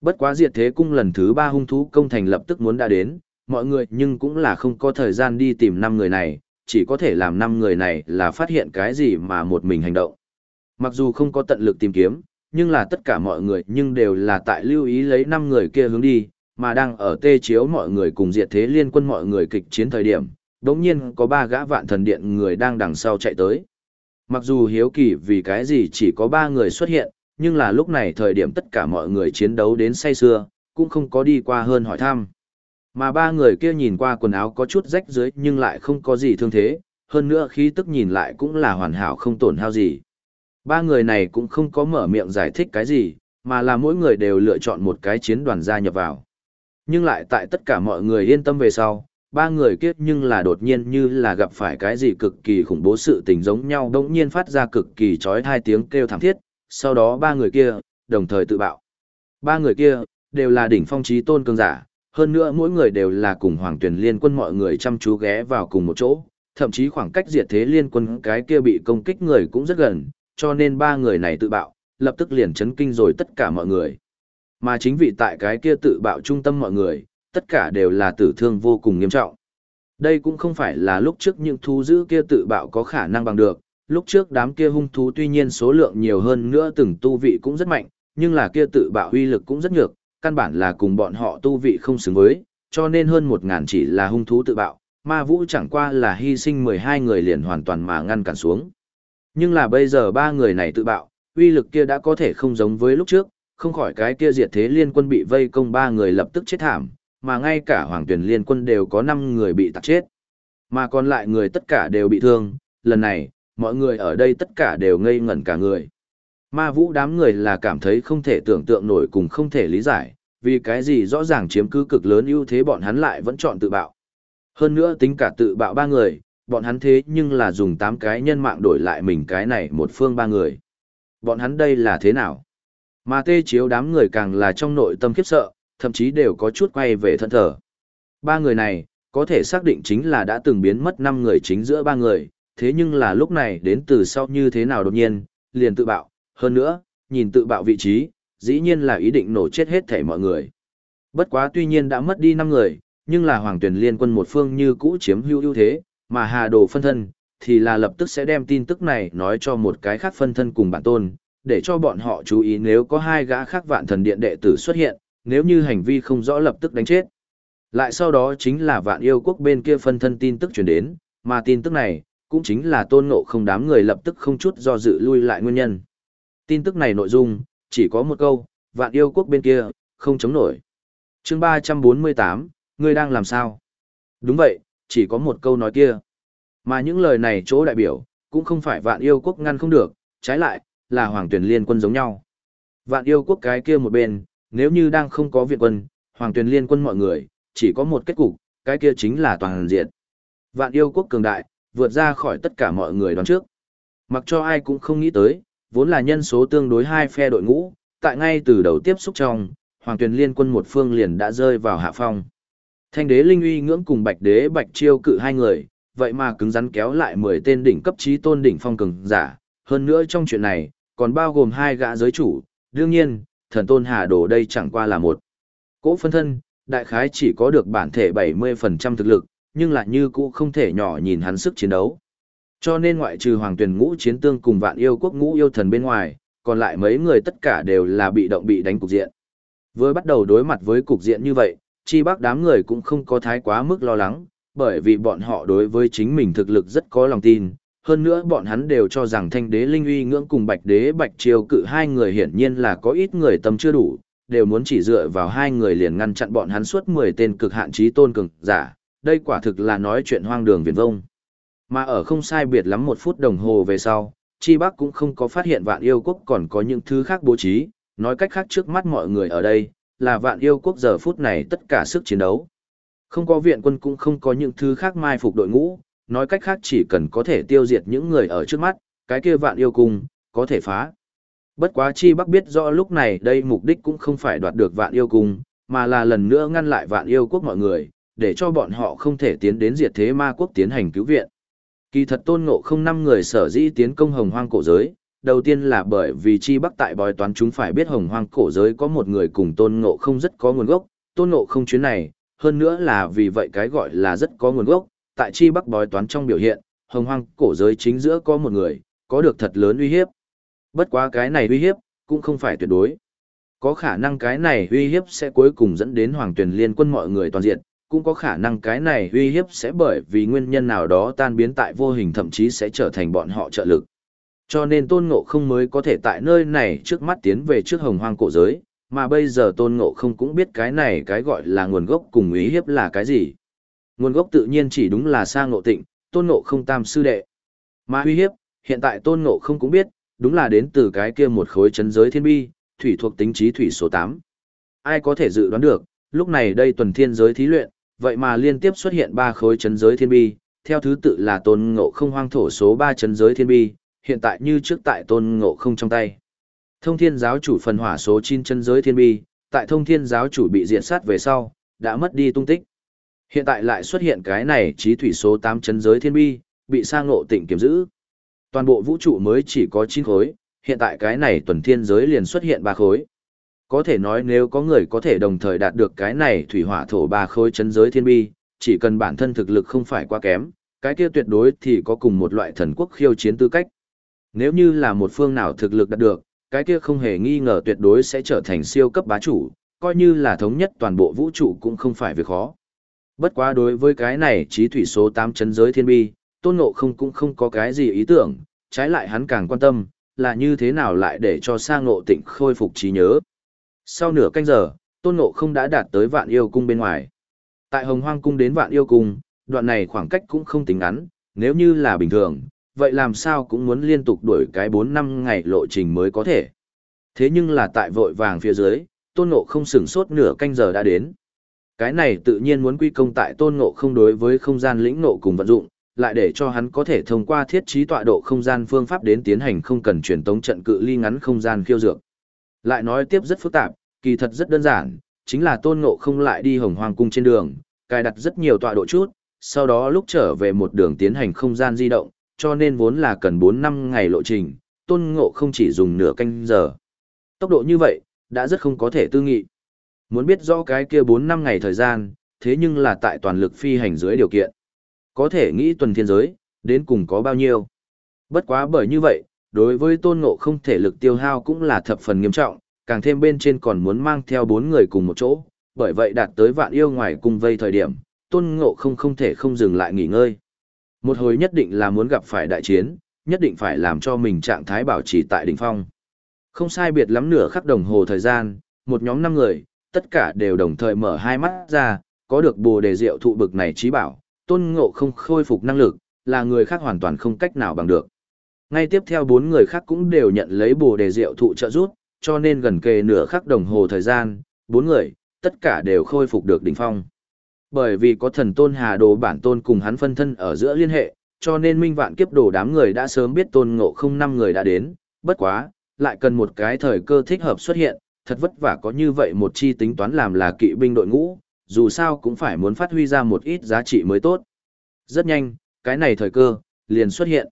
Bất quá diệt thế cung lần thứ ba hung thú công thành lập tức muốn đã đến, mọi người nhưng cũng là không có thời gian đi tìm năm người này, chỉ có thể làm năm người này là phát hiện cái gì mà một mình hành động. Mặc dù không có tận lực tìm kiếm, nhưng là tất cả mọi người nhưng đều là tại lưu ý lấy năm người kia hướng đi, mà đang ở tê chiếu mọi người cùng diệt thế liên quân mọi người kịch chiến thời điểm, đống nhiên có ba gã vạn thần điện người đang đằng sau chạy tới. Mặc dù hiếu kỳ vì cái gì chỉ có ba người xuất hiện, nhưng là lúc này thời điểm tất cả mọi người chiến đấu đến say xưa, cũng không có đi qua hơn hỏi thăm. Mà ba người kia nhìn qua quần áo có chút rách dưới nhưng lại không có gì thương thế, hơn nữa khí tức nhìn lại cũng là hoàn hảo không tổn hao gì. Ba người này cũng không có mở miệng giải thích cái gì, mà là mỗi người đều lựa chọn một cái chiến đoàn gia nhập vào. Nhưng lại tại tất cả mọi người yên tâm về sau, ba người kiết nhưng là đột nhiên như là gặp phải cái gì cực kỳ khủng bố sự tình giống nhau đống nhiên phát ra cực kỳ trói hai tiếng kêu thảm thiết, sau đó ba người kia, đồng thời tự bạo. Ba người kia, đều là đỉnh phong trí tôn cường giả, hơn nữa mỗi người đều là cùng hoàng tuyển liên quân mọi người chăm chú ghé vào cùng một chỗ, thậm chí khoảng cách diệt thế liên quân cái kia bị công kích người cũng rất gần, cho nên ba người này tự bạo, lập tức liền chấn kinh rồi tất cả mọi người. Mà chính vị tại cái kia tự bạo trung tâm mọi người, tất cả đều là tử thương vô cùng nghiêm trọng. Đây cũng không phải là lúc trước những thú dữ kia tự bạo có khả năng bằng được, lúc trước đám kia hung thú tuy nhiên số lượng nhiều hơn nữa từng tu vị cũng rất mạnh, nhưng là kia tự bạo uy lực cũng rất nhược, căn bản là cùng bọn họ tu vị không xứng với, cho nên hơn một ngàn chỉ là hung thú tự bạo, ma vũ chẳng qua là hy sinh 12 người liền hoàn toàn mà ngăn cản xuống. Nhưng là bây giờ ba người này tự bạo, uy lực kia đã có thể không giống với lúc trước, không khỏi cái kia diệt thế liên quân bị vây công ba người lập tức chết thảm, mà ngay cả hoàng tuyển liên quân đều có 5 người bị tạc chết. Mà còn lại người tất cả đều bị thương, lần này, mọi người ở đây tất cả đều ngây ngẩn cả người. Ma vũ đám người là cảm thấy không thể tưởng tượng nổi cùng không thể lý giải, vì cái gì rõ ràng chiếm cứ cực lớn ưu thế bọn hắn lại vẫn chọn tự bạo. Hơn nữa tính cả tự bạo ba người, bọn hắn thế nhưng là dùng 8 cái nhân mạng đổi lại mình cái này một phương ba người. Bọn hắn đây là thế nào? Mà tê chiếu đám người càng là trong nội tâm khiếp sợ, thậm chí đều có chút quay về thân thở. Ba người này, có thể xác định chính là đã từng biến mất 5 người chính giữa ba người, thế nhưng là lúc này đến từ sau như thế nào đột nhiên, liền tự bạo, hơn nữa, nhìn tự bạo vị trí, dĩ nhiên là ý định nổ chết hết thảy mọi người. Bất quá tuy nhiên đã mất đi 5 người, nhưng là hoàng tuyển liên quân một phương như cũ chiếm hữu ưu thế, mà hà đồ phân thân, thì là lập tức sẽ đem tin tức này nói cho một cái khác phân thân cùng bản tôn, để cho bọn họ chú ý nếu có hai gã khác vạn thần điện đệ tử xuất hiện, nếu như hành vi không rõ lập tức đánh chết. Lại sau đó chính là vạn yêu quốc bên kia phân thân tin tức truyền đến, mà tin tức này, cũng chính là tôn ngộ không đám người lập tức không chút do dự lui lại nguyên nhân. Tin tức này nội dung, chỉ có một câu, vạn yêu quốc bên kia, không chống nổi. chương 348, ngươi đang làm sao? Đúng vậy, chỉ có một câu nói kia. Mà những lời này chỗ đại biểu, cũng không phải vạn yêu quốc ngăn không được, trái lại, là hoàng tuyển liên quân giống nhau. Vạn yêu quốc cái kia một bên, nếu như đang không có viện quân, hoàng tuyển liên quân mọi người, chỉ có một kết cục, cái kia chính là toàn diện. Vạn yêu quốc cường đại, vượt ra khỏi tất cả mọi người đoán trước. Mặc cho ai cũng không nghĩ tới, vốn là nhân số tương đối hai phe đội ngũ, tại ngay từ đầu tiếp xúc trong, Hoàng Tuyền Liên quân một phương liền đã rơi vào hạ phong. Thanh đế Linh uy ngưỡng cùng Bạch đế Bạch Chiêu cự hai người, vậy mà cứng rắn kéo lại 10 tên đỉnh cấp trí tôn đỉnh phong cường giả, hơn nữa trong chuyện này, còn bao gồm hai gã giới chủ, đương nhiên, thần tôn Hà Đồ đây chẳng qua là một. Cỗ phân thân, đại khái chỉ có được bản thể 70% thực lực, nhưng lại như cũ không thể nhỏ nhìn hắn sức chiến đấu. Cho nên ngoại trừ hoàng tuyển ngũ chiến tương cùng vạn yêu quốc ngũ yêu thần bên ngoài, còn lại mấy người tất cả đều là bị động bị đánh cục diện. Với bắt đầu đối mặt với cục diện như vậy, chi bác đám người cũng không có thái quá mức lo lắng, bởi vì bọn họ đối với chính mình thực lực rất có lòng tin. Hơn nữa bọn hắn đều cho rằng thanh đế linh uy ngưỡng cùng bạch đế bạch triều cự hai người hiển nhiên là có ít người tâm chưa đủ, đều muốn chỉ dựa vào hai người liền ngăn chặn bọn hắn suốt 10 tên cực hạn trí tôn cường giả, đây quả thực là nói chuyện hoang đường viển vông. Mà ở không sai biệt lắm một phút đồng hồ về sau, Chi Bắc cũng không có phát hiện vạn yêu quốc còn có những thứ khác bố trí, nói cách khác trước mắt mọi người ở đây, là vạn yêu quốc giờ phút này tất cả sức chiến đấu. Không có viện quân cũng không có những thứ khác mai phục đội ngũ, nói cách khác chỉ cần có thể tiêu diệt những người ở trước mắt, cái kia vạn yêu cung, có thể phá. Bất quá chi bắc biết rõ lúc này đây mục đích cũng không phải đoạt được vạn yêu cung, mà là lần nữa ngăn lại vạn yêu quốc mọi người, để cho bọn họ không thể tiến đến diệt thế ma quốc tiến hành cứu viện. Kỳ thật tôn ngộ không năm người sở dĩ tiến công hồng hoang cổ giới, đầu tiên là bởi vì chi bắc tại bói toán chúng phải biết hồng hoang cổ giới có một người cùng tôn ngộ không rất có nguồn gốc, tôn ngộ không chuyến này, hơn nữa là vì vậy cái gọi là rất có nguồn gốc, tại chi bắc bói toán trong biểu hiện, hồng hoang cổ giới chính giữa có một người, có được thật lớn uy hiếp. Bất quá cái này uy hiếp, cũng không phải tuyệt đối. Có khả năng cái này uy hiếp sẽ cuối cùng dẫn đến hoàng tuyển liên quân mọi người toàn diện, cũng có khả năng cái này uy hiếp sẽ bởi vì nguyên nhân nào đó tan biến tại vô hình thậm chí sẽ trở thành bọn họ trợ lực. Cho nên tôn ngộ không mới có thể tại nơi này trước mắt tiến về trước hồng hoang cổ giới, mà bây giờ tôn ngộ không cũng biết cái này cái gọi là nguồn gốc cùng uy hiếp là cái gì. Nguồn gốc tự nhiên chỉ đúng là sang ngộ tịnh, tôn ngộ không tam sư đệ. Mà uy hiếp, hiện tại tôn ngộ không cũng biết, đúng là đến từ cái kia một khối chấn giới thiên bi, thủy thuộc tính trí thủy số 8. Ai có thể dự đoán được, lúc này đây tuần thiên giới thí luyện, vậy mà liên tiếp xuất hiện ba khối chấn giới thiên bi, theo thứ tự là tôn ngộ không hoang thổ số 3 chấn giới thiên bi, hiện tại như trước tại tôn ngộ không trong tay. Thông thiên giáo chủ phần hỏa số 9 chấn giới thiên bi, tại thông thiên giáo chủ bị diệt sát về sau, đã mất đi tung tích. Hiện tại lại xuất hiện cái này trí thủy số 8 chấn giới thiên bi, bị sang ngộ tịnh kiểm giữ. Toàn bộ vũ trụ mới chỉ có 9 khối, hiện tại cái này tuần thiên giới liền xuất hiện 3 khối. Có thể nói nếu có người có thể đồng thời đạt được cái này thủy hỏa thổ 3 khối chấn giới thiên bi, chỉ cần bản thân thực lực không phải quá kém, cái kia tuyệt đối thì có cùng một loại thần quốc khiêu chiến tư cách. Nếu như là một phương nào thực lực đạt được, cái kia không hề nghi ngờ tuyệt đối sẽ trở thành siêu cấp bá chủ, coi như là thống nhất toàn bộ vũ trụ cũng không phải việc khó. Bất quá đối với cái này trí thủy số 8 chấn giới thiên bi, tôn ngộ không cũng không có cái gì ý tưởng, trái lại hắn càng quan tâm, là như thế nào lại để cho sa ngộ tịnh khôi phục trí nhớ. Sau nửa canh giờ, tôn ngộ không đã đạt tới vạn yêu cung bên ngoài. Tại hồng hoang cung đến vạn yêu cung, đoạn này khoảng cách cũng không tính ngắn, nếu như là bình thường, vậy làm sao cũng muốn liên tục đuổi cái 4 năm ngày lộ trình mới có thể. Thế nhưng là tại vội vàng phía dưới, tôn ngộ không sửng sốt nửa canh giờ đã đến. Cái này tự nhiên muốn quy công tại tôn ngộ không đối với không gian lĩnh ngộ cùng vận dụng, lại để cho hắn có thể thông qua thiết trí tọa độ không gian phương pháp đến tiến hành không cần truyền tống trận cự ly ngắn không gian khiêu dược. Lại nói tiếp rất phức tạp, kỳ thật rất đơn giản, chính là tôn ngộ không lại đi hồng hoàng cung trên đường, cài đặt rất nhiều tọa độ chút, sau đó lúc trở về một đường tiến hành không gian di động, cho nên vốn là cần 4 năm ngày lộ trình, tôn ngộ không chỉ dùng nửa canh giờ. Tốc độ như vậy, đã rất không có thể tư nghị. Muốn biết rõ cái kia 4 năm ngày thời gian, thế nhưng là tại toàn lực phi hành dưới điều kiện. Có thể nghĩ tuần thiên giới, đến cùng có bao nhiêu. Bất quá bởi như vậy, đối với tôn ngộ không thể lực tiêu hao cũng là thập phần nghiêm trọng, càng thêm bên trên còn muốn mang theo bốn người cùng một chỗ, bởi vậy đạt tới vạn yêu ngoài cùng vây thời điểm, tôn ngộ không không thể không dừng lại nghỉ ngơi. Một hồi nhất định là muốn gặp phải đại chiến, nhất định phải làm cho mình trạng thái bảo trì tại đỉnh phong. Không sai biệt lắm nửa khắc đồng hồ thời gian, một nhóm năm người, tất cả đều đồng thời mở hai mắt ra, có được bồ đề rượu thụ bực này trí bảo, tôn ngộ không khôi phục năng lực, là người khác hoàn toàn không cách nào bằng được. Ngay tiếp theo bốn người khác cũng đều nhận lấy bồ đề rượu thụ trợ giúp, cho nên gần kề nửa khắc đồng hồ thời gian, bốn người, tất cả đều khôi phục được đỉnh phong. Bởi vì có thần tôn hà đồ bản tôn cùng hắn phân thân ở giữa liên hệ, cho nên minh vạn kiếp đồ đám người đã sớm biết tôn ngộ không năm người đã đến, bất quá, lại cần một cái thời cơ thích hợp xuất hiện, thật vất vả có như vậy một chi tính toán làm là kỵ binh đội ngũ, dù sao cũng phải muốn phát huy ra một ít giá trị mới tốt. Rất nhanh, cái này thời cơ, liền xuất hiện.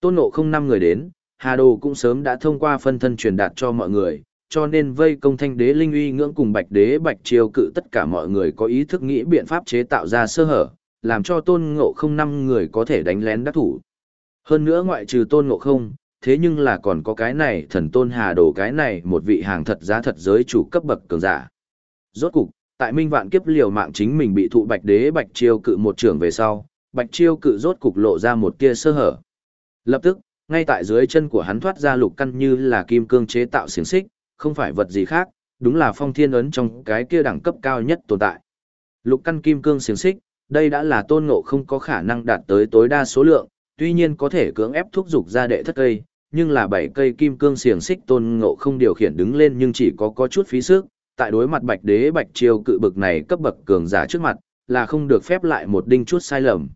Tôn ngộ không năm người đến, Hà Đồ cũng sớm đã thông qua phân thân truyền đạt cho mọi người, cho nên vây công thanh đế linh uy ngưỡng cùng bạch đế bạch triều cự tất cả mọi người có ý thức nghĩ biện pháp chế tạo ra sơ hở, làm cho tôn ngộ không năm người có thể đánh lén đắc thủ. Hơn nữa ngoại trừ tôn ngộ không, thế nhưng là còn có cái này thần tôn hà đồ cái này một vị hàng thật giá thật giới chủ cấp bậc cường giả. Rốt cục, tại minh vạn kiếp liều mạng chính mình bị thụ bạch đế bạch chiêu cự một trưởng về sau, bạch chiêu cự rốt cục lộ ra một tia sơ hở. Lập tức, ngay tại dưới chân của hắn thoát ra lục căn như là kim cương chế tạo xiềng xích, không phải vật gì khác, đúng là phong thiên ấn trong cái kia đẳng cấp cao nhất tồn tại. Lục căn kim cương xiềng xích, đây đã là tôn ngộ không có khả năng đạt tới tối đa số lượng, tuy nhiên có thể cưỡng ép thúc dục ra đệ thất cây, nhưng là bảy cây kim cương xiềng xích tôn ngộ không điều khiển đứng lên nhưng chỉ có có chút phí sức, tại đối mặt bạch đế bạch triều cự bực này cấp bậc cường giả trước mặt, là không được phép lại một đinh chút sai lầm.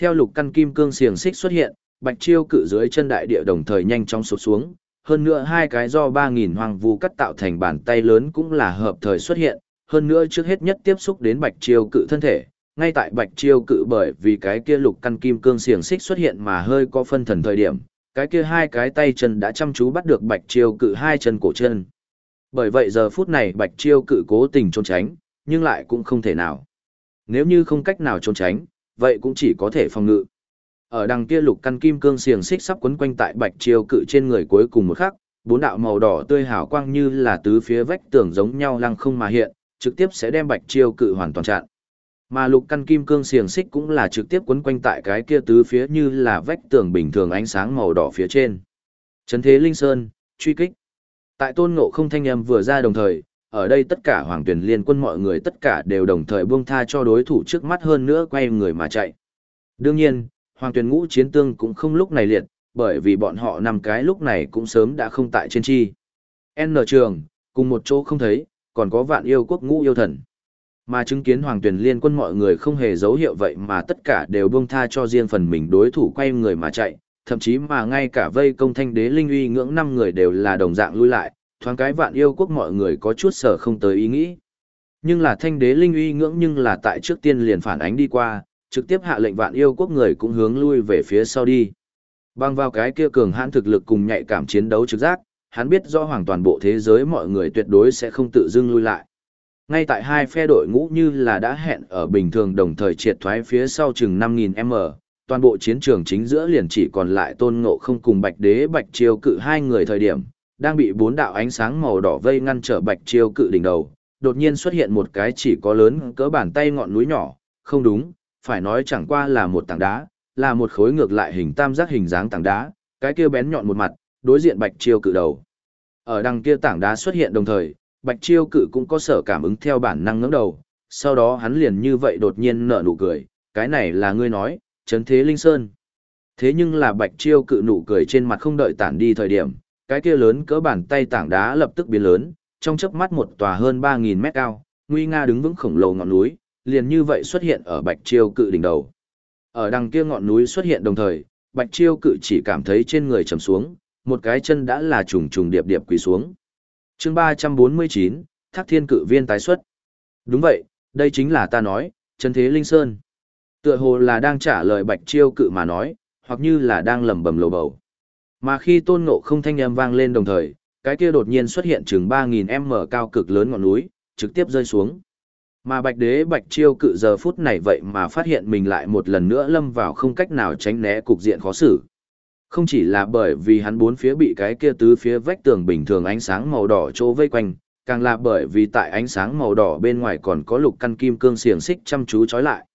Theo lục căn kim cương xiềng xích xuất hiện, bạch chiêu cự dưới chân đại địa đồng thời nhanh chóng sụp xuống, hơn nữa hai cái do 3.000 hoàng vu cắt tạo thành bàn tay lớn cũng là hợp thời xuất hiện, hơn nữa trước hết nhất tiếp xúc đến bạch chiêu cự thân thể, ngay tại bạch chiêu cự bởi vì cái kia lục căn kim cương xiềng xích xuất hiện mà hơi có phân thần thời điểm, cái kia hai cái tay chân đã chăm chú bắt được bạch chiêu cự hai chân cổ chân. Bởi vậy giờ phút này bạch chiêu cự cố tình trốn tránh, nhưng lại cũng không thể nào. Nếu như không cách nào trốn tránh, vậy cũng chỉ có thể phòng ngự. Ở đằng kia lục căn kim cương xiềng xích sắp quấn quanh tại bạch chiêu cự trên người cuối cùng một khắc, bốn đạo màu đỏ tươi hào quang như là tứ phía vách tường giống nhau lăng không mà hiện, trực tiếp sẽ đem bạch chiêu cự hoàn toàn chặn. Mà lục căn kim cương xiềng xích cũng là trực tiếp quấn quanh tại cái kia tứ phía như là vách tường bình thường ánh sáng màu đỏ phía trên. Trấn thế linh sơn, truy kích. Tại tôn ngộ không thanh âm vừa ra đồng thời, ở đây tất cả hoàng tuyển liên quân mọi người tất cả đều đồng thời buông tha cho đối thủ trước mắt hơn nữa quay người mà chạy. Đương nhiên, hoàng tuyển ngũ chiến tương cũng không lúc này liệt, bởi vì bọn họ nằm cái lúc này cũng sớm đã không tại trên chi. N trường, cùng một chỗ không thấy, còn có vạn yêu quốc ngũ yêu thần. Mà chứng kiến hoàng tuyển liên quân mọi người không hề dấu hiệu vậy mà tất cả đều buông tha cho riêng phần mình đối thủ quay người mà chạy, thậm chí mà ngay cả vây công thanh đế linh uy ngưỡng năm người đều là đồng dạng lui lại, thoáng cái vạn yêu quốc mọi người có chút sở không tới ý nghĩ. Nhưng là thanh đế linh uy ngưỡng nhưng là tại trước tiên liền phản ánh đi qua, trực tiếp hạ lệnh vạn yêu quốc người cũng hướng lui về phía sau đi. Bằng vào cái kia cường hãn thực lực cùng nhạy cảm chiến đấu trực giác, hắn biết rõ hoàn toàn bộ thế giới mọi người tuyệt đối sẽ không tự dưng lui lại. Ngay tại hai phe đội ngũ như là đã hẹn ở bình thường đồng thời triệt thoái phía sau chừng 5.000m, toàn bộ chiến trường chính giữa liền chỉ còn lại tôn ngộ không cùng bạch đế bạch chiêu cự hai người thời điểm, đang bị bốn đạo ánh sáng màu đỏ vây ngăn trở bạch chiêu cự đỉnh đầu, đột nhiên xuất hiện một cái chỉ có lớn cỡ bàn tay ngọn núi nhỏ, không đúng, phải nói chẳng qua là một tảng đá, là một khối ngược lại hình tam giác hình dáng tảng đá, cái kia bén nhọn một mặt, đối diện bạch chiêu cự đầu. Ở đằng kia tảng đá xuất hiện đồng thời, bạch chiêu cự cũng có sở cảm ứng theo bản năng ngưỡng đầu, sau đó hắn liền như vậy đột nhiên nở nụ cười, cái này là ngươi nói, chấn thế linh sơn. Thế nhưng là bạch chiêu cự nụ cười trên mặt không đợi tản đi thời điểm, cái kia lớn cỡ bàn tay tảng đá lập tức biến lớn, trong chớp mắt một tòa hơn 3.000 mét cao, nguy nga đứng vững khổng lồ ngọn núi, liền như vậy xuất hiện ở bạch chiêu cự đỉnh đầu. Ở đằng kia ngọn núi xuất hiện đồng thời, bạch chiêu cự chỉ cảm thấy trên người trầm xuống, một cái chân đã là trùng trùng điệp điệp quỳ xuống chương 349, Thác Thiên cự viên tái xuất. Đúng vậy, đây chính là ta nói, chân thế linh sơn. Tựa hồ là đang trả lời bạch chiêu cự mà nói, hoặc như là đang lẩm bẩm lầu bầu. Mà khi tôn ngộ không thanh âm vang lên đồng thời, cái kia đột nhiên xuất hiện chừng 3.000m cao cực lớn ngọn núi, trực tiếp rơi xuống. Mà bạch đế bạch chiêu cự giờ phút này vậy mà phát hiện mình lại một lần nữa lâm vào không cách nào tránh né cục diện khó xử. Không chỉ là bởi vì hắn bốn phía bị cái kia tứ phía vách tường bình thường ánh sáng màu đỏ chỗ vây quanh, càng là bởi vì tại ánh sáng màu đỏ bên ngoài còn có lục căn kim cương xiềng xích chăm chú trói lại.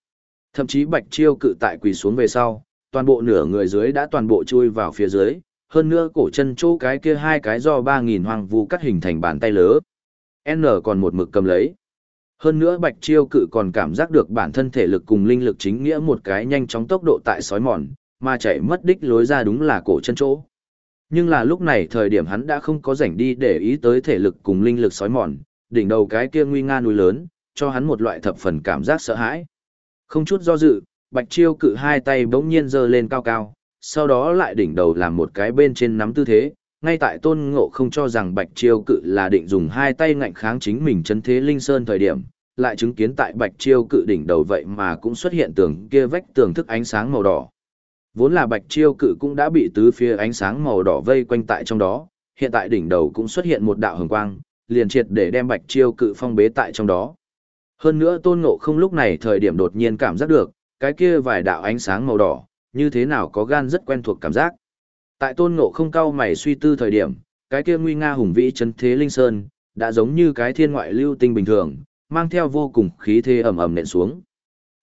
Thậm chí bạch chiêu cự tại quỳ xuống về sau, toàn bộ nửa người dưới đã toàn bộ chui vào phía dưới, hơn nữa cổ chân chỗ cái kia hai cái do 3000 hoàng vu cắt hình thành bàn tay lớ. N còn một mực cầm lấy. Hơn nữa bạch chiêu cự còn cảm giác được bản thân thể lực cùng linh lực chính nghĩa một cái nhanh chóng tốc độ tại sói mòn, mà chạy mất đích lối ra đúng là cổ chân chỗ. Nhưng là lúc này thời điểm hắn đã không có rảnh đi để ý tới thể lực cùng linh lực sói mòn, đỉnh đầu cái kia nguy nga núi lớn, cho hắn một loại thập phần cảm giác sợ hãi. Không chút do dự, bạch chiêu cự hai tay bỗng nhiên giơ lên cao cao, sau đó lại đỉnh đầu làm một cái bên trên nắm tư thế, ngay tại tôn ngộ không cho rằng bạch chiêu cự là định dùng hai tay ngạnh kháng chính mình chân thế linh sơn thời điểm, lại chứng kiến tại bạch chiêu cự đỉnh đầu vậy mà cũng xuất hiện tường kia vách tường thức ánh sáng màu đỏ. Vốn là bạch chiêu cự cũng đã bị tứ phía ánh sáng màu đỏ vây quanh tại trong đó, hiện tại đỉnh đầu cũng xuất hiện một đạo hồng quang, liền triệt để đem bạch chiêu cự phong bế tại trong đó. Hơn nữa tôn ngộ không lúc này thời điểm đột nhiên cảm giác được, cái kia vài đạo ánh sáng màu đỏ, như thế nào có gan rất quen thuộc cảm giác. Tại tôn ngộ không cao mày suy tư thời điểm, cái kia nguy nga hùng vĩ chân thế linh sơn, đã giống như cái thiên ngoại lưu tinh bình thường, mang theo vô cùng khí thế ầm ầm nện xuống.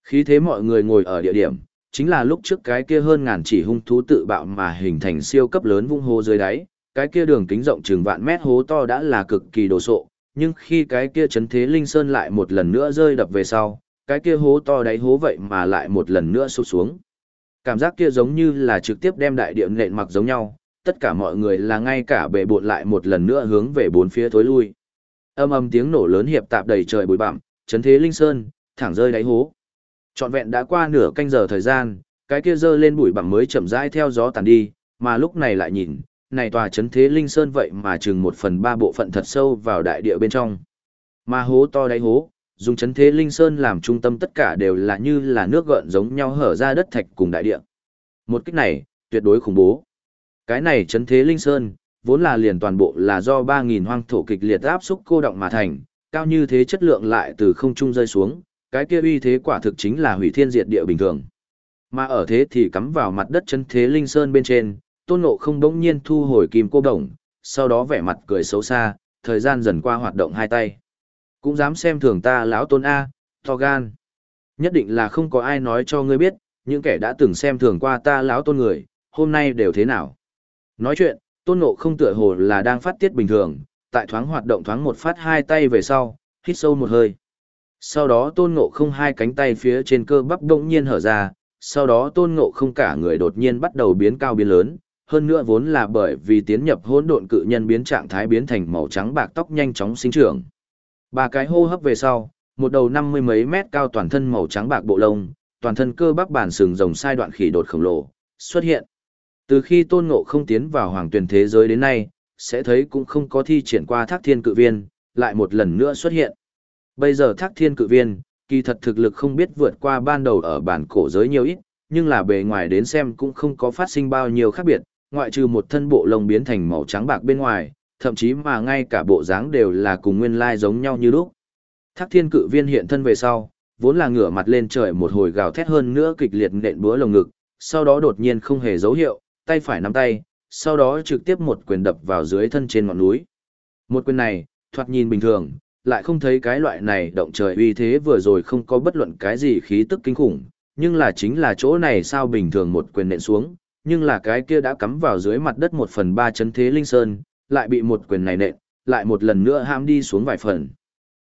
Khí thế mọi người ngồi ở địa điểm, chính là lúc trước cái kia hơn ngàn chỉ hung thú tự bạo mà hình thành siêu cấp lớn vung hô dưới đáy, cái kia đường kính rộng chừng vạn mét hố to đã là cực kỳ đồ sộ, nhưng khi cái kia chấn thế linh sơn lại một lần nữa rơi đập về sau, cái kia hố to đáy hố vậy mà lại một lần nữa sụp xuống. Cảm giác kia giống như là trực tiếp đem đại địa nện mặc giống nhau, tất cả mọi người là ngay cả bệ bộn lại một lần nữa hướng về bốn phía thối lui. Âm âm tiếng nổ lớn hiệp tạp đầy trời bụi bặm, chấn thế linh sơn, thẳng rơi đáy hố. Trọn vẹn đã qua nửa canh giờ thời gian, cái kia dơ lên bụi bằng mới chậm rãi theo gió tàn đi, mà lúc này lại nhìn, này tòa chấn thế linh sơn vậy mà chừng một phần ba bộ phận thật sâu vào đại địa bên trong. Mà hố to đáy hố, dùng chấn thế linh sơn làm trung tâm tất cả đều là như là nước gợn giống nhau hở ra đất thạch cùng đại địa. Một kích này, tuyệt đối khủng bố. Cái này chấn thế linh sơn, vốn là liền toàn bộ là do 3.000 hoang thổ kịch liệt áp xúc cô động mà thành, cao như thế chất lượng lại từ không trung rơi xuống, cái kia uy thế quả thực chính là hủy thiên diệt địa bình thường. Mà ở thế thì cắm vào mặt đất chân thế linh sơn bên trên, tôn ngộ không đống nhiên thu hồi kim cô đồng, sau đó vẻ mặt cười xấu xa, thời gian dần qua hoạt động hai tay. Cũng dám xem thường ta lão tôn A, to gan. Nhất định là không có ai nói cho ngươi biết, những kẻ đã từng xem thường qua ta lão tôn người, hôm nay đều thế nào. Nói chuyện, tôn ngộ không tựa hồ là đang phát tiết bình thường, tại thoáng hoạt động thoáng một phát hai tay về sau, hít sâu một hơi. Sau đó tôn ngộ không hai cánh tay phía trên cơ bắp bỗng nhiên hở ra, sau đó tôn ngộ không cả người đột nhiên bắt đầu biến cao biến lớn, hơn nữa vốn là bởi vì tiến nhập hỗn độn cự nhân biến trạng thái biến thành màu trắng bạc tóc nhanh chóng sinh trưởng. Ba cái hô hấp về sau, một đầu năm mươi mấy mét cao toàn thân màu trắng bạc bộ lông, toàn thân cơ bắp bản sừng rồng sai đoạn khỉ đột khổng lồ, xuất hiện. Từ khi tôn ngộ không tiến vào hoàng tuyển thế giới đến nay, sẽ thấy cũng không có thi triển qua thác thiên cự viên, lại một lần nữa xuất hiện. Bây giờ thác thiên cự viên, kỳ thật thực lực không biết vượt qua ban đầu ở bản cổ giới nhiều ít, nhưng là bề ngoài đến xem cũng không có phát sinh bao nhiêu khác biệt, ngoại trừ một thân bộ lông biến thành màu trắng bạc bên ngoài, thậm chí mà ngay cả bộ dáng đều là cùng nguyên lai giống nhau như lúc. Thác thiên cự viên hiện thân về sau, vốn là ngửa mặt lên trời một hồi gào thét hơn nữa kịch liệt nện búa lồng ngực, sau đó đột nhiên không hề dấu hiệu, tay phải nắm tay, sau đó trực tiếp một quyền đập vào dưới thân trên ngọn núi. Một quyền này, thoạt nhìn bình thường, lại không thấy cái loại này động trời uy thế vừa rồi không có bất luận cái gì khí tức kinh khủng, nhưng là chính là chỗ này sao bình thường một quyền nện xuống, nhưng là cái kia đã cắm vào dưới mặt đất một phần ba chấn thế linh sơn, lại bị một quyền này nện, lại một lần nữa ham đi xuống vài phần.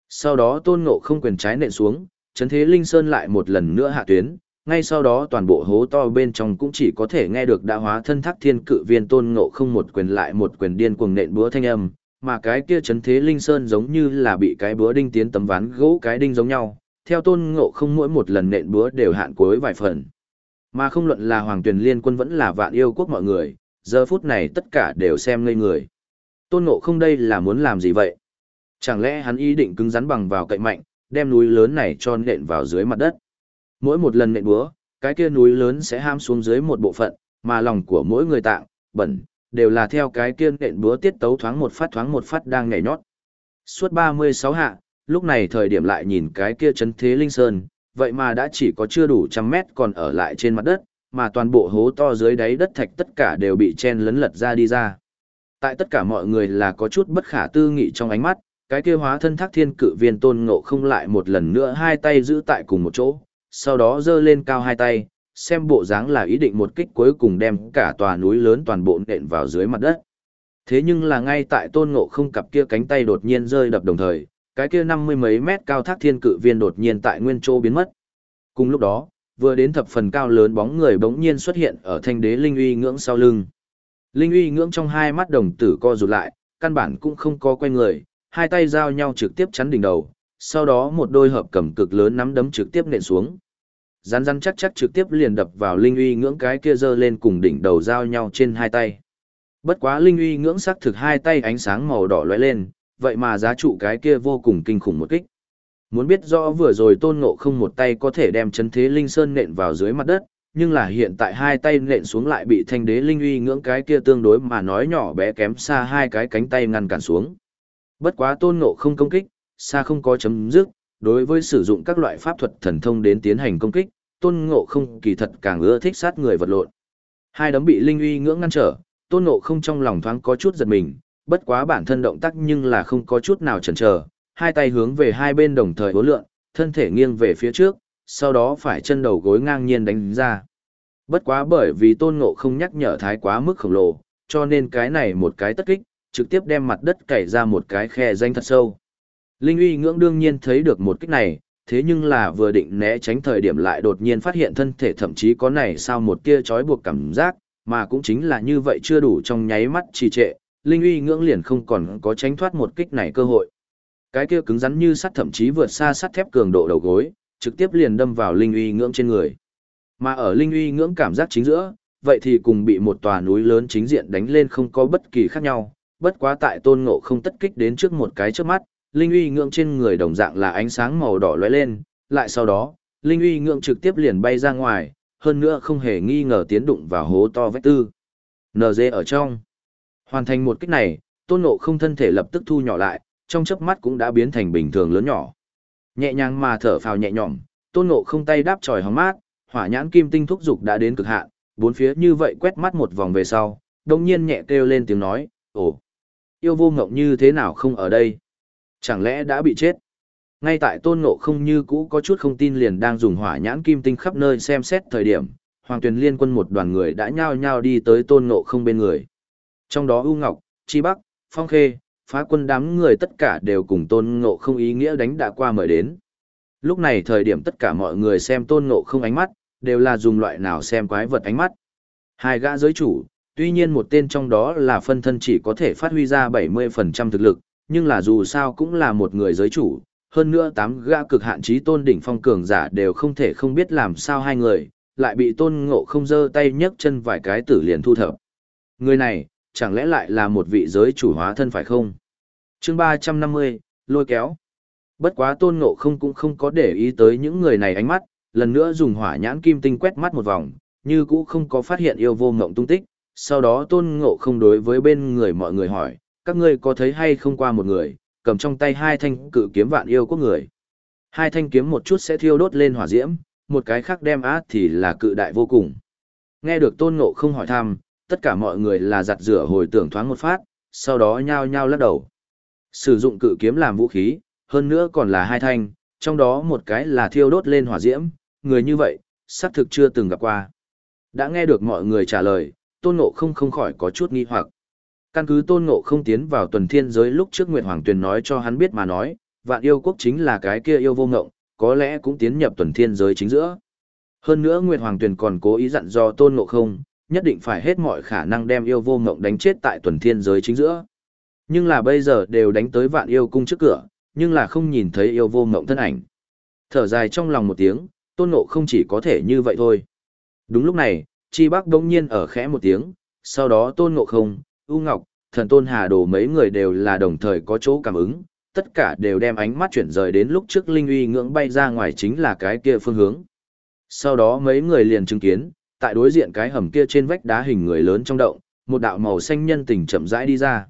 Sau đó tôn ngộ không quyền trái nện xuống, chấn thế linh sơn lại một lần nữa hạ tuyến, ngay sau đó toàn bộ hố to bên trong cũng chỉ có thể nghe được đã hóa thân thác thiên cự viên tôn ngộ không một quyền lại một quyền điên cuồng nện búa thanh âm, mà cái kia chấn thế linh sơn giống như là bị cái búa đinh tiến tấm ván gỗ cái đinh giống nhau, theo tôn ngộ không mỗi một lần nện búa đều hạn cuối vài phần. Mà không luận là hoàng tuyển liên quân vẫn là vạn yêu quốc mọi người, giờ phút này tất cả đều xem ngây người. Tôn ngộ không đây là muốn làm gì vậy? Chẳng lẽ hắn ý định cứng rắn bằng vào cậy mạnh, đem núi lớn này cho nện vào dưới mặt đất? Mỗi một lần nện búa, cái kia núi lớn sẽ ham xuống dưới một bộ phận, mà lòng của mỗi người tạng, bẩn, đều là theo cái kia nện búa tiết tấu thoáng một phát thoáng một phát đang nhảy nhót. Suốt 36 hạ, lúc này thời điểm lại nhìn cái kia chấn thế linh sơn, vậy mà đã chỉ có chưa đủ trăm mét còn ở lại trên mặt đất, mà toàn bộ hố to dưới đáy đất thạch tất cả đều bị chen lấn lật ra đi ra. Tại tất cả mọi người là có chút bất khả tư nghị trong ánh mắt, cái kia hóa thân thác thiên cự viên tôn ngộ không lại một lần nữa hai tay giữ tại cùng một chỗ, sau đó giơ lên cao hai tay, xem bộ dáng là ý định một kích cuối cùng đem cả tòa núi lớn toàn bộ nện vào dưới mặt đất. Thế nhưng là ngay tại tôn ngộ không cặp kia cánh tay đột nhiên rơi đập đồng thời, cái kia năm mươi mấy mét cao thác thiên cự viên đột nhiên tại nguyên châu biến mất. Cùng lúc đó, vừa đến thập phần cao lớn bóng người bỗng nhiên xuất hiện ở thanh đế linh uy ngưỡng sau lưng. Linh uy ngưỡng trong hai mắt đồng tử co rụt lại, căn bản cũng không có quay người, hai tay giao nhau trực tiếp chắn đỉnh đầu, sau đó một đôi hợp cầm cực lớn nắm đấm trực tiếp nện xuống. Rắn rắn chắc chắc trực tiếp liền đập vào linh uy ngưỡng cái kia giơ lên cùng đỉnh đầu giao nhau trên hai tay. Bất quá linh uy ngưỡng sắc thực hai tay ánh sáng màu đỏ lóe lên, vậy mà giá trụ cái kia vô cùng kinh khủng một kích. Muốn biết rõ vừa rồi tôn ngộ không một tay có thể đem chấn thế linh sơn nện vào dưới mặt đất, nhưng là hiện tại hai tay nện xuống lại bị thanh đế linh uy ngưỡng cái kia tương đối mà nói nhỏ bé kém xa hai cái cánh tay ngăn cản xuống. Bất quá tôn ngộ không công kích, xa không có chấm dứt, đối với sử dụng các loại pháp thuật thần thông đến tiến hành công kích, tôn ngộ không kỳ thật càng ưa thích sát người vật lộn. Hai đấm bị linh uy ngưỡng ngăn trở, tôn ngộ không trong lòng thoáng có chút giật mình, bất quá bản thân động tác nhưng là không có chút nào chần chờ, hai tay hướng về hai bên đồng thời uốn lượn, thân thể nghiêng về phía trước, sau đó phải chân đầu gối ngang nhiên đánh ra. Bất quá bởi vì tôn ngộ không nhắc nhở thái quá mức khổng lồ, cho nên cái này một cái tất kích, trực tiếp đem mặt đất cày ra một cái khe danh thật sâu. Linh uy ngưỡng đương nhiên thấy được một kích này, thế nhưng là vừa định né tránh thời điểm lại đột nhiên phát hiện thân thể thậm chí có này sao một tia trói buộc cảm giác, mà cũng chính là như vậy chưa đủ trong nháy mắt trì trệ, Linh uy ngưỡng liền không còn có tránh thoát một kích này cơ hội. Cái kia cứng rắn như sắt thậm chí vượt xa sắt thép cường độ đầu gối, trực tiếp liền đâm vào Linh uy ngưỡng trên người. Mà ở Linh uy ngưỡng cảm giác chính giữa, vậy thì cùng bị một tòa núi lớn chính diện đánh lên không có bất kỳ khác nhau, bất quá tại tôn ngộ không tất kích đến trước một cái trước mắt, linh uy ngưỡng trên người đồng dạng là ánh sáng màu đỏ lóe lên, lại sau đó, linh uy ngưỡng trực tiếp liền bay ra ngoài, hơn nữa không hề nghi ngờ tiến đụng vào hố to vách tư. NG ở trong. Hoàn thành một kích này, tôn ngộ không thân thể lập tức thu nhỏ lại, trong chớp mắt cũng đã biến thành bình thường lớn nhỏ. Nhẹ nhàng mà thở phào nhẹ nhõm, tôn ngộ không tay đáp tròi hóng mát, hỏa nhãn kim tinh thúc dục đã đến cực hạn, bốn phía như vậy quét mắt một vòng về sau, đồng nhiên nhẹ kêu lên tiếng nói, ồ, yêu vô ngộng như thế nào không ở đây? Chẳng lẽ đã bị chết? Ngay tại tôn ngộ không như cũ có chút không tin liền đang dùng hỏa nhãn kim tinh khắp nơi xem xét thời điểm, hoàng tuyền liên quân một đoàn người đã nhao nhao đi tới tôn ngộ không bên người. Trong đó U Ngọc, Chi Bắc, Phong Khê, phá quân đám người tất cả đều cùng tôn ngộ không ý nghĩa đánh đã qua mời đến. Lúc này thời điểm tất cả mọi người xem tôn ngộ không ánh mắt, đều là dùng loại nào xem quái vật ánh mắt. Hai gã giới chủ, tuy nhiên một tên trong đó là phân thân chỉ có thể phát huy ra 70% thực lực, nhưng là dù sao cũng là một người giới chủ, hơn nữa tám gã cực hạn trí tôn đỉnh phong cường giả đều không thể không biết làm sao hai người, lại bị tôn ngộ không dơ tay nhấc chân vài cái tử liền thu thập. Người này, chẳng lẽ lại là một vị giới chủ hóa thân phải không? chương 350, lôi kéo. Bất quá tôn ngộ không cũng không có để ý tới những người này ánh mắt, lần nữa dùng hỏa nhãn kim tinh quét mắt một vòng, như cũ không có phát hiện yêu vô ngộng tung tích, sau đó tôn ngộ không đối với bên người mọi người hỏi, các ngươi có thấy hay không qua một người, cầm trong tay hai thanh cự kiếm vạn yêu quốc người. Hai thanh kiếm một chút sẽ thiêu đốt lên hỏa diễm, một cái khác đem á thì là cự đại vô cùng. Nghe được tôn ngộ không hỏi thăm, tất cả mọi người là giặt rửa hồi tưởng thoáng một phát, sau đó nhao nhao lắc đầu. Sử dụng cự kiếm làm vũ khí, hơn nữa còn là hai thanh, trong đó một cái là thiêu đốt lên hỏa diễm, người như vậy, xác thực chưa từng gặp qua. Đã nghe được mọi người trả lời, tôn ngộ không không khỏi có chút nghi hoặc. Căn cứ tôn ngộ không tiến vào tuần thiên giới lúc trước Nguyệt Hoàng Tuyền nói cho hắn biết mà nói, vạn yêu quốc chính là cái kia yêu vô ngộng, có lẽ cũng tiến nhập tuần thiên giới chính giữa. Hơn nữa Nguyệt Hoàng Tuyền còn cố ý dặn do tôn ngộ không, nhất định phải hết mọi khả năng đem yêu vô ngộng đánh chết tại tuần thiên giới chính giữa. Nhưng là bây giờ đều đánh tới vạn yêu cung trước cửa, nhưng là không nhìn thấy yêu vô ngộng thân ảnh. Thở dài trong lòng một tiếng, tôn ngộ không chỉ có thể như vậy thôi. Đúng lúc này, chi bác đống nhiên ở khẽ một tiếng, sau đó tôn ngộ không, U Ngọc, thần tôn Hà Đồ mấy người đều là đồng thời có chỗ cảm ứng, tất cả đều đem ánh mắt chuyển rời đến lúc trước Linh uy ngưỡng bay ra ngoài chính là cái kia phương hướng. Sau đó mấy người liền chứng kiến, tại đối diện cái hầm kia trên vách đá hình người lớn trong động, một đạo màu xanh nhân tình chậm rãi đi ra.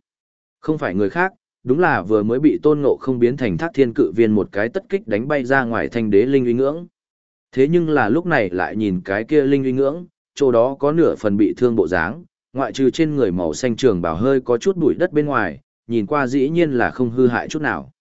Không phải người khác, đúng là vừa mới bị tôn ngộ không biến thành thác thiên cự viên một cái tất kích đánh bay ra ngoài thanh đế Linh uy ngưỡng. Thế nhưng là lúc này lại nhìn cái kia Linh uy ngưỡng, chỗ đó có nửa phần bị thương bộ dáng, ngoại trừ trên người màu xanh trường bảo hơi có chút bụi đất bên ngoài, nhìn qua dĩ nhiên là không hư hại chút nào.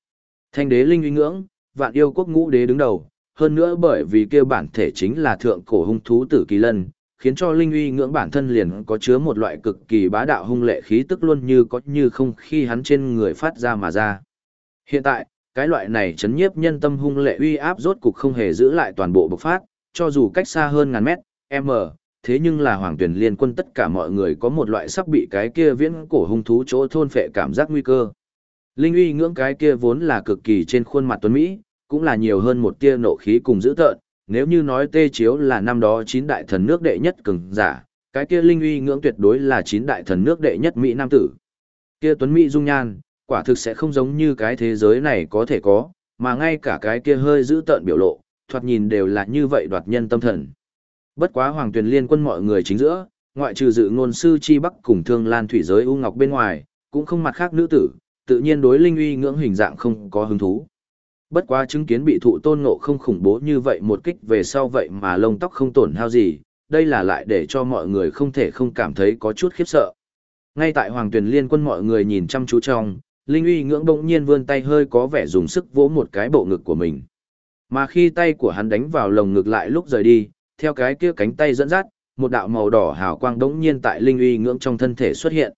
Thanh đế linh uy ngưỡng, vạn yêu quốc ngũ đế đứng đầu, hơn nữa bởi vì kêu bản thể chính là thượng cổ hung thú tử kỳ lân, khiến cho linh uy ngưỡng bản thân liền có chứa một loại cực kỳ bá đạo hung lệ khí tức luôn như có như không khi hắn trên người phát ra mà ra. Hiện tại, cái loại này chấn nhiếp nhân tâm hung lệ uy áp rốt cục không hề giữ lại toàn bộ bộc phát, cho dù cách xa hơn ngàn mét, m, thế nhưng là hoàng tuyển liên quân tất cả mọi người có một loại sắp bị cái kia viễn cổ hung thú chỗ thôn phệ cảm giác nguy cơ. Linh uy ngưỡng cái kia vốn là cực kỳ trên khuôn mặt tuấn Mỹ, cũng là nhiều hơn một tia nộ khí cùng dữ tợn, nếu như nói tê chiếu là năm đó chín đại thần nước đệ nhất cường giả, cái kia linh uy ngưỡng tuyệt đối là chín đại thần nước đệ nhất Mỹ Nam tử. Kia tuấn Mỹ dung nhan, quả thực sẽ không giống như cái thế giới này có thể có, mà ngay cả cái kia hơi dữ tợn biểu lộ, thoạt nhìn đều là như vậy đoạt nhân tâm thần. Bất quá Hoàng Tuyền Liên quân mọi người chính giữa, ngoại trừ dự ngôn sư Chi Bắc cùng Thương Lan Thủy giới U Ngọc bên ngoài, cũng không mặt khác nữ tử, tự nhiên đối linh uy ngưỡng hình dạng không có hứng thú. Bất quá chứng kiến bị thụ tôn ngộ không khủng bố như vậy một kích về sau vậy mà lông tóc không tổn hao gì, đây là lại để cho mọi người không thể không cảm thấy có chút khiếp sợ. Ngay tại Hoàng Tuyền Liên quân mọi người nhìn chăm chú trong, Linh uy ngưỡng bỗng nhiên vươn tay hơi có vẻ dùng sức vỗ một cái bộ ngực của mình. Mà khi tay của hắn đánh vào lồng ngực lại lúc rời đi, theo cái kia cánh tay dẫn dắt, một đạo màu đỏ hào quang đống nhiên tại linh uy ngưỡng trong thân thể xuất hiện.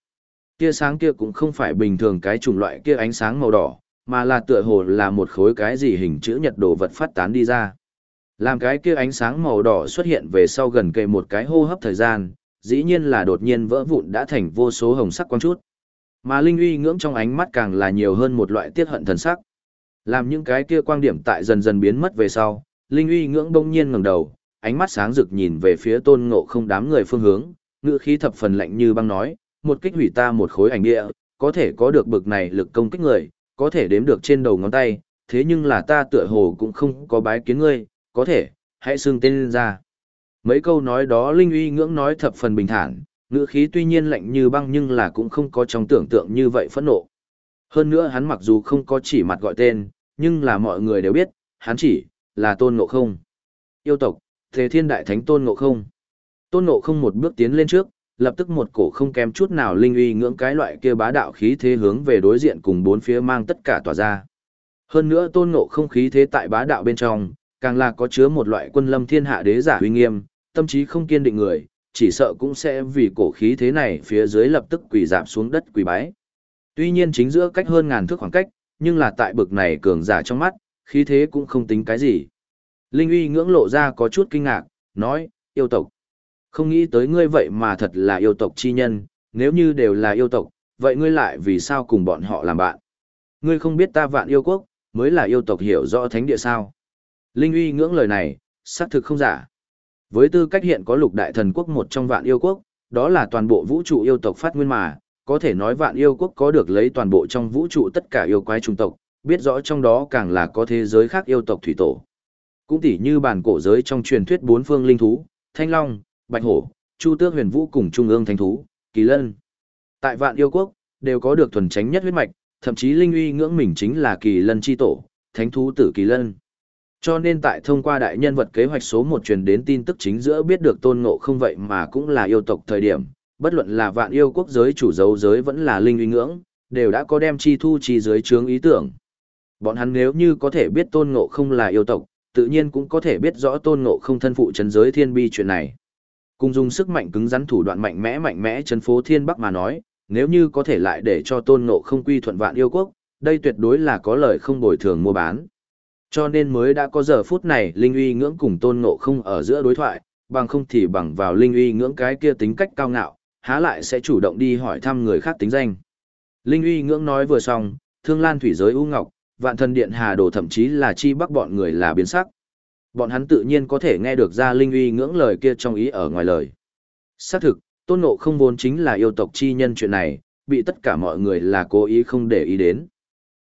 Tia sáng kia cũng không phải bình thường cái chủng loại kia ánh sáng màu đỏ, mà là tựa hồ là một khối cái gì hình chữ nhật đồ vật phát tán đi ra. Làm cái kia ánh sáng màu đỏ xuất hiện về sau gần kề một cái hô hấp thời gian, dĩ nhiên là đột nhiên vỡ vụn đã thành vô số hồng sắc quang chút. Mà Linh uy ngưỡng trong ánh mắt càng là nhiều hơn một loại tiết hận thần sắc. Làm những cái kia quang điểm tại dần dần biến mất về sau, Linh uy ngưỡng đông nhiên ngẩng đầu, ánh mắt sáng rực nhìn về phía tôn ngộ không đám người phương hướng, ngữ khí thập phần lạnh như băng nói, một kích hủy ta một khối ảnh địa, có thể có được bực này lực công kích người, có thể đếm được trên đầu ngón tay, thế nhưng là ta tựa hồ cũng không có bái kiến ngươi, có thể, hãy xưng tên lên ra. Mấy câu nói đó Linh uy ngưỡng nói thập phần bình thản, ngữ khí tuy nhiên lạnh như băng nhưng là cũng không có trong tưởng tượng như vậy phẫn nộ. Hơn nữa hắn mặc dù không có chỉ mặt gọi tên, nhưng là mọi người đều biết, hắn chỉ là tôn ngộ không. Yêu tộc, thế thiên đại thánh tôn ngộ không. Tôn ngộ không một bước tiến lên trước, lập tức một cổ không kém chút nào linh uy ngưỡng cái loại kia bá đạo khí thế hướng về đối diện cùng bốn phía mang tất cả tỏa ra. Hơn nữa tôn ngộ không khí thế tại bá đạo bên trong, càng là có chứa một loại quân lâm thiên hạ đế giả uy nghiêm, tâm trí không kiên định người, chỉ sợ cũng sẽ vì cổ khí thế này phía dưới lập tức quỳ dạp xuống đất quỳ bái. Tuy nhiên chính giữa cách hơn ngàn thước khoảng cách, nhưng là tại bực này cường giả trong mắt, khí thế cũng không tính cái gì. Linh uy ngưỡng lộ ra có chút kinh ngạc, nói, yêu tộc. Không nghĩ tới ngươi vậy mà thật là yêu tộc chi nhân, nếu như đều là yêu tộc, vậy ngươi lại vì sao cùng bọn họ làm bạn? Ngươi không biết ta vạn yêu quốc, mới là yêu tộc hiểu rõ thánh địa sao? Linh uy ngưỡng lời này, xác thực không giả. Với tư cách hiện có lục đại thần quốc một trong vạn yêu quốc, đó là toàn bộ vũ trụ yêu tộc phát nguyên mà, có thể nói vạn yêu quốc có được lấy toàn bộ trong vũ trụ tất cả yêu quái trung tộc, biết rõ trong đó càng là có thế giới khác yêu tộc thủy tổ. Cũng tỉ như bản cổ giới trong truyền thuyết bốn phương linh thú, thanh long, bạch hổ, chu tước huyền vũ cùng trung ương thánh thú, kỳ lân. Tại vạn yêu quốc, đều có được thuần tránh nhất huyết mạch, thậm chí linh uy ngưỡng mình chính là kỳ lân chi tổ, thánh thú tử kỳ lân. Cho nên tại thông qua đại nhân vật kế hoạch số một truyền đến tin tức chính giữa biết được tôn ngộ không vậy mà cũng là yêu tộc thời điểm, bất luận là vạn yêu quốc giới chủ dấu giới vẫn là linh uy ngưỡng, đều đã có đem chi thu chi dưới chướng ý tưởng. Bọn hắn nếu như có thể biết tôn ngộ không là yêu tộc, tự nhiên cũng có thể biết rõ tôn ngộ không thân phụ chấn giới thiên bi chuyện này. Cùng dùng sức mạnh cứng rắn thủ đoạn mạnh mẽ mạnh mẽ chấn phố thiên bắc mà nói, nếu như có thể lại để cho tôn ngộ không quy thuận vạn yêu quốc, đây tuyệt đối là có lời không bồi thường mua bán. Cho nên mới đã có giờ phút này Linh uy ngưỡng cùng tôn ngộ không ở giữa đối thoại, bằng không thì bằng vào Linh uy ngưỡng cái kia tính cách cao ngạo, há lại sẽ chủ động đi hỏi thăm người khác tính danh. Linh uy ngưỡng nói vừa xong, thương lan thủy giới u ngọc, vạn thần điện hà đồ thậm chí là chi bắc bọn người là biến sắc. Bọn hắn tự nhiên có thể nghe được ra Linh uy ngưỡng lời kia trong ý ở ngoài lời. Xác thực, tôn ngộ không vốn chính là yêu tộc chi nhân chuyện này, bị tất cả mọi người là cố ý không để ý đến.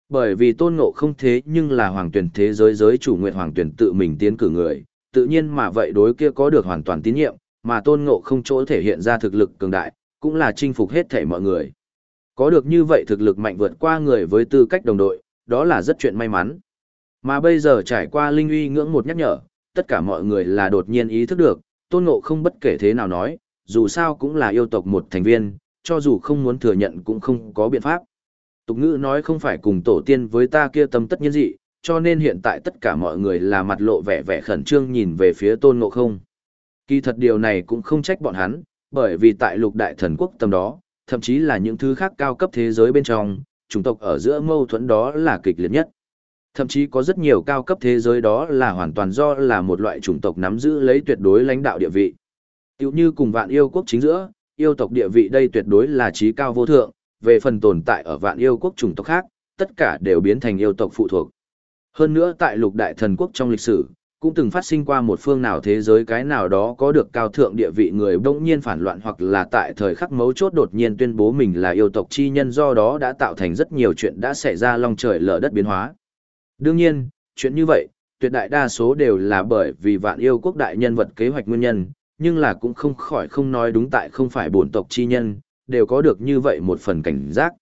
Bởi vì tôn ngộ không thế nhưng là hoàng tuyển thế giới giới chủ nguyện hoàng tuyển tự mình tiến cử người, tự nhiên mà vậy đối kia có được hoàn toàn tín nhiệm, mà tôn ngộ không chỗ thể hiện ra thực lực cường đại, cũng là chinh phục hết thể mọi người. Có được như vậy thực lực mạnh vượt qua người với tư cách đồng đội, đó là rất chuyện may mắn. Mà bây giờ trải qua linh uy ngưỡng một nhắc nhở, tất cả mọi người là đột nhiên ý thức được, tôn ngộ không bất kể thế nào nói, dù sao cũng là yêu tộc một thành viên, cho dù không muốn thừa nhận cũng không có biện pháp. Tục ngữ nói không phải cùng tổ tiên với ta kia tâm tất nhiên dị, cho nên hiện tại tất cả mọi người là mặt lộ vẻ vẻ khẩn trương nhìn về phía tôn ngộ không. Kỳ thật điều này cũng không trách bọn hắn, bởi vì tại lục đại thần quốc tầm đó, thậm chí là những thứ khác cao cấp thế giới bên trong, chủng tộc ở giữa mâu thuẫn đó là kịch liệt nhất. Thậm chí có rất nhiều cao cấp thế giới đó là hoàn toàn do là một loại chủng tộc nắm giữ lấy tuyệt đối lãnh đạo địa vị. Tiểu như cùng vạn yêu quốc chính giữa, yêu tộc địa vị đây tuyệt đối là trí cao vô thượng, về phần tồn tại ở vạn yêu quốc chủng tộc khác, tất cả đều biến thành yêu tộc phụ thuộc. Hơn nữa tại lục đại thần quốc trong lịch sử, cũng từng phát sinh qua một phương nào thế giới cái nào đó có được cao thượng địa vị người bỗng nhiên phản loạn hoặc là tại thời khắc mấu chốt đột nhiên tuyên bố mình là yêu tộc chi nhân do đó đã tạo thành rất nhiều chuyện đã xảy ra long trời lở đất biến hóa. Đương nhiên, chuyện như vậy, tuyệt đại đa số đều là bởi vì vạn yêu quốc đại nhân vật kế hoạch nguyên nhân, nhưng là cũng không khỏi không nói đúng tại không phải bổn tộc chi nhân, đều có được như vậy một phần cảnh giác.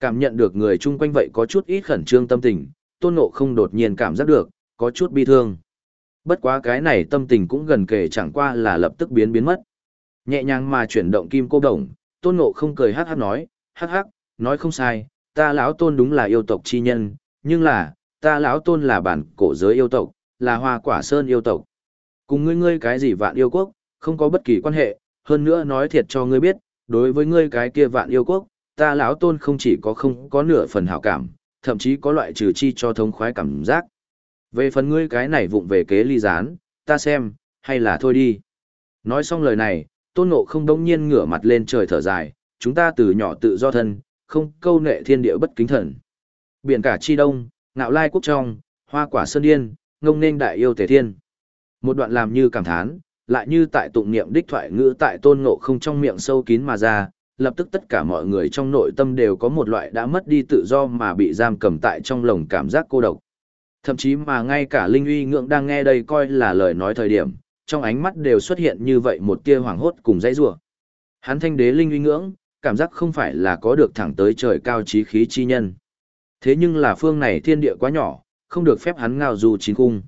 Cảm nhận được người chung quanh vậy có chút ít khẩn trương tâm tình, tôn ngộ không đột nhiên cảm giác được, có chút bi thương. Bất quá cái này tâm tình cũng gần kề chẳng qua là lập tức biến biến mất. Nhẹ nhàng mà chuyển động kim cô đồng, tôn ngộ không cười hát hát nói, hát hát, nói không sai, ta lão tôn đúng là yêu tộc chi nhân, nhưng là, ta lão tôn là bản cổ giới yêu tộc, là hoa quả sơn yêu tộc. Cùng ngươi ngươi cái gì vạn yêu quốc, không có bất kỳ quan hệ, hơn nữa nói thiệt cho ngươi biết, đối với ngươi cái kia vạn yêu quốc, ta lão tôn không chỉ có không có nửa phần hảo cảm, thậm chí có loại trừ chi cho thống khoái cảm giác. Về phần ngươi cái này vụng về kế ly gián, ta xem, hay là thôi đi. Nói xong lời này, tôn ngộ không đống nhiên ngửa mặt lên trời thở dài, chúng ta từ nhỏ tự do thân, không câu nệ thiên địa bất kính thần. Biển cả chi đông, ngạo lai quốc trong, hoa quả sơn điên, ngông nên đại yêu thể thiên. Một đoạn làm như cảm thán, lại như tại tụng niệm đích thoại ngữ tại tôn ngộ không trong miệng sâu kín mà ra, lập tức tất cả mọi người trong nội tâm đều có một loại đã mất đi tự do mà bị giam cầm tại trong lồng cảm giác cô độc. Thậm chí mà ngay cả Linh uy ngưỡng đang nghe đây coi là lời nói thời điểm, trong ánh mắt đều xuất hiện như vậy một tia hoảng hốt cùng dãy rủa. Hắn thanh đế Linh uy ngưỡng, cảm giác không phải là có được thẳng tới trời cao trí khí chi nhân. Thế nhưng là phương này thiên địa quá nhỏ, không được phép hắn ngao dù chín cung.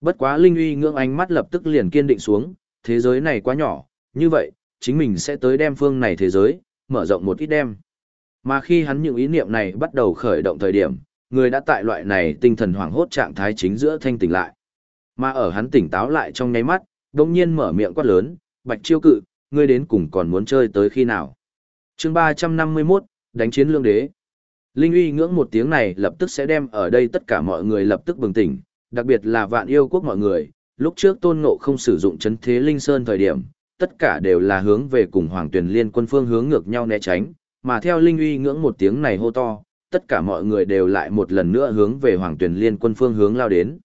Bất quá Linh uy ngưỡng ánh mắt lập tức liền kiên định xuống, thế giới này quá nhỏ, như vậy, chính mình sẽ tới đem phương này thế giới, mở rộng một ít đem. Mà khi hắn những ý niệm này bắt đầu khởi động thời điểm, người đã tại loại này tinh thần hoảng hốt trạng thái chính giữa thanh tỉnh lại. Mà ở hắn tỉnh táo lại trong nháy mắt, đột nhiên mở miệng quát lớn, bạch chiêu cự, ngươi đến cùng còn muốn chơi tới khi nào. chương 351, đánh chiến lương đế. Linh uy ngưỡng một tiếng này lập tức sẽ đem ở đây tất cả mọi người lập tức bừng tỉnh, đặc biệt là vạn yêu quốc mọi người, lúc trước tôn ngộ không sử dụng chấn thế linh sơn thời điểm, tất cả đều là hướng về cùng hoàng Tuyền liên quân phương hướng ngược nhau né tránh, mà theo linh uy ngưỡng một tiếng này hô to, tất cả mọi người đều lại một lần nữa hướng về hoàng tuyển liên quân phương hướng lao đến.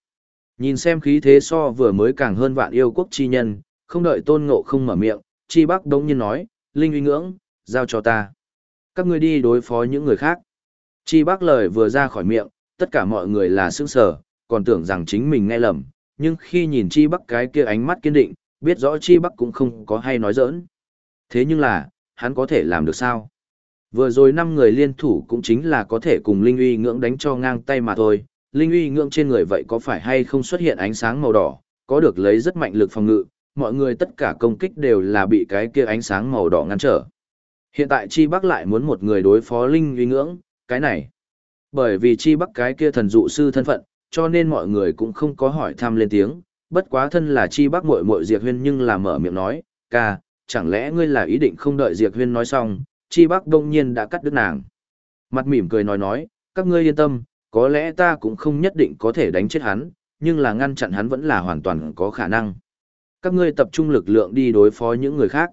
Nhìn xem khí thế so vừa mới càng hơn vạn yêu quốc chi nhân, không đợi tôn ngộ không mở miệng, chi bắc đống nhiên nói, linh uy ngưỡng, giao cho ta. Các ngươi đi đối phó những người khác. Chi bắc lời vừa ra khỏi miệng, tất cả mọi người là sững sờ, còn tưởng rằng chính mình nghe lầm, nhưng khi nhìn chi bắc cái kia ánh mắt kiên định, biết rõ chi bắc cũng không có hay nói giỡn. Thế nhưng là, hắn có thể làm được sao? Vừa rồi năm người liên thủ cũng chính là có thể cùng Linh uy ngưỡng đánh cho ngang tay mà thôi. Linh uy ngưỡng trên người vậy có phải hay không xuất hiện ánh sáng màu đỏ, có được lấy rất mạnh lực phòng ngự, mọi người tất cả công kích đều là bị cái kia ánh sáng màu đỏ ngăn trở. Hiện tại Chi Bắc lại muốn một người đối phó Linh uy ngưỡng, cái này. Bởi vì Chi Bắc cái kia thần dụ sư thân phận, cho nên mọi người cũng không có hỏi thăm lên tiếng, bất quá thân là chi Bắc muội muội Diệp Huyên nhưng là mở miệng nói, ca, chẳng lẽ ngươi là ý định không đợi Diệp Huyên nói xong, chi bác đông nhiên đã cắt đứt nàng. Mặt mỉm cười nói nói, các ngươi yên tâm, có lẽ ta cũng không nhất định có thể đánh chết hắn, nhưng là ngăn chặn hắn vẫn là hoàn toàn có khả năng. Các ngươi tập trung lực lượng đi đối phó những người khác.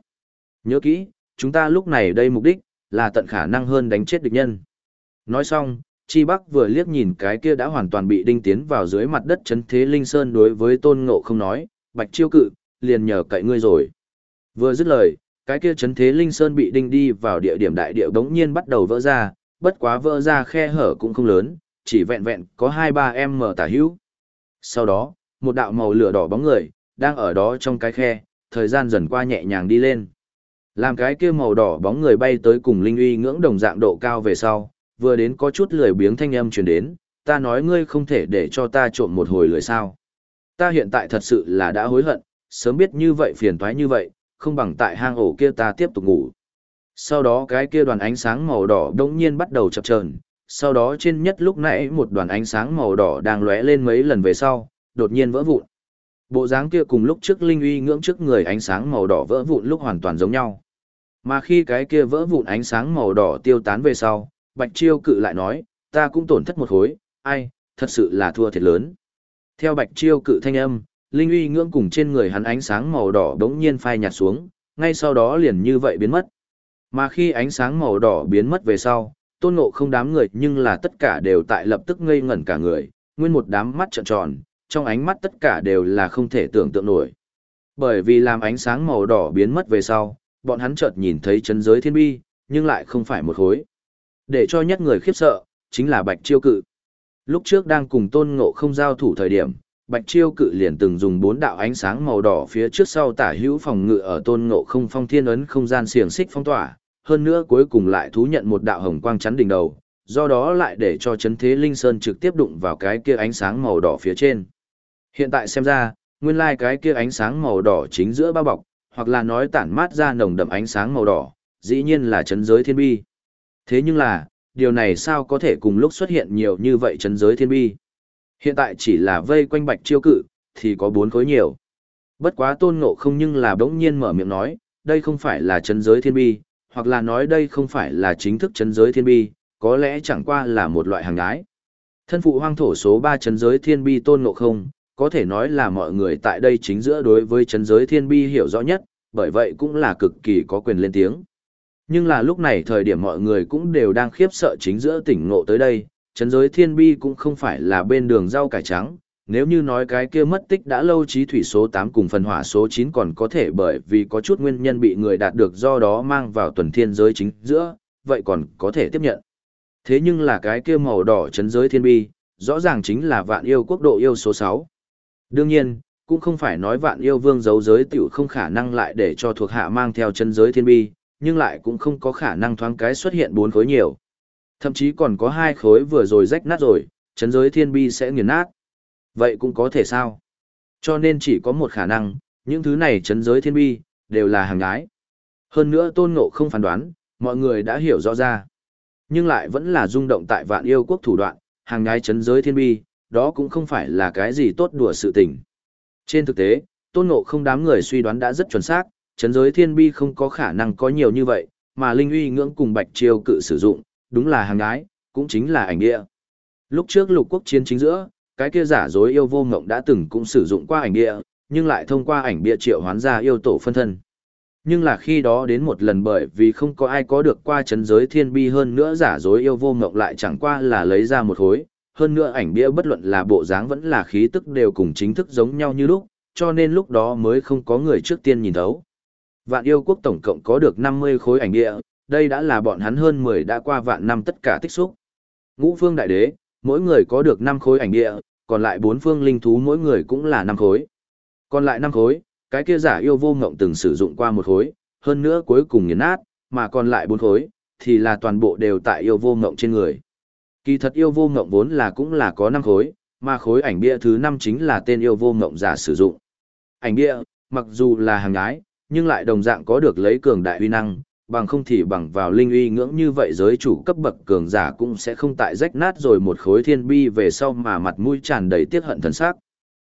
Nhớ kỹ, chúng ta lúc này đây mục đích, là tận khả năng hơn đánh chết địch nhân. Nói xong, Chi Bắc vừa liếc nhìn cái kia đã hoàn toàn bị đinh tiến vào dưới mặt đất chấn thế linh sơn đối với tôn ngộ không nói, bạch chiêu cự, liền nhờ cậy ngươi rồi. Vừa dứt lời, cái kia chấn thế linh sơn bị đinh đi vào địa điểm đại địa đống nhiên bắt đầu vỡ ra, bất quá vỡ ra khe hở cũng không lớn, chỉ vẹn vẹn có 2-3 em mở tả hữu. Sau đó, một đạo màu lửa đỏ bóng người, đang ở đó trong cái khe, thời gian dần qua nhẹ nhàng đi lên. Làm cái kia màu đỏ bóng người bay tới cùng linh uy ngưỡng đồng dạng độ cao về sau, vừa đến có chút lười biếng thanh âm truyền đến, ta nói ngươi không thể để cho ta trộm một hồi lười sao. Ta hiện tại thật sự là đã hối hận, sớm biết như vậy phiền toái như vậy, không bằng tại hang ổ kia ta tiếp tục ngủ. Sau đó cái kia đoàn ánh sáng màu đỏ đống nhiên bắt đầu chập chờn, sau đó trên nhất lúc nãy một đoàn ánh sáng màu đỏ đang lóe lên mấy lần về sau, đột nhiên vỡ vụn. Bộ dáng kia cùng lúc trước linh uy ngưỡng trước người ánh sáng màu đỏ vỡ vụn lúc hoàn toàn giống nhau. Mà khi cái kia vỡ vụn ánh sáng màu đỏ tiêu tán về sau, Bạch Chiêu cự lại nói, ta cũng tổn thất một hối, ai, thật sự là thua thiệt lớn. Theo Bạch Chiêu cự thanh âm, linh uy ngưỡng cùng trên người hắn ánh sáng màu đỏ đống nhiên phai nhạt xuống, ngay sau đó liền như vậy biến mất. Mà khi ánh sáng màu đỏ biến mất về sau, tôn ngộ không đám người nhưng là tất cả đều tại lập tức ngây ngẩn cả người, nguyên một đám mắt trợn tròn, trong ánh mắt tất cả đều là không thể tưởng tượng nổi. Bởi vì làm ánh sáng màu đỏ biến mất về sau, bọn hắn chợt nhìn thấy chân giới thiên bi, nhưng lại không phải một khối. Để cho nhất người khiếp sợ, chính là Bạch Chiêu Cự. Lúc trước đang cùng tôn ngộ không giao thủ thời điểm, Bạch Chiêu Cự liền từng dùng bốn đạo ánh sáng màu đỏ phía trước sau tả hữu phòng ngự ở tôn ngộ không phong thiên ấn không gian xiềng xích phong tỏa, hơn nữa cuối cùng lại thú nhận một đạo hồng quang chắn đỉnh đầu, do đó lại để cho chấn thế linh sơn trực tiếp đụng vào cái kia ánh sáng màu đỏ phía trên. Hiện tại xem ra, nguyên lai cái kia ánh sáng màu đỏ chính giữa bao bọc, hoặc là nói tản mát ra nồng đậm ánh sáng màu đỏ, dĩ nhiên là chấn giới thiên bi. Thế nhưng là, điều này sao có thể cùng lúc xuất hiện nhiều như vậy chấn giới thiên bi? Hiện tại chỉ là vây quanh bạch chiêu cự, thì có bốn khối nhiều. Bất quá tôn ngộ không nhưng là bỗng nhiên mở miệng nói, đây không phải là chấn giới thiên bi, hoặc là nói đây không phải là chính thức chấn giới thiên bi, có lẽ chẳng qua là một loại hàng ái. Thân phụ hoang thổ số 3 chấn giới thiên bi tôn ngộ không, có thể nói là mọi người tại đây chính giữa đối với chấn giới thiên bi hiểu rõ nhất, bởi vậy cũng là cực kỳ có quyền lên tiếng. Nhưng là lúc này thời điểm mọi người cũng đều đang khiếp sợ chính giữa tỉnh ngộ tới đây, chấn giới thiên bi cũng không phải là bên đường rau cải trắng, nếu như nói cái kia mất tích đã lâu trí thủy số 8 cùng phần hỏa số 9 còn có thể bởi vì có chút nguyên nhân bị người đạt được do đó mang vào tuần thiên giới chính giữa, vậy còn có thể tiếp nhận. Thế nhưng là cái kia màu đỏ chấn giới thiên bi, rõ ràng chính là vạn yêu quốc độ yêu số 6. Đương nhiên, cũng không phải nói vạn yêu vương giấu giới tiểu không khả năng lại để cho thuộc hạ mang theo chân giới thiên bi, nhưng lại cũng không có khả năng thoáng cái xuất hiện bốn khối nhiều. Thậm chí còn có hai khối vừa rồi rách nát rồi, chấn giới thiên bi sẽ nghiền nát. Vậy cũng có thể sao? Cho nên chỉ có một khả năng, những thứ này chấn giới thiên bi, đều là hàng ái. Hơn nữa tôn ngộ không phán đoán, mọi người đã hiểu rõ ra. Nhưng lại vẫn là rung động tại vạn yêu quốc thủ đoạn, hàng nhái chấn giới thiên bi, đó cũng không phải là cái gì tốt đùa sự tình. Trên thực tế, tôn ngộ không đám người suy đoán đã rất chuẩn xác, chấn giới thiên bi không có khả năng có nhiều như vậy, mà linh uy ngưỡng cùng bạch chiêu cự sử dụng, đúng là hàng ái, cũng chính là ảnh địa. Lúc trước lục quốc chiến chính giữa, cái kia giả dối yêu vô ngộng đã từng cũng sử dụng qua ảnh địa, nhưng lại thông qua ảnh bia triệu hoán ra yêu tổ phân thân. Nhưng là khi đó đến một lần bởi vì không có ai có được qua chấn giới thiên bi hơn nữa giả dối yêu vô ngộng lại chẳng qua là lấy ra một khối, hơn nữa ảnh bia bất luận là bộ dáng vẫn là khí tức đều cùng chính thức giống nhau như lúc, cho nên lúc đó mới không có người trước tiên nhìn thấu. Vạn yêu quốc tổng cộng có được 50 khối ảnh bia, đây đã là bọn hắn hơn 10 đã qua vạn năm tất cả tích xúc. Ngũ phương đại đế, mỗi người có được 5 khối ảnh bia, còn lại bốn phương linh thú mỗi người cũng là 5 khối. Còn lại 5 khối, cái kia giả yêu vô ngộng từng sử dụng qua một khối, hơn nữa cuối cùng nghiền nát, mà còn lại 4 khối, thì là toàn bộ đều tại yêu vô ngộng trên người. Kỳ thật yêu vô ngộng vốn là cũng là có 5 khối, mà khối ảnh bia thứ 5 chính là tên yêu vô ngộng giả sử dụng. Ảnh bia, mặc dù là hàng ái, nhưng lại đồng dạng có được lấy cường đại uy năng, bằng không thì bằng vào linh uy ngưỡng như vậy giới chủ cấp bậc cường giả cũng sẽ không tại rách nát rồi một khối thiên bi về sau mà mặt mũi tràn đầy tiết hận thần sắc.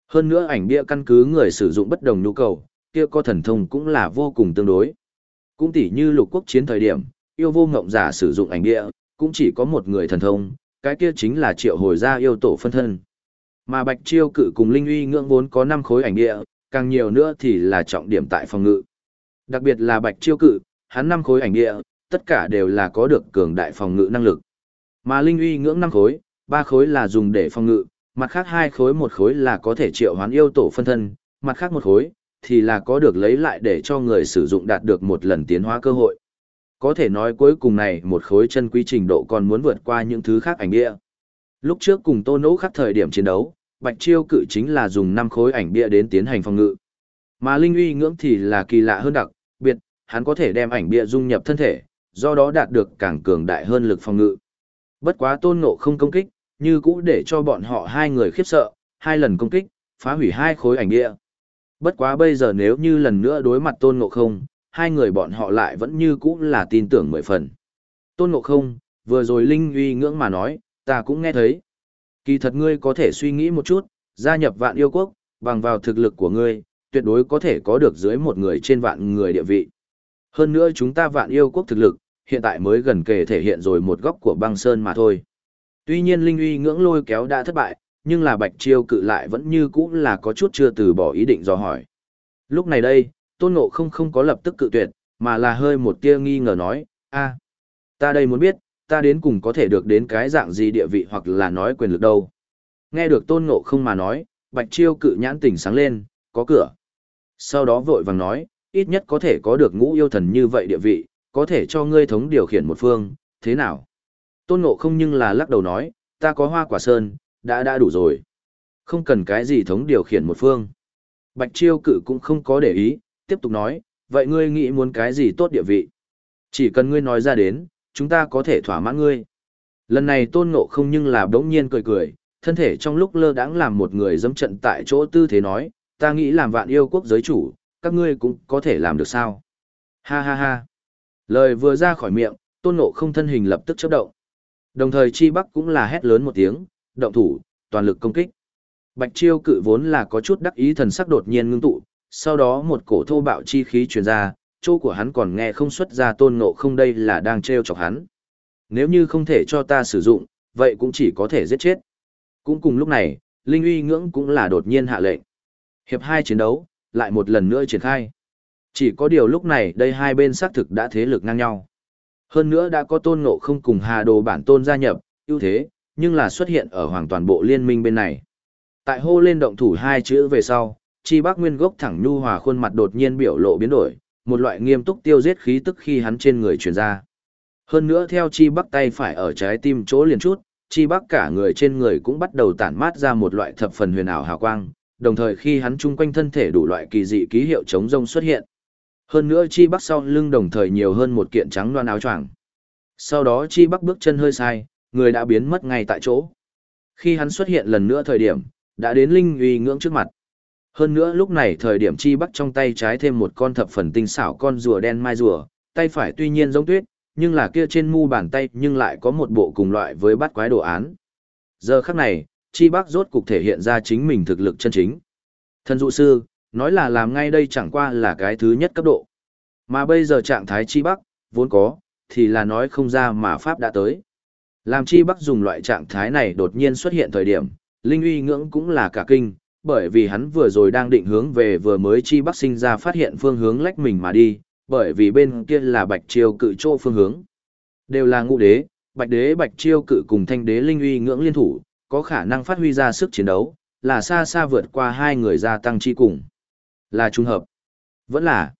Hơn nữa ảnh bia căn cứ người sử dụng bất đồng nhu cầu, kia có thần thông cũng là vô cùng tương đối. Cũng tỉ như lục quốc chiến thời điểm, yêu vô ngộng giả sử dụng ảnh bia, cũng chỉ có một người thần thông, cái kia chính là triệu hồi ra yêu tổ phân thân. Mà Bạch Chiêu cự cùng Linh Uy ngưỡng vốn có 5 khối ảnh địa, càng nhiều nữa thì là trọng điểm tại phòng ngự. Đặc biệt là Bạch Chiêu cự, hắn năm khối ảnh địa, tất cả đều là có được cường đại phòng ngự năng lực. Mà Linh Uy ngưỡng năm khối, ba khối là dùng để phòng ngự, mặt khác hai khối một khối là có thể triệu hoán yêu tổ phân thân, mặt khác một khối thì là có được lấy lại để cho người sử dụng đạt được một lần tiến hóa cơ hội có thể nói cuối cùng này một khối chân quý trình độ còn muốn vượt qua những thứ khác ảnh địa. Lúc trước cùng Tô Nỗ khắc thời điểm chiến đấu, Bạch Chiêu cự chính là dùng 5 khối ảnh bia đến tiến hành phòng ngự. Mà Linh uy ngưỡng thì là kỳ lạ hơn đặc hắn có thể đem ảnh bia dung nhập thân thể, do đó đạt được càng cường đại hơn lực phòng ngự. Bất quá Tôn Ngộ không công kích, như cũ để cho bọn họ hai người khiếp sợ, hai lần công kích, phá hủy hai khối ảnh bia. Bất quá bây giờ nếu như lần nữa đối mặt Tôn Ngộ không, hai người bọn họ lại vẫn như cũ là tin tưởng mười phần. Tôn Ngộ Không, vừa rồi Linh uy ngưỡng mà nói, ta cũng nghe thấy. Kỳ thật ngươi có thể suy nghĩ một chút, gia nhập vạn yêu quốc, bằng vào thực lực của ngươi, tuyệt đối có thể có được dưới một người trên vạn người địa vị. Hơn nữa chúng ta vạn yêu quốc thực lực, hiện tại mới gần kề thể hiện rồi một góc của băng sơn mà thôi. Tuy nhiên Linh uy ngưỡng lôi kéo đã thất bại, nhưng là Bạch Chiêu cự lại vẫn như cũ là có chút chưa từ bỏ ý định dò hỏi. Lúc này đây, tôn ngộ không không có lập tức cự tuyệt, mà là hơi một tia nghi ngờ nói, a, ta đây muốn biết, ta đến cùng có thể được đến cái dạng gì địa vị hoặc là nói quyền lực đâu. Nghe được tôn ngộ không mà nói, bạch chiêu cự nhãn tỉnh sáng lên, có cửa. Sau đó vội vàng nói, ít nhất có thể có được ngũ yêu thần như vậy địa vị, có thể cho ngươi thống điều khiển một phương, thế nào? Tôn ngộ không nhưng là lắc đầu nói, ta có hoa quả sơn, đã đã đủ rồi. Không cần cái gì thống điều khiển một phương. Bạch chiêu cự cũng không có để ý, tiếp tục nói, vậy ngươi nghĩ muốn cái gì tốt địa vị? Chỉ cần ngươi nói ra đến, chúng ta có thể thỏa mãn ngươi. Lần này tôn ngộ không nhưng là đống nhiên cười cười, thân thể trong lúc lơ đãng làm một người dâm trận tại chỗ tư thế nói, ta nghĩ làm vạn yêu quốc giới chủ, các ngươi cũng có thể làm được sao? Ha ha ha. Lời vừa ra khỏi miệng, tôn ngộ không thân hình lập tức chấp động. Đồng thời chi bắc cũng là hét lớn một tiếng, động thủ, toàn lực công kích. Bạch chiêu cự vốn là có chút đắc ý thần sắc đột nhiên ngưng tụ, sau đó một cổ thô bạo chi khí truyền ra, chỗ của hắn còn nghe không xuất ra tôn ngộ không đây là đang treo chọc hắn. Nếu như không thể cho ta sử dụng, vậy cũng chỉ có thể giết chết. Cũng cùng lúc này, Linh uy ngưỡng cũng là đột nhiên hạ lệnh. Hiệp hai chiến đấu, lại một lần nữa triển khai. Chỉ có điều lúc này đây hai bên xác thực đã thế lực ngang nhau. Hơn nữa đã có tôn ngộ không cùng hà đồ bản tôn gia nhập, ưu thế, nhưng là xuất hiện ở hoàn toàn bộ liên minh bên này. Tại hô lên động thủ hai chữ về sau, chi bác nguyên gốc thẳng nhu hòa khuôn mặt đột nhiên biểu lộ biến đổi, một loại nghiêm túc tiêu giết khí tức khi hắn trên người truyền ra. Hơn nữa theo chi bắc tay phải ở trái tim chỗ liền chút, chi bắc cả người trên người cũng bắt đầu tản mát ra một loại thập phần huyền ảo hào quang, đồng thời khi hắn chung quanh thân thể đủ loại kỳ dị ký hiệu chống rông xuất hiện. Hơn nữa chi bắc sau lưng đồng thời nhiều hơn một kiện trắng loan áo choàng. Sau đó chi bắc bước chân hơi sai, người đã biến mất ngay tại chỗ. Khi hắn xuất hiện lần nữa thời điểm, đã đến linh uy ngưỡng trước mặt. Hơn nữa lúc này thời điểm chi bắc trong tay trái thêm một con thập phần tinh xảo con rùa đen mai rùa, tay phải tuy nhiên giống tuyết, nhưng là kia trên mu bàn tay nhưng lại có một bộ cùng loại với bát quái đồ án. Giờ khắc này, chi bắc rốt cục thể hiện ra chính mình thực lực chân chính. Thần dụ sư, nói là làm ngay đây chẳng qua là cái thứ nhất cấp độ. Mà bây giờ trạng thái chi bắc, vốn có, thì là nói không ra mà Pháp đã tới. Làm chi bắc dùng loại trạng thái này đột nhiên xuất hiện thời điểm, Linh uy ngưỡng cũng là cả kinh, bởi vì hắn vừa rồi đang định hướng về vừa mới chi bắc sinh ra phát hiện phương hướng lách mình mà đi, bởi vì bên kia là bạch chiêu cự chỗ phương hướng. Đều là ngũ đế, bạch đế bạch chiêu cự cùng thanh đế linh uy ngưỡng liên thủ, có khả năng phát huy ra sức chiến đấu, là xa xa vượt qua hai người gia tăng chi cùng. Là trung hợp. Vẫn là.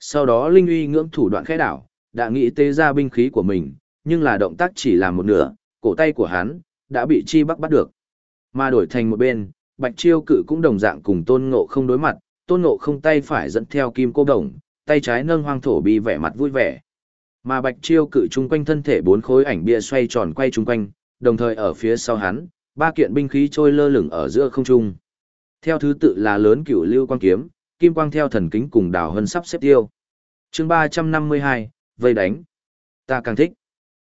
Sau đó linh uy ngưỡng thủ đoạn khẽ đảo, đã nghĩ tế ra binh khí của mình, nhưng là động tác chỉ làm một nửa, cổ tay của hắn, đã bị chi bắc bắt được. Mà đổi thành một bên, bạch chiêu cự cũng đồng dạng cùng tôn ngộ không đối mặt, tôn ngộ không tay phải dẫn theo kim cô đồng, tay trái nâng hoang thổ bi vẻ mặt vui vẻ. Mà bạch chiêu cự chung quanh thân thể bốn khối ảnh bia xoay tròn quay chung quanh, đồng thời ở phía sau hắn, ba kiện binh khí trôi lơ lửng ở giữa không trung. Theo thứ tự là lớn cửu lưu quang kiếm, kim quang theo thần kính cùng đào hân sắp xếp tiêu. chương ba trăm năm mươi hai vây đánh. Ta càng thích.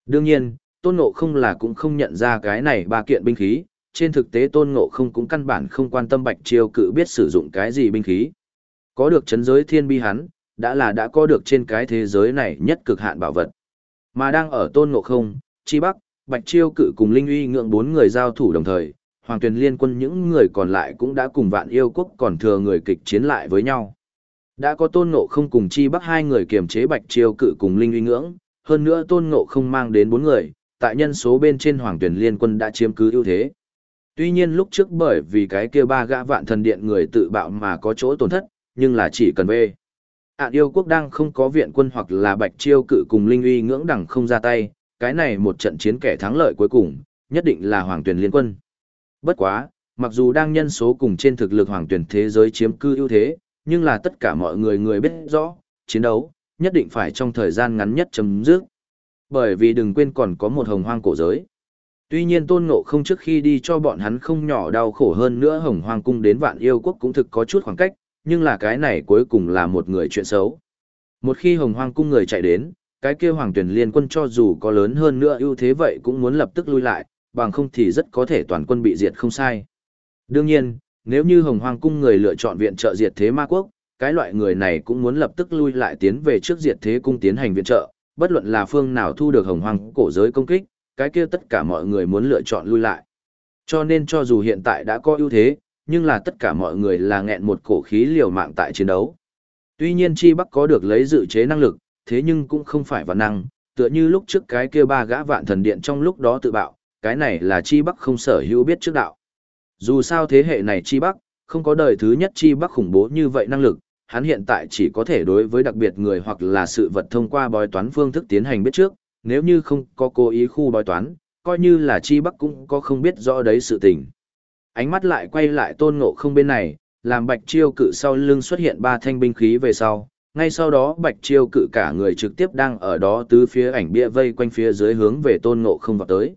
Đương nhiên, tôn ngộ không là cũng không nhận ra cái này ba kiện binh khí, trên thực tế tôn ngộ không cũng căn bản không quan tâm bạch chiêu cự biết sử dụng cái gì binh khí. Có được chấn giới thiên bi hắn, đã là đã có được trên cái thế giới này nhất cực hạn bảo vật. Mà đang ở tôn ngộ không, chi bắc, bạch chiêu cự cùng linh uy ngượng bốn người giao thủ đồng thời, hoàng tuyền liên quân những người còn lại cũng đã cùng vạn yêu quốc còn thừa người kịch chiến lại với nhau. Đã có tôn ngộ không cùng chi bắc hai người kiềm chế bạch chiêu cự cùng linh uy ngưỡng, hơn nữa tôn ngộ không mang đến bốn người, tại nhân số bên trên hoàng Tuyền liên quân đã chiếm cứ ưu thế. Tuy nhiên lúc trước bởi vì cái kia ba gã vạn thần điện người tự bạo mà có chỗ tổn thất, nhưng là chỉ cần về. Ản yêu quốc đang không có viện quân hoặc là bạch chiêu cự cùng linh uy ngưỡng đẳng không ra tay, cái này một trận chiến kẻ thắng lợi cuối cùng, nhất định là hoàng Tuyền liên quân. Bất quá, mặc dù đang nhân số cùng trên thực lực hoàng Tuyền thế giới chiếm cư ưu thế, nhưng là tất cả mọi người người biết rõ, chiến đấu, nhất định phải trong thời gian ngắn nhất chấm dứt. Bởi vì đừng quên còn có một hồng hoang cổ giới. Tuy nhiên tôn ngộ không trước khi đi cho bọn hắn không nhỏ đau khổ hơn nữa hồng hoang cung đến vạn yêu quốc cũng thực có chút khoảng cách, nhưng là cái này cuối cùng là một người chuyện xấu. Một khi hồng hoang cung người chạy đến, cái kia hoàng tuyển liên quân cho dù có lớn hơn nữa ưu thế vậy cũng muốn lập tức lui lại, bằng không thì rất có thể toàn quân bị diệt không sai. Đương nhiên, nếu như hồng hoang cung người lựa chọn viện trợ diệt thế ma quốc, cái loại người này cũng muốn lập tức lui lại tiến về trước diệt thế cung tiến hành viện trợ, bất luận là phương nào thu được hồng hoang cổ giới công kích, cái kia tất cả mọi người muốn lựa chọn lui lại. Cho nên cho dù hiện tại đã có ưu thế, nhưng là tất cả mọi người là nghẹn một cổ khí liều mạng tại chiến đấu. Tuy nhiên Chi Bắc có được lấy dự chế năng lực, thế nhưng cũng không phải vạn năng, tựa như lúc trước cái kia ba gã vạn thần điện trong lúc đó tự bạo, cái này là Chi Bắc không sở hữu biết trước đạo. Dù sao thế hệ này Chi Bắc, không có đời thứ nhất Chi Bắc khủng bố như vậy năng lực, hắn hiện tại chỉ có thể đối với đặc biệt người hoặc là sự vật thông qua bói toán phương thức tiến hành biết trước, nếu như không có cố ý khu bói toán, coi như là chi bắc cũng có không biết rõ đấy sự tình. Ánh mắt lại quay lại tôn ngộ không bên này, làm bạch chiêu cự sau lưng xuất hiện ba thanh binh khí về sau, ngay sau đó bạch chiêu cự cả người trực tiếp đang ở đó tứ phía ảnh bia vây quanh phía dưới hướng về tôn ngộ không vào tới.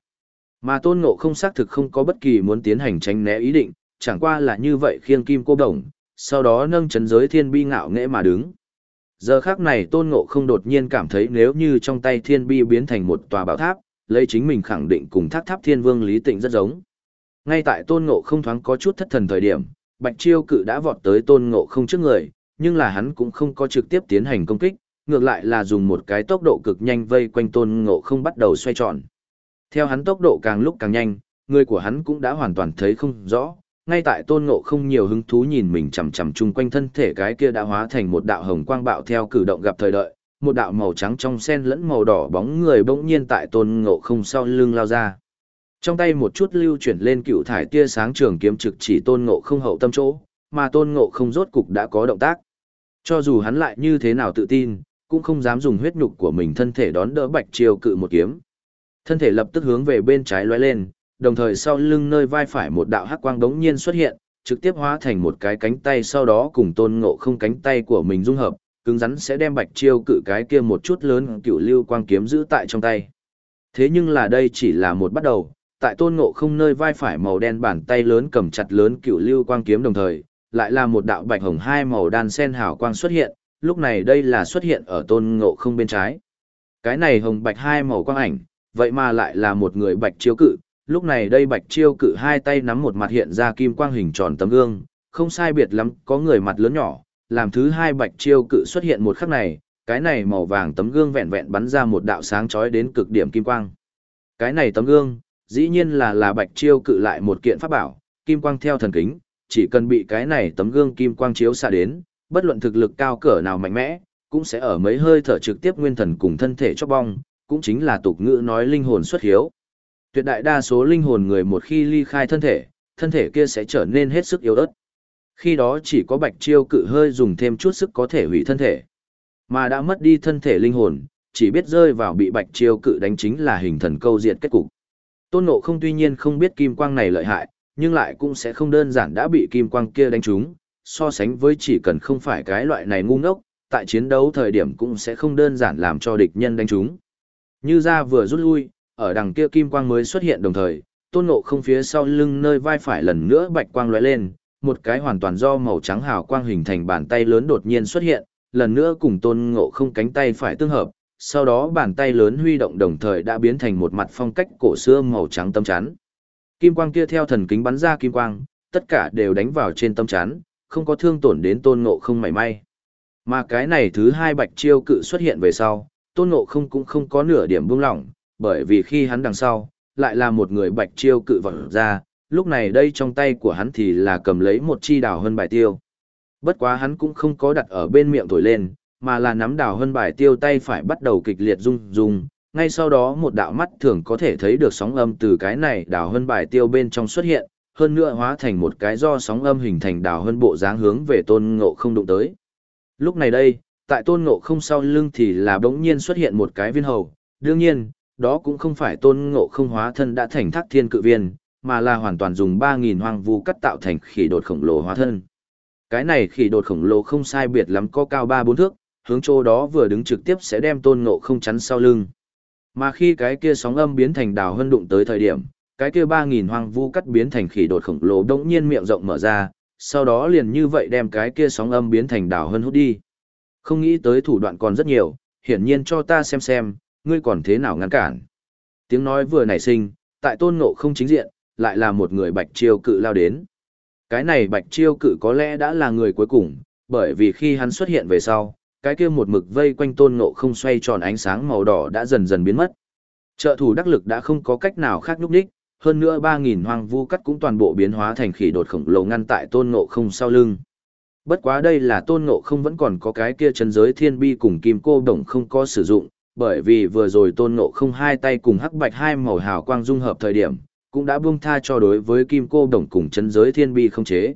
Mà tôn ngộ không xác thực không có bất kỳ muốn tiến hành tránh né ý định, chẳng qua là như vậy khiêng kim cô đồng, sau đó nâng chấn giới thiên bi ngạo nghễ mà đứng. Giờ khác này tôn ngộ không đột nhiên cảm thấy nếu như trong tay thiên bi biến thành một tòa bảo tháp, lấy chính mình khẳng định cùng thác tháp thiên vương lý tịnh rất giống. Ngay tại tôn ngộ không thoáng có chút thất thần thời điểm, bạch chiêu cự đã vọt tới tôn ngộ không trước người, nhưng là hắn cũng không có trực tiếp tiến hành công kích, ngược lại là dùng một cái tốc độ cực nhanh vây quanh tôn ngộ không bắt đầu xoay tròn. Theo hắn tốc độ càng lúc càng nhanh, người của hắn cũng đã hoàn toàn thấy không rõ, ngay tại tôn ngộ không nhiều hứng thú nhìn mình chằm chằm chung quanh thân thể cái kia đã hóa thành một đạo hồng quang bạo theo cử động gặp thời đợi, một đạo màu trắng trong sen lẫn màu đỏ bóng người bỗng nhiên tại tôn ngộ không sau lưng lao ra. Trong tay một chút lưu chuyển lên cựu thải tia sáng trường kiếm trực chỉ tôn ngộ không hậu tâm chỗ, mà tôn ngộ không rốt cục đã có động tác. Cho dù hắn lại như thế nào tự tin, cũng không dám dùng huyết nhục của mình thân thể đón đỡ bạch chiêu cự một kiếm. Thân thể lập tức hướng về bên trái lóe lên, đồng thời sau lưng nơi vai phải một đạo hắc quang đống nhiên xuất hiện, trực tiếp hóa thành một cái cánh tay sau đó cùng tôn ngộ không cánh tay của mình dung hợp, cứng rắn sẽ đem bạch chiêu cự cái kia một chút lớn cựu lưu quang kiếm giữ tại trong tay. Thế nhưng là đây chỉ là một bắt đầu, tại tôn ngộ không nơi vai phải màu đen bàn tay lớn cầm chặt lớn cựu lưu quang kiếm đồng thời, lại là một đạo bạch hồng hai màu đan sen hào quang xuất hiện, lúc này đây là xuất hiện ở tôn ngộ không bên trái. Cái này hồng bạch hai màu quang ảnh, vậy mà lại là một người bạch chiêu cự, lúc này đây bạch chiêu cự hai tay nắm một mặt hiện ra kim quang hình tròn tấm gương, không sai biệt lắm, có người mặt lớn nhỏ, làm thứ hai bạch chiêu cự xuất hiện một khắc này, cái này màu vàng tấm gương vẹn vẹn bắn ra một đạo sáng chói đến cực điểm kim quang. Cái này tấm gương, dĩ nhiên là là bạch chiêu cự lại một kiện pháp bảo, kim quang theo thần kính, chỉ cần bị cái này tấm gương kim quang chiếu xạ đến, bất luận thực lực cao cỡ nào mạnh mẽ, cũng sẽ ở mấy hơi thở trực tiếp nguyên thần cùng thân thể cho bong, cũng chính là tục ngữ nói linh hồn xuất hiếu. Tuyệt đại đa số linh hồn người một khi ly khai thân thể, thân thể kia sẽ trở nên hết sức yếu ớt. Khi đó chỉ có bạch chiêu cự hơi dùng thêm chút sức có thể hủy thân thể. Mà đã mất đi thân thể linh hồn, chỉ biết rơi vào bị bạch chiêu cự đánh chính là hình thần câu diệt kết cục. Tôn Ngộ không tuy nhiên không biết kim quang này lợi hại, nhưng lại cũng sẽ không đơn giản đã bị kim quang kia đánh trúng, so sánh với chỉ cần không phải cái loại này ngu ngốc, tại chiến đấu thời điểm cũng sẽ không đơn giản làm cho địch nhân đánh trúng. Như ra vừa rút lui, ở đằng kia kim quang mới xuất hiện đồng thời, tôn ngộ không phía sau lưng nơi vai phải lần nữa bạch quang lóe lên, một cái hoàn toàn do màu trắng hào quang hình thành bàn tay lớn đột nhiên xuất hiện, lần nữa cùng tôn ngộ không cánh tay phải tương hợp, sau đó bàn tay lớn huy động đồng thời đã biến thành một mặt phong cách cổ xưa màu trắng tâm chắn. Kim quang kia theo thần kính bắn ra kim quang, tất cả đều đánh vào trên tâm chán, không có thương tổn đến tôn ngộ không mảy may. Mà cái này thứ hai bạch chiêu cự xuất hiện về sau, tôn ngộ không cũng không có nửa điểm buông lỏng, bởi vì khi hắn đằng sau, lại là một người bạch chiêu cự vật ra, lúc này đây trong tay của hắn thì là cầm lấy một chi đào hơn bài tiêu. Bất quá hắn cũng không có đặt ở bên miệng thổi lên, mà là nắm đào hơn bài tiêu tay phải bắt đầu kịch liệt rung rung, ngay sau đó một đạo mắt thường có thể thấy được sóng âm từ cái này đào hơn bài tiêu bên trong xuất hiện, hơn nữa hóa thành một cái do sóng âm hình thành đào hơn bộ dáng hướng về tôn ngộ không đụng tới. Lúc này đây, tại tôn ngộ không sau lưng thì là bỗng nhiên xuất hiện một cái viên hầu, đương nhiên, đó cũng không phải tôn ngộ không hóa thân đã thành thác thiên cự viên, mà là hoàn toàn dùng 3.000 hoang vu cắt tạo thành khỉ đột khổng lồ hóa thân. Cái này khỉ đột khổng lồ không sai biệt lắm có cao 3-4 thước, hướng chỗ đó vừa đứng trực tiếp sẽ đem tôn ngộ không chắn sau lưng. Mà khi cái kia sóng âm biến thành đào hân đụng tới thời điểm, cái kia 3.000 hoang vu cắt biến thành khỉ đột khổng lồ đống nhiên miệng rộng mở ra, sau đó liền như vậy đem cái kia sóng âm biến thành đào hân hút đi. Không nghĩ tới thủ đoạn còn rất nhiều, hiển nhiên cho ta xem xem, ngươi còn thế nào ngăn cản. Tiếng nói vừa nảy sinh, tại tôn ngộ không chính diện, lại là một người bạch chiêu cự lao đến. Cái này bạch chiêu cự có lẽ đã là người cuối cùng, bởi vì khi hắn xuất hiện về sau, cái kia một mực vây quanh tôn ngộ không xoay tròn ánh sáng màu đỏ đã dần dần biến mất. Trợ thủ đắc lực đã không có cách nào khác nhúc đích, hơn nữa 3.000 hoang vu cắt cũng toàn bộ biến hóa thành khỉ đột khổng lồ ngăn tại tôn ngộ không sau lưng. Bất quá đây là tôn ngộ không vẫn còn có cái kia chân giới thiên bi cùng kim cô đồng không có sử dụng, bởi vì vừa rồi tôn ngộ không hai tay cùng hắc bạch hai màu hào quang dung hợp thời điểm, cũng đã buông tha cho đối với kim cô đồng cùng chân giới thiên bi không chế.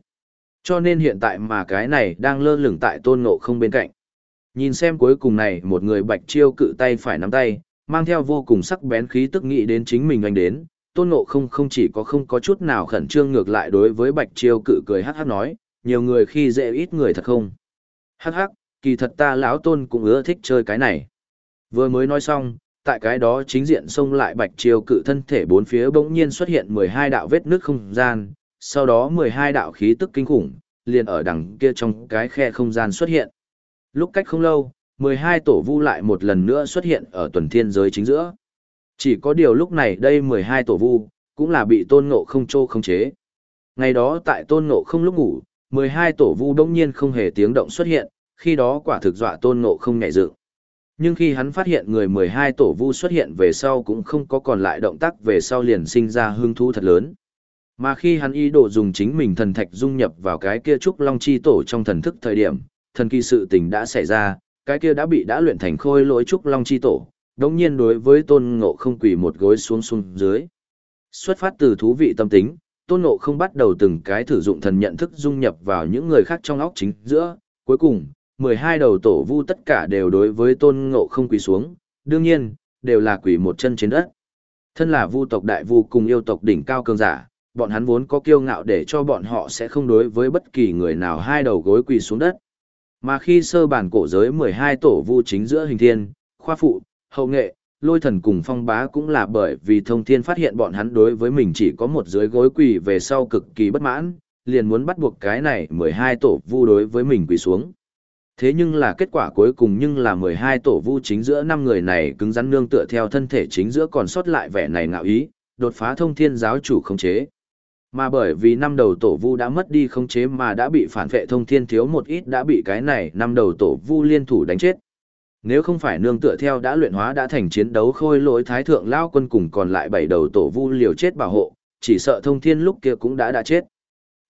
Cho nên hiện tại mà cái này đang lơ lửng tại tôn ngộ không bên cạnh. Nhìn xem cuối cùng này một người bạch chiêu cự tay phải nắm tay, mang theo vô cùng sắc bén khí tức nghĩ đến chính mình anh đến, tôn ngộ không không chỉ có không có chút nào khẩn trương ngược lại đối với bạch chiêu cự cười hát hát nói, nhiều người khi dễ ít người thật không. Hát hát, kỳ thật ta lão tôn cũng ưa thích chơi cái này. Vừa mới nói xong, tại cái đó chính diện xông lại bạch chiêu cự thân thể bốn phía bỗng nhiên xuất hiện 12 đạo vết nước không gian, sau đó 12 đạo khí tức kinh khủng, liền ở đằng kia trong cái khe không gian xuất hiện. Lúc cách không lâu, 12 tổ vu lại một lần nữa xuất hiện ở tuần thiên giới chính giữa. Chỉ có điều lúc này đây 12 tổ vu, cũng là bị tôn ngộ không trô không chế. Ngày đó tại tôn ngộ không lúc ngủ, 12 tổ vu đông nhiên không hề tiếng động xuất hiện, khi đó quả thực dọa tôn ngộ không ngại dự. Nhưng khi hắn phát hiện người 12 tổ vu xuất hiện về sau cũng không có còn lại động tác về sau liền sinh ra hương thú thật lớn. Mà khi hắn ý đồ dùng chính mình thần thạch dung nhập vào cái kia trúc long chi tổ trong thần thức thời điểm, thần kỳ sự tình đã xảy ra, cái kia đã bị đã luyện thành khôi lỗi trúc long chi tổ, đồng nhiên đối với tôn ngộ không quỳ một gối xuống xuống dưới. Xuất phát từ thú vị tâm tính, tôn ngộ không bắt đầu từng cái thử dụng thần nhận thức dung nhập vào những người khác trong óc chính giữa, cuối cùng, 12 đầu tổ vu tất cả đều đối với tôn ngộ không quỳ xuống, đương nhiên, đều là quỳ một chân trên đất. Thân là vu tộc đại vu cùng yêu tộc đỉnh cao cường giả, bọn hắn vốn có kiêu ngạo để cho bọn họ sẽ không đối với bất kỳ người nào hai đầu gối quỳ xuống đất. Mà khi sơ bản cổ giới 12 tổ vu chính giữa hình thiên, khoa phụ, hậu nghệ, lôi thần cùng phong bá cũng là bởi vì thông thiên phát hiện bọn hắn đối với mình chỉ có một dưới gối quỳ về sau cực kỳ bất mãn, liền muốn bắt buộc cái này 12 tổ vu đối với mình quỳ xuống. Thế nhưng là kết quả cuối cùng nhưng là 12 tổ vu chính giữa năm người này cứng rắn nương tựa theo thân thể chính giữa còn sót lại vẻ này ngạo ý, đột phá thông thiên giáo chủ khống chế. Mà bởi vì năm đầu tổ vu đã mất đi khống chế mà đã bị phản vệ thông thiên thiếu một ít đã bị cái này năm đầu tổ vu liên thủ đánh chết. Nếu không phải nương tựa theo đã luyện hóa đã thành chiến đấu khôi lỗi thái thượng lao quân cùng còn lại bảy đầu tổ vu liều chết bảo hộ, chỉ sợ thông thiên lúc kia cũng đã đã chết.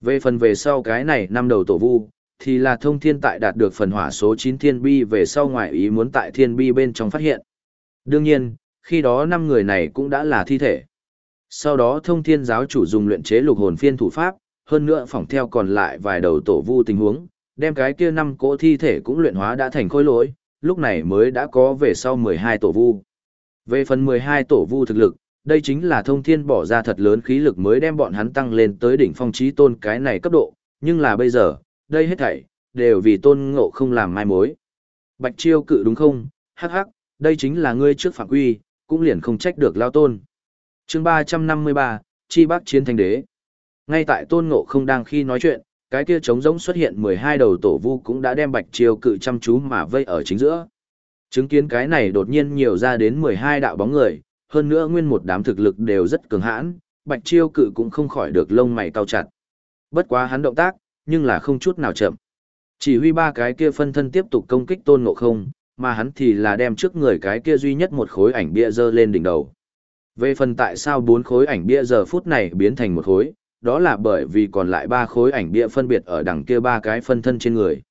Về phần về sau cái này năm đầu tổ vu, thì là thông thiên tại đạt được phần hỏa số 9 thiên bi về sau ngoài ý muốn tại thiên bi bên trong phát hiện. Đương nhiên, khi đó năm người này cũng đã là thi thể. Sau đó thông thiên giáo chủ dùng luyện chế lục hồn phiên thủ pháp, hơn nữa phỏng theo còn lại vài đầu tổ vu tình huống, đem cái kia năm cỗ thi thể cũng luyện hóa đã thành khối lỗi, lúc này mới đã có về sau 12 tổ vu. Về phần 12 tổ vu thực lực, đây chính là thông thiên bỏ ra thật lớn khí lực mới đem bọn hắn tăng lên tới đỉnh phong trí tôn cái này cấp độ, nhưng là bây giờ, đây hết thảy, đều vì tôn ngộ không làm mai mối. Bạch chiêu cự đúng không, hắc hắc, đây chính là ngươi trước phạm quy, cũng liền không trách được lao tôn chương 353, Chi Bắc Chiến thành Đế. Ngay tại tôn ngộ không đang khi nói chuyện, cái kia trống rỗng xuất hiện 12 đầu tổ vu cũng đã đem bạch chiêu cự chăm chú mà vây ở chính giữa. Chứng kiến cái này đột nhiên nhiều ra đến 12 đạo bóng người, hơn nữa nguyên một đám thực lực đều rất cường hãn, bạch chiêu cự cũng không khỏi được lông mày cau chặt. Bất quá hắn động tác, nhưng là không chút nào chậm. Chỉ huy ba cái kia phân thân tiếp tục công kích tôn ngộ không, mà hắn thì là đem trước người cái kia duy nhất một khối ảnh bia dơ lên đỉnh đầu. Về phần tại sao bốn khối ảnh bia giờ phút này biến thành một khối, đó là bởi vì còn lại ba khối ảnh bia phân biệt ở đằng kia ba cái phân thân trên người.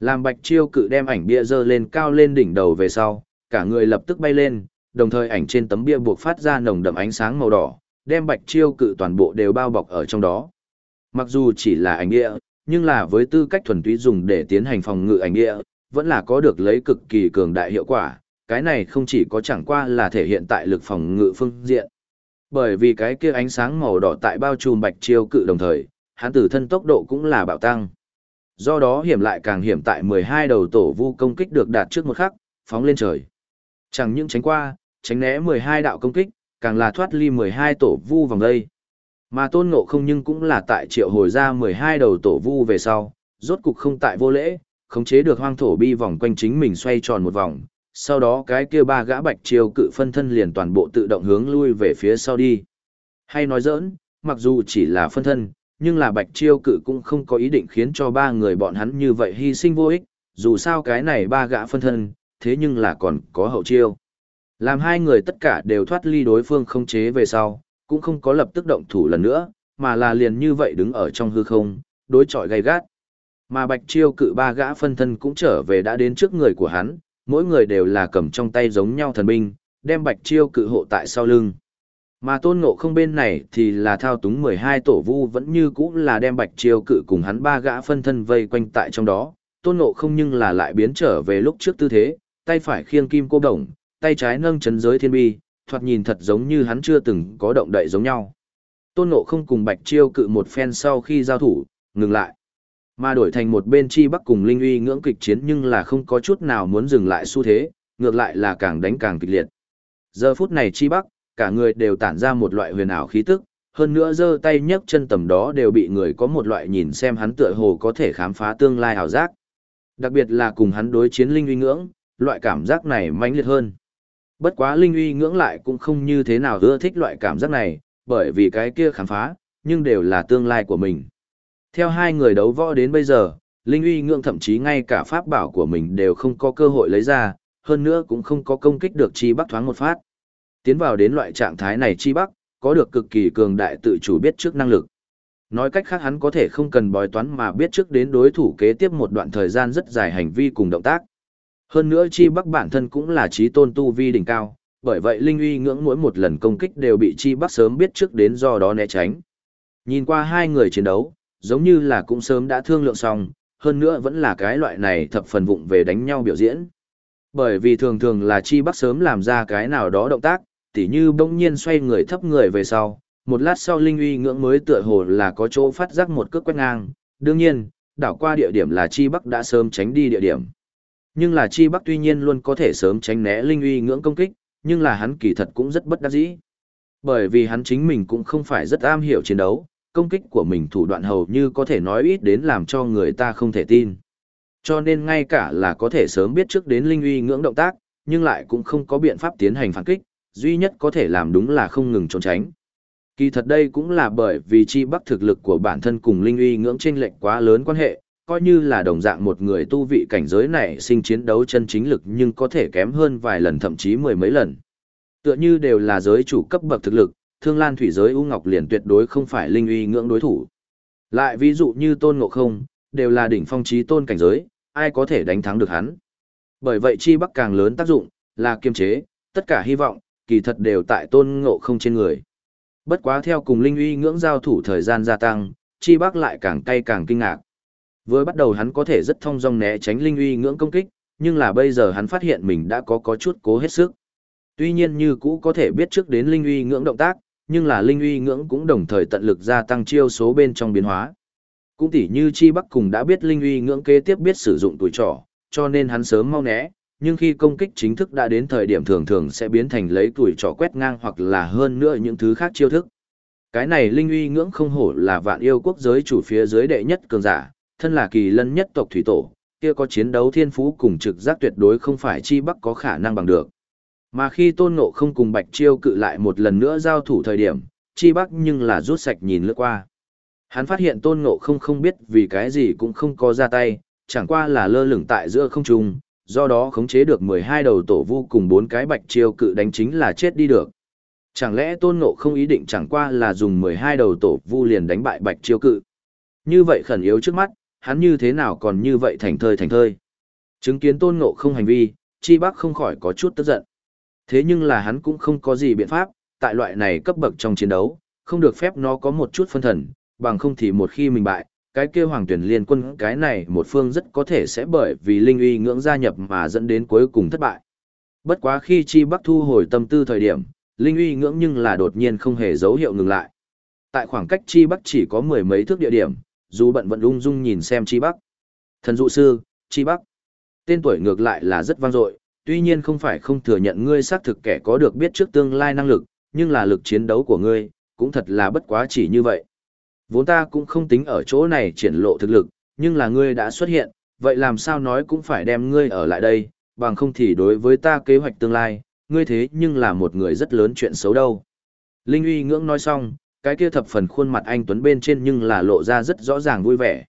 Làm bạch chiêu cự đem ảnh bia dơ lên cao lên đỉnh đầu về sau, cả người lập tức bay lên, đồng thời ảnh trên tấm bia buộc phát ra nồng đậm ánh sáng màu đỏ, đem bạch chiêu cự toàn bộ đều bao bọc ở trong đó. Mặc dù chỉ là ảnh bia, nhưng là với tư cách thuần túy dùng để tiến hành phòng ngự ảnh bia, vẫn là có được lấy cực kỳ cường đại hiệu quả. Cái này không chỉ có chẳng qua là thể hiện tại lực phòng ngự phương diện, bởi vì cái kia ánh sáng màu đỏ tại bao trùm bạch chiêu cự đồng thời, hắn tử thân tốc độ cũng là bạo tăng. Do đó hiểm lại càng hiểm tại 12 đầu tổ vu công kích được đạt trước một khắc, phóng lên trời. Chẳng những tránh qua, tránh né 12 đạo công kích, càng là thoát ly 12 tổ vu vòng đây. Mà tôn ngộ không nhưng cũng là tại triệu hồi ra 12 đầu tổ vu về sau, rốt cục không tại vô lễ, khống chế được hoang thổ bi vòng quanh chính mình xoay tròn một vòng, sau đó cái kia ba gã bạch chiêu cự phân thân liền toàn bộ tự động hướng lui về phía sau đi. Hay nói giỡn, mặc dù chỉ là phân thân, nhưng là bạch chiêu cự cũng không có ý định khiến cho ba người bọn hắn như vậy hy sinh vô ích, dù sao cái này ba gã phân thân, thế nhưng là còn có hậu chiêu. Làm hai người tất cả đều thoát ly đối phương không chế về sau, cũng không có lập tức động thủ lần nữa, mà là liền như vậy đứng ở trong hư không, đối chọi gay gắt. Mà bạch chiêu cự ba gã phân thân cũng trở về đã đến trước người của hắn, mỗi người đều là cầm trong tay giống nhau thần binh, đem bạch chiêu cự hộ tại sau lưng. Mà tôn ngộ không bên này thì là thao túng 12 tổ vu vẫn như cũ là đem bạch chiêu cự cùng hắn ba gã phân thân vây quanh tại trong đó. Tôn ngộ không nhưng là lại biến trở về lúc trước tư thế, tay phải khiêng kim cô đồng, tay trái nâng chấn giới thiên bi, thoạt nhìn thật giống như hắn chưa từng có động đậy giống nhau. Tôn ngộ không cùng bạch chiêu cự một phen sau khi giao thủ, ngừng lại. Mà đổi thành một bên chi bắc cùng linh uy ngưỡng kịch chiến nhưng là không có chút nào muốn dừng lại xu thế, ngược lại là càng đánh càng kịch liệt. Giờ phút này chi bắc, cả người đều tản ra một loại huyền ảo khí tức, hơn nữa giơ tay nhấc chân tầm đó đều bị người có một loại nhìn xem hắn tựa hồ có thể khám phá tương lai ảo giác. Đặc biệt là cùng hắn đối chiến linh uy ngưỡng, loại cảm giác này mãnh liệt hơn. Bất quá linh uy ngưỡng lại cũng không như thế nào ưa thích loại cảm giác này, bởi vì cái kia khám phá, nhưng đều là tương lai của mình. Theo hai người đấu võ đến bây giờ, Linh uy ngưỡng thậm chí ngay cả pháp bảo của mình đều không có cơ hội lấy ra, hơn nữa cũng không có công kích được chi bắc thoáng một phát. Tiến vào đến loại trạng thái này chi bắc, có được cực kỳ cường đại tự chủ biết trước năng lực. Nói cách khác hắn có thể không cần bói toán mà biết trước đến đối thủ kế tiếp một đoạn thời gian rất dài hành vi cùng động tác. Hơn nữa chi bắc bản thân cũng là trí tôn tu vi đỉnh cao, bởi vậy linh uy ngưỡng mỗi một lần công kích đều bị chi bắc sớm biết trước đến do đó né tránh. Nhìn qua hai người chiến đấu, giống như là cũng sớm đã thương lượng xong, hơn nữa vẫn là cái loại này thập phần vụng về đánh nhau biểu diễn. Bởi vì thường thường là chi bắc sớm làm ra cái nào đó động tác, tỉ như bỗng nhiên xoay người thấp người về sau, một lát sau linh uy ngưỡng mới tựa hồ là có chỗ phát giác một cước quét ngang, đương nhiên, đảo qua địa điểm là chi bắc đã sớm tránh đi địa điểm. Nhưng là chi bắc tuy nhiên luôn có thể sớm tránh né linh uy ngưỡng công kích, nhưng là hắn kỳ thật cũng rất bất đắc dĩ. Bởi vì hắn chính mình cũng không phải rất am hiểu chiến đấu, công kích của mình thủ đoạn hầu như có thể nói ít đến làm cho người ta không thể tin. Cho nên ngay cả là có thể sớm biết trước đến linh uy ngưỡng động tác, nhưng lại cũng không có biện pháp tiến hành phản kích, duy nhất có thể làm đúng là không ngừng trốn tránh. Kỳ thật đây cũng là bởi vì chi bắc thực lực của bản thân cùng linh uy ngưỡng chênh lệch quá lớn quan hệ, coi như là đồng dạng một người tu vị cảnh giới này sinh chiến đấu chân chính lực nhưng có thể kém hơn vài lần thậm chí mười mấy lần. Tựa như đều là giới chủ cấp bậc thực lực, thương lan thủy giới U Ngọc liền tuyệt đối không phải linh uy ngưỡng đối thủ. Lại ví dụ như tôn ngộ không, đều là đỉnh phong trí tôn cảnh giới, ai có thể đánh thắng được hắn. Bởi vậy chi bắc càng lớn tác dụng, là kiềm chế, tất cả hy vọng, kỳ thật đều tại tôn ngộ không trên người. Bất quá theo cùng linh uy ngưỡng giao thủ thời gian gia tăng, chi bắc lại càng cay càng kinh ngạc. Với bắt đầu hắn có thể rất thông dong né tránh linh uy ngưỡng công kích, nhưng là bây giờ hắn phát hiện mình đã có có chút cố hết sức. Tuy nhiên như cũ có thể biết trước đến linh uy ngưỡng động tác, nhưng là linh uy ngưỡng cũng đồng thời tận lực gia tăng chiêu số bên trong biến hóa. Cũng tỉ như Chi Bắc cùng đã biết linh uy ngưỡng kế tiếp biết sử dụng tuổi trỏ, cho nên hắn sớm mau né, nhưng khi công kích chính thức đã đến thời điểm thường thường sẽ biến thành lấy tuổi trỏ quét ngang hoặc là hơn nữa những thứ khác chiêu thức. Cái này linh uy ngưỡng không hổ là vạn yêu quốc giới chủ phía dưới đệ nhất cường giả, thân là kỳ lân nhất tộc thủy tổ, kia có chiến đấu thiên phú cùng trực giác tuyệt đối không phải Chi Bắc có khả năng bằng được. Mà khi tôn ngộ không cùng bạch chiêu cự lại một lần nữa giao thủ thời điểm, chi bắc nhưng là rút sạch nhìn lướt qua. Hắn phát hiện tôn ngộ không không biết vì cái gì cũng không có ra tay, chẳng qua là lơ lửng tại giữa không trung, do đó khống chế được 12 đầu tổ vu cùng bốn cái bạch chiêu cự đánh chính là chết đi được. Chẳng lẽ tôn ngộ không ý định chẳng qua là dùng 12 đầu tổ vu liền đánh bại bạch chiêu cự. Như vậy khẩn yếu trước mắt, hắn như thế nào còn như vậy thành thơi thành thơi. Chứng kiến tôn ngộ không hành vi, chi bắc không khỏi có chút tức giận. Thế nhưng là hắn cũng không có gì biện pháp, tại loại này cấp bậc trong chiến đấu, không được phép nó có một chút phân thần, bằng không thì một khi mình bại, cái kia hoàng tuyển liên quân cái này một phương rất có thể sẽ bởi vì linh uy ngưỡng gia nhập mà dẫn đến cuối cùng thất bại. Bất quá khi Chi Bắc thu hồi tâm tư thời điểm, linh uy ngưỡng nhưng là đột nhiên không hề dấu hiệu ngừng lại. Tại khoảng cách Chi Bắc chỉ có mười mấy thước địa điểm, dù bận vận ung dung nhìn xem Chi Bắc. Thần dụ sư, Chi Bắc. Tên tuổi ngược lại là rất vang dội, tuy nhiên không phải không thừa nhận ngươi xác thực kẻ có được biết trước tương lai năng lực, nhưng là lực chiến đấu của ngươi, cũng thật là bất quá chỉ như vậy. Vốn ta cũng không tính ở chỗ này triển lộ thực lực, nhưng là ngươi đã xuất hiện, vậy làm sao nói cũng phải đem ngươi ở lại đây, bằng không thì đối với ta kế hoạch tương lai, ngươi thế nhưng là một người rất lớn chuyện xấu đâu. Linh uy ngưỡng nói xong, cái kia thập phần khuôn mặt anh Tuấn bên trên nhưng là lộ ra rất rõ ràng vui vẻ.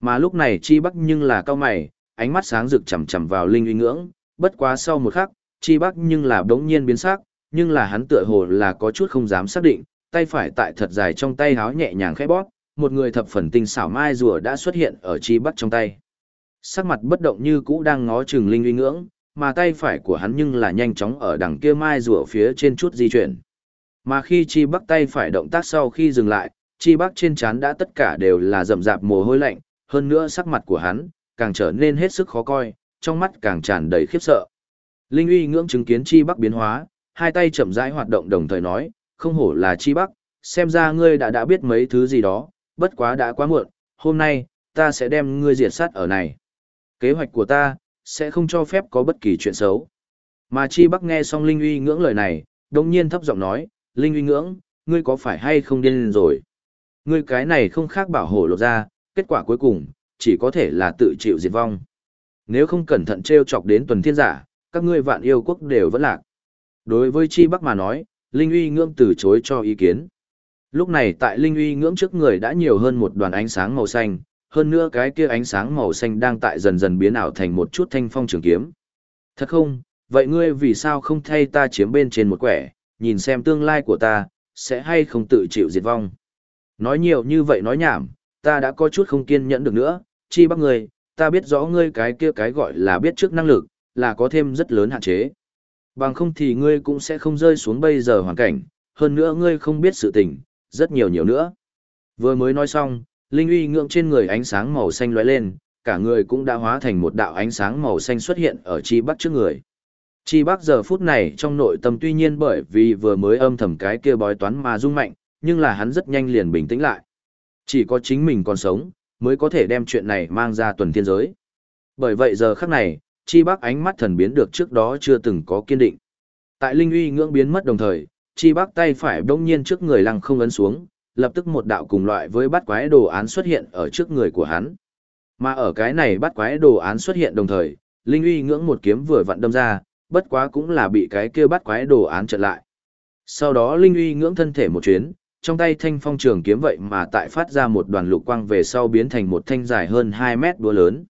Mà lúc này chi bắc nhưng là cao mày, ánh mắt sáng rực chầm chầm vào Linh uy ngưỡng, bất quá sau một khắc, chi bắc nhưng là đống nhiên biến sắc, nhưng là hắn tựa hồ là có chút không dám xác định, tay phải tại thật dài trong tay háo nhẹ nhàng khẽ bóp, một người thập phần tinh xảo mai rùa đã xuất hiện ở chi bắc trong tay. Sắc mặt bất động như cũ đang ngó chừng linh uy ngưỡng, mà tay phải của hắn nhưng là nhanh chóng ở đằng kia mai rùa phía trên chút di chuyển. Mà khi chi bắc tay phải động tác sau khi dừng lại, chi bắc trên trán đã tất cả đều là rậm rạp mồ hôi lạnh, hơn nữa sắc mặt của hắn, càng trở nên hết sức khó coi, trong mắt càng tràn đầy khiếp sợ. Linh uy ngưỡng chứng kiến chi bắc biến hóa, hai tay chậm rãi hoạt động đồng thời nói, không hổ là chi bắc, xem ra ngươi đã đã biết mấy thứ gì đó, bất quá đã quá muộn, hôm nay, ta sẽ đem ngươi diệt sát ở này. Kế hoạch của ta, sẽ không cho phép có bất kỳ chuyện xấu. Mà chi bắc nghe xong Linh uy ngưỡng lời này, đồng nhiên thấp giọng nói, Linh uy ngưỡng, ngươi có phải hay không điên rồi? Ngươi cái này không khác bảo hộ lộ ra, kết quả cuối cùng, chỉ có thể là tự chịu diệt vong. Nếu không cẩn thận treo chọc đến tuần thiên giả, các ngươi vạn yêu quốc đều vẫn lạc. Đối với Chi Bắc mà nói, Linh uy ngưỡng từ chối cho ý kiến. Lúc này tại Linh uy ngưỡng trước người đã nhiều hơn một đoàn ánh sáng màu xanh, hơn nữa cái kia ánh sáng màu xanh đang tại dần dần biến ảo thành một chút thanh phong trường kiếm. Thật không, vậy ngươi vì sao không thay ta chiếm bên trên một quẻ, nhìn xem tương lai của ta, sẽ hay không tự chịu diệt vong. Nói nhiều như vậy nói nhảm, ta đã có chút không kiên nhẫn được nữa, chi bắc ngươi, ta biết rõ ngươi cái kia cái gọi là biết trước năng lực, là có thêm rất lớn hạn chế. Bằng không thì ngươi cũng sẽ không rơi xuống bây giờ hoàn cảnh, hơn nữa ngươi không biết sự tình, rất nhiều nhiều nữa. Vừa mới nói xong, linh uy ngưỡng trên người ánh sáng màu xanh lóe lên, cả người cũng đã hóa thành một đạo ánh sáng màu xanh xuất hiện ở chi bắc trước người. Chi bắc giờ phút này trong nội tâm tuy nhiên bởi vì vừa mới âm thầm cái kia bói toán mà rung mạnh, nhưng là hắn rất nhanh liền bình tĩnh lại. Chỉ có chính mình còn sống, mới có thể đem chuyện này mang ra tuần thiên giới. Bởi vậy giờ khắc này, chi bắc ánh mắt thần biến được trước đó chưa từng có kiên định. Tại linh uy ngưỡng biến mất đồng thời, chi bắc tay phải bỗng nhiên trước người lăng không ấn xuống, lập tức một đạo cùng loại với bắt quái đồ án xuất hiện ở trước người của hắn. Mà ở cái này bắt quái đồ án xuất hiện đồng thời, linh uy ngưỡng một kiếm vừa vặn đâm ra, bất quá cũng là bị cái kia bắt quái đồ án chặn lại. Sau đó linh uy ngưỡng thân thể một chuyến, trong tay thanh phong trường kiếm vậy mà tại phát ra một đoàn lục quang về sau biến thành một thanh dài hơn 2 mét búa lớn.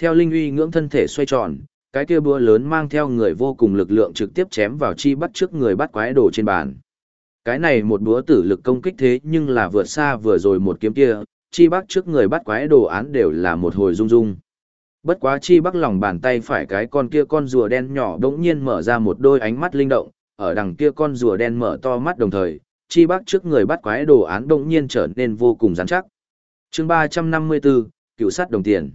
Theo linh uy ngưỡng thân thể xoay tròn, cái kia búa lớn mang theo người vô cùng lực lượng trực tiếp chém vào chi bắt trước người bắt quái đồ trên bàn. Cái này một búa tử lực công kích thế nhưng là vượt xa vừa rồi một kiếm kia, chi bắt trước người bắt quái đồ án đều là một hồi rung rung. Bất quá chi bắc lòng bàn tay phải cái con kia con rùa đen nhỏ đống nhiên mở ra một đôi ánh mắt linh động, ở đằng kia con rùa đen mở to mắt đồng thời, chi bắc trước người bắt quái đồ án đông nhiên trở nên vô cùng rắn chắc. chương 354, cựu sát đồng tiền.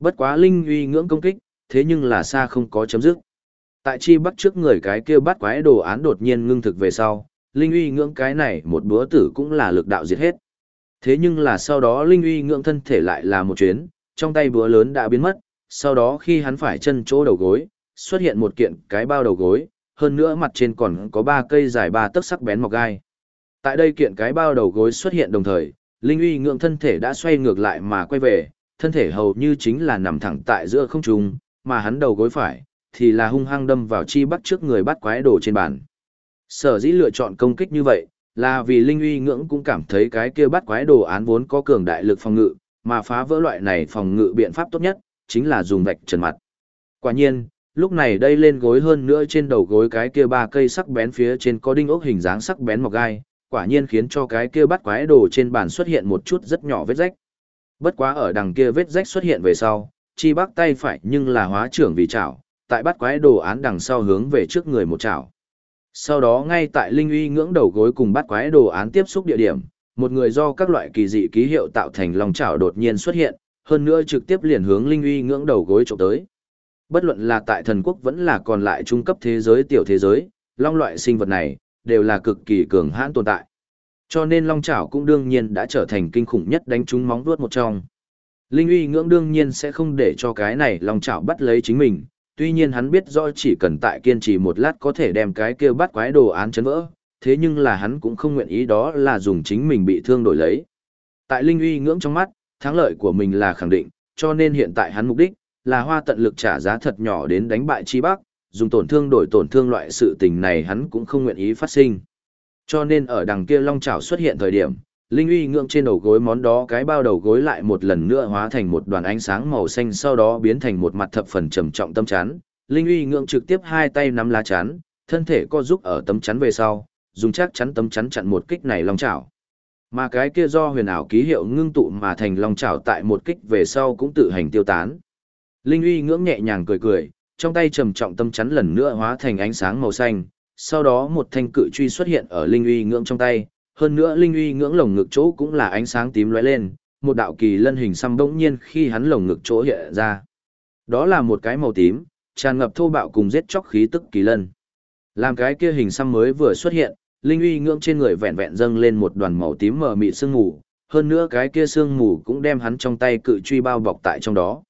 Bất quá linh uy ngưỡng công kích, thế nhưng là xa không có chấm dứt. Tại chi bắc trước người cái kia bắt quái đồ án đột nhiên ngưng thực về sau, linh uy ngưỡng cái này một búa tử cũng là lực đạo diệt hết. Thế nhưng là sau đó linh uy ngưỡng thân thể lại là một chuyến, trong tay búa lớn đã biến mất, sau đó khi hắn phải chân chỗ đầu gối, xuất hiện một kiện cái bao đầu gối, hơn nữa mặt trên còn có ba cây dài ba tấc sắc bén mọc gai. Tại đây kiện cái bao đầu gối xuất hiện đồng thời, linh uy ngưỡng thân thể đã xoay ngược lại mà quay về, thân thể hầu như chính là nằm thẳng tại giữa không trung, mà hắn đầu gối phải thì là hung hăng đâm vào chi bắt trước người bắt quái đồ trên bàn. Sở dĩ lựa chọn công kích như vậy, là vì linh uy ngưỡng cũng cảm thấy cái kia bắt quái đồ án vốn có cường đại lực phòng ngự, mà phá vỡ loại này phòng ngự biện pháp tốt nhất, chính là dùng vạch trần mặt. Quả nhiên, lúc này đây lên gối hơn nữa trên đầu gối cái kia ba cây sắc bén phía trên có đinh ốc hình dáng sắc bén mọc gai, quả nhiên khiến cho cái kia bắt quái đồ trên bàn xuất hiện một chút rất nhỏ vết rách. Bất quá ở đằng kia vết rách xuất hiện về sau, chi bắc tay phải nhưng là hóa trưởng vì chảo, tại bắt quái đồ án đằng sau hướng về trước người một chảo. Sau đó ngay tại linh uy ngưỡng đầu gối cùng bắt quái đồ án tiếp xúc địa điểm, một người do các loại kỳ dị ký hiệu tạo thành lòng chảo đột nhiên xuất hiện, hơn nữa trực tiếp liền hướng linh uy ngưỡng đầu gối trộm tới. Bất luận là tại thần quốc vẫn là còn lại trung cấp thế giới tiểu thế giới, long loại sinh vật này đều là cực kỳ cường hãn tồn tại. Cho nên long chảo cũng đương nhiên đã trở thành kinh khủng nhất đánh trúng móng vuốt một trong. Linh uy ngưỡng đương nhiên sẽ không để cho cái này long chảo bắt lấy chính mình, tuy nhiên hắn biết rõ chỉ cần tại kiên trì một lát có thể đem cái kia bắt quái đồ án chấn vỡ, thế nhưng là hắn cũng không nguyện ý đó là dùng chính mình bị thương đổi lấy. Tại Linh uy ngưỡng trong mắt, thắng lợi của mình là khẳng định, cho nên hiện tại hắn mục đích là hoa tận lực trả giá thật nhỏ đến đánh bại Chi Bắc, dùng tổn thương đổi tổn thương loại sự tình này hắn cũng không nguyện ý phát sinh. Cho nên ở đằng kia long chảo xuất hiện thời điểm, Linh uy ngưỡng trên đầu gối món đó cái bao đầu gối lại một lần nữa hóa thành một đoàn ánh sáng màu xanh sau đó biến thành một mặt thập phần trầm trọng tâm chắn. Linh uy ngưỡng trực tiếp hai tay nắm lá chắn, thân thể co giúp ở tấm chắn về sau, dùng chắc chắn tấm chắn chặn một kích này long chảo. Mà cái kia do huyền ảo ký hiệu ngưng tụ mà thành long chảo tại một kích về sau cũng tự hành tiêu tán. Linh uy ngưỡng nhẹ nhàng cười cười, trong tay trầm trọng tâm chắn lần nữa hóa thành ánh sáng màu xanh, sau đó một thanh cự truy xuất hiện ở linh uy ngưỡng trong tay, hơn nữa linh uy ngưỡng lồng ngực chỗ cũng là ánh sáng tím lóe lên, một đạo kỳ lân hình xăm bỗng nhiên khi hắn lồng ngực chỗ hiện ra. Đó là một cái màu tím, tràn ngập thô bạo cùng giết chóc khí tức kỳ lân. Làm cái kia hình xăm mới vừa xuất hiện, linh uy ngưỡng trên người vẹn vẹn dâng lên một đoàn màu tím mờ mịt sương mù, hơn nữa cái kia sương mù cũng đem hắn trong tay cự truy bao bọc tại trong đó.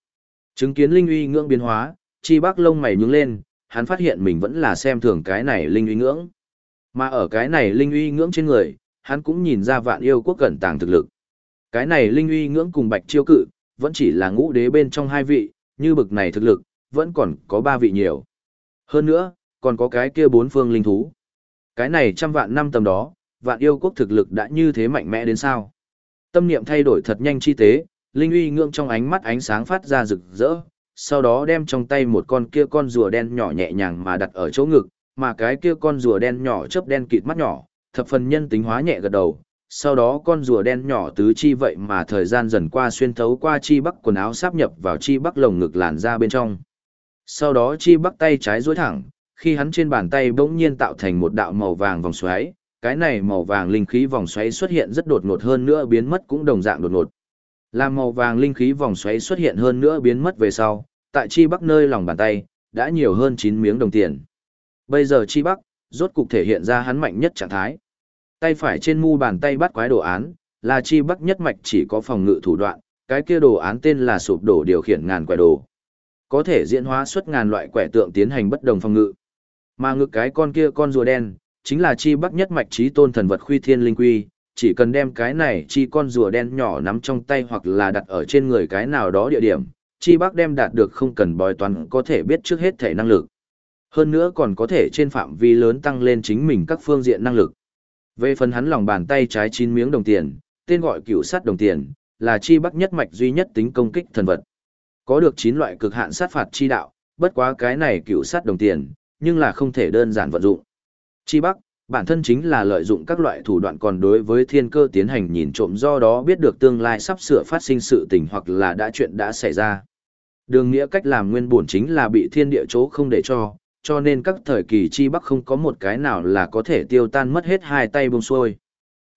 Chứng kiến linh uy ngưỡng biến hóa, chi bác lông mày nhướng lên, hắn phát hiện mình vẫn là xem thường cái này linh uy ngưỡng. Mà ở cái này linh uy ngưỡng trên người, hắn cũng nhìn ra vạn yêu quốc cẩn tàng thực lực. Cái này linh uy ngưỡng cùng bạch chiêu cự, vẫn chỉ là ngũ đế bên trong hai vị, như bực này thực lực, vẫn còn có ba vị nhiều. Hơn nữa, còn có cái kia bốn phương linh thú. Cái này trăm vạn năm tầm đó, vạn yêu quốc thực lực đã như thế mạnh mẽ đến sao? Tâm niệm thay đổi thật nhanh chi tế, linh uy ngưỡng trong ánh mắt ánh sáng phát ra rực rỡ, sau đó đem trong tay một con kia con rùa đen nhỏ nhẹ nhàng mà đặt ở chỗ ngực, mà cái kia con rùa đen nhỏ chớp đen kịt mắt nhỏ, thập phần nhân tính hóa nhẹ gật đầu. Sau đó con rùa đen nhỏ tứ chi vậy mà thời gian dần qua xuyên thấu qua chi bắc quần áo sáp nhập vào chi bắc lồng ngực làn ra bên trong. Sau đó chi bắc tay trái duỗi thẳng, khi hắn trên bàn tay bỗng nhiên tạo thành một đạo màu vàng vòng xoáy, cái này màu vàng linh khí vòng xoáy xuất hiện rất đột ngột hơn nữa biến mất cũng đồng dạng đột ngột. Làm màu vàng linh khí vòng xoáy xuất hiện hơn nữa biến mất về sau, tại chi bắc nơi lòng bàn tay, đã nhiều hơn 9 miếng đồng tiền. Bây giờ chi bắc, rốt cục thể hiện ra hắn mạnh nhất trạng thái. Tay phải trên mu bàn tay bắt quái đồ án, là chi bắc nhất mạch chỉ có phòng ngự thủ đoạn, cái kia đồ án tên là sụp đổ điều khiển ngàn quẻ đồ. Có thể diễn hóa xuất ngàn loại quẻ tượng tiến hành bất đồng phòng ngự. Mà ngực cái con kia con rùa đen, chính là chi bắc nhất mạch trí tôn thần vật khuy thiên linh quy, chỉ cần đem cái này chi con rùa đen nhỏ nắm trong tay hoặc là đặt ở trên người cái nào đó địa điểm, chi bắc đem đạt được không cần bói toán có thể biết trước hết thể năng lực. Hơn nữa còn có thể trên phạm vi lớn tăng lên chính mình các phương diện năng lực. Về phần hắn lòng bàn tay trái chín miếng đồng tiền, tên gọi cửu sát đồng tiền, là chi bắc nhất mạch duy nhất tính công kích thần vật. Có được 9 loại cực hạn sát phạt chi đạo, bất quá cái này cửu sát đồng tiền, nhưng là không thể đơn giản vận dụng. Chi bắc, bản thân chính là lợi dụng các loại thủ đoạn còn đối với thiên cơ tiến hành nhìn trộm do đó biết được tương lai sắp sửa phát sinh sự tình hoặc là đã chuyện đã xảy ra. Đường nghĩa cách làm nguyên bổn chính là bị thiên địa chỗ không để cho, cho nên các thời kỳ chi bắc không có một cái nào là có thể tiêu tan mất hết hai tay bông xuôi.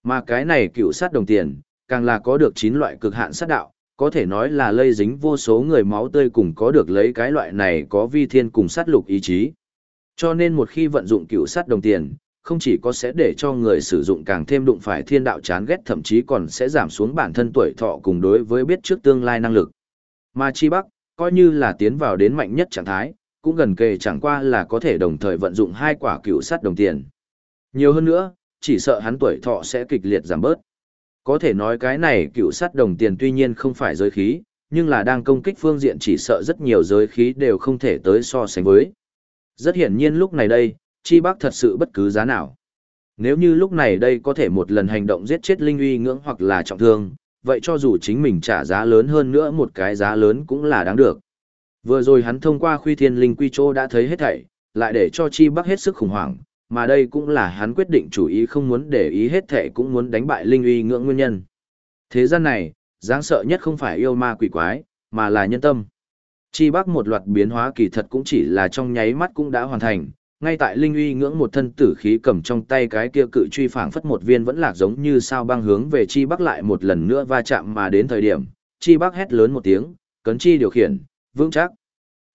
Mà cái này cựu sát đồng tiền, càng là có được 9 loại cực hạn sát đạo, có thể nói là lây dính vô số người máu tươi cùng có được lấy cái loại này có vi thiên cùng sát lục ý chí. Cho nên một khi vận dụng cựu sát đồng tiền, không chỉ có sẽ để cho người sử dụng càng thêm đụng phải thiên đạo chán ghét thậm chí còn sẽ giảm xuống bản thân tuổi thọ cùng đối với biết trước tương lai năng lực. Mà Chi Bắc, coi như là tiến vào đến mạnh nhất trạng thái, cũng gần kề chẳng qua là có thể đồng thời vận dụng hai quả cựu sắt đồng tiền. Nhiều hơn nữa, chỉ sợ hắn tuổi thọ sẽ kịch liệt giảm bớt. Có thể nói cái này cựu sắt đồng tiền tuy nhiên không phải giới khí, nhưng là đang công kích phương diện chỉ sợ rất nhiều giới khí đều không thể tới so sánh với. Rất hiển nhiên lúc này đây, Chi Bắc thật sự bất cứ giá nào. Nếu như lúc này đây có thể một lần hành động giết chết Linh uy ngưỡng hoặc là trọng thương, vậy cho dù chính mình trả giá lớn hơn nữa một cái giá lớn cũng là đáng được. Vừa rồi hắn thông qua khuy thiên linh quy chô đã thấy hết thảy, lại để cho Chi Bắc hết sức khủng hoảng, mà đây cũng là hắn quyết định chủ ý không muốn để ý hết thảy cũng muốn đánh bại Linh uy ngưỡng nguyên nhân. Thế gian này, đáng sợ nhất không phải yêu ma quỷ quái, mà là nhân tâm. Chi Bắc một loạt biến hóa kỳ thật cũng chỉ là trong nháy mắt cũng đã hoàn thành, ngay tại linh uy ngưỡng một thân tử khí cầm trong tay cái kia cự truy phảng phất một viên vẫn lạc giống như sao băng hướng về chi bắc lại một lần nữa va chạm mà đến thời điểm, chi bắc hét lớn một tiếng, cấn chi điều khiển, vững chắc.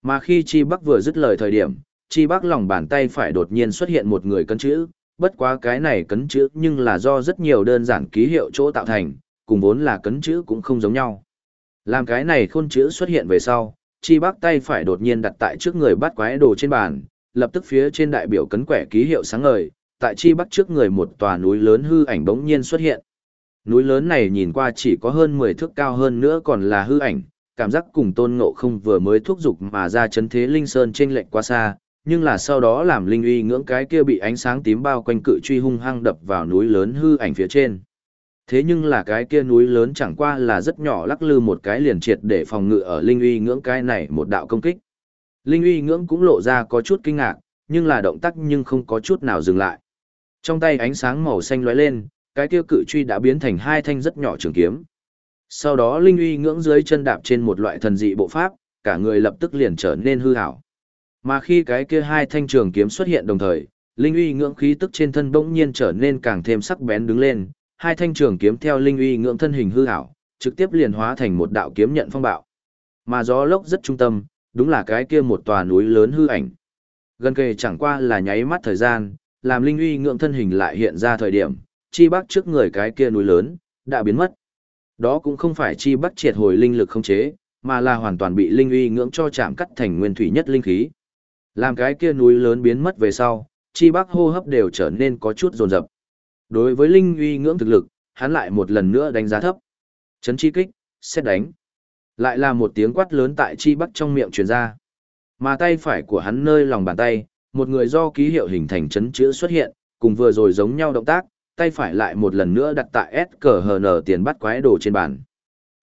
Mà khi chi bắc vừa dứt lời thời điểm, chi bắc lòng bàn tay phải đột nhiên xuất hiện một người cấn chữ, bất quá cái này cấn chữ nhưng là do rất nhiều đơn giản ký hiệu chỗ tạo thành, cùng vốn là cấn chữ cũng không giống nhau. Làm cái này khôn chữ xuất hiện về sau, chi bắc tay phải đột nhiên đặt tại trước người bắt quái đồ trên bàn lập tức phía trên đại biểu cấn quẻ ký hiệu sáng ngời, tại chi bắc trước người một tòa núi lớn hư ảnh bỗng nhiên xuất hiện. Núi lớn này nhìn qua chỉ có hơn 10 thước cao hơn nữa còn là hư ảnh, cảm giác cùng tôn ngộ không vừa mới thúc giục mà ra chấn thế linh sơn trên lệnh quá xa, nhưng là sau đó làm linh uy ngưỡng cái kia bị ánh sáng tím bao quanh cự truy hung hăng đập vào núi lớn hư ảnh phía trên. Thế nhưng là cái kia núi lớn chẳng qua là rất nhỏ lắc lư một cái liền triệt để phòng ngự ở linh uy ngưỡng cái này một đạo công kích. Linh uy ngưỡng cũng lộ ra có chút kinh ngạc, nhưng là động tác nhưng không có chút nào dừng lại. Trong tay ánh sáng màu xanh lóe lên, cái tiêu cự truy đã biến thành hai thanh rất nhỏ trường kiếm. Sau đó Linh uy ngưỡng dưới chân đạp trên một loại thần dị bộ pháp, cả người lập tức liền trở nên hư hảo. Mà khi cái kia hai thanh trường kiếm xuất hiện đồng thời, Linh uy ngưỡng khí tức trên thân bỗng nhiên trở nên càng thêm sắc bén đứng lên, hai thanh trường kiếm theo Linh uy ngưỡng thân hình hư hảo, trực tiếp liền hóa thành một đạo kiếm nhận phong bạo. Mà gió lốc rất trung tâm, đúng là cái kia một tòa núi lớn hư ảnh. Gần kề chẳng qua là nháy mắt thời gian, làm linh uy ngưỡng thân hình lại hiện ra thời điểm, chi bắc trước người cái kia núi lớn, đã biến mất. Đó cũng không phải chi bắc triệt hồi linh lực không chế, mà là hoàn toàn bị linh uy ngưỡng cho chạm cắt thành nguyên thủy nhất linh khí. Làm cái kia núi lớn biến mất về sau, chi bắc hô hấp đều trở nên có chút rồn rập. Đối với linh uy ngưỡng thực lực, hắn lại một lần nữa đánh giá thấp. Chấn chi kích, xét đánh. Lại là một tiếng quát lớn tại chi bắc trong miệng truyền ra. Mà tay phải của hắn nơi lòng bàn tay, một người do ký hiệu hình thành chấn chữ xuất hiện, cùng vừa rồi giống nhau động tác, tay phải lại một lần nữa đặt tại S cờ hờ nở tiền bắt quái đồ trên bàn.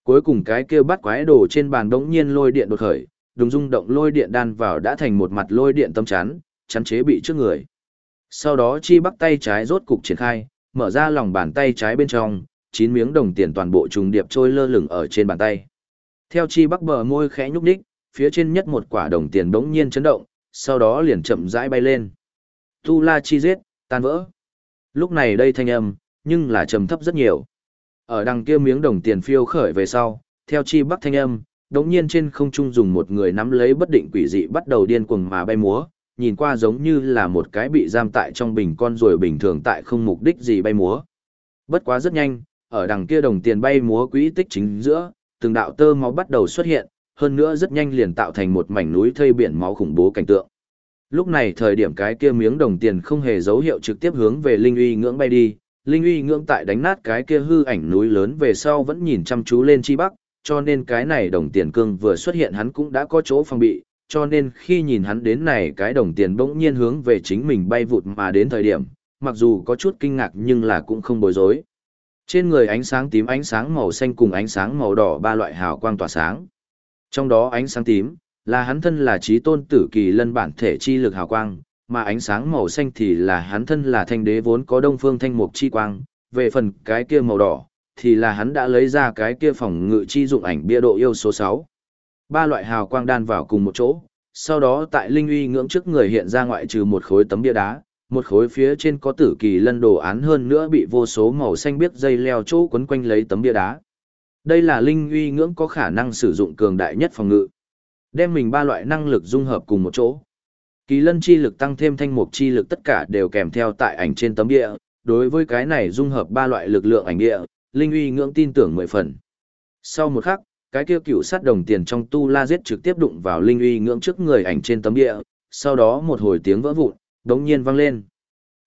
Cuối cùng cái kia bắt quái đồ trên bàn đống nhiên lôi điện đột khởi, đúng rung động lôi điện đan vào đã thành một mặt lôi điện tâm chắn, chắn chế bị trước người. Sau đó chi bắt tay trái rốt cục triển khai, mở ra lòng bàn tay trái bên trong, chín miếng đồng tiền toàn bộ trùng điệp trôi lơ lửng ở trên bàn tay. Theo chi bắc bờ môi khẽ nhúc nhích, phía trên nhất một quả đồng tiền đống nhiên chấn động, sau đó liền chậm rãi bay lên. Tu La chi giết, tan vỡ. Lúc này đây thanh âm, nhưng là trầm thấp rất nhiều. Ở đằng kia miếng đồng tiền phiêu khởi về sau, theo chi bắc thanh âm, đống nhiên trên không trung dùng một người nắm lấy bất định quỷ dị bắt đầu điên cuồng mà bay múa, nhìn qua giống như là một cái bị giam tại trong bình con rồi bình thường tại không mục đích gì bay múa. Bất quá rất nhanh, ở đằng kia đồng tiền bay múa quỹ tích chính giữa, từng đạo tơ máu bắt đầu xuất hiện, hơn nữa rất nhanh liền tạo thành một mảnh núi thây biển máu khủng bố cảnh tượng. Lúc này thời điểm cái kia miếng đồng tiền không hề dấu hiệu trực tiếp hướng về Linh uy ngưỡng bay đi, Linh uy ngưỡng tại đánh nát cái kia hư ảnh núi lớn về sau vẫn nhìn chăm chú lên chi bắc, cho nên cái này đồng tiền cương vừa xuất hiện hắn cũng đã có chỗ phòng bị, cho nên khi nhìn hắn đến này cái đồng tiền bỗng nhiên hướng về chính mình bay vụt mà đến thời điểm, mặc dù có chút kinh ngạc nhưng là cũng không bối rối. Trên người ánh sáng tím ánh sáng màu xanh cùng ánh sáng màu đỏ ba loại hào quang tỏa sáng. Trong đó ánh sáng tím là hắn thân là trí tôn tử kỳ lân bản thể chi lực hào quang, mà ánh sáng màu xanh thì là hắn thân là thanh đế vốn có đông phương thanh mục chi quang, về phần cái kia màu đỏ thì là hắn đã lấy ra cái kia phòng ngự chi dụng ảnh bia độ yêu số 6. Ba loại hào quang đan vào cùng một chỗ, sau đó tại linh uy ngưỡng trước người hiện ra ngoại trừ một khối tấm bia đá, một khối phía trên có tử kỳ lân đồ án hơn nữa bị vô số màu xanh biếc dây leo chỗ quấn quanh lấy tấm bia đá. Đây là linh uy ngưỡng có khả năng sử dụng cường đại nhất phòng ngự. Đem mình ba loại năng lực dung hợp cùng một chỗ. Kỳ lân chi lực tăng thêm thanh mục chi lực tất cả đều kèm theo tại ảnh trên tấm địa. Đối với cái này dung hợp ba loại lực lượng ảnh địa, linh uy ngưỡng tin tưởng mười phần. Sau một khắc, cái kia cựu sát đồng tiền trong tu la giết trực tiếp đụng vào linh uy ngưỡng trước người ảnh trên tấm địa, sau đó một hồi tiếng vỡ vụn, đống nhiên vang lên.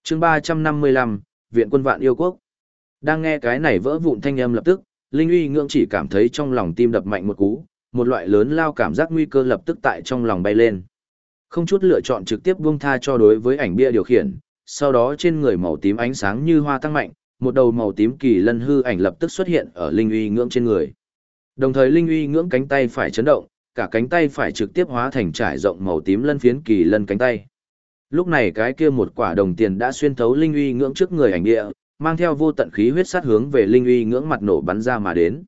chương ba trăm năm mươi lăm Viện quân vạn yêu quốc. Đang nghe cái này vỡ vụn thanh âm lập tức, linh uy ngưỡng chỉ cảm thấy trong lòng tim đập mạnh một cú, một loại lớn lao cảm giác nguy cơ lập tức tại trong lòng bay lên. Không chút lựa chọn trực tiếp buông tha cho đối với ảnh bia điều khiển, sau đó trên người màu tím ánh sáng như hoa tăng mạnh, một đầu màu tím kỳ lân hư ảnh lập tức xuất hiện ở linh uy ngưỡng trên người. Đồng thời linh uy ngưỡng cánh tay phải chấn động, cả cánh tay phải trực tiếp hóa thành trải rộng màu tím lân phiến kỳ lân cánh tay. Lúc này cái kia một quả đồng tiền đã xuyên thấu linh uy ngưỡng trước người ảnh địa, mang theo vô tận khí huyết sát hướng về linh uy ngưỡng mặt nổ bắn ra mà đến.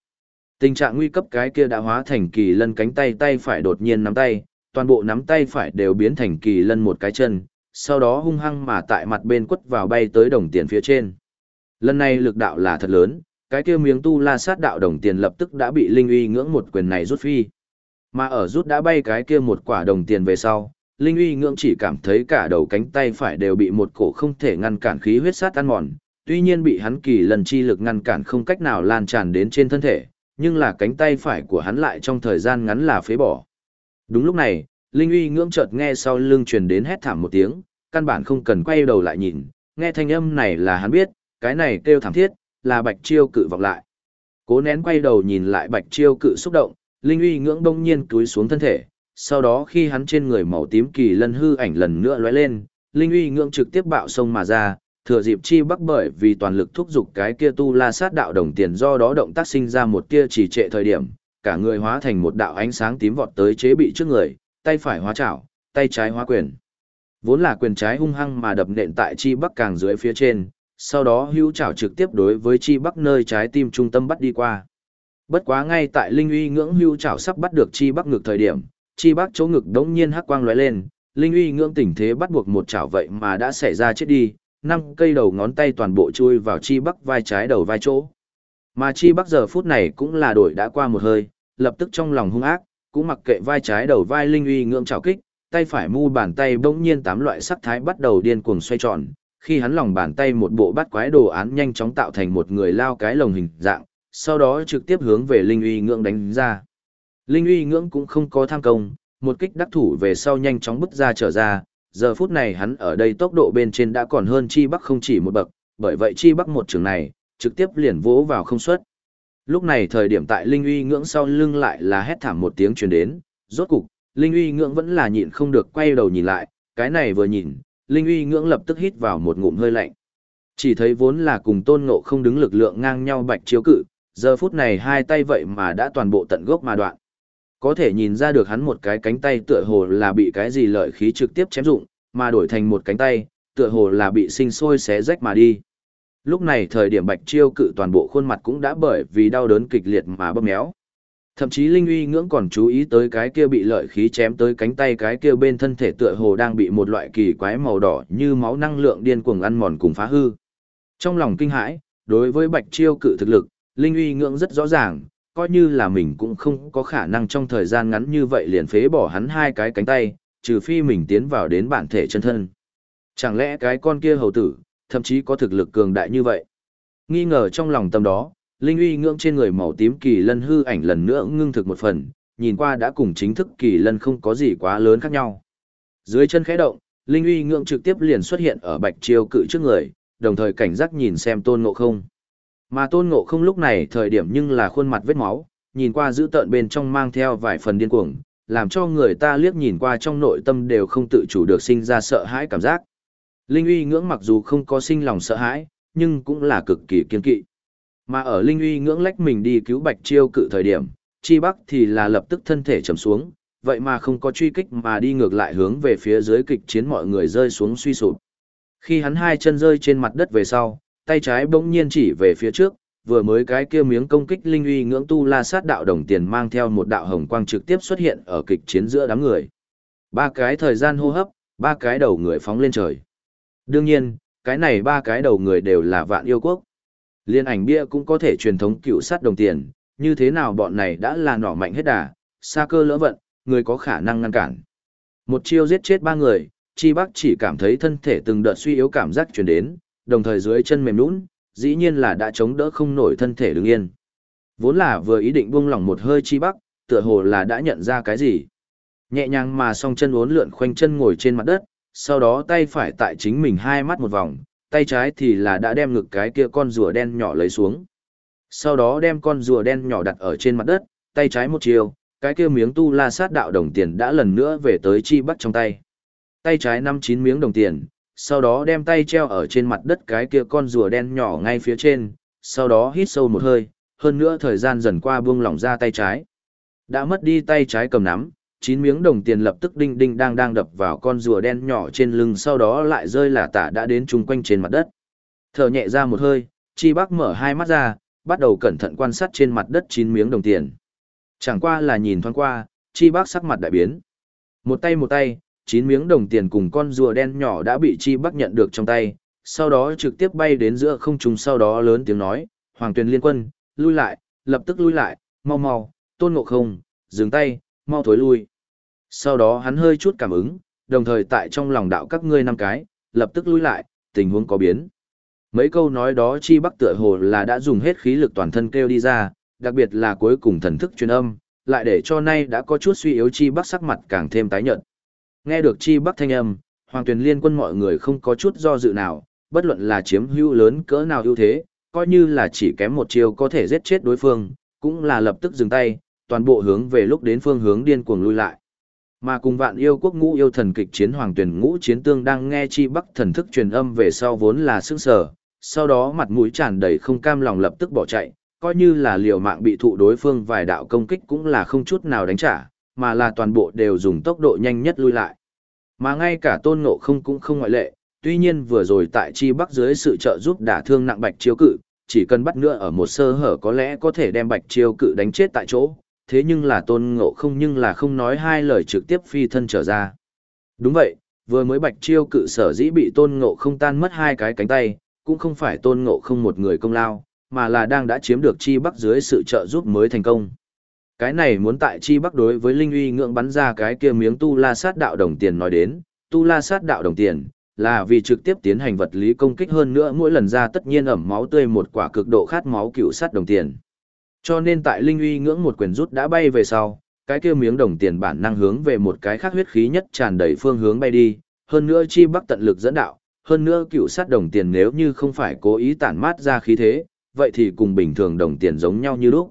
Tình trạng nguy cấp cái kia đã hóa thành kỳ lân cánh tay tay phải đột nhiên nắm tay, toàn bộ nắm tay phải đều biến thành kỳ lân một cái chân, sau đó hung hăng mà tại mặt bên quất vào bay tới đồng tiền phía trên. Lần này lực đạo là thật lớn, cái kia miếng tu la sát đạo đồng tiền lập tức đã bị linh uy ngưỡng một quyền này rút phi. Mà ở rút đã bay cái kia một quả đồng tiền về sau, linh uy ngưỡng chỉ cảm thấy cả đầu cánh tay phải đều bị một cổ không thể ngăn cản khí huyết sát ăn mòn, tuy nhiên bị hắn kỳ lần chi lực ngăn cản không cách nào lan tràn đến trên thân thể, nhưng là cánh tay phải của hắn lại trong thời gian ngắn là phế bỏ. Đúng lúc này, Linh uy ngưỡng chợt nghe sau lưng truyền đến hét thảm một tiếng, căn bản không cần quay đầu lại nhìn, nghe thanh âm này là hắn biết, cái này kêu thảm thiết, là bạch chiêu cự vọng lại. Cố nén quay đầu nhìn lại bạch chiêu cự xúc động, Linh uy ngưỡng đông nhiên cúi xuống thân thể, sau đó khi hắn trên người màu tím kỳ lân hư ảnh lần nữa lóe lên, Linh uy ngưỡng trực tiếp bạo sông mà ra, thừa dịp chi bắc bởi vì toàn lực thúc giục cái kia tu la sát đạo đồng tiền do đó động tác sinh ra một tia chỉ trệ thời điểm, cả người hóa thành một đạo ánh sáng tím vọt tới chế bị trước người, tay phải hóa chảo, tay trái hóa quyền. Vốn là quyền trái hung hăng mà đập nện tại chi bắc càng dưới phía trên, sau đó hữu chảo trực tiếp đối với chi bắc nơi trái tim trung tâm bắt đi qua. Bất quá ngay tại linh uy ngưỡng hữu chảo sắp bắt được chi bắc ngược thời điểm, chi bắc chỗ ngực đống nhiên hắc quang lóe lên, linh uy ngưỡng tình thế bắt buộc một chảo vậy mà đã xảy ra chết đi, năm cây đầu ngón tay toàn bộ chui vào chi bắc vai trái đầu vai chỗ. Mà chi bắc giờ phút này cũng là đổi đã qua một hơi, lập tức trong lòng hung ác, cũng mặc kệ vai trái đầu vai linh uy ngưỡng chảo kích, tay phải mu bàn tay bỗng nhiên tám loại sắc thái bắt đầu điên cuồng xoay tròn, khi hắn lòng bàn tay một bộ bắt quái đồ án nhanh chóng tạo thành một người lao cái lồng hình dạng, sau đó trực tiếp hướng về linh uy ngưỡng đánh ra. Linh uy ngưỡng cũng không có tham công, một kích đắc thủ về sau nhanh chóng bứt ra trở ra, giờ phút này hắn ở đây tốc độ bên trên đã còn hơn chi bắc không chỉ một bậc, bởi vậy chi bắc một trường này, trực tiếp liền vỗ vào không xuất. Lúc này thời điểm tại Linh uy ngưỡng sau lưng lại là hét thảm một tiếng truyền đến, rốt cục, Linh uy ngưỡng vẫn là nhịn không được quay đầu nhìn lại, cái này vừa nhìn, Linh uy ngưỡng lập tức hít vào một ngụm hơi lạnh. Chỉ thấy vốn là cùng tôn ngộ không đứng lực lượng ngang nhau bạch chiếu cự, giờ phút này hai tay vậy mà đã toàn bộ tận gốc mà đoạn có thể nhìn ra được hắn một cái cánh tay tựa hồ là bị cái gì lợi khí trực tiếp chém dụng, mà đổi thành một cánh tay, tựa hồ là bị sinh sôi xé rách mà đi. Lúc này thời điểm Bạch Chiêu cự toàn bộ khuôn mặt cũng đã bởi vì đau đớn kịch liệt mà bơm méo. Thậm chí Linh uy ngưỡng còn chú ý tới cái kia bị lợi khí chém tới cánh tay cái kia bên thân thể tựa hồ đang bị một loại kỳ quái màu đỏ như máu năng lượng điên cuồng ăn mòn cùng phá hư. Trong lòng kinh hãi, đối với Bạch Chiêu cự thực lực, Linh uy ngưỡng rất rõ ràng, coi như là mình cũng không có khả năng trong thời gian ngắn như vậy liền phế bỏ hắn hai cái cánh tay, trừ phi mình tiến vào đến bản thể chân thân. Chẳng lẽ cái con kia hầu tử, thậm chí có thực lực cường đại như vậy? Nghi ngờ trong lòng tâm đó, linh uy ngưỡng trên người màu tím kỳ lân hư ảnh lần nữa ngưng thực một phần, nhìn qua đã cùng chính thức kỳ lân không có gì quá lớn khác nhau. Dưới chân khẽ động, linh uy ngưỡng trực tiếp liền xuất hiện ở bạch chiêu cự trước người, đồng thời cảnh giác nhìn xem tôn ngộ không. Mà tôn ngộ không lúc này thời điểm nhưng là khuôn mặt vết máu, nhìn qua giữ tợn bên trong mang theo vài phần điên cuồng, làm cho người ta liếc nhìn qua trong nội tâm đều không tự chủ được sinh ra sợ hãi cảm giác. Linh uy ngưỡng mặc dù không có sinh lòng sợ hãi, nhưng cũng là cực kỳ kiên kỵ. Mà ở Linh uy ngưỡng lách mình đi cứu Bạch Chiêu cự thời điểm, Chi Bắc thì là lập tức thân thể trầm xuống, vậy mà không có truy kích mà đi ngược lại hướng về phía dưới kịch chiến mọi người rơi xuống suy sụp. Khi hắn hai chân rơi trên mặt đất về sau, tay trái bỗng nhiên chỉ về phía trước, vừa mới cái kia miếng công kích linh uy ngưỡng tu la sát đạo đồng tiền mang theo một đạo hồng quang trực tiếp xuất hiện ở kịch chiến giữa đám người. Ba cái thời gian hô hấp, ba cái đầu người phóng lên trời. Đương nhiên, cái này ba cái đầu người đều là vạn yêu quốc. Liên ảnh bia cũng có thể truyền thống cựu sát đồng tiền, như thế nào bọn này đã là nỏ mạnh hết đà, xa cơ lỡ vận, người có khả năng ngăn cản. Một chiêu giết chết ba người, Chi Bắc chỉ cảm thấy thân thể từng đợt suy yếu cảm giác truyền đến, đồng thời dưới chân mềm nhũn, dĩ nhiên là đã chống đỡ không nổi thân thể đứng yên. Vốn là vừa ý định buông lỏng một hơi Chi Bắc, tựa hồ là đã nhận ra cái gì. Nhẹ nhàng mà song chân uốn lượn khoanh chân ngồi trên mặt đất, sau đó tay phải tại chính mình hai mắt một vòng, tay trái thì là đã đem ngực cái kia con rùa đen nhỏ lấy xuống. Sau đó đem con rùa đen nhỏ đặt ở trên mặt đất, tay trái một chiều, cái kia miếng tu la sát đạo đồng tiền đã lần nữa về tới chi bắt trong tay. Tay trái năm chín miếng đồng tiền, sau đó đem tay treo ở trên mặt đất cái kia con rùa đen nhỏ ngay phía trên, sau đó hít sâu một hơi, hơn nữa thời gian dần qua buông lỏng ra tay trái. Đã mất đi tay trái cầm nắm, chín miếng đồng tiền lập tức đinh đinh đang đang đập vào con rùa đen nhỏ trên lưng sau đó lại rơi là tả đã đến chung quanh trên mặt đất. Thở nhẹ ra một hơi, Chi Bắc mở hai mắt ra, bắt đầu cẩn thận quan sát trên mặt đất chín miếng đồng tiền. Chẳng qua là nhìn thoáng qua, Chi Bắc sắc mặt đại biến. Một tay một tay, chín miếng đồng tiền cùng con rùa đen nhỏ đã bị Chi Bắc nhận được trong tay, sau đó trực tiếp bay đến giữa không trung sau đó lớn tiếng nói, Hoàng Tuyền liên quân, lui lại, lập tức lui lại, mau mau, tôn ngộ không, dừng tay, mau thối lui. Sau đó hắn hơi chút cảm ứng, đồng thời tại trong lòng đạo các ngươi năm cái, lập tức lui lại, tình huống có biến. Mấy câu nói đó chi bắc tựa hồ là đã dùng hết khí lực toàn thân kêu đi ra, đặc biệt là cuối cùng thần thức truyền âm, lại để cho nay đã có chút suy yếu chi bắc sắc mặt càng thêm tái nhợt. Nghe được chi bắc thanh âm, hoàng tuyển liên quân mọi người không có chút do dự nào, bất luận là chiếm hữu lớn cỡ nào ưu thế, coi như là chỉ kém một chiều có thể giết chết đối phương, cũng là lập tức dừng tay, toàn bộ hướng về lúc đến phương hướng điên cuồng lui lại. Mà cùng vạn yêu quốc ngũ yêu thần kịch chiến hoàng tuyển ngũ chiến tương đang nghe chi bắc thần thức truyền âm về sau vốn là sức sở, sau đó mặt mũi tràn đầy không cam lòng lập tức bỏ chạy, coi như là liều mạng bị thụ đối phương vài đạo công kích cũng là không chút nào đánh trả, mà là toàn bộ đều dùng tốc độ nhanh nhất lui lại. Mà ngay cả tôn ngộ không cũng không ngoại lệ, tuy nhiên vừa rồi tại chi bắc dưới sự trợ giúp đả thương nặng bạch chiếu cự, chỉ cần bắt nữa ở một sơ hở có lẽ có thể đem bạch chiếu cự đánh chết tại chỗ, thế nhưng là tôn ngộ không nhưng là không nói hai lời trực tiếp phi thân trở ra. Đúng vậy, vừa mới bạch chiêu cự sở dĩ bị tôn ngộ không tan mất hai cái cánh tay, cũng không phải tôn ngộ không một người công lao, mà là đang đã chiếm được chi bắc dưới sự trợ giúp mới thành công. Cái này muốn tại chi bắc đối với linh uy ngưỡng bắn ra cái kia miếng tu la sát đạo đồng tiền nói đến, tu la sát đạo đồng tiền, là vì trực tiếp tiến hành vật lý công kích hơn nữa mỗi lần ra tất nhiên ẩm máu tươi một quả cực độ khát máu cựu sát đồng tiền. Cho nên tại Linh uy ngưỡng một quyền rút đã bay về sau, cái kia miếng đồng tiền bản năng hướng về một cái khác huyết khí nhất tràn đầy phương hướng bay đi, hơn nữa chi bắc tận lực dẫn đạo, hơn nữa cựu sát đồng tiền nếu như không phải cố ý tản mát ra khí thế, vậy thì cùng bình thường đồng tiền giống nhau như lúc.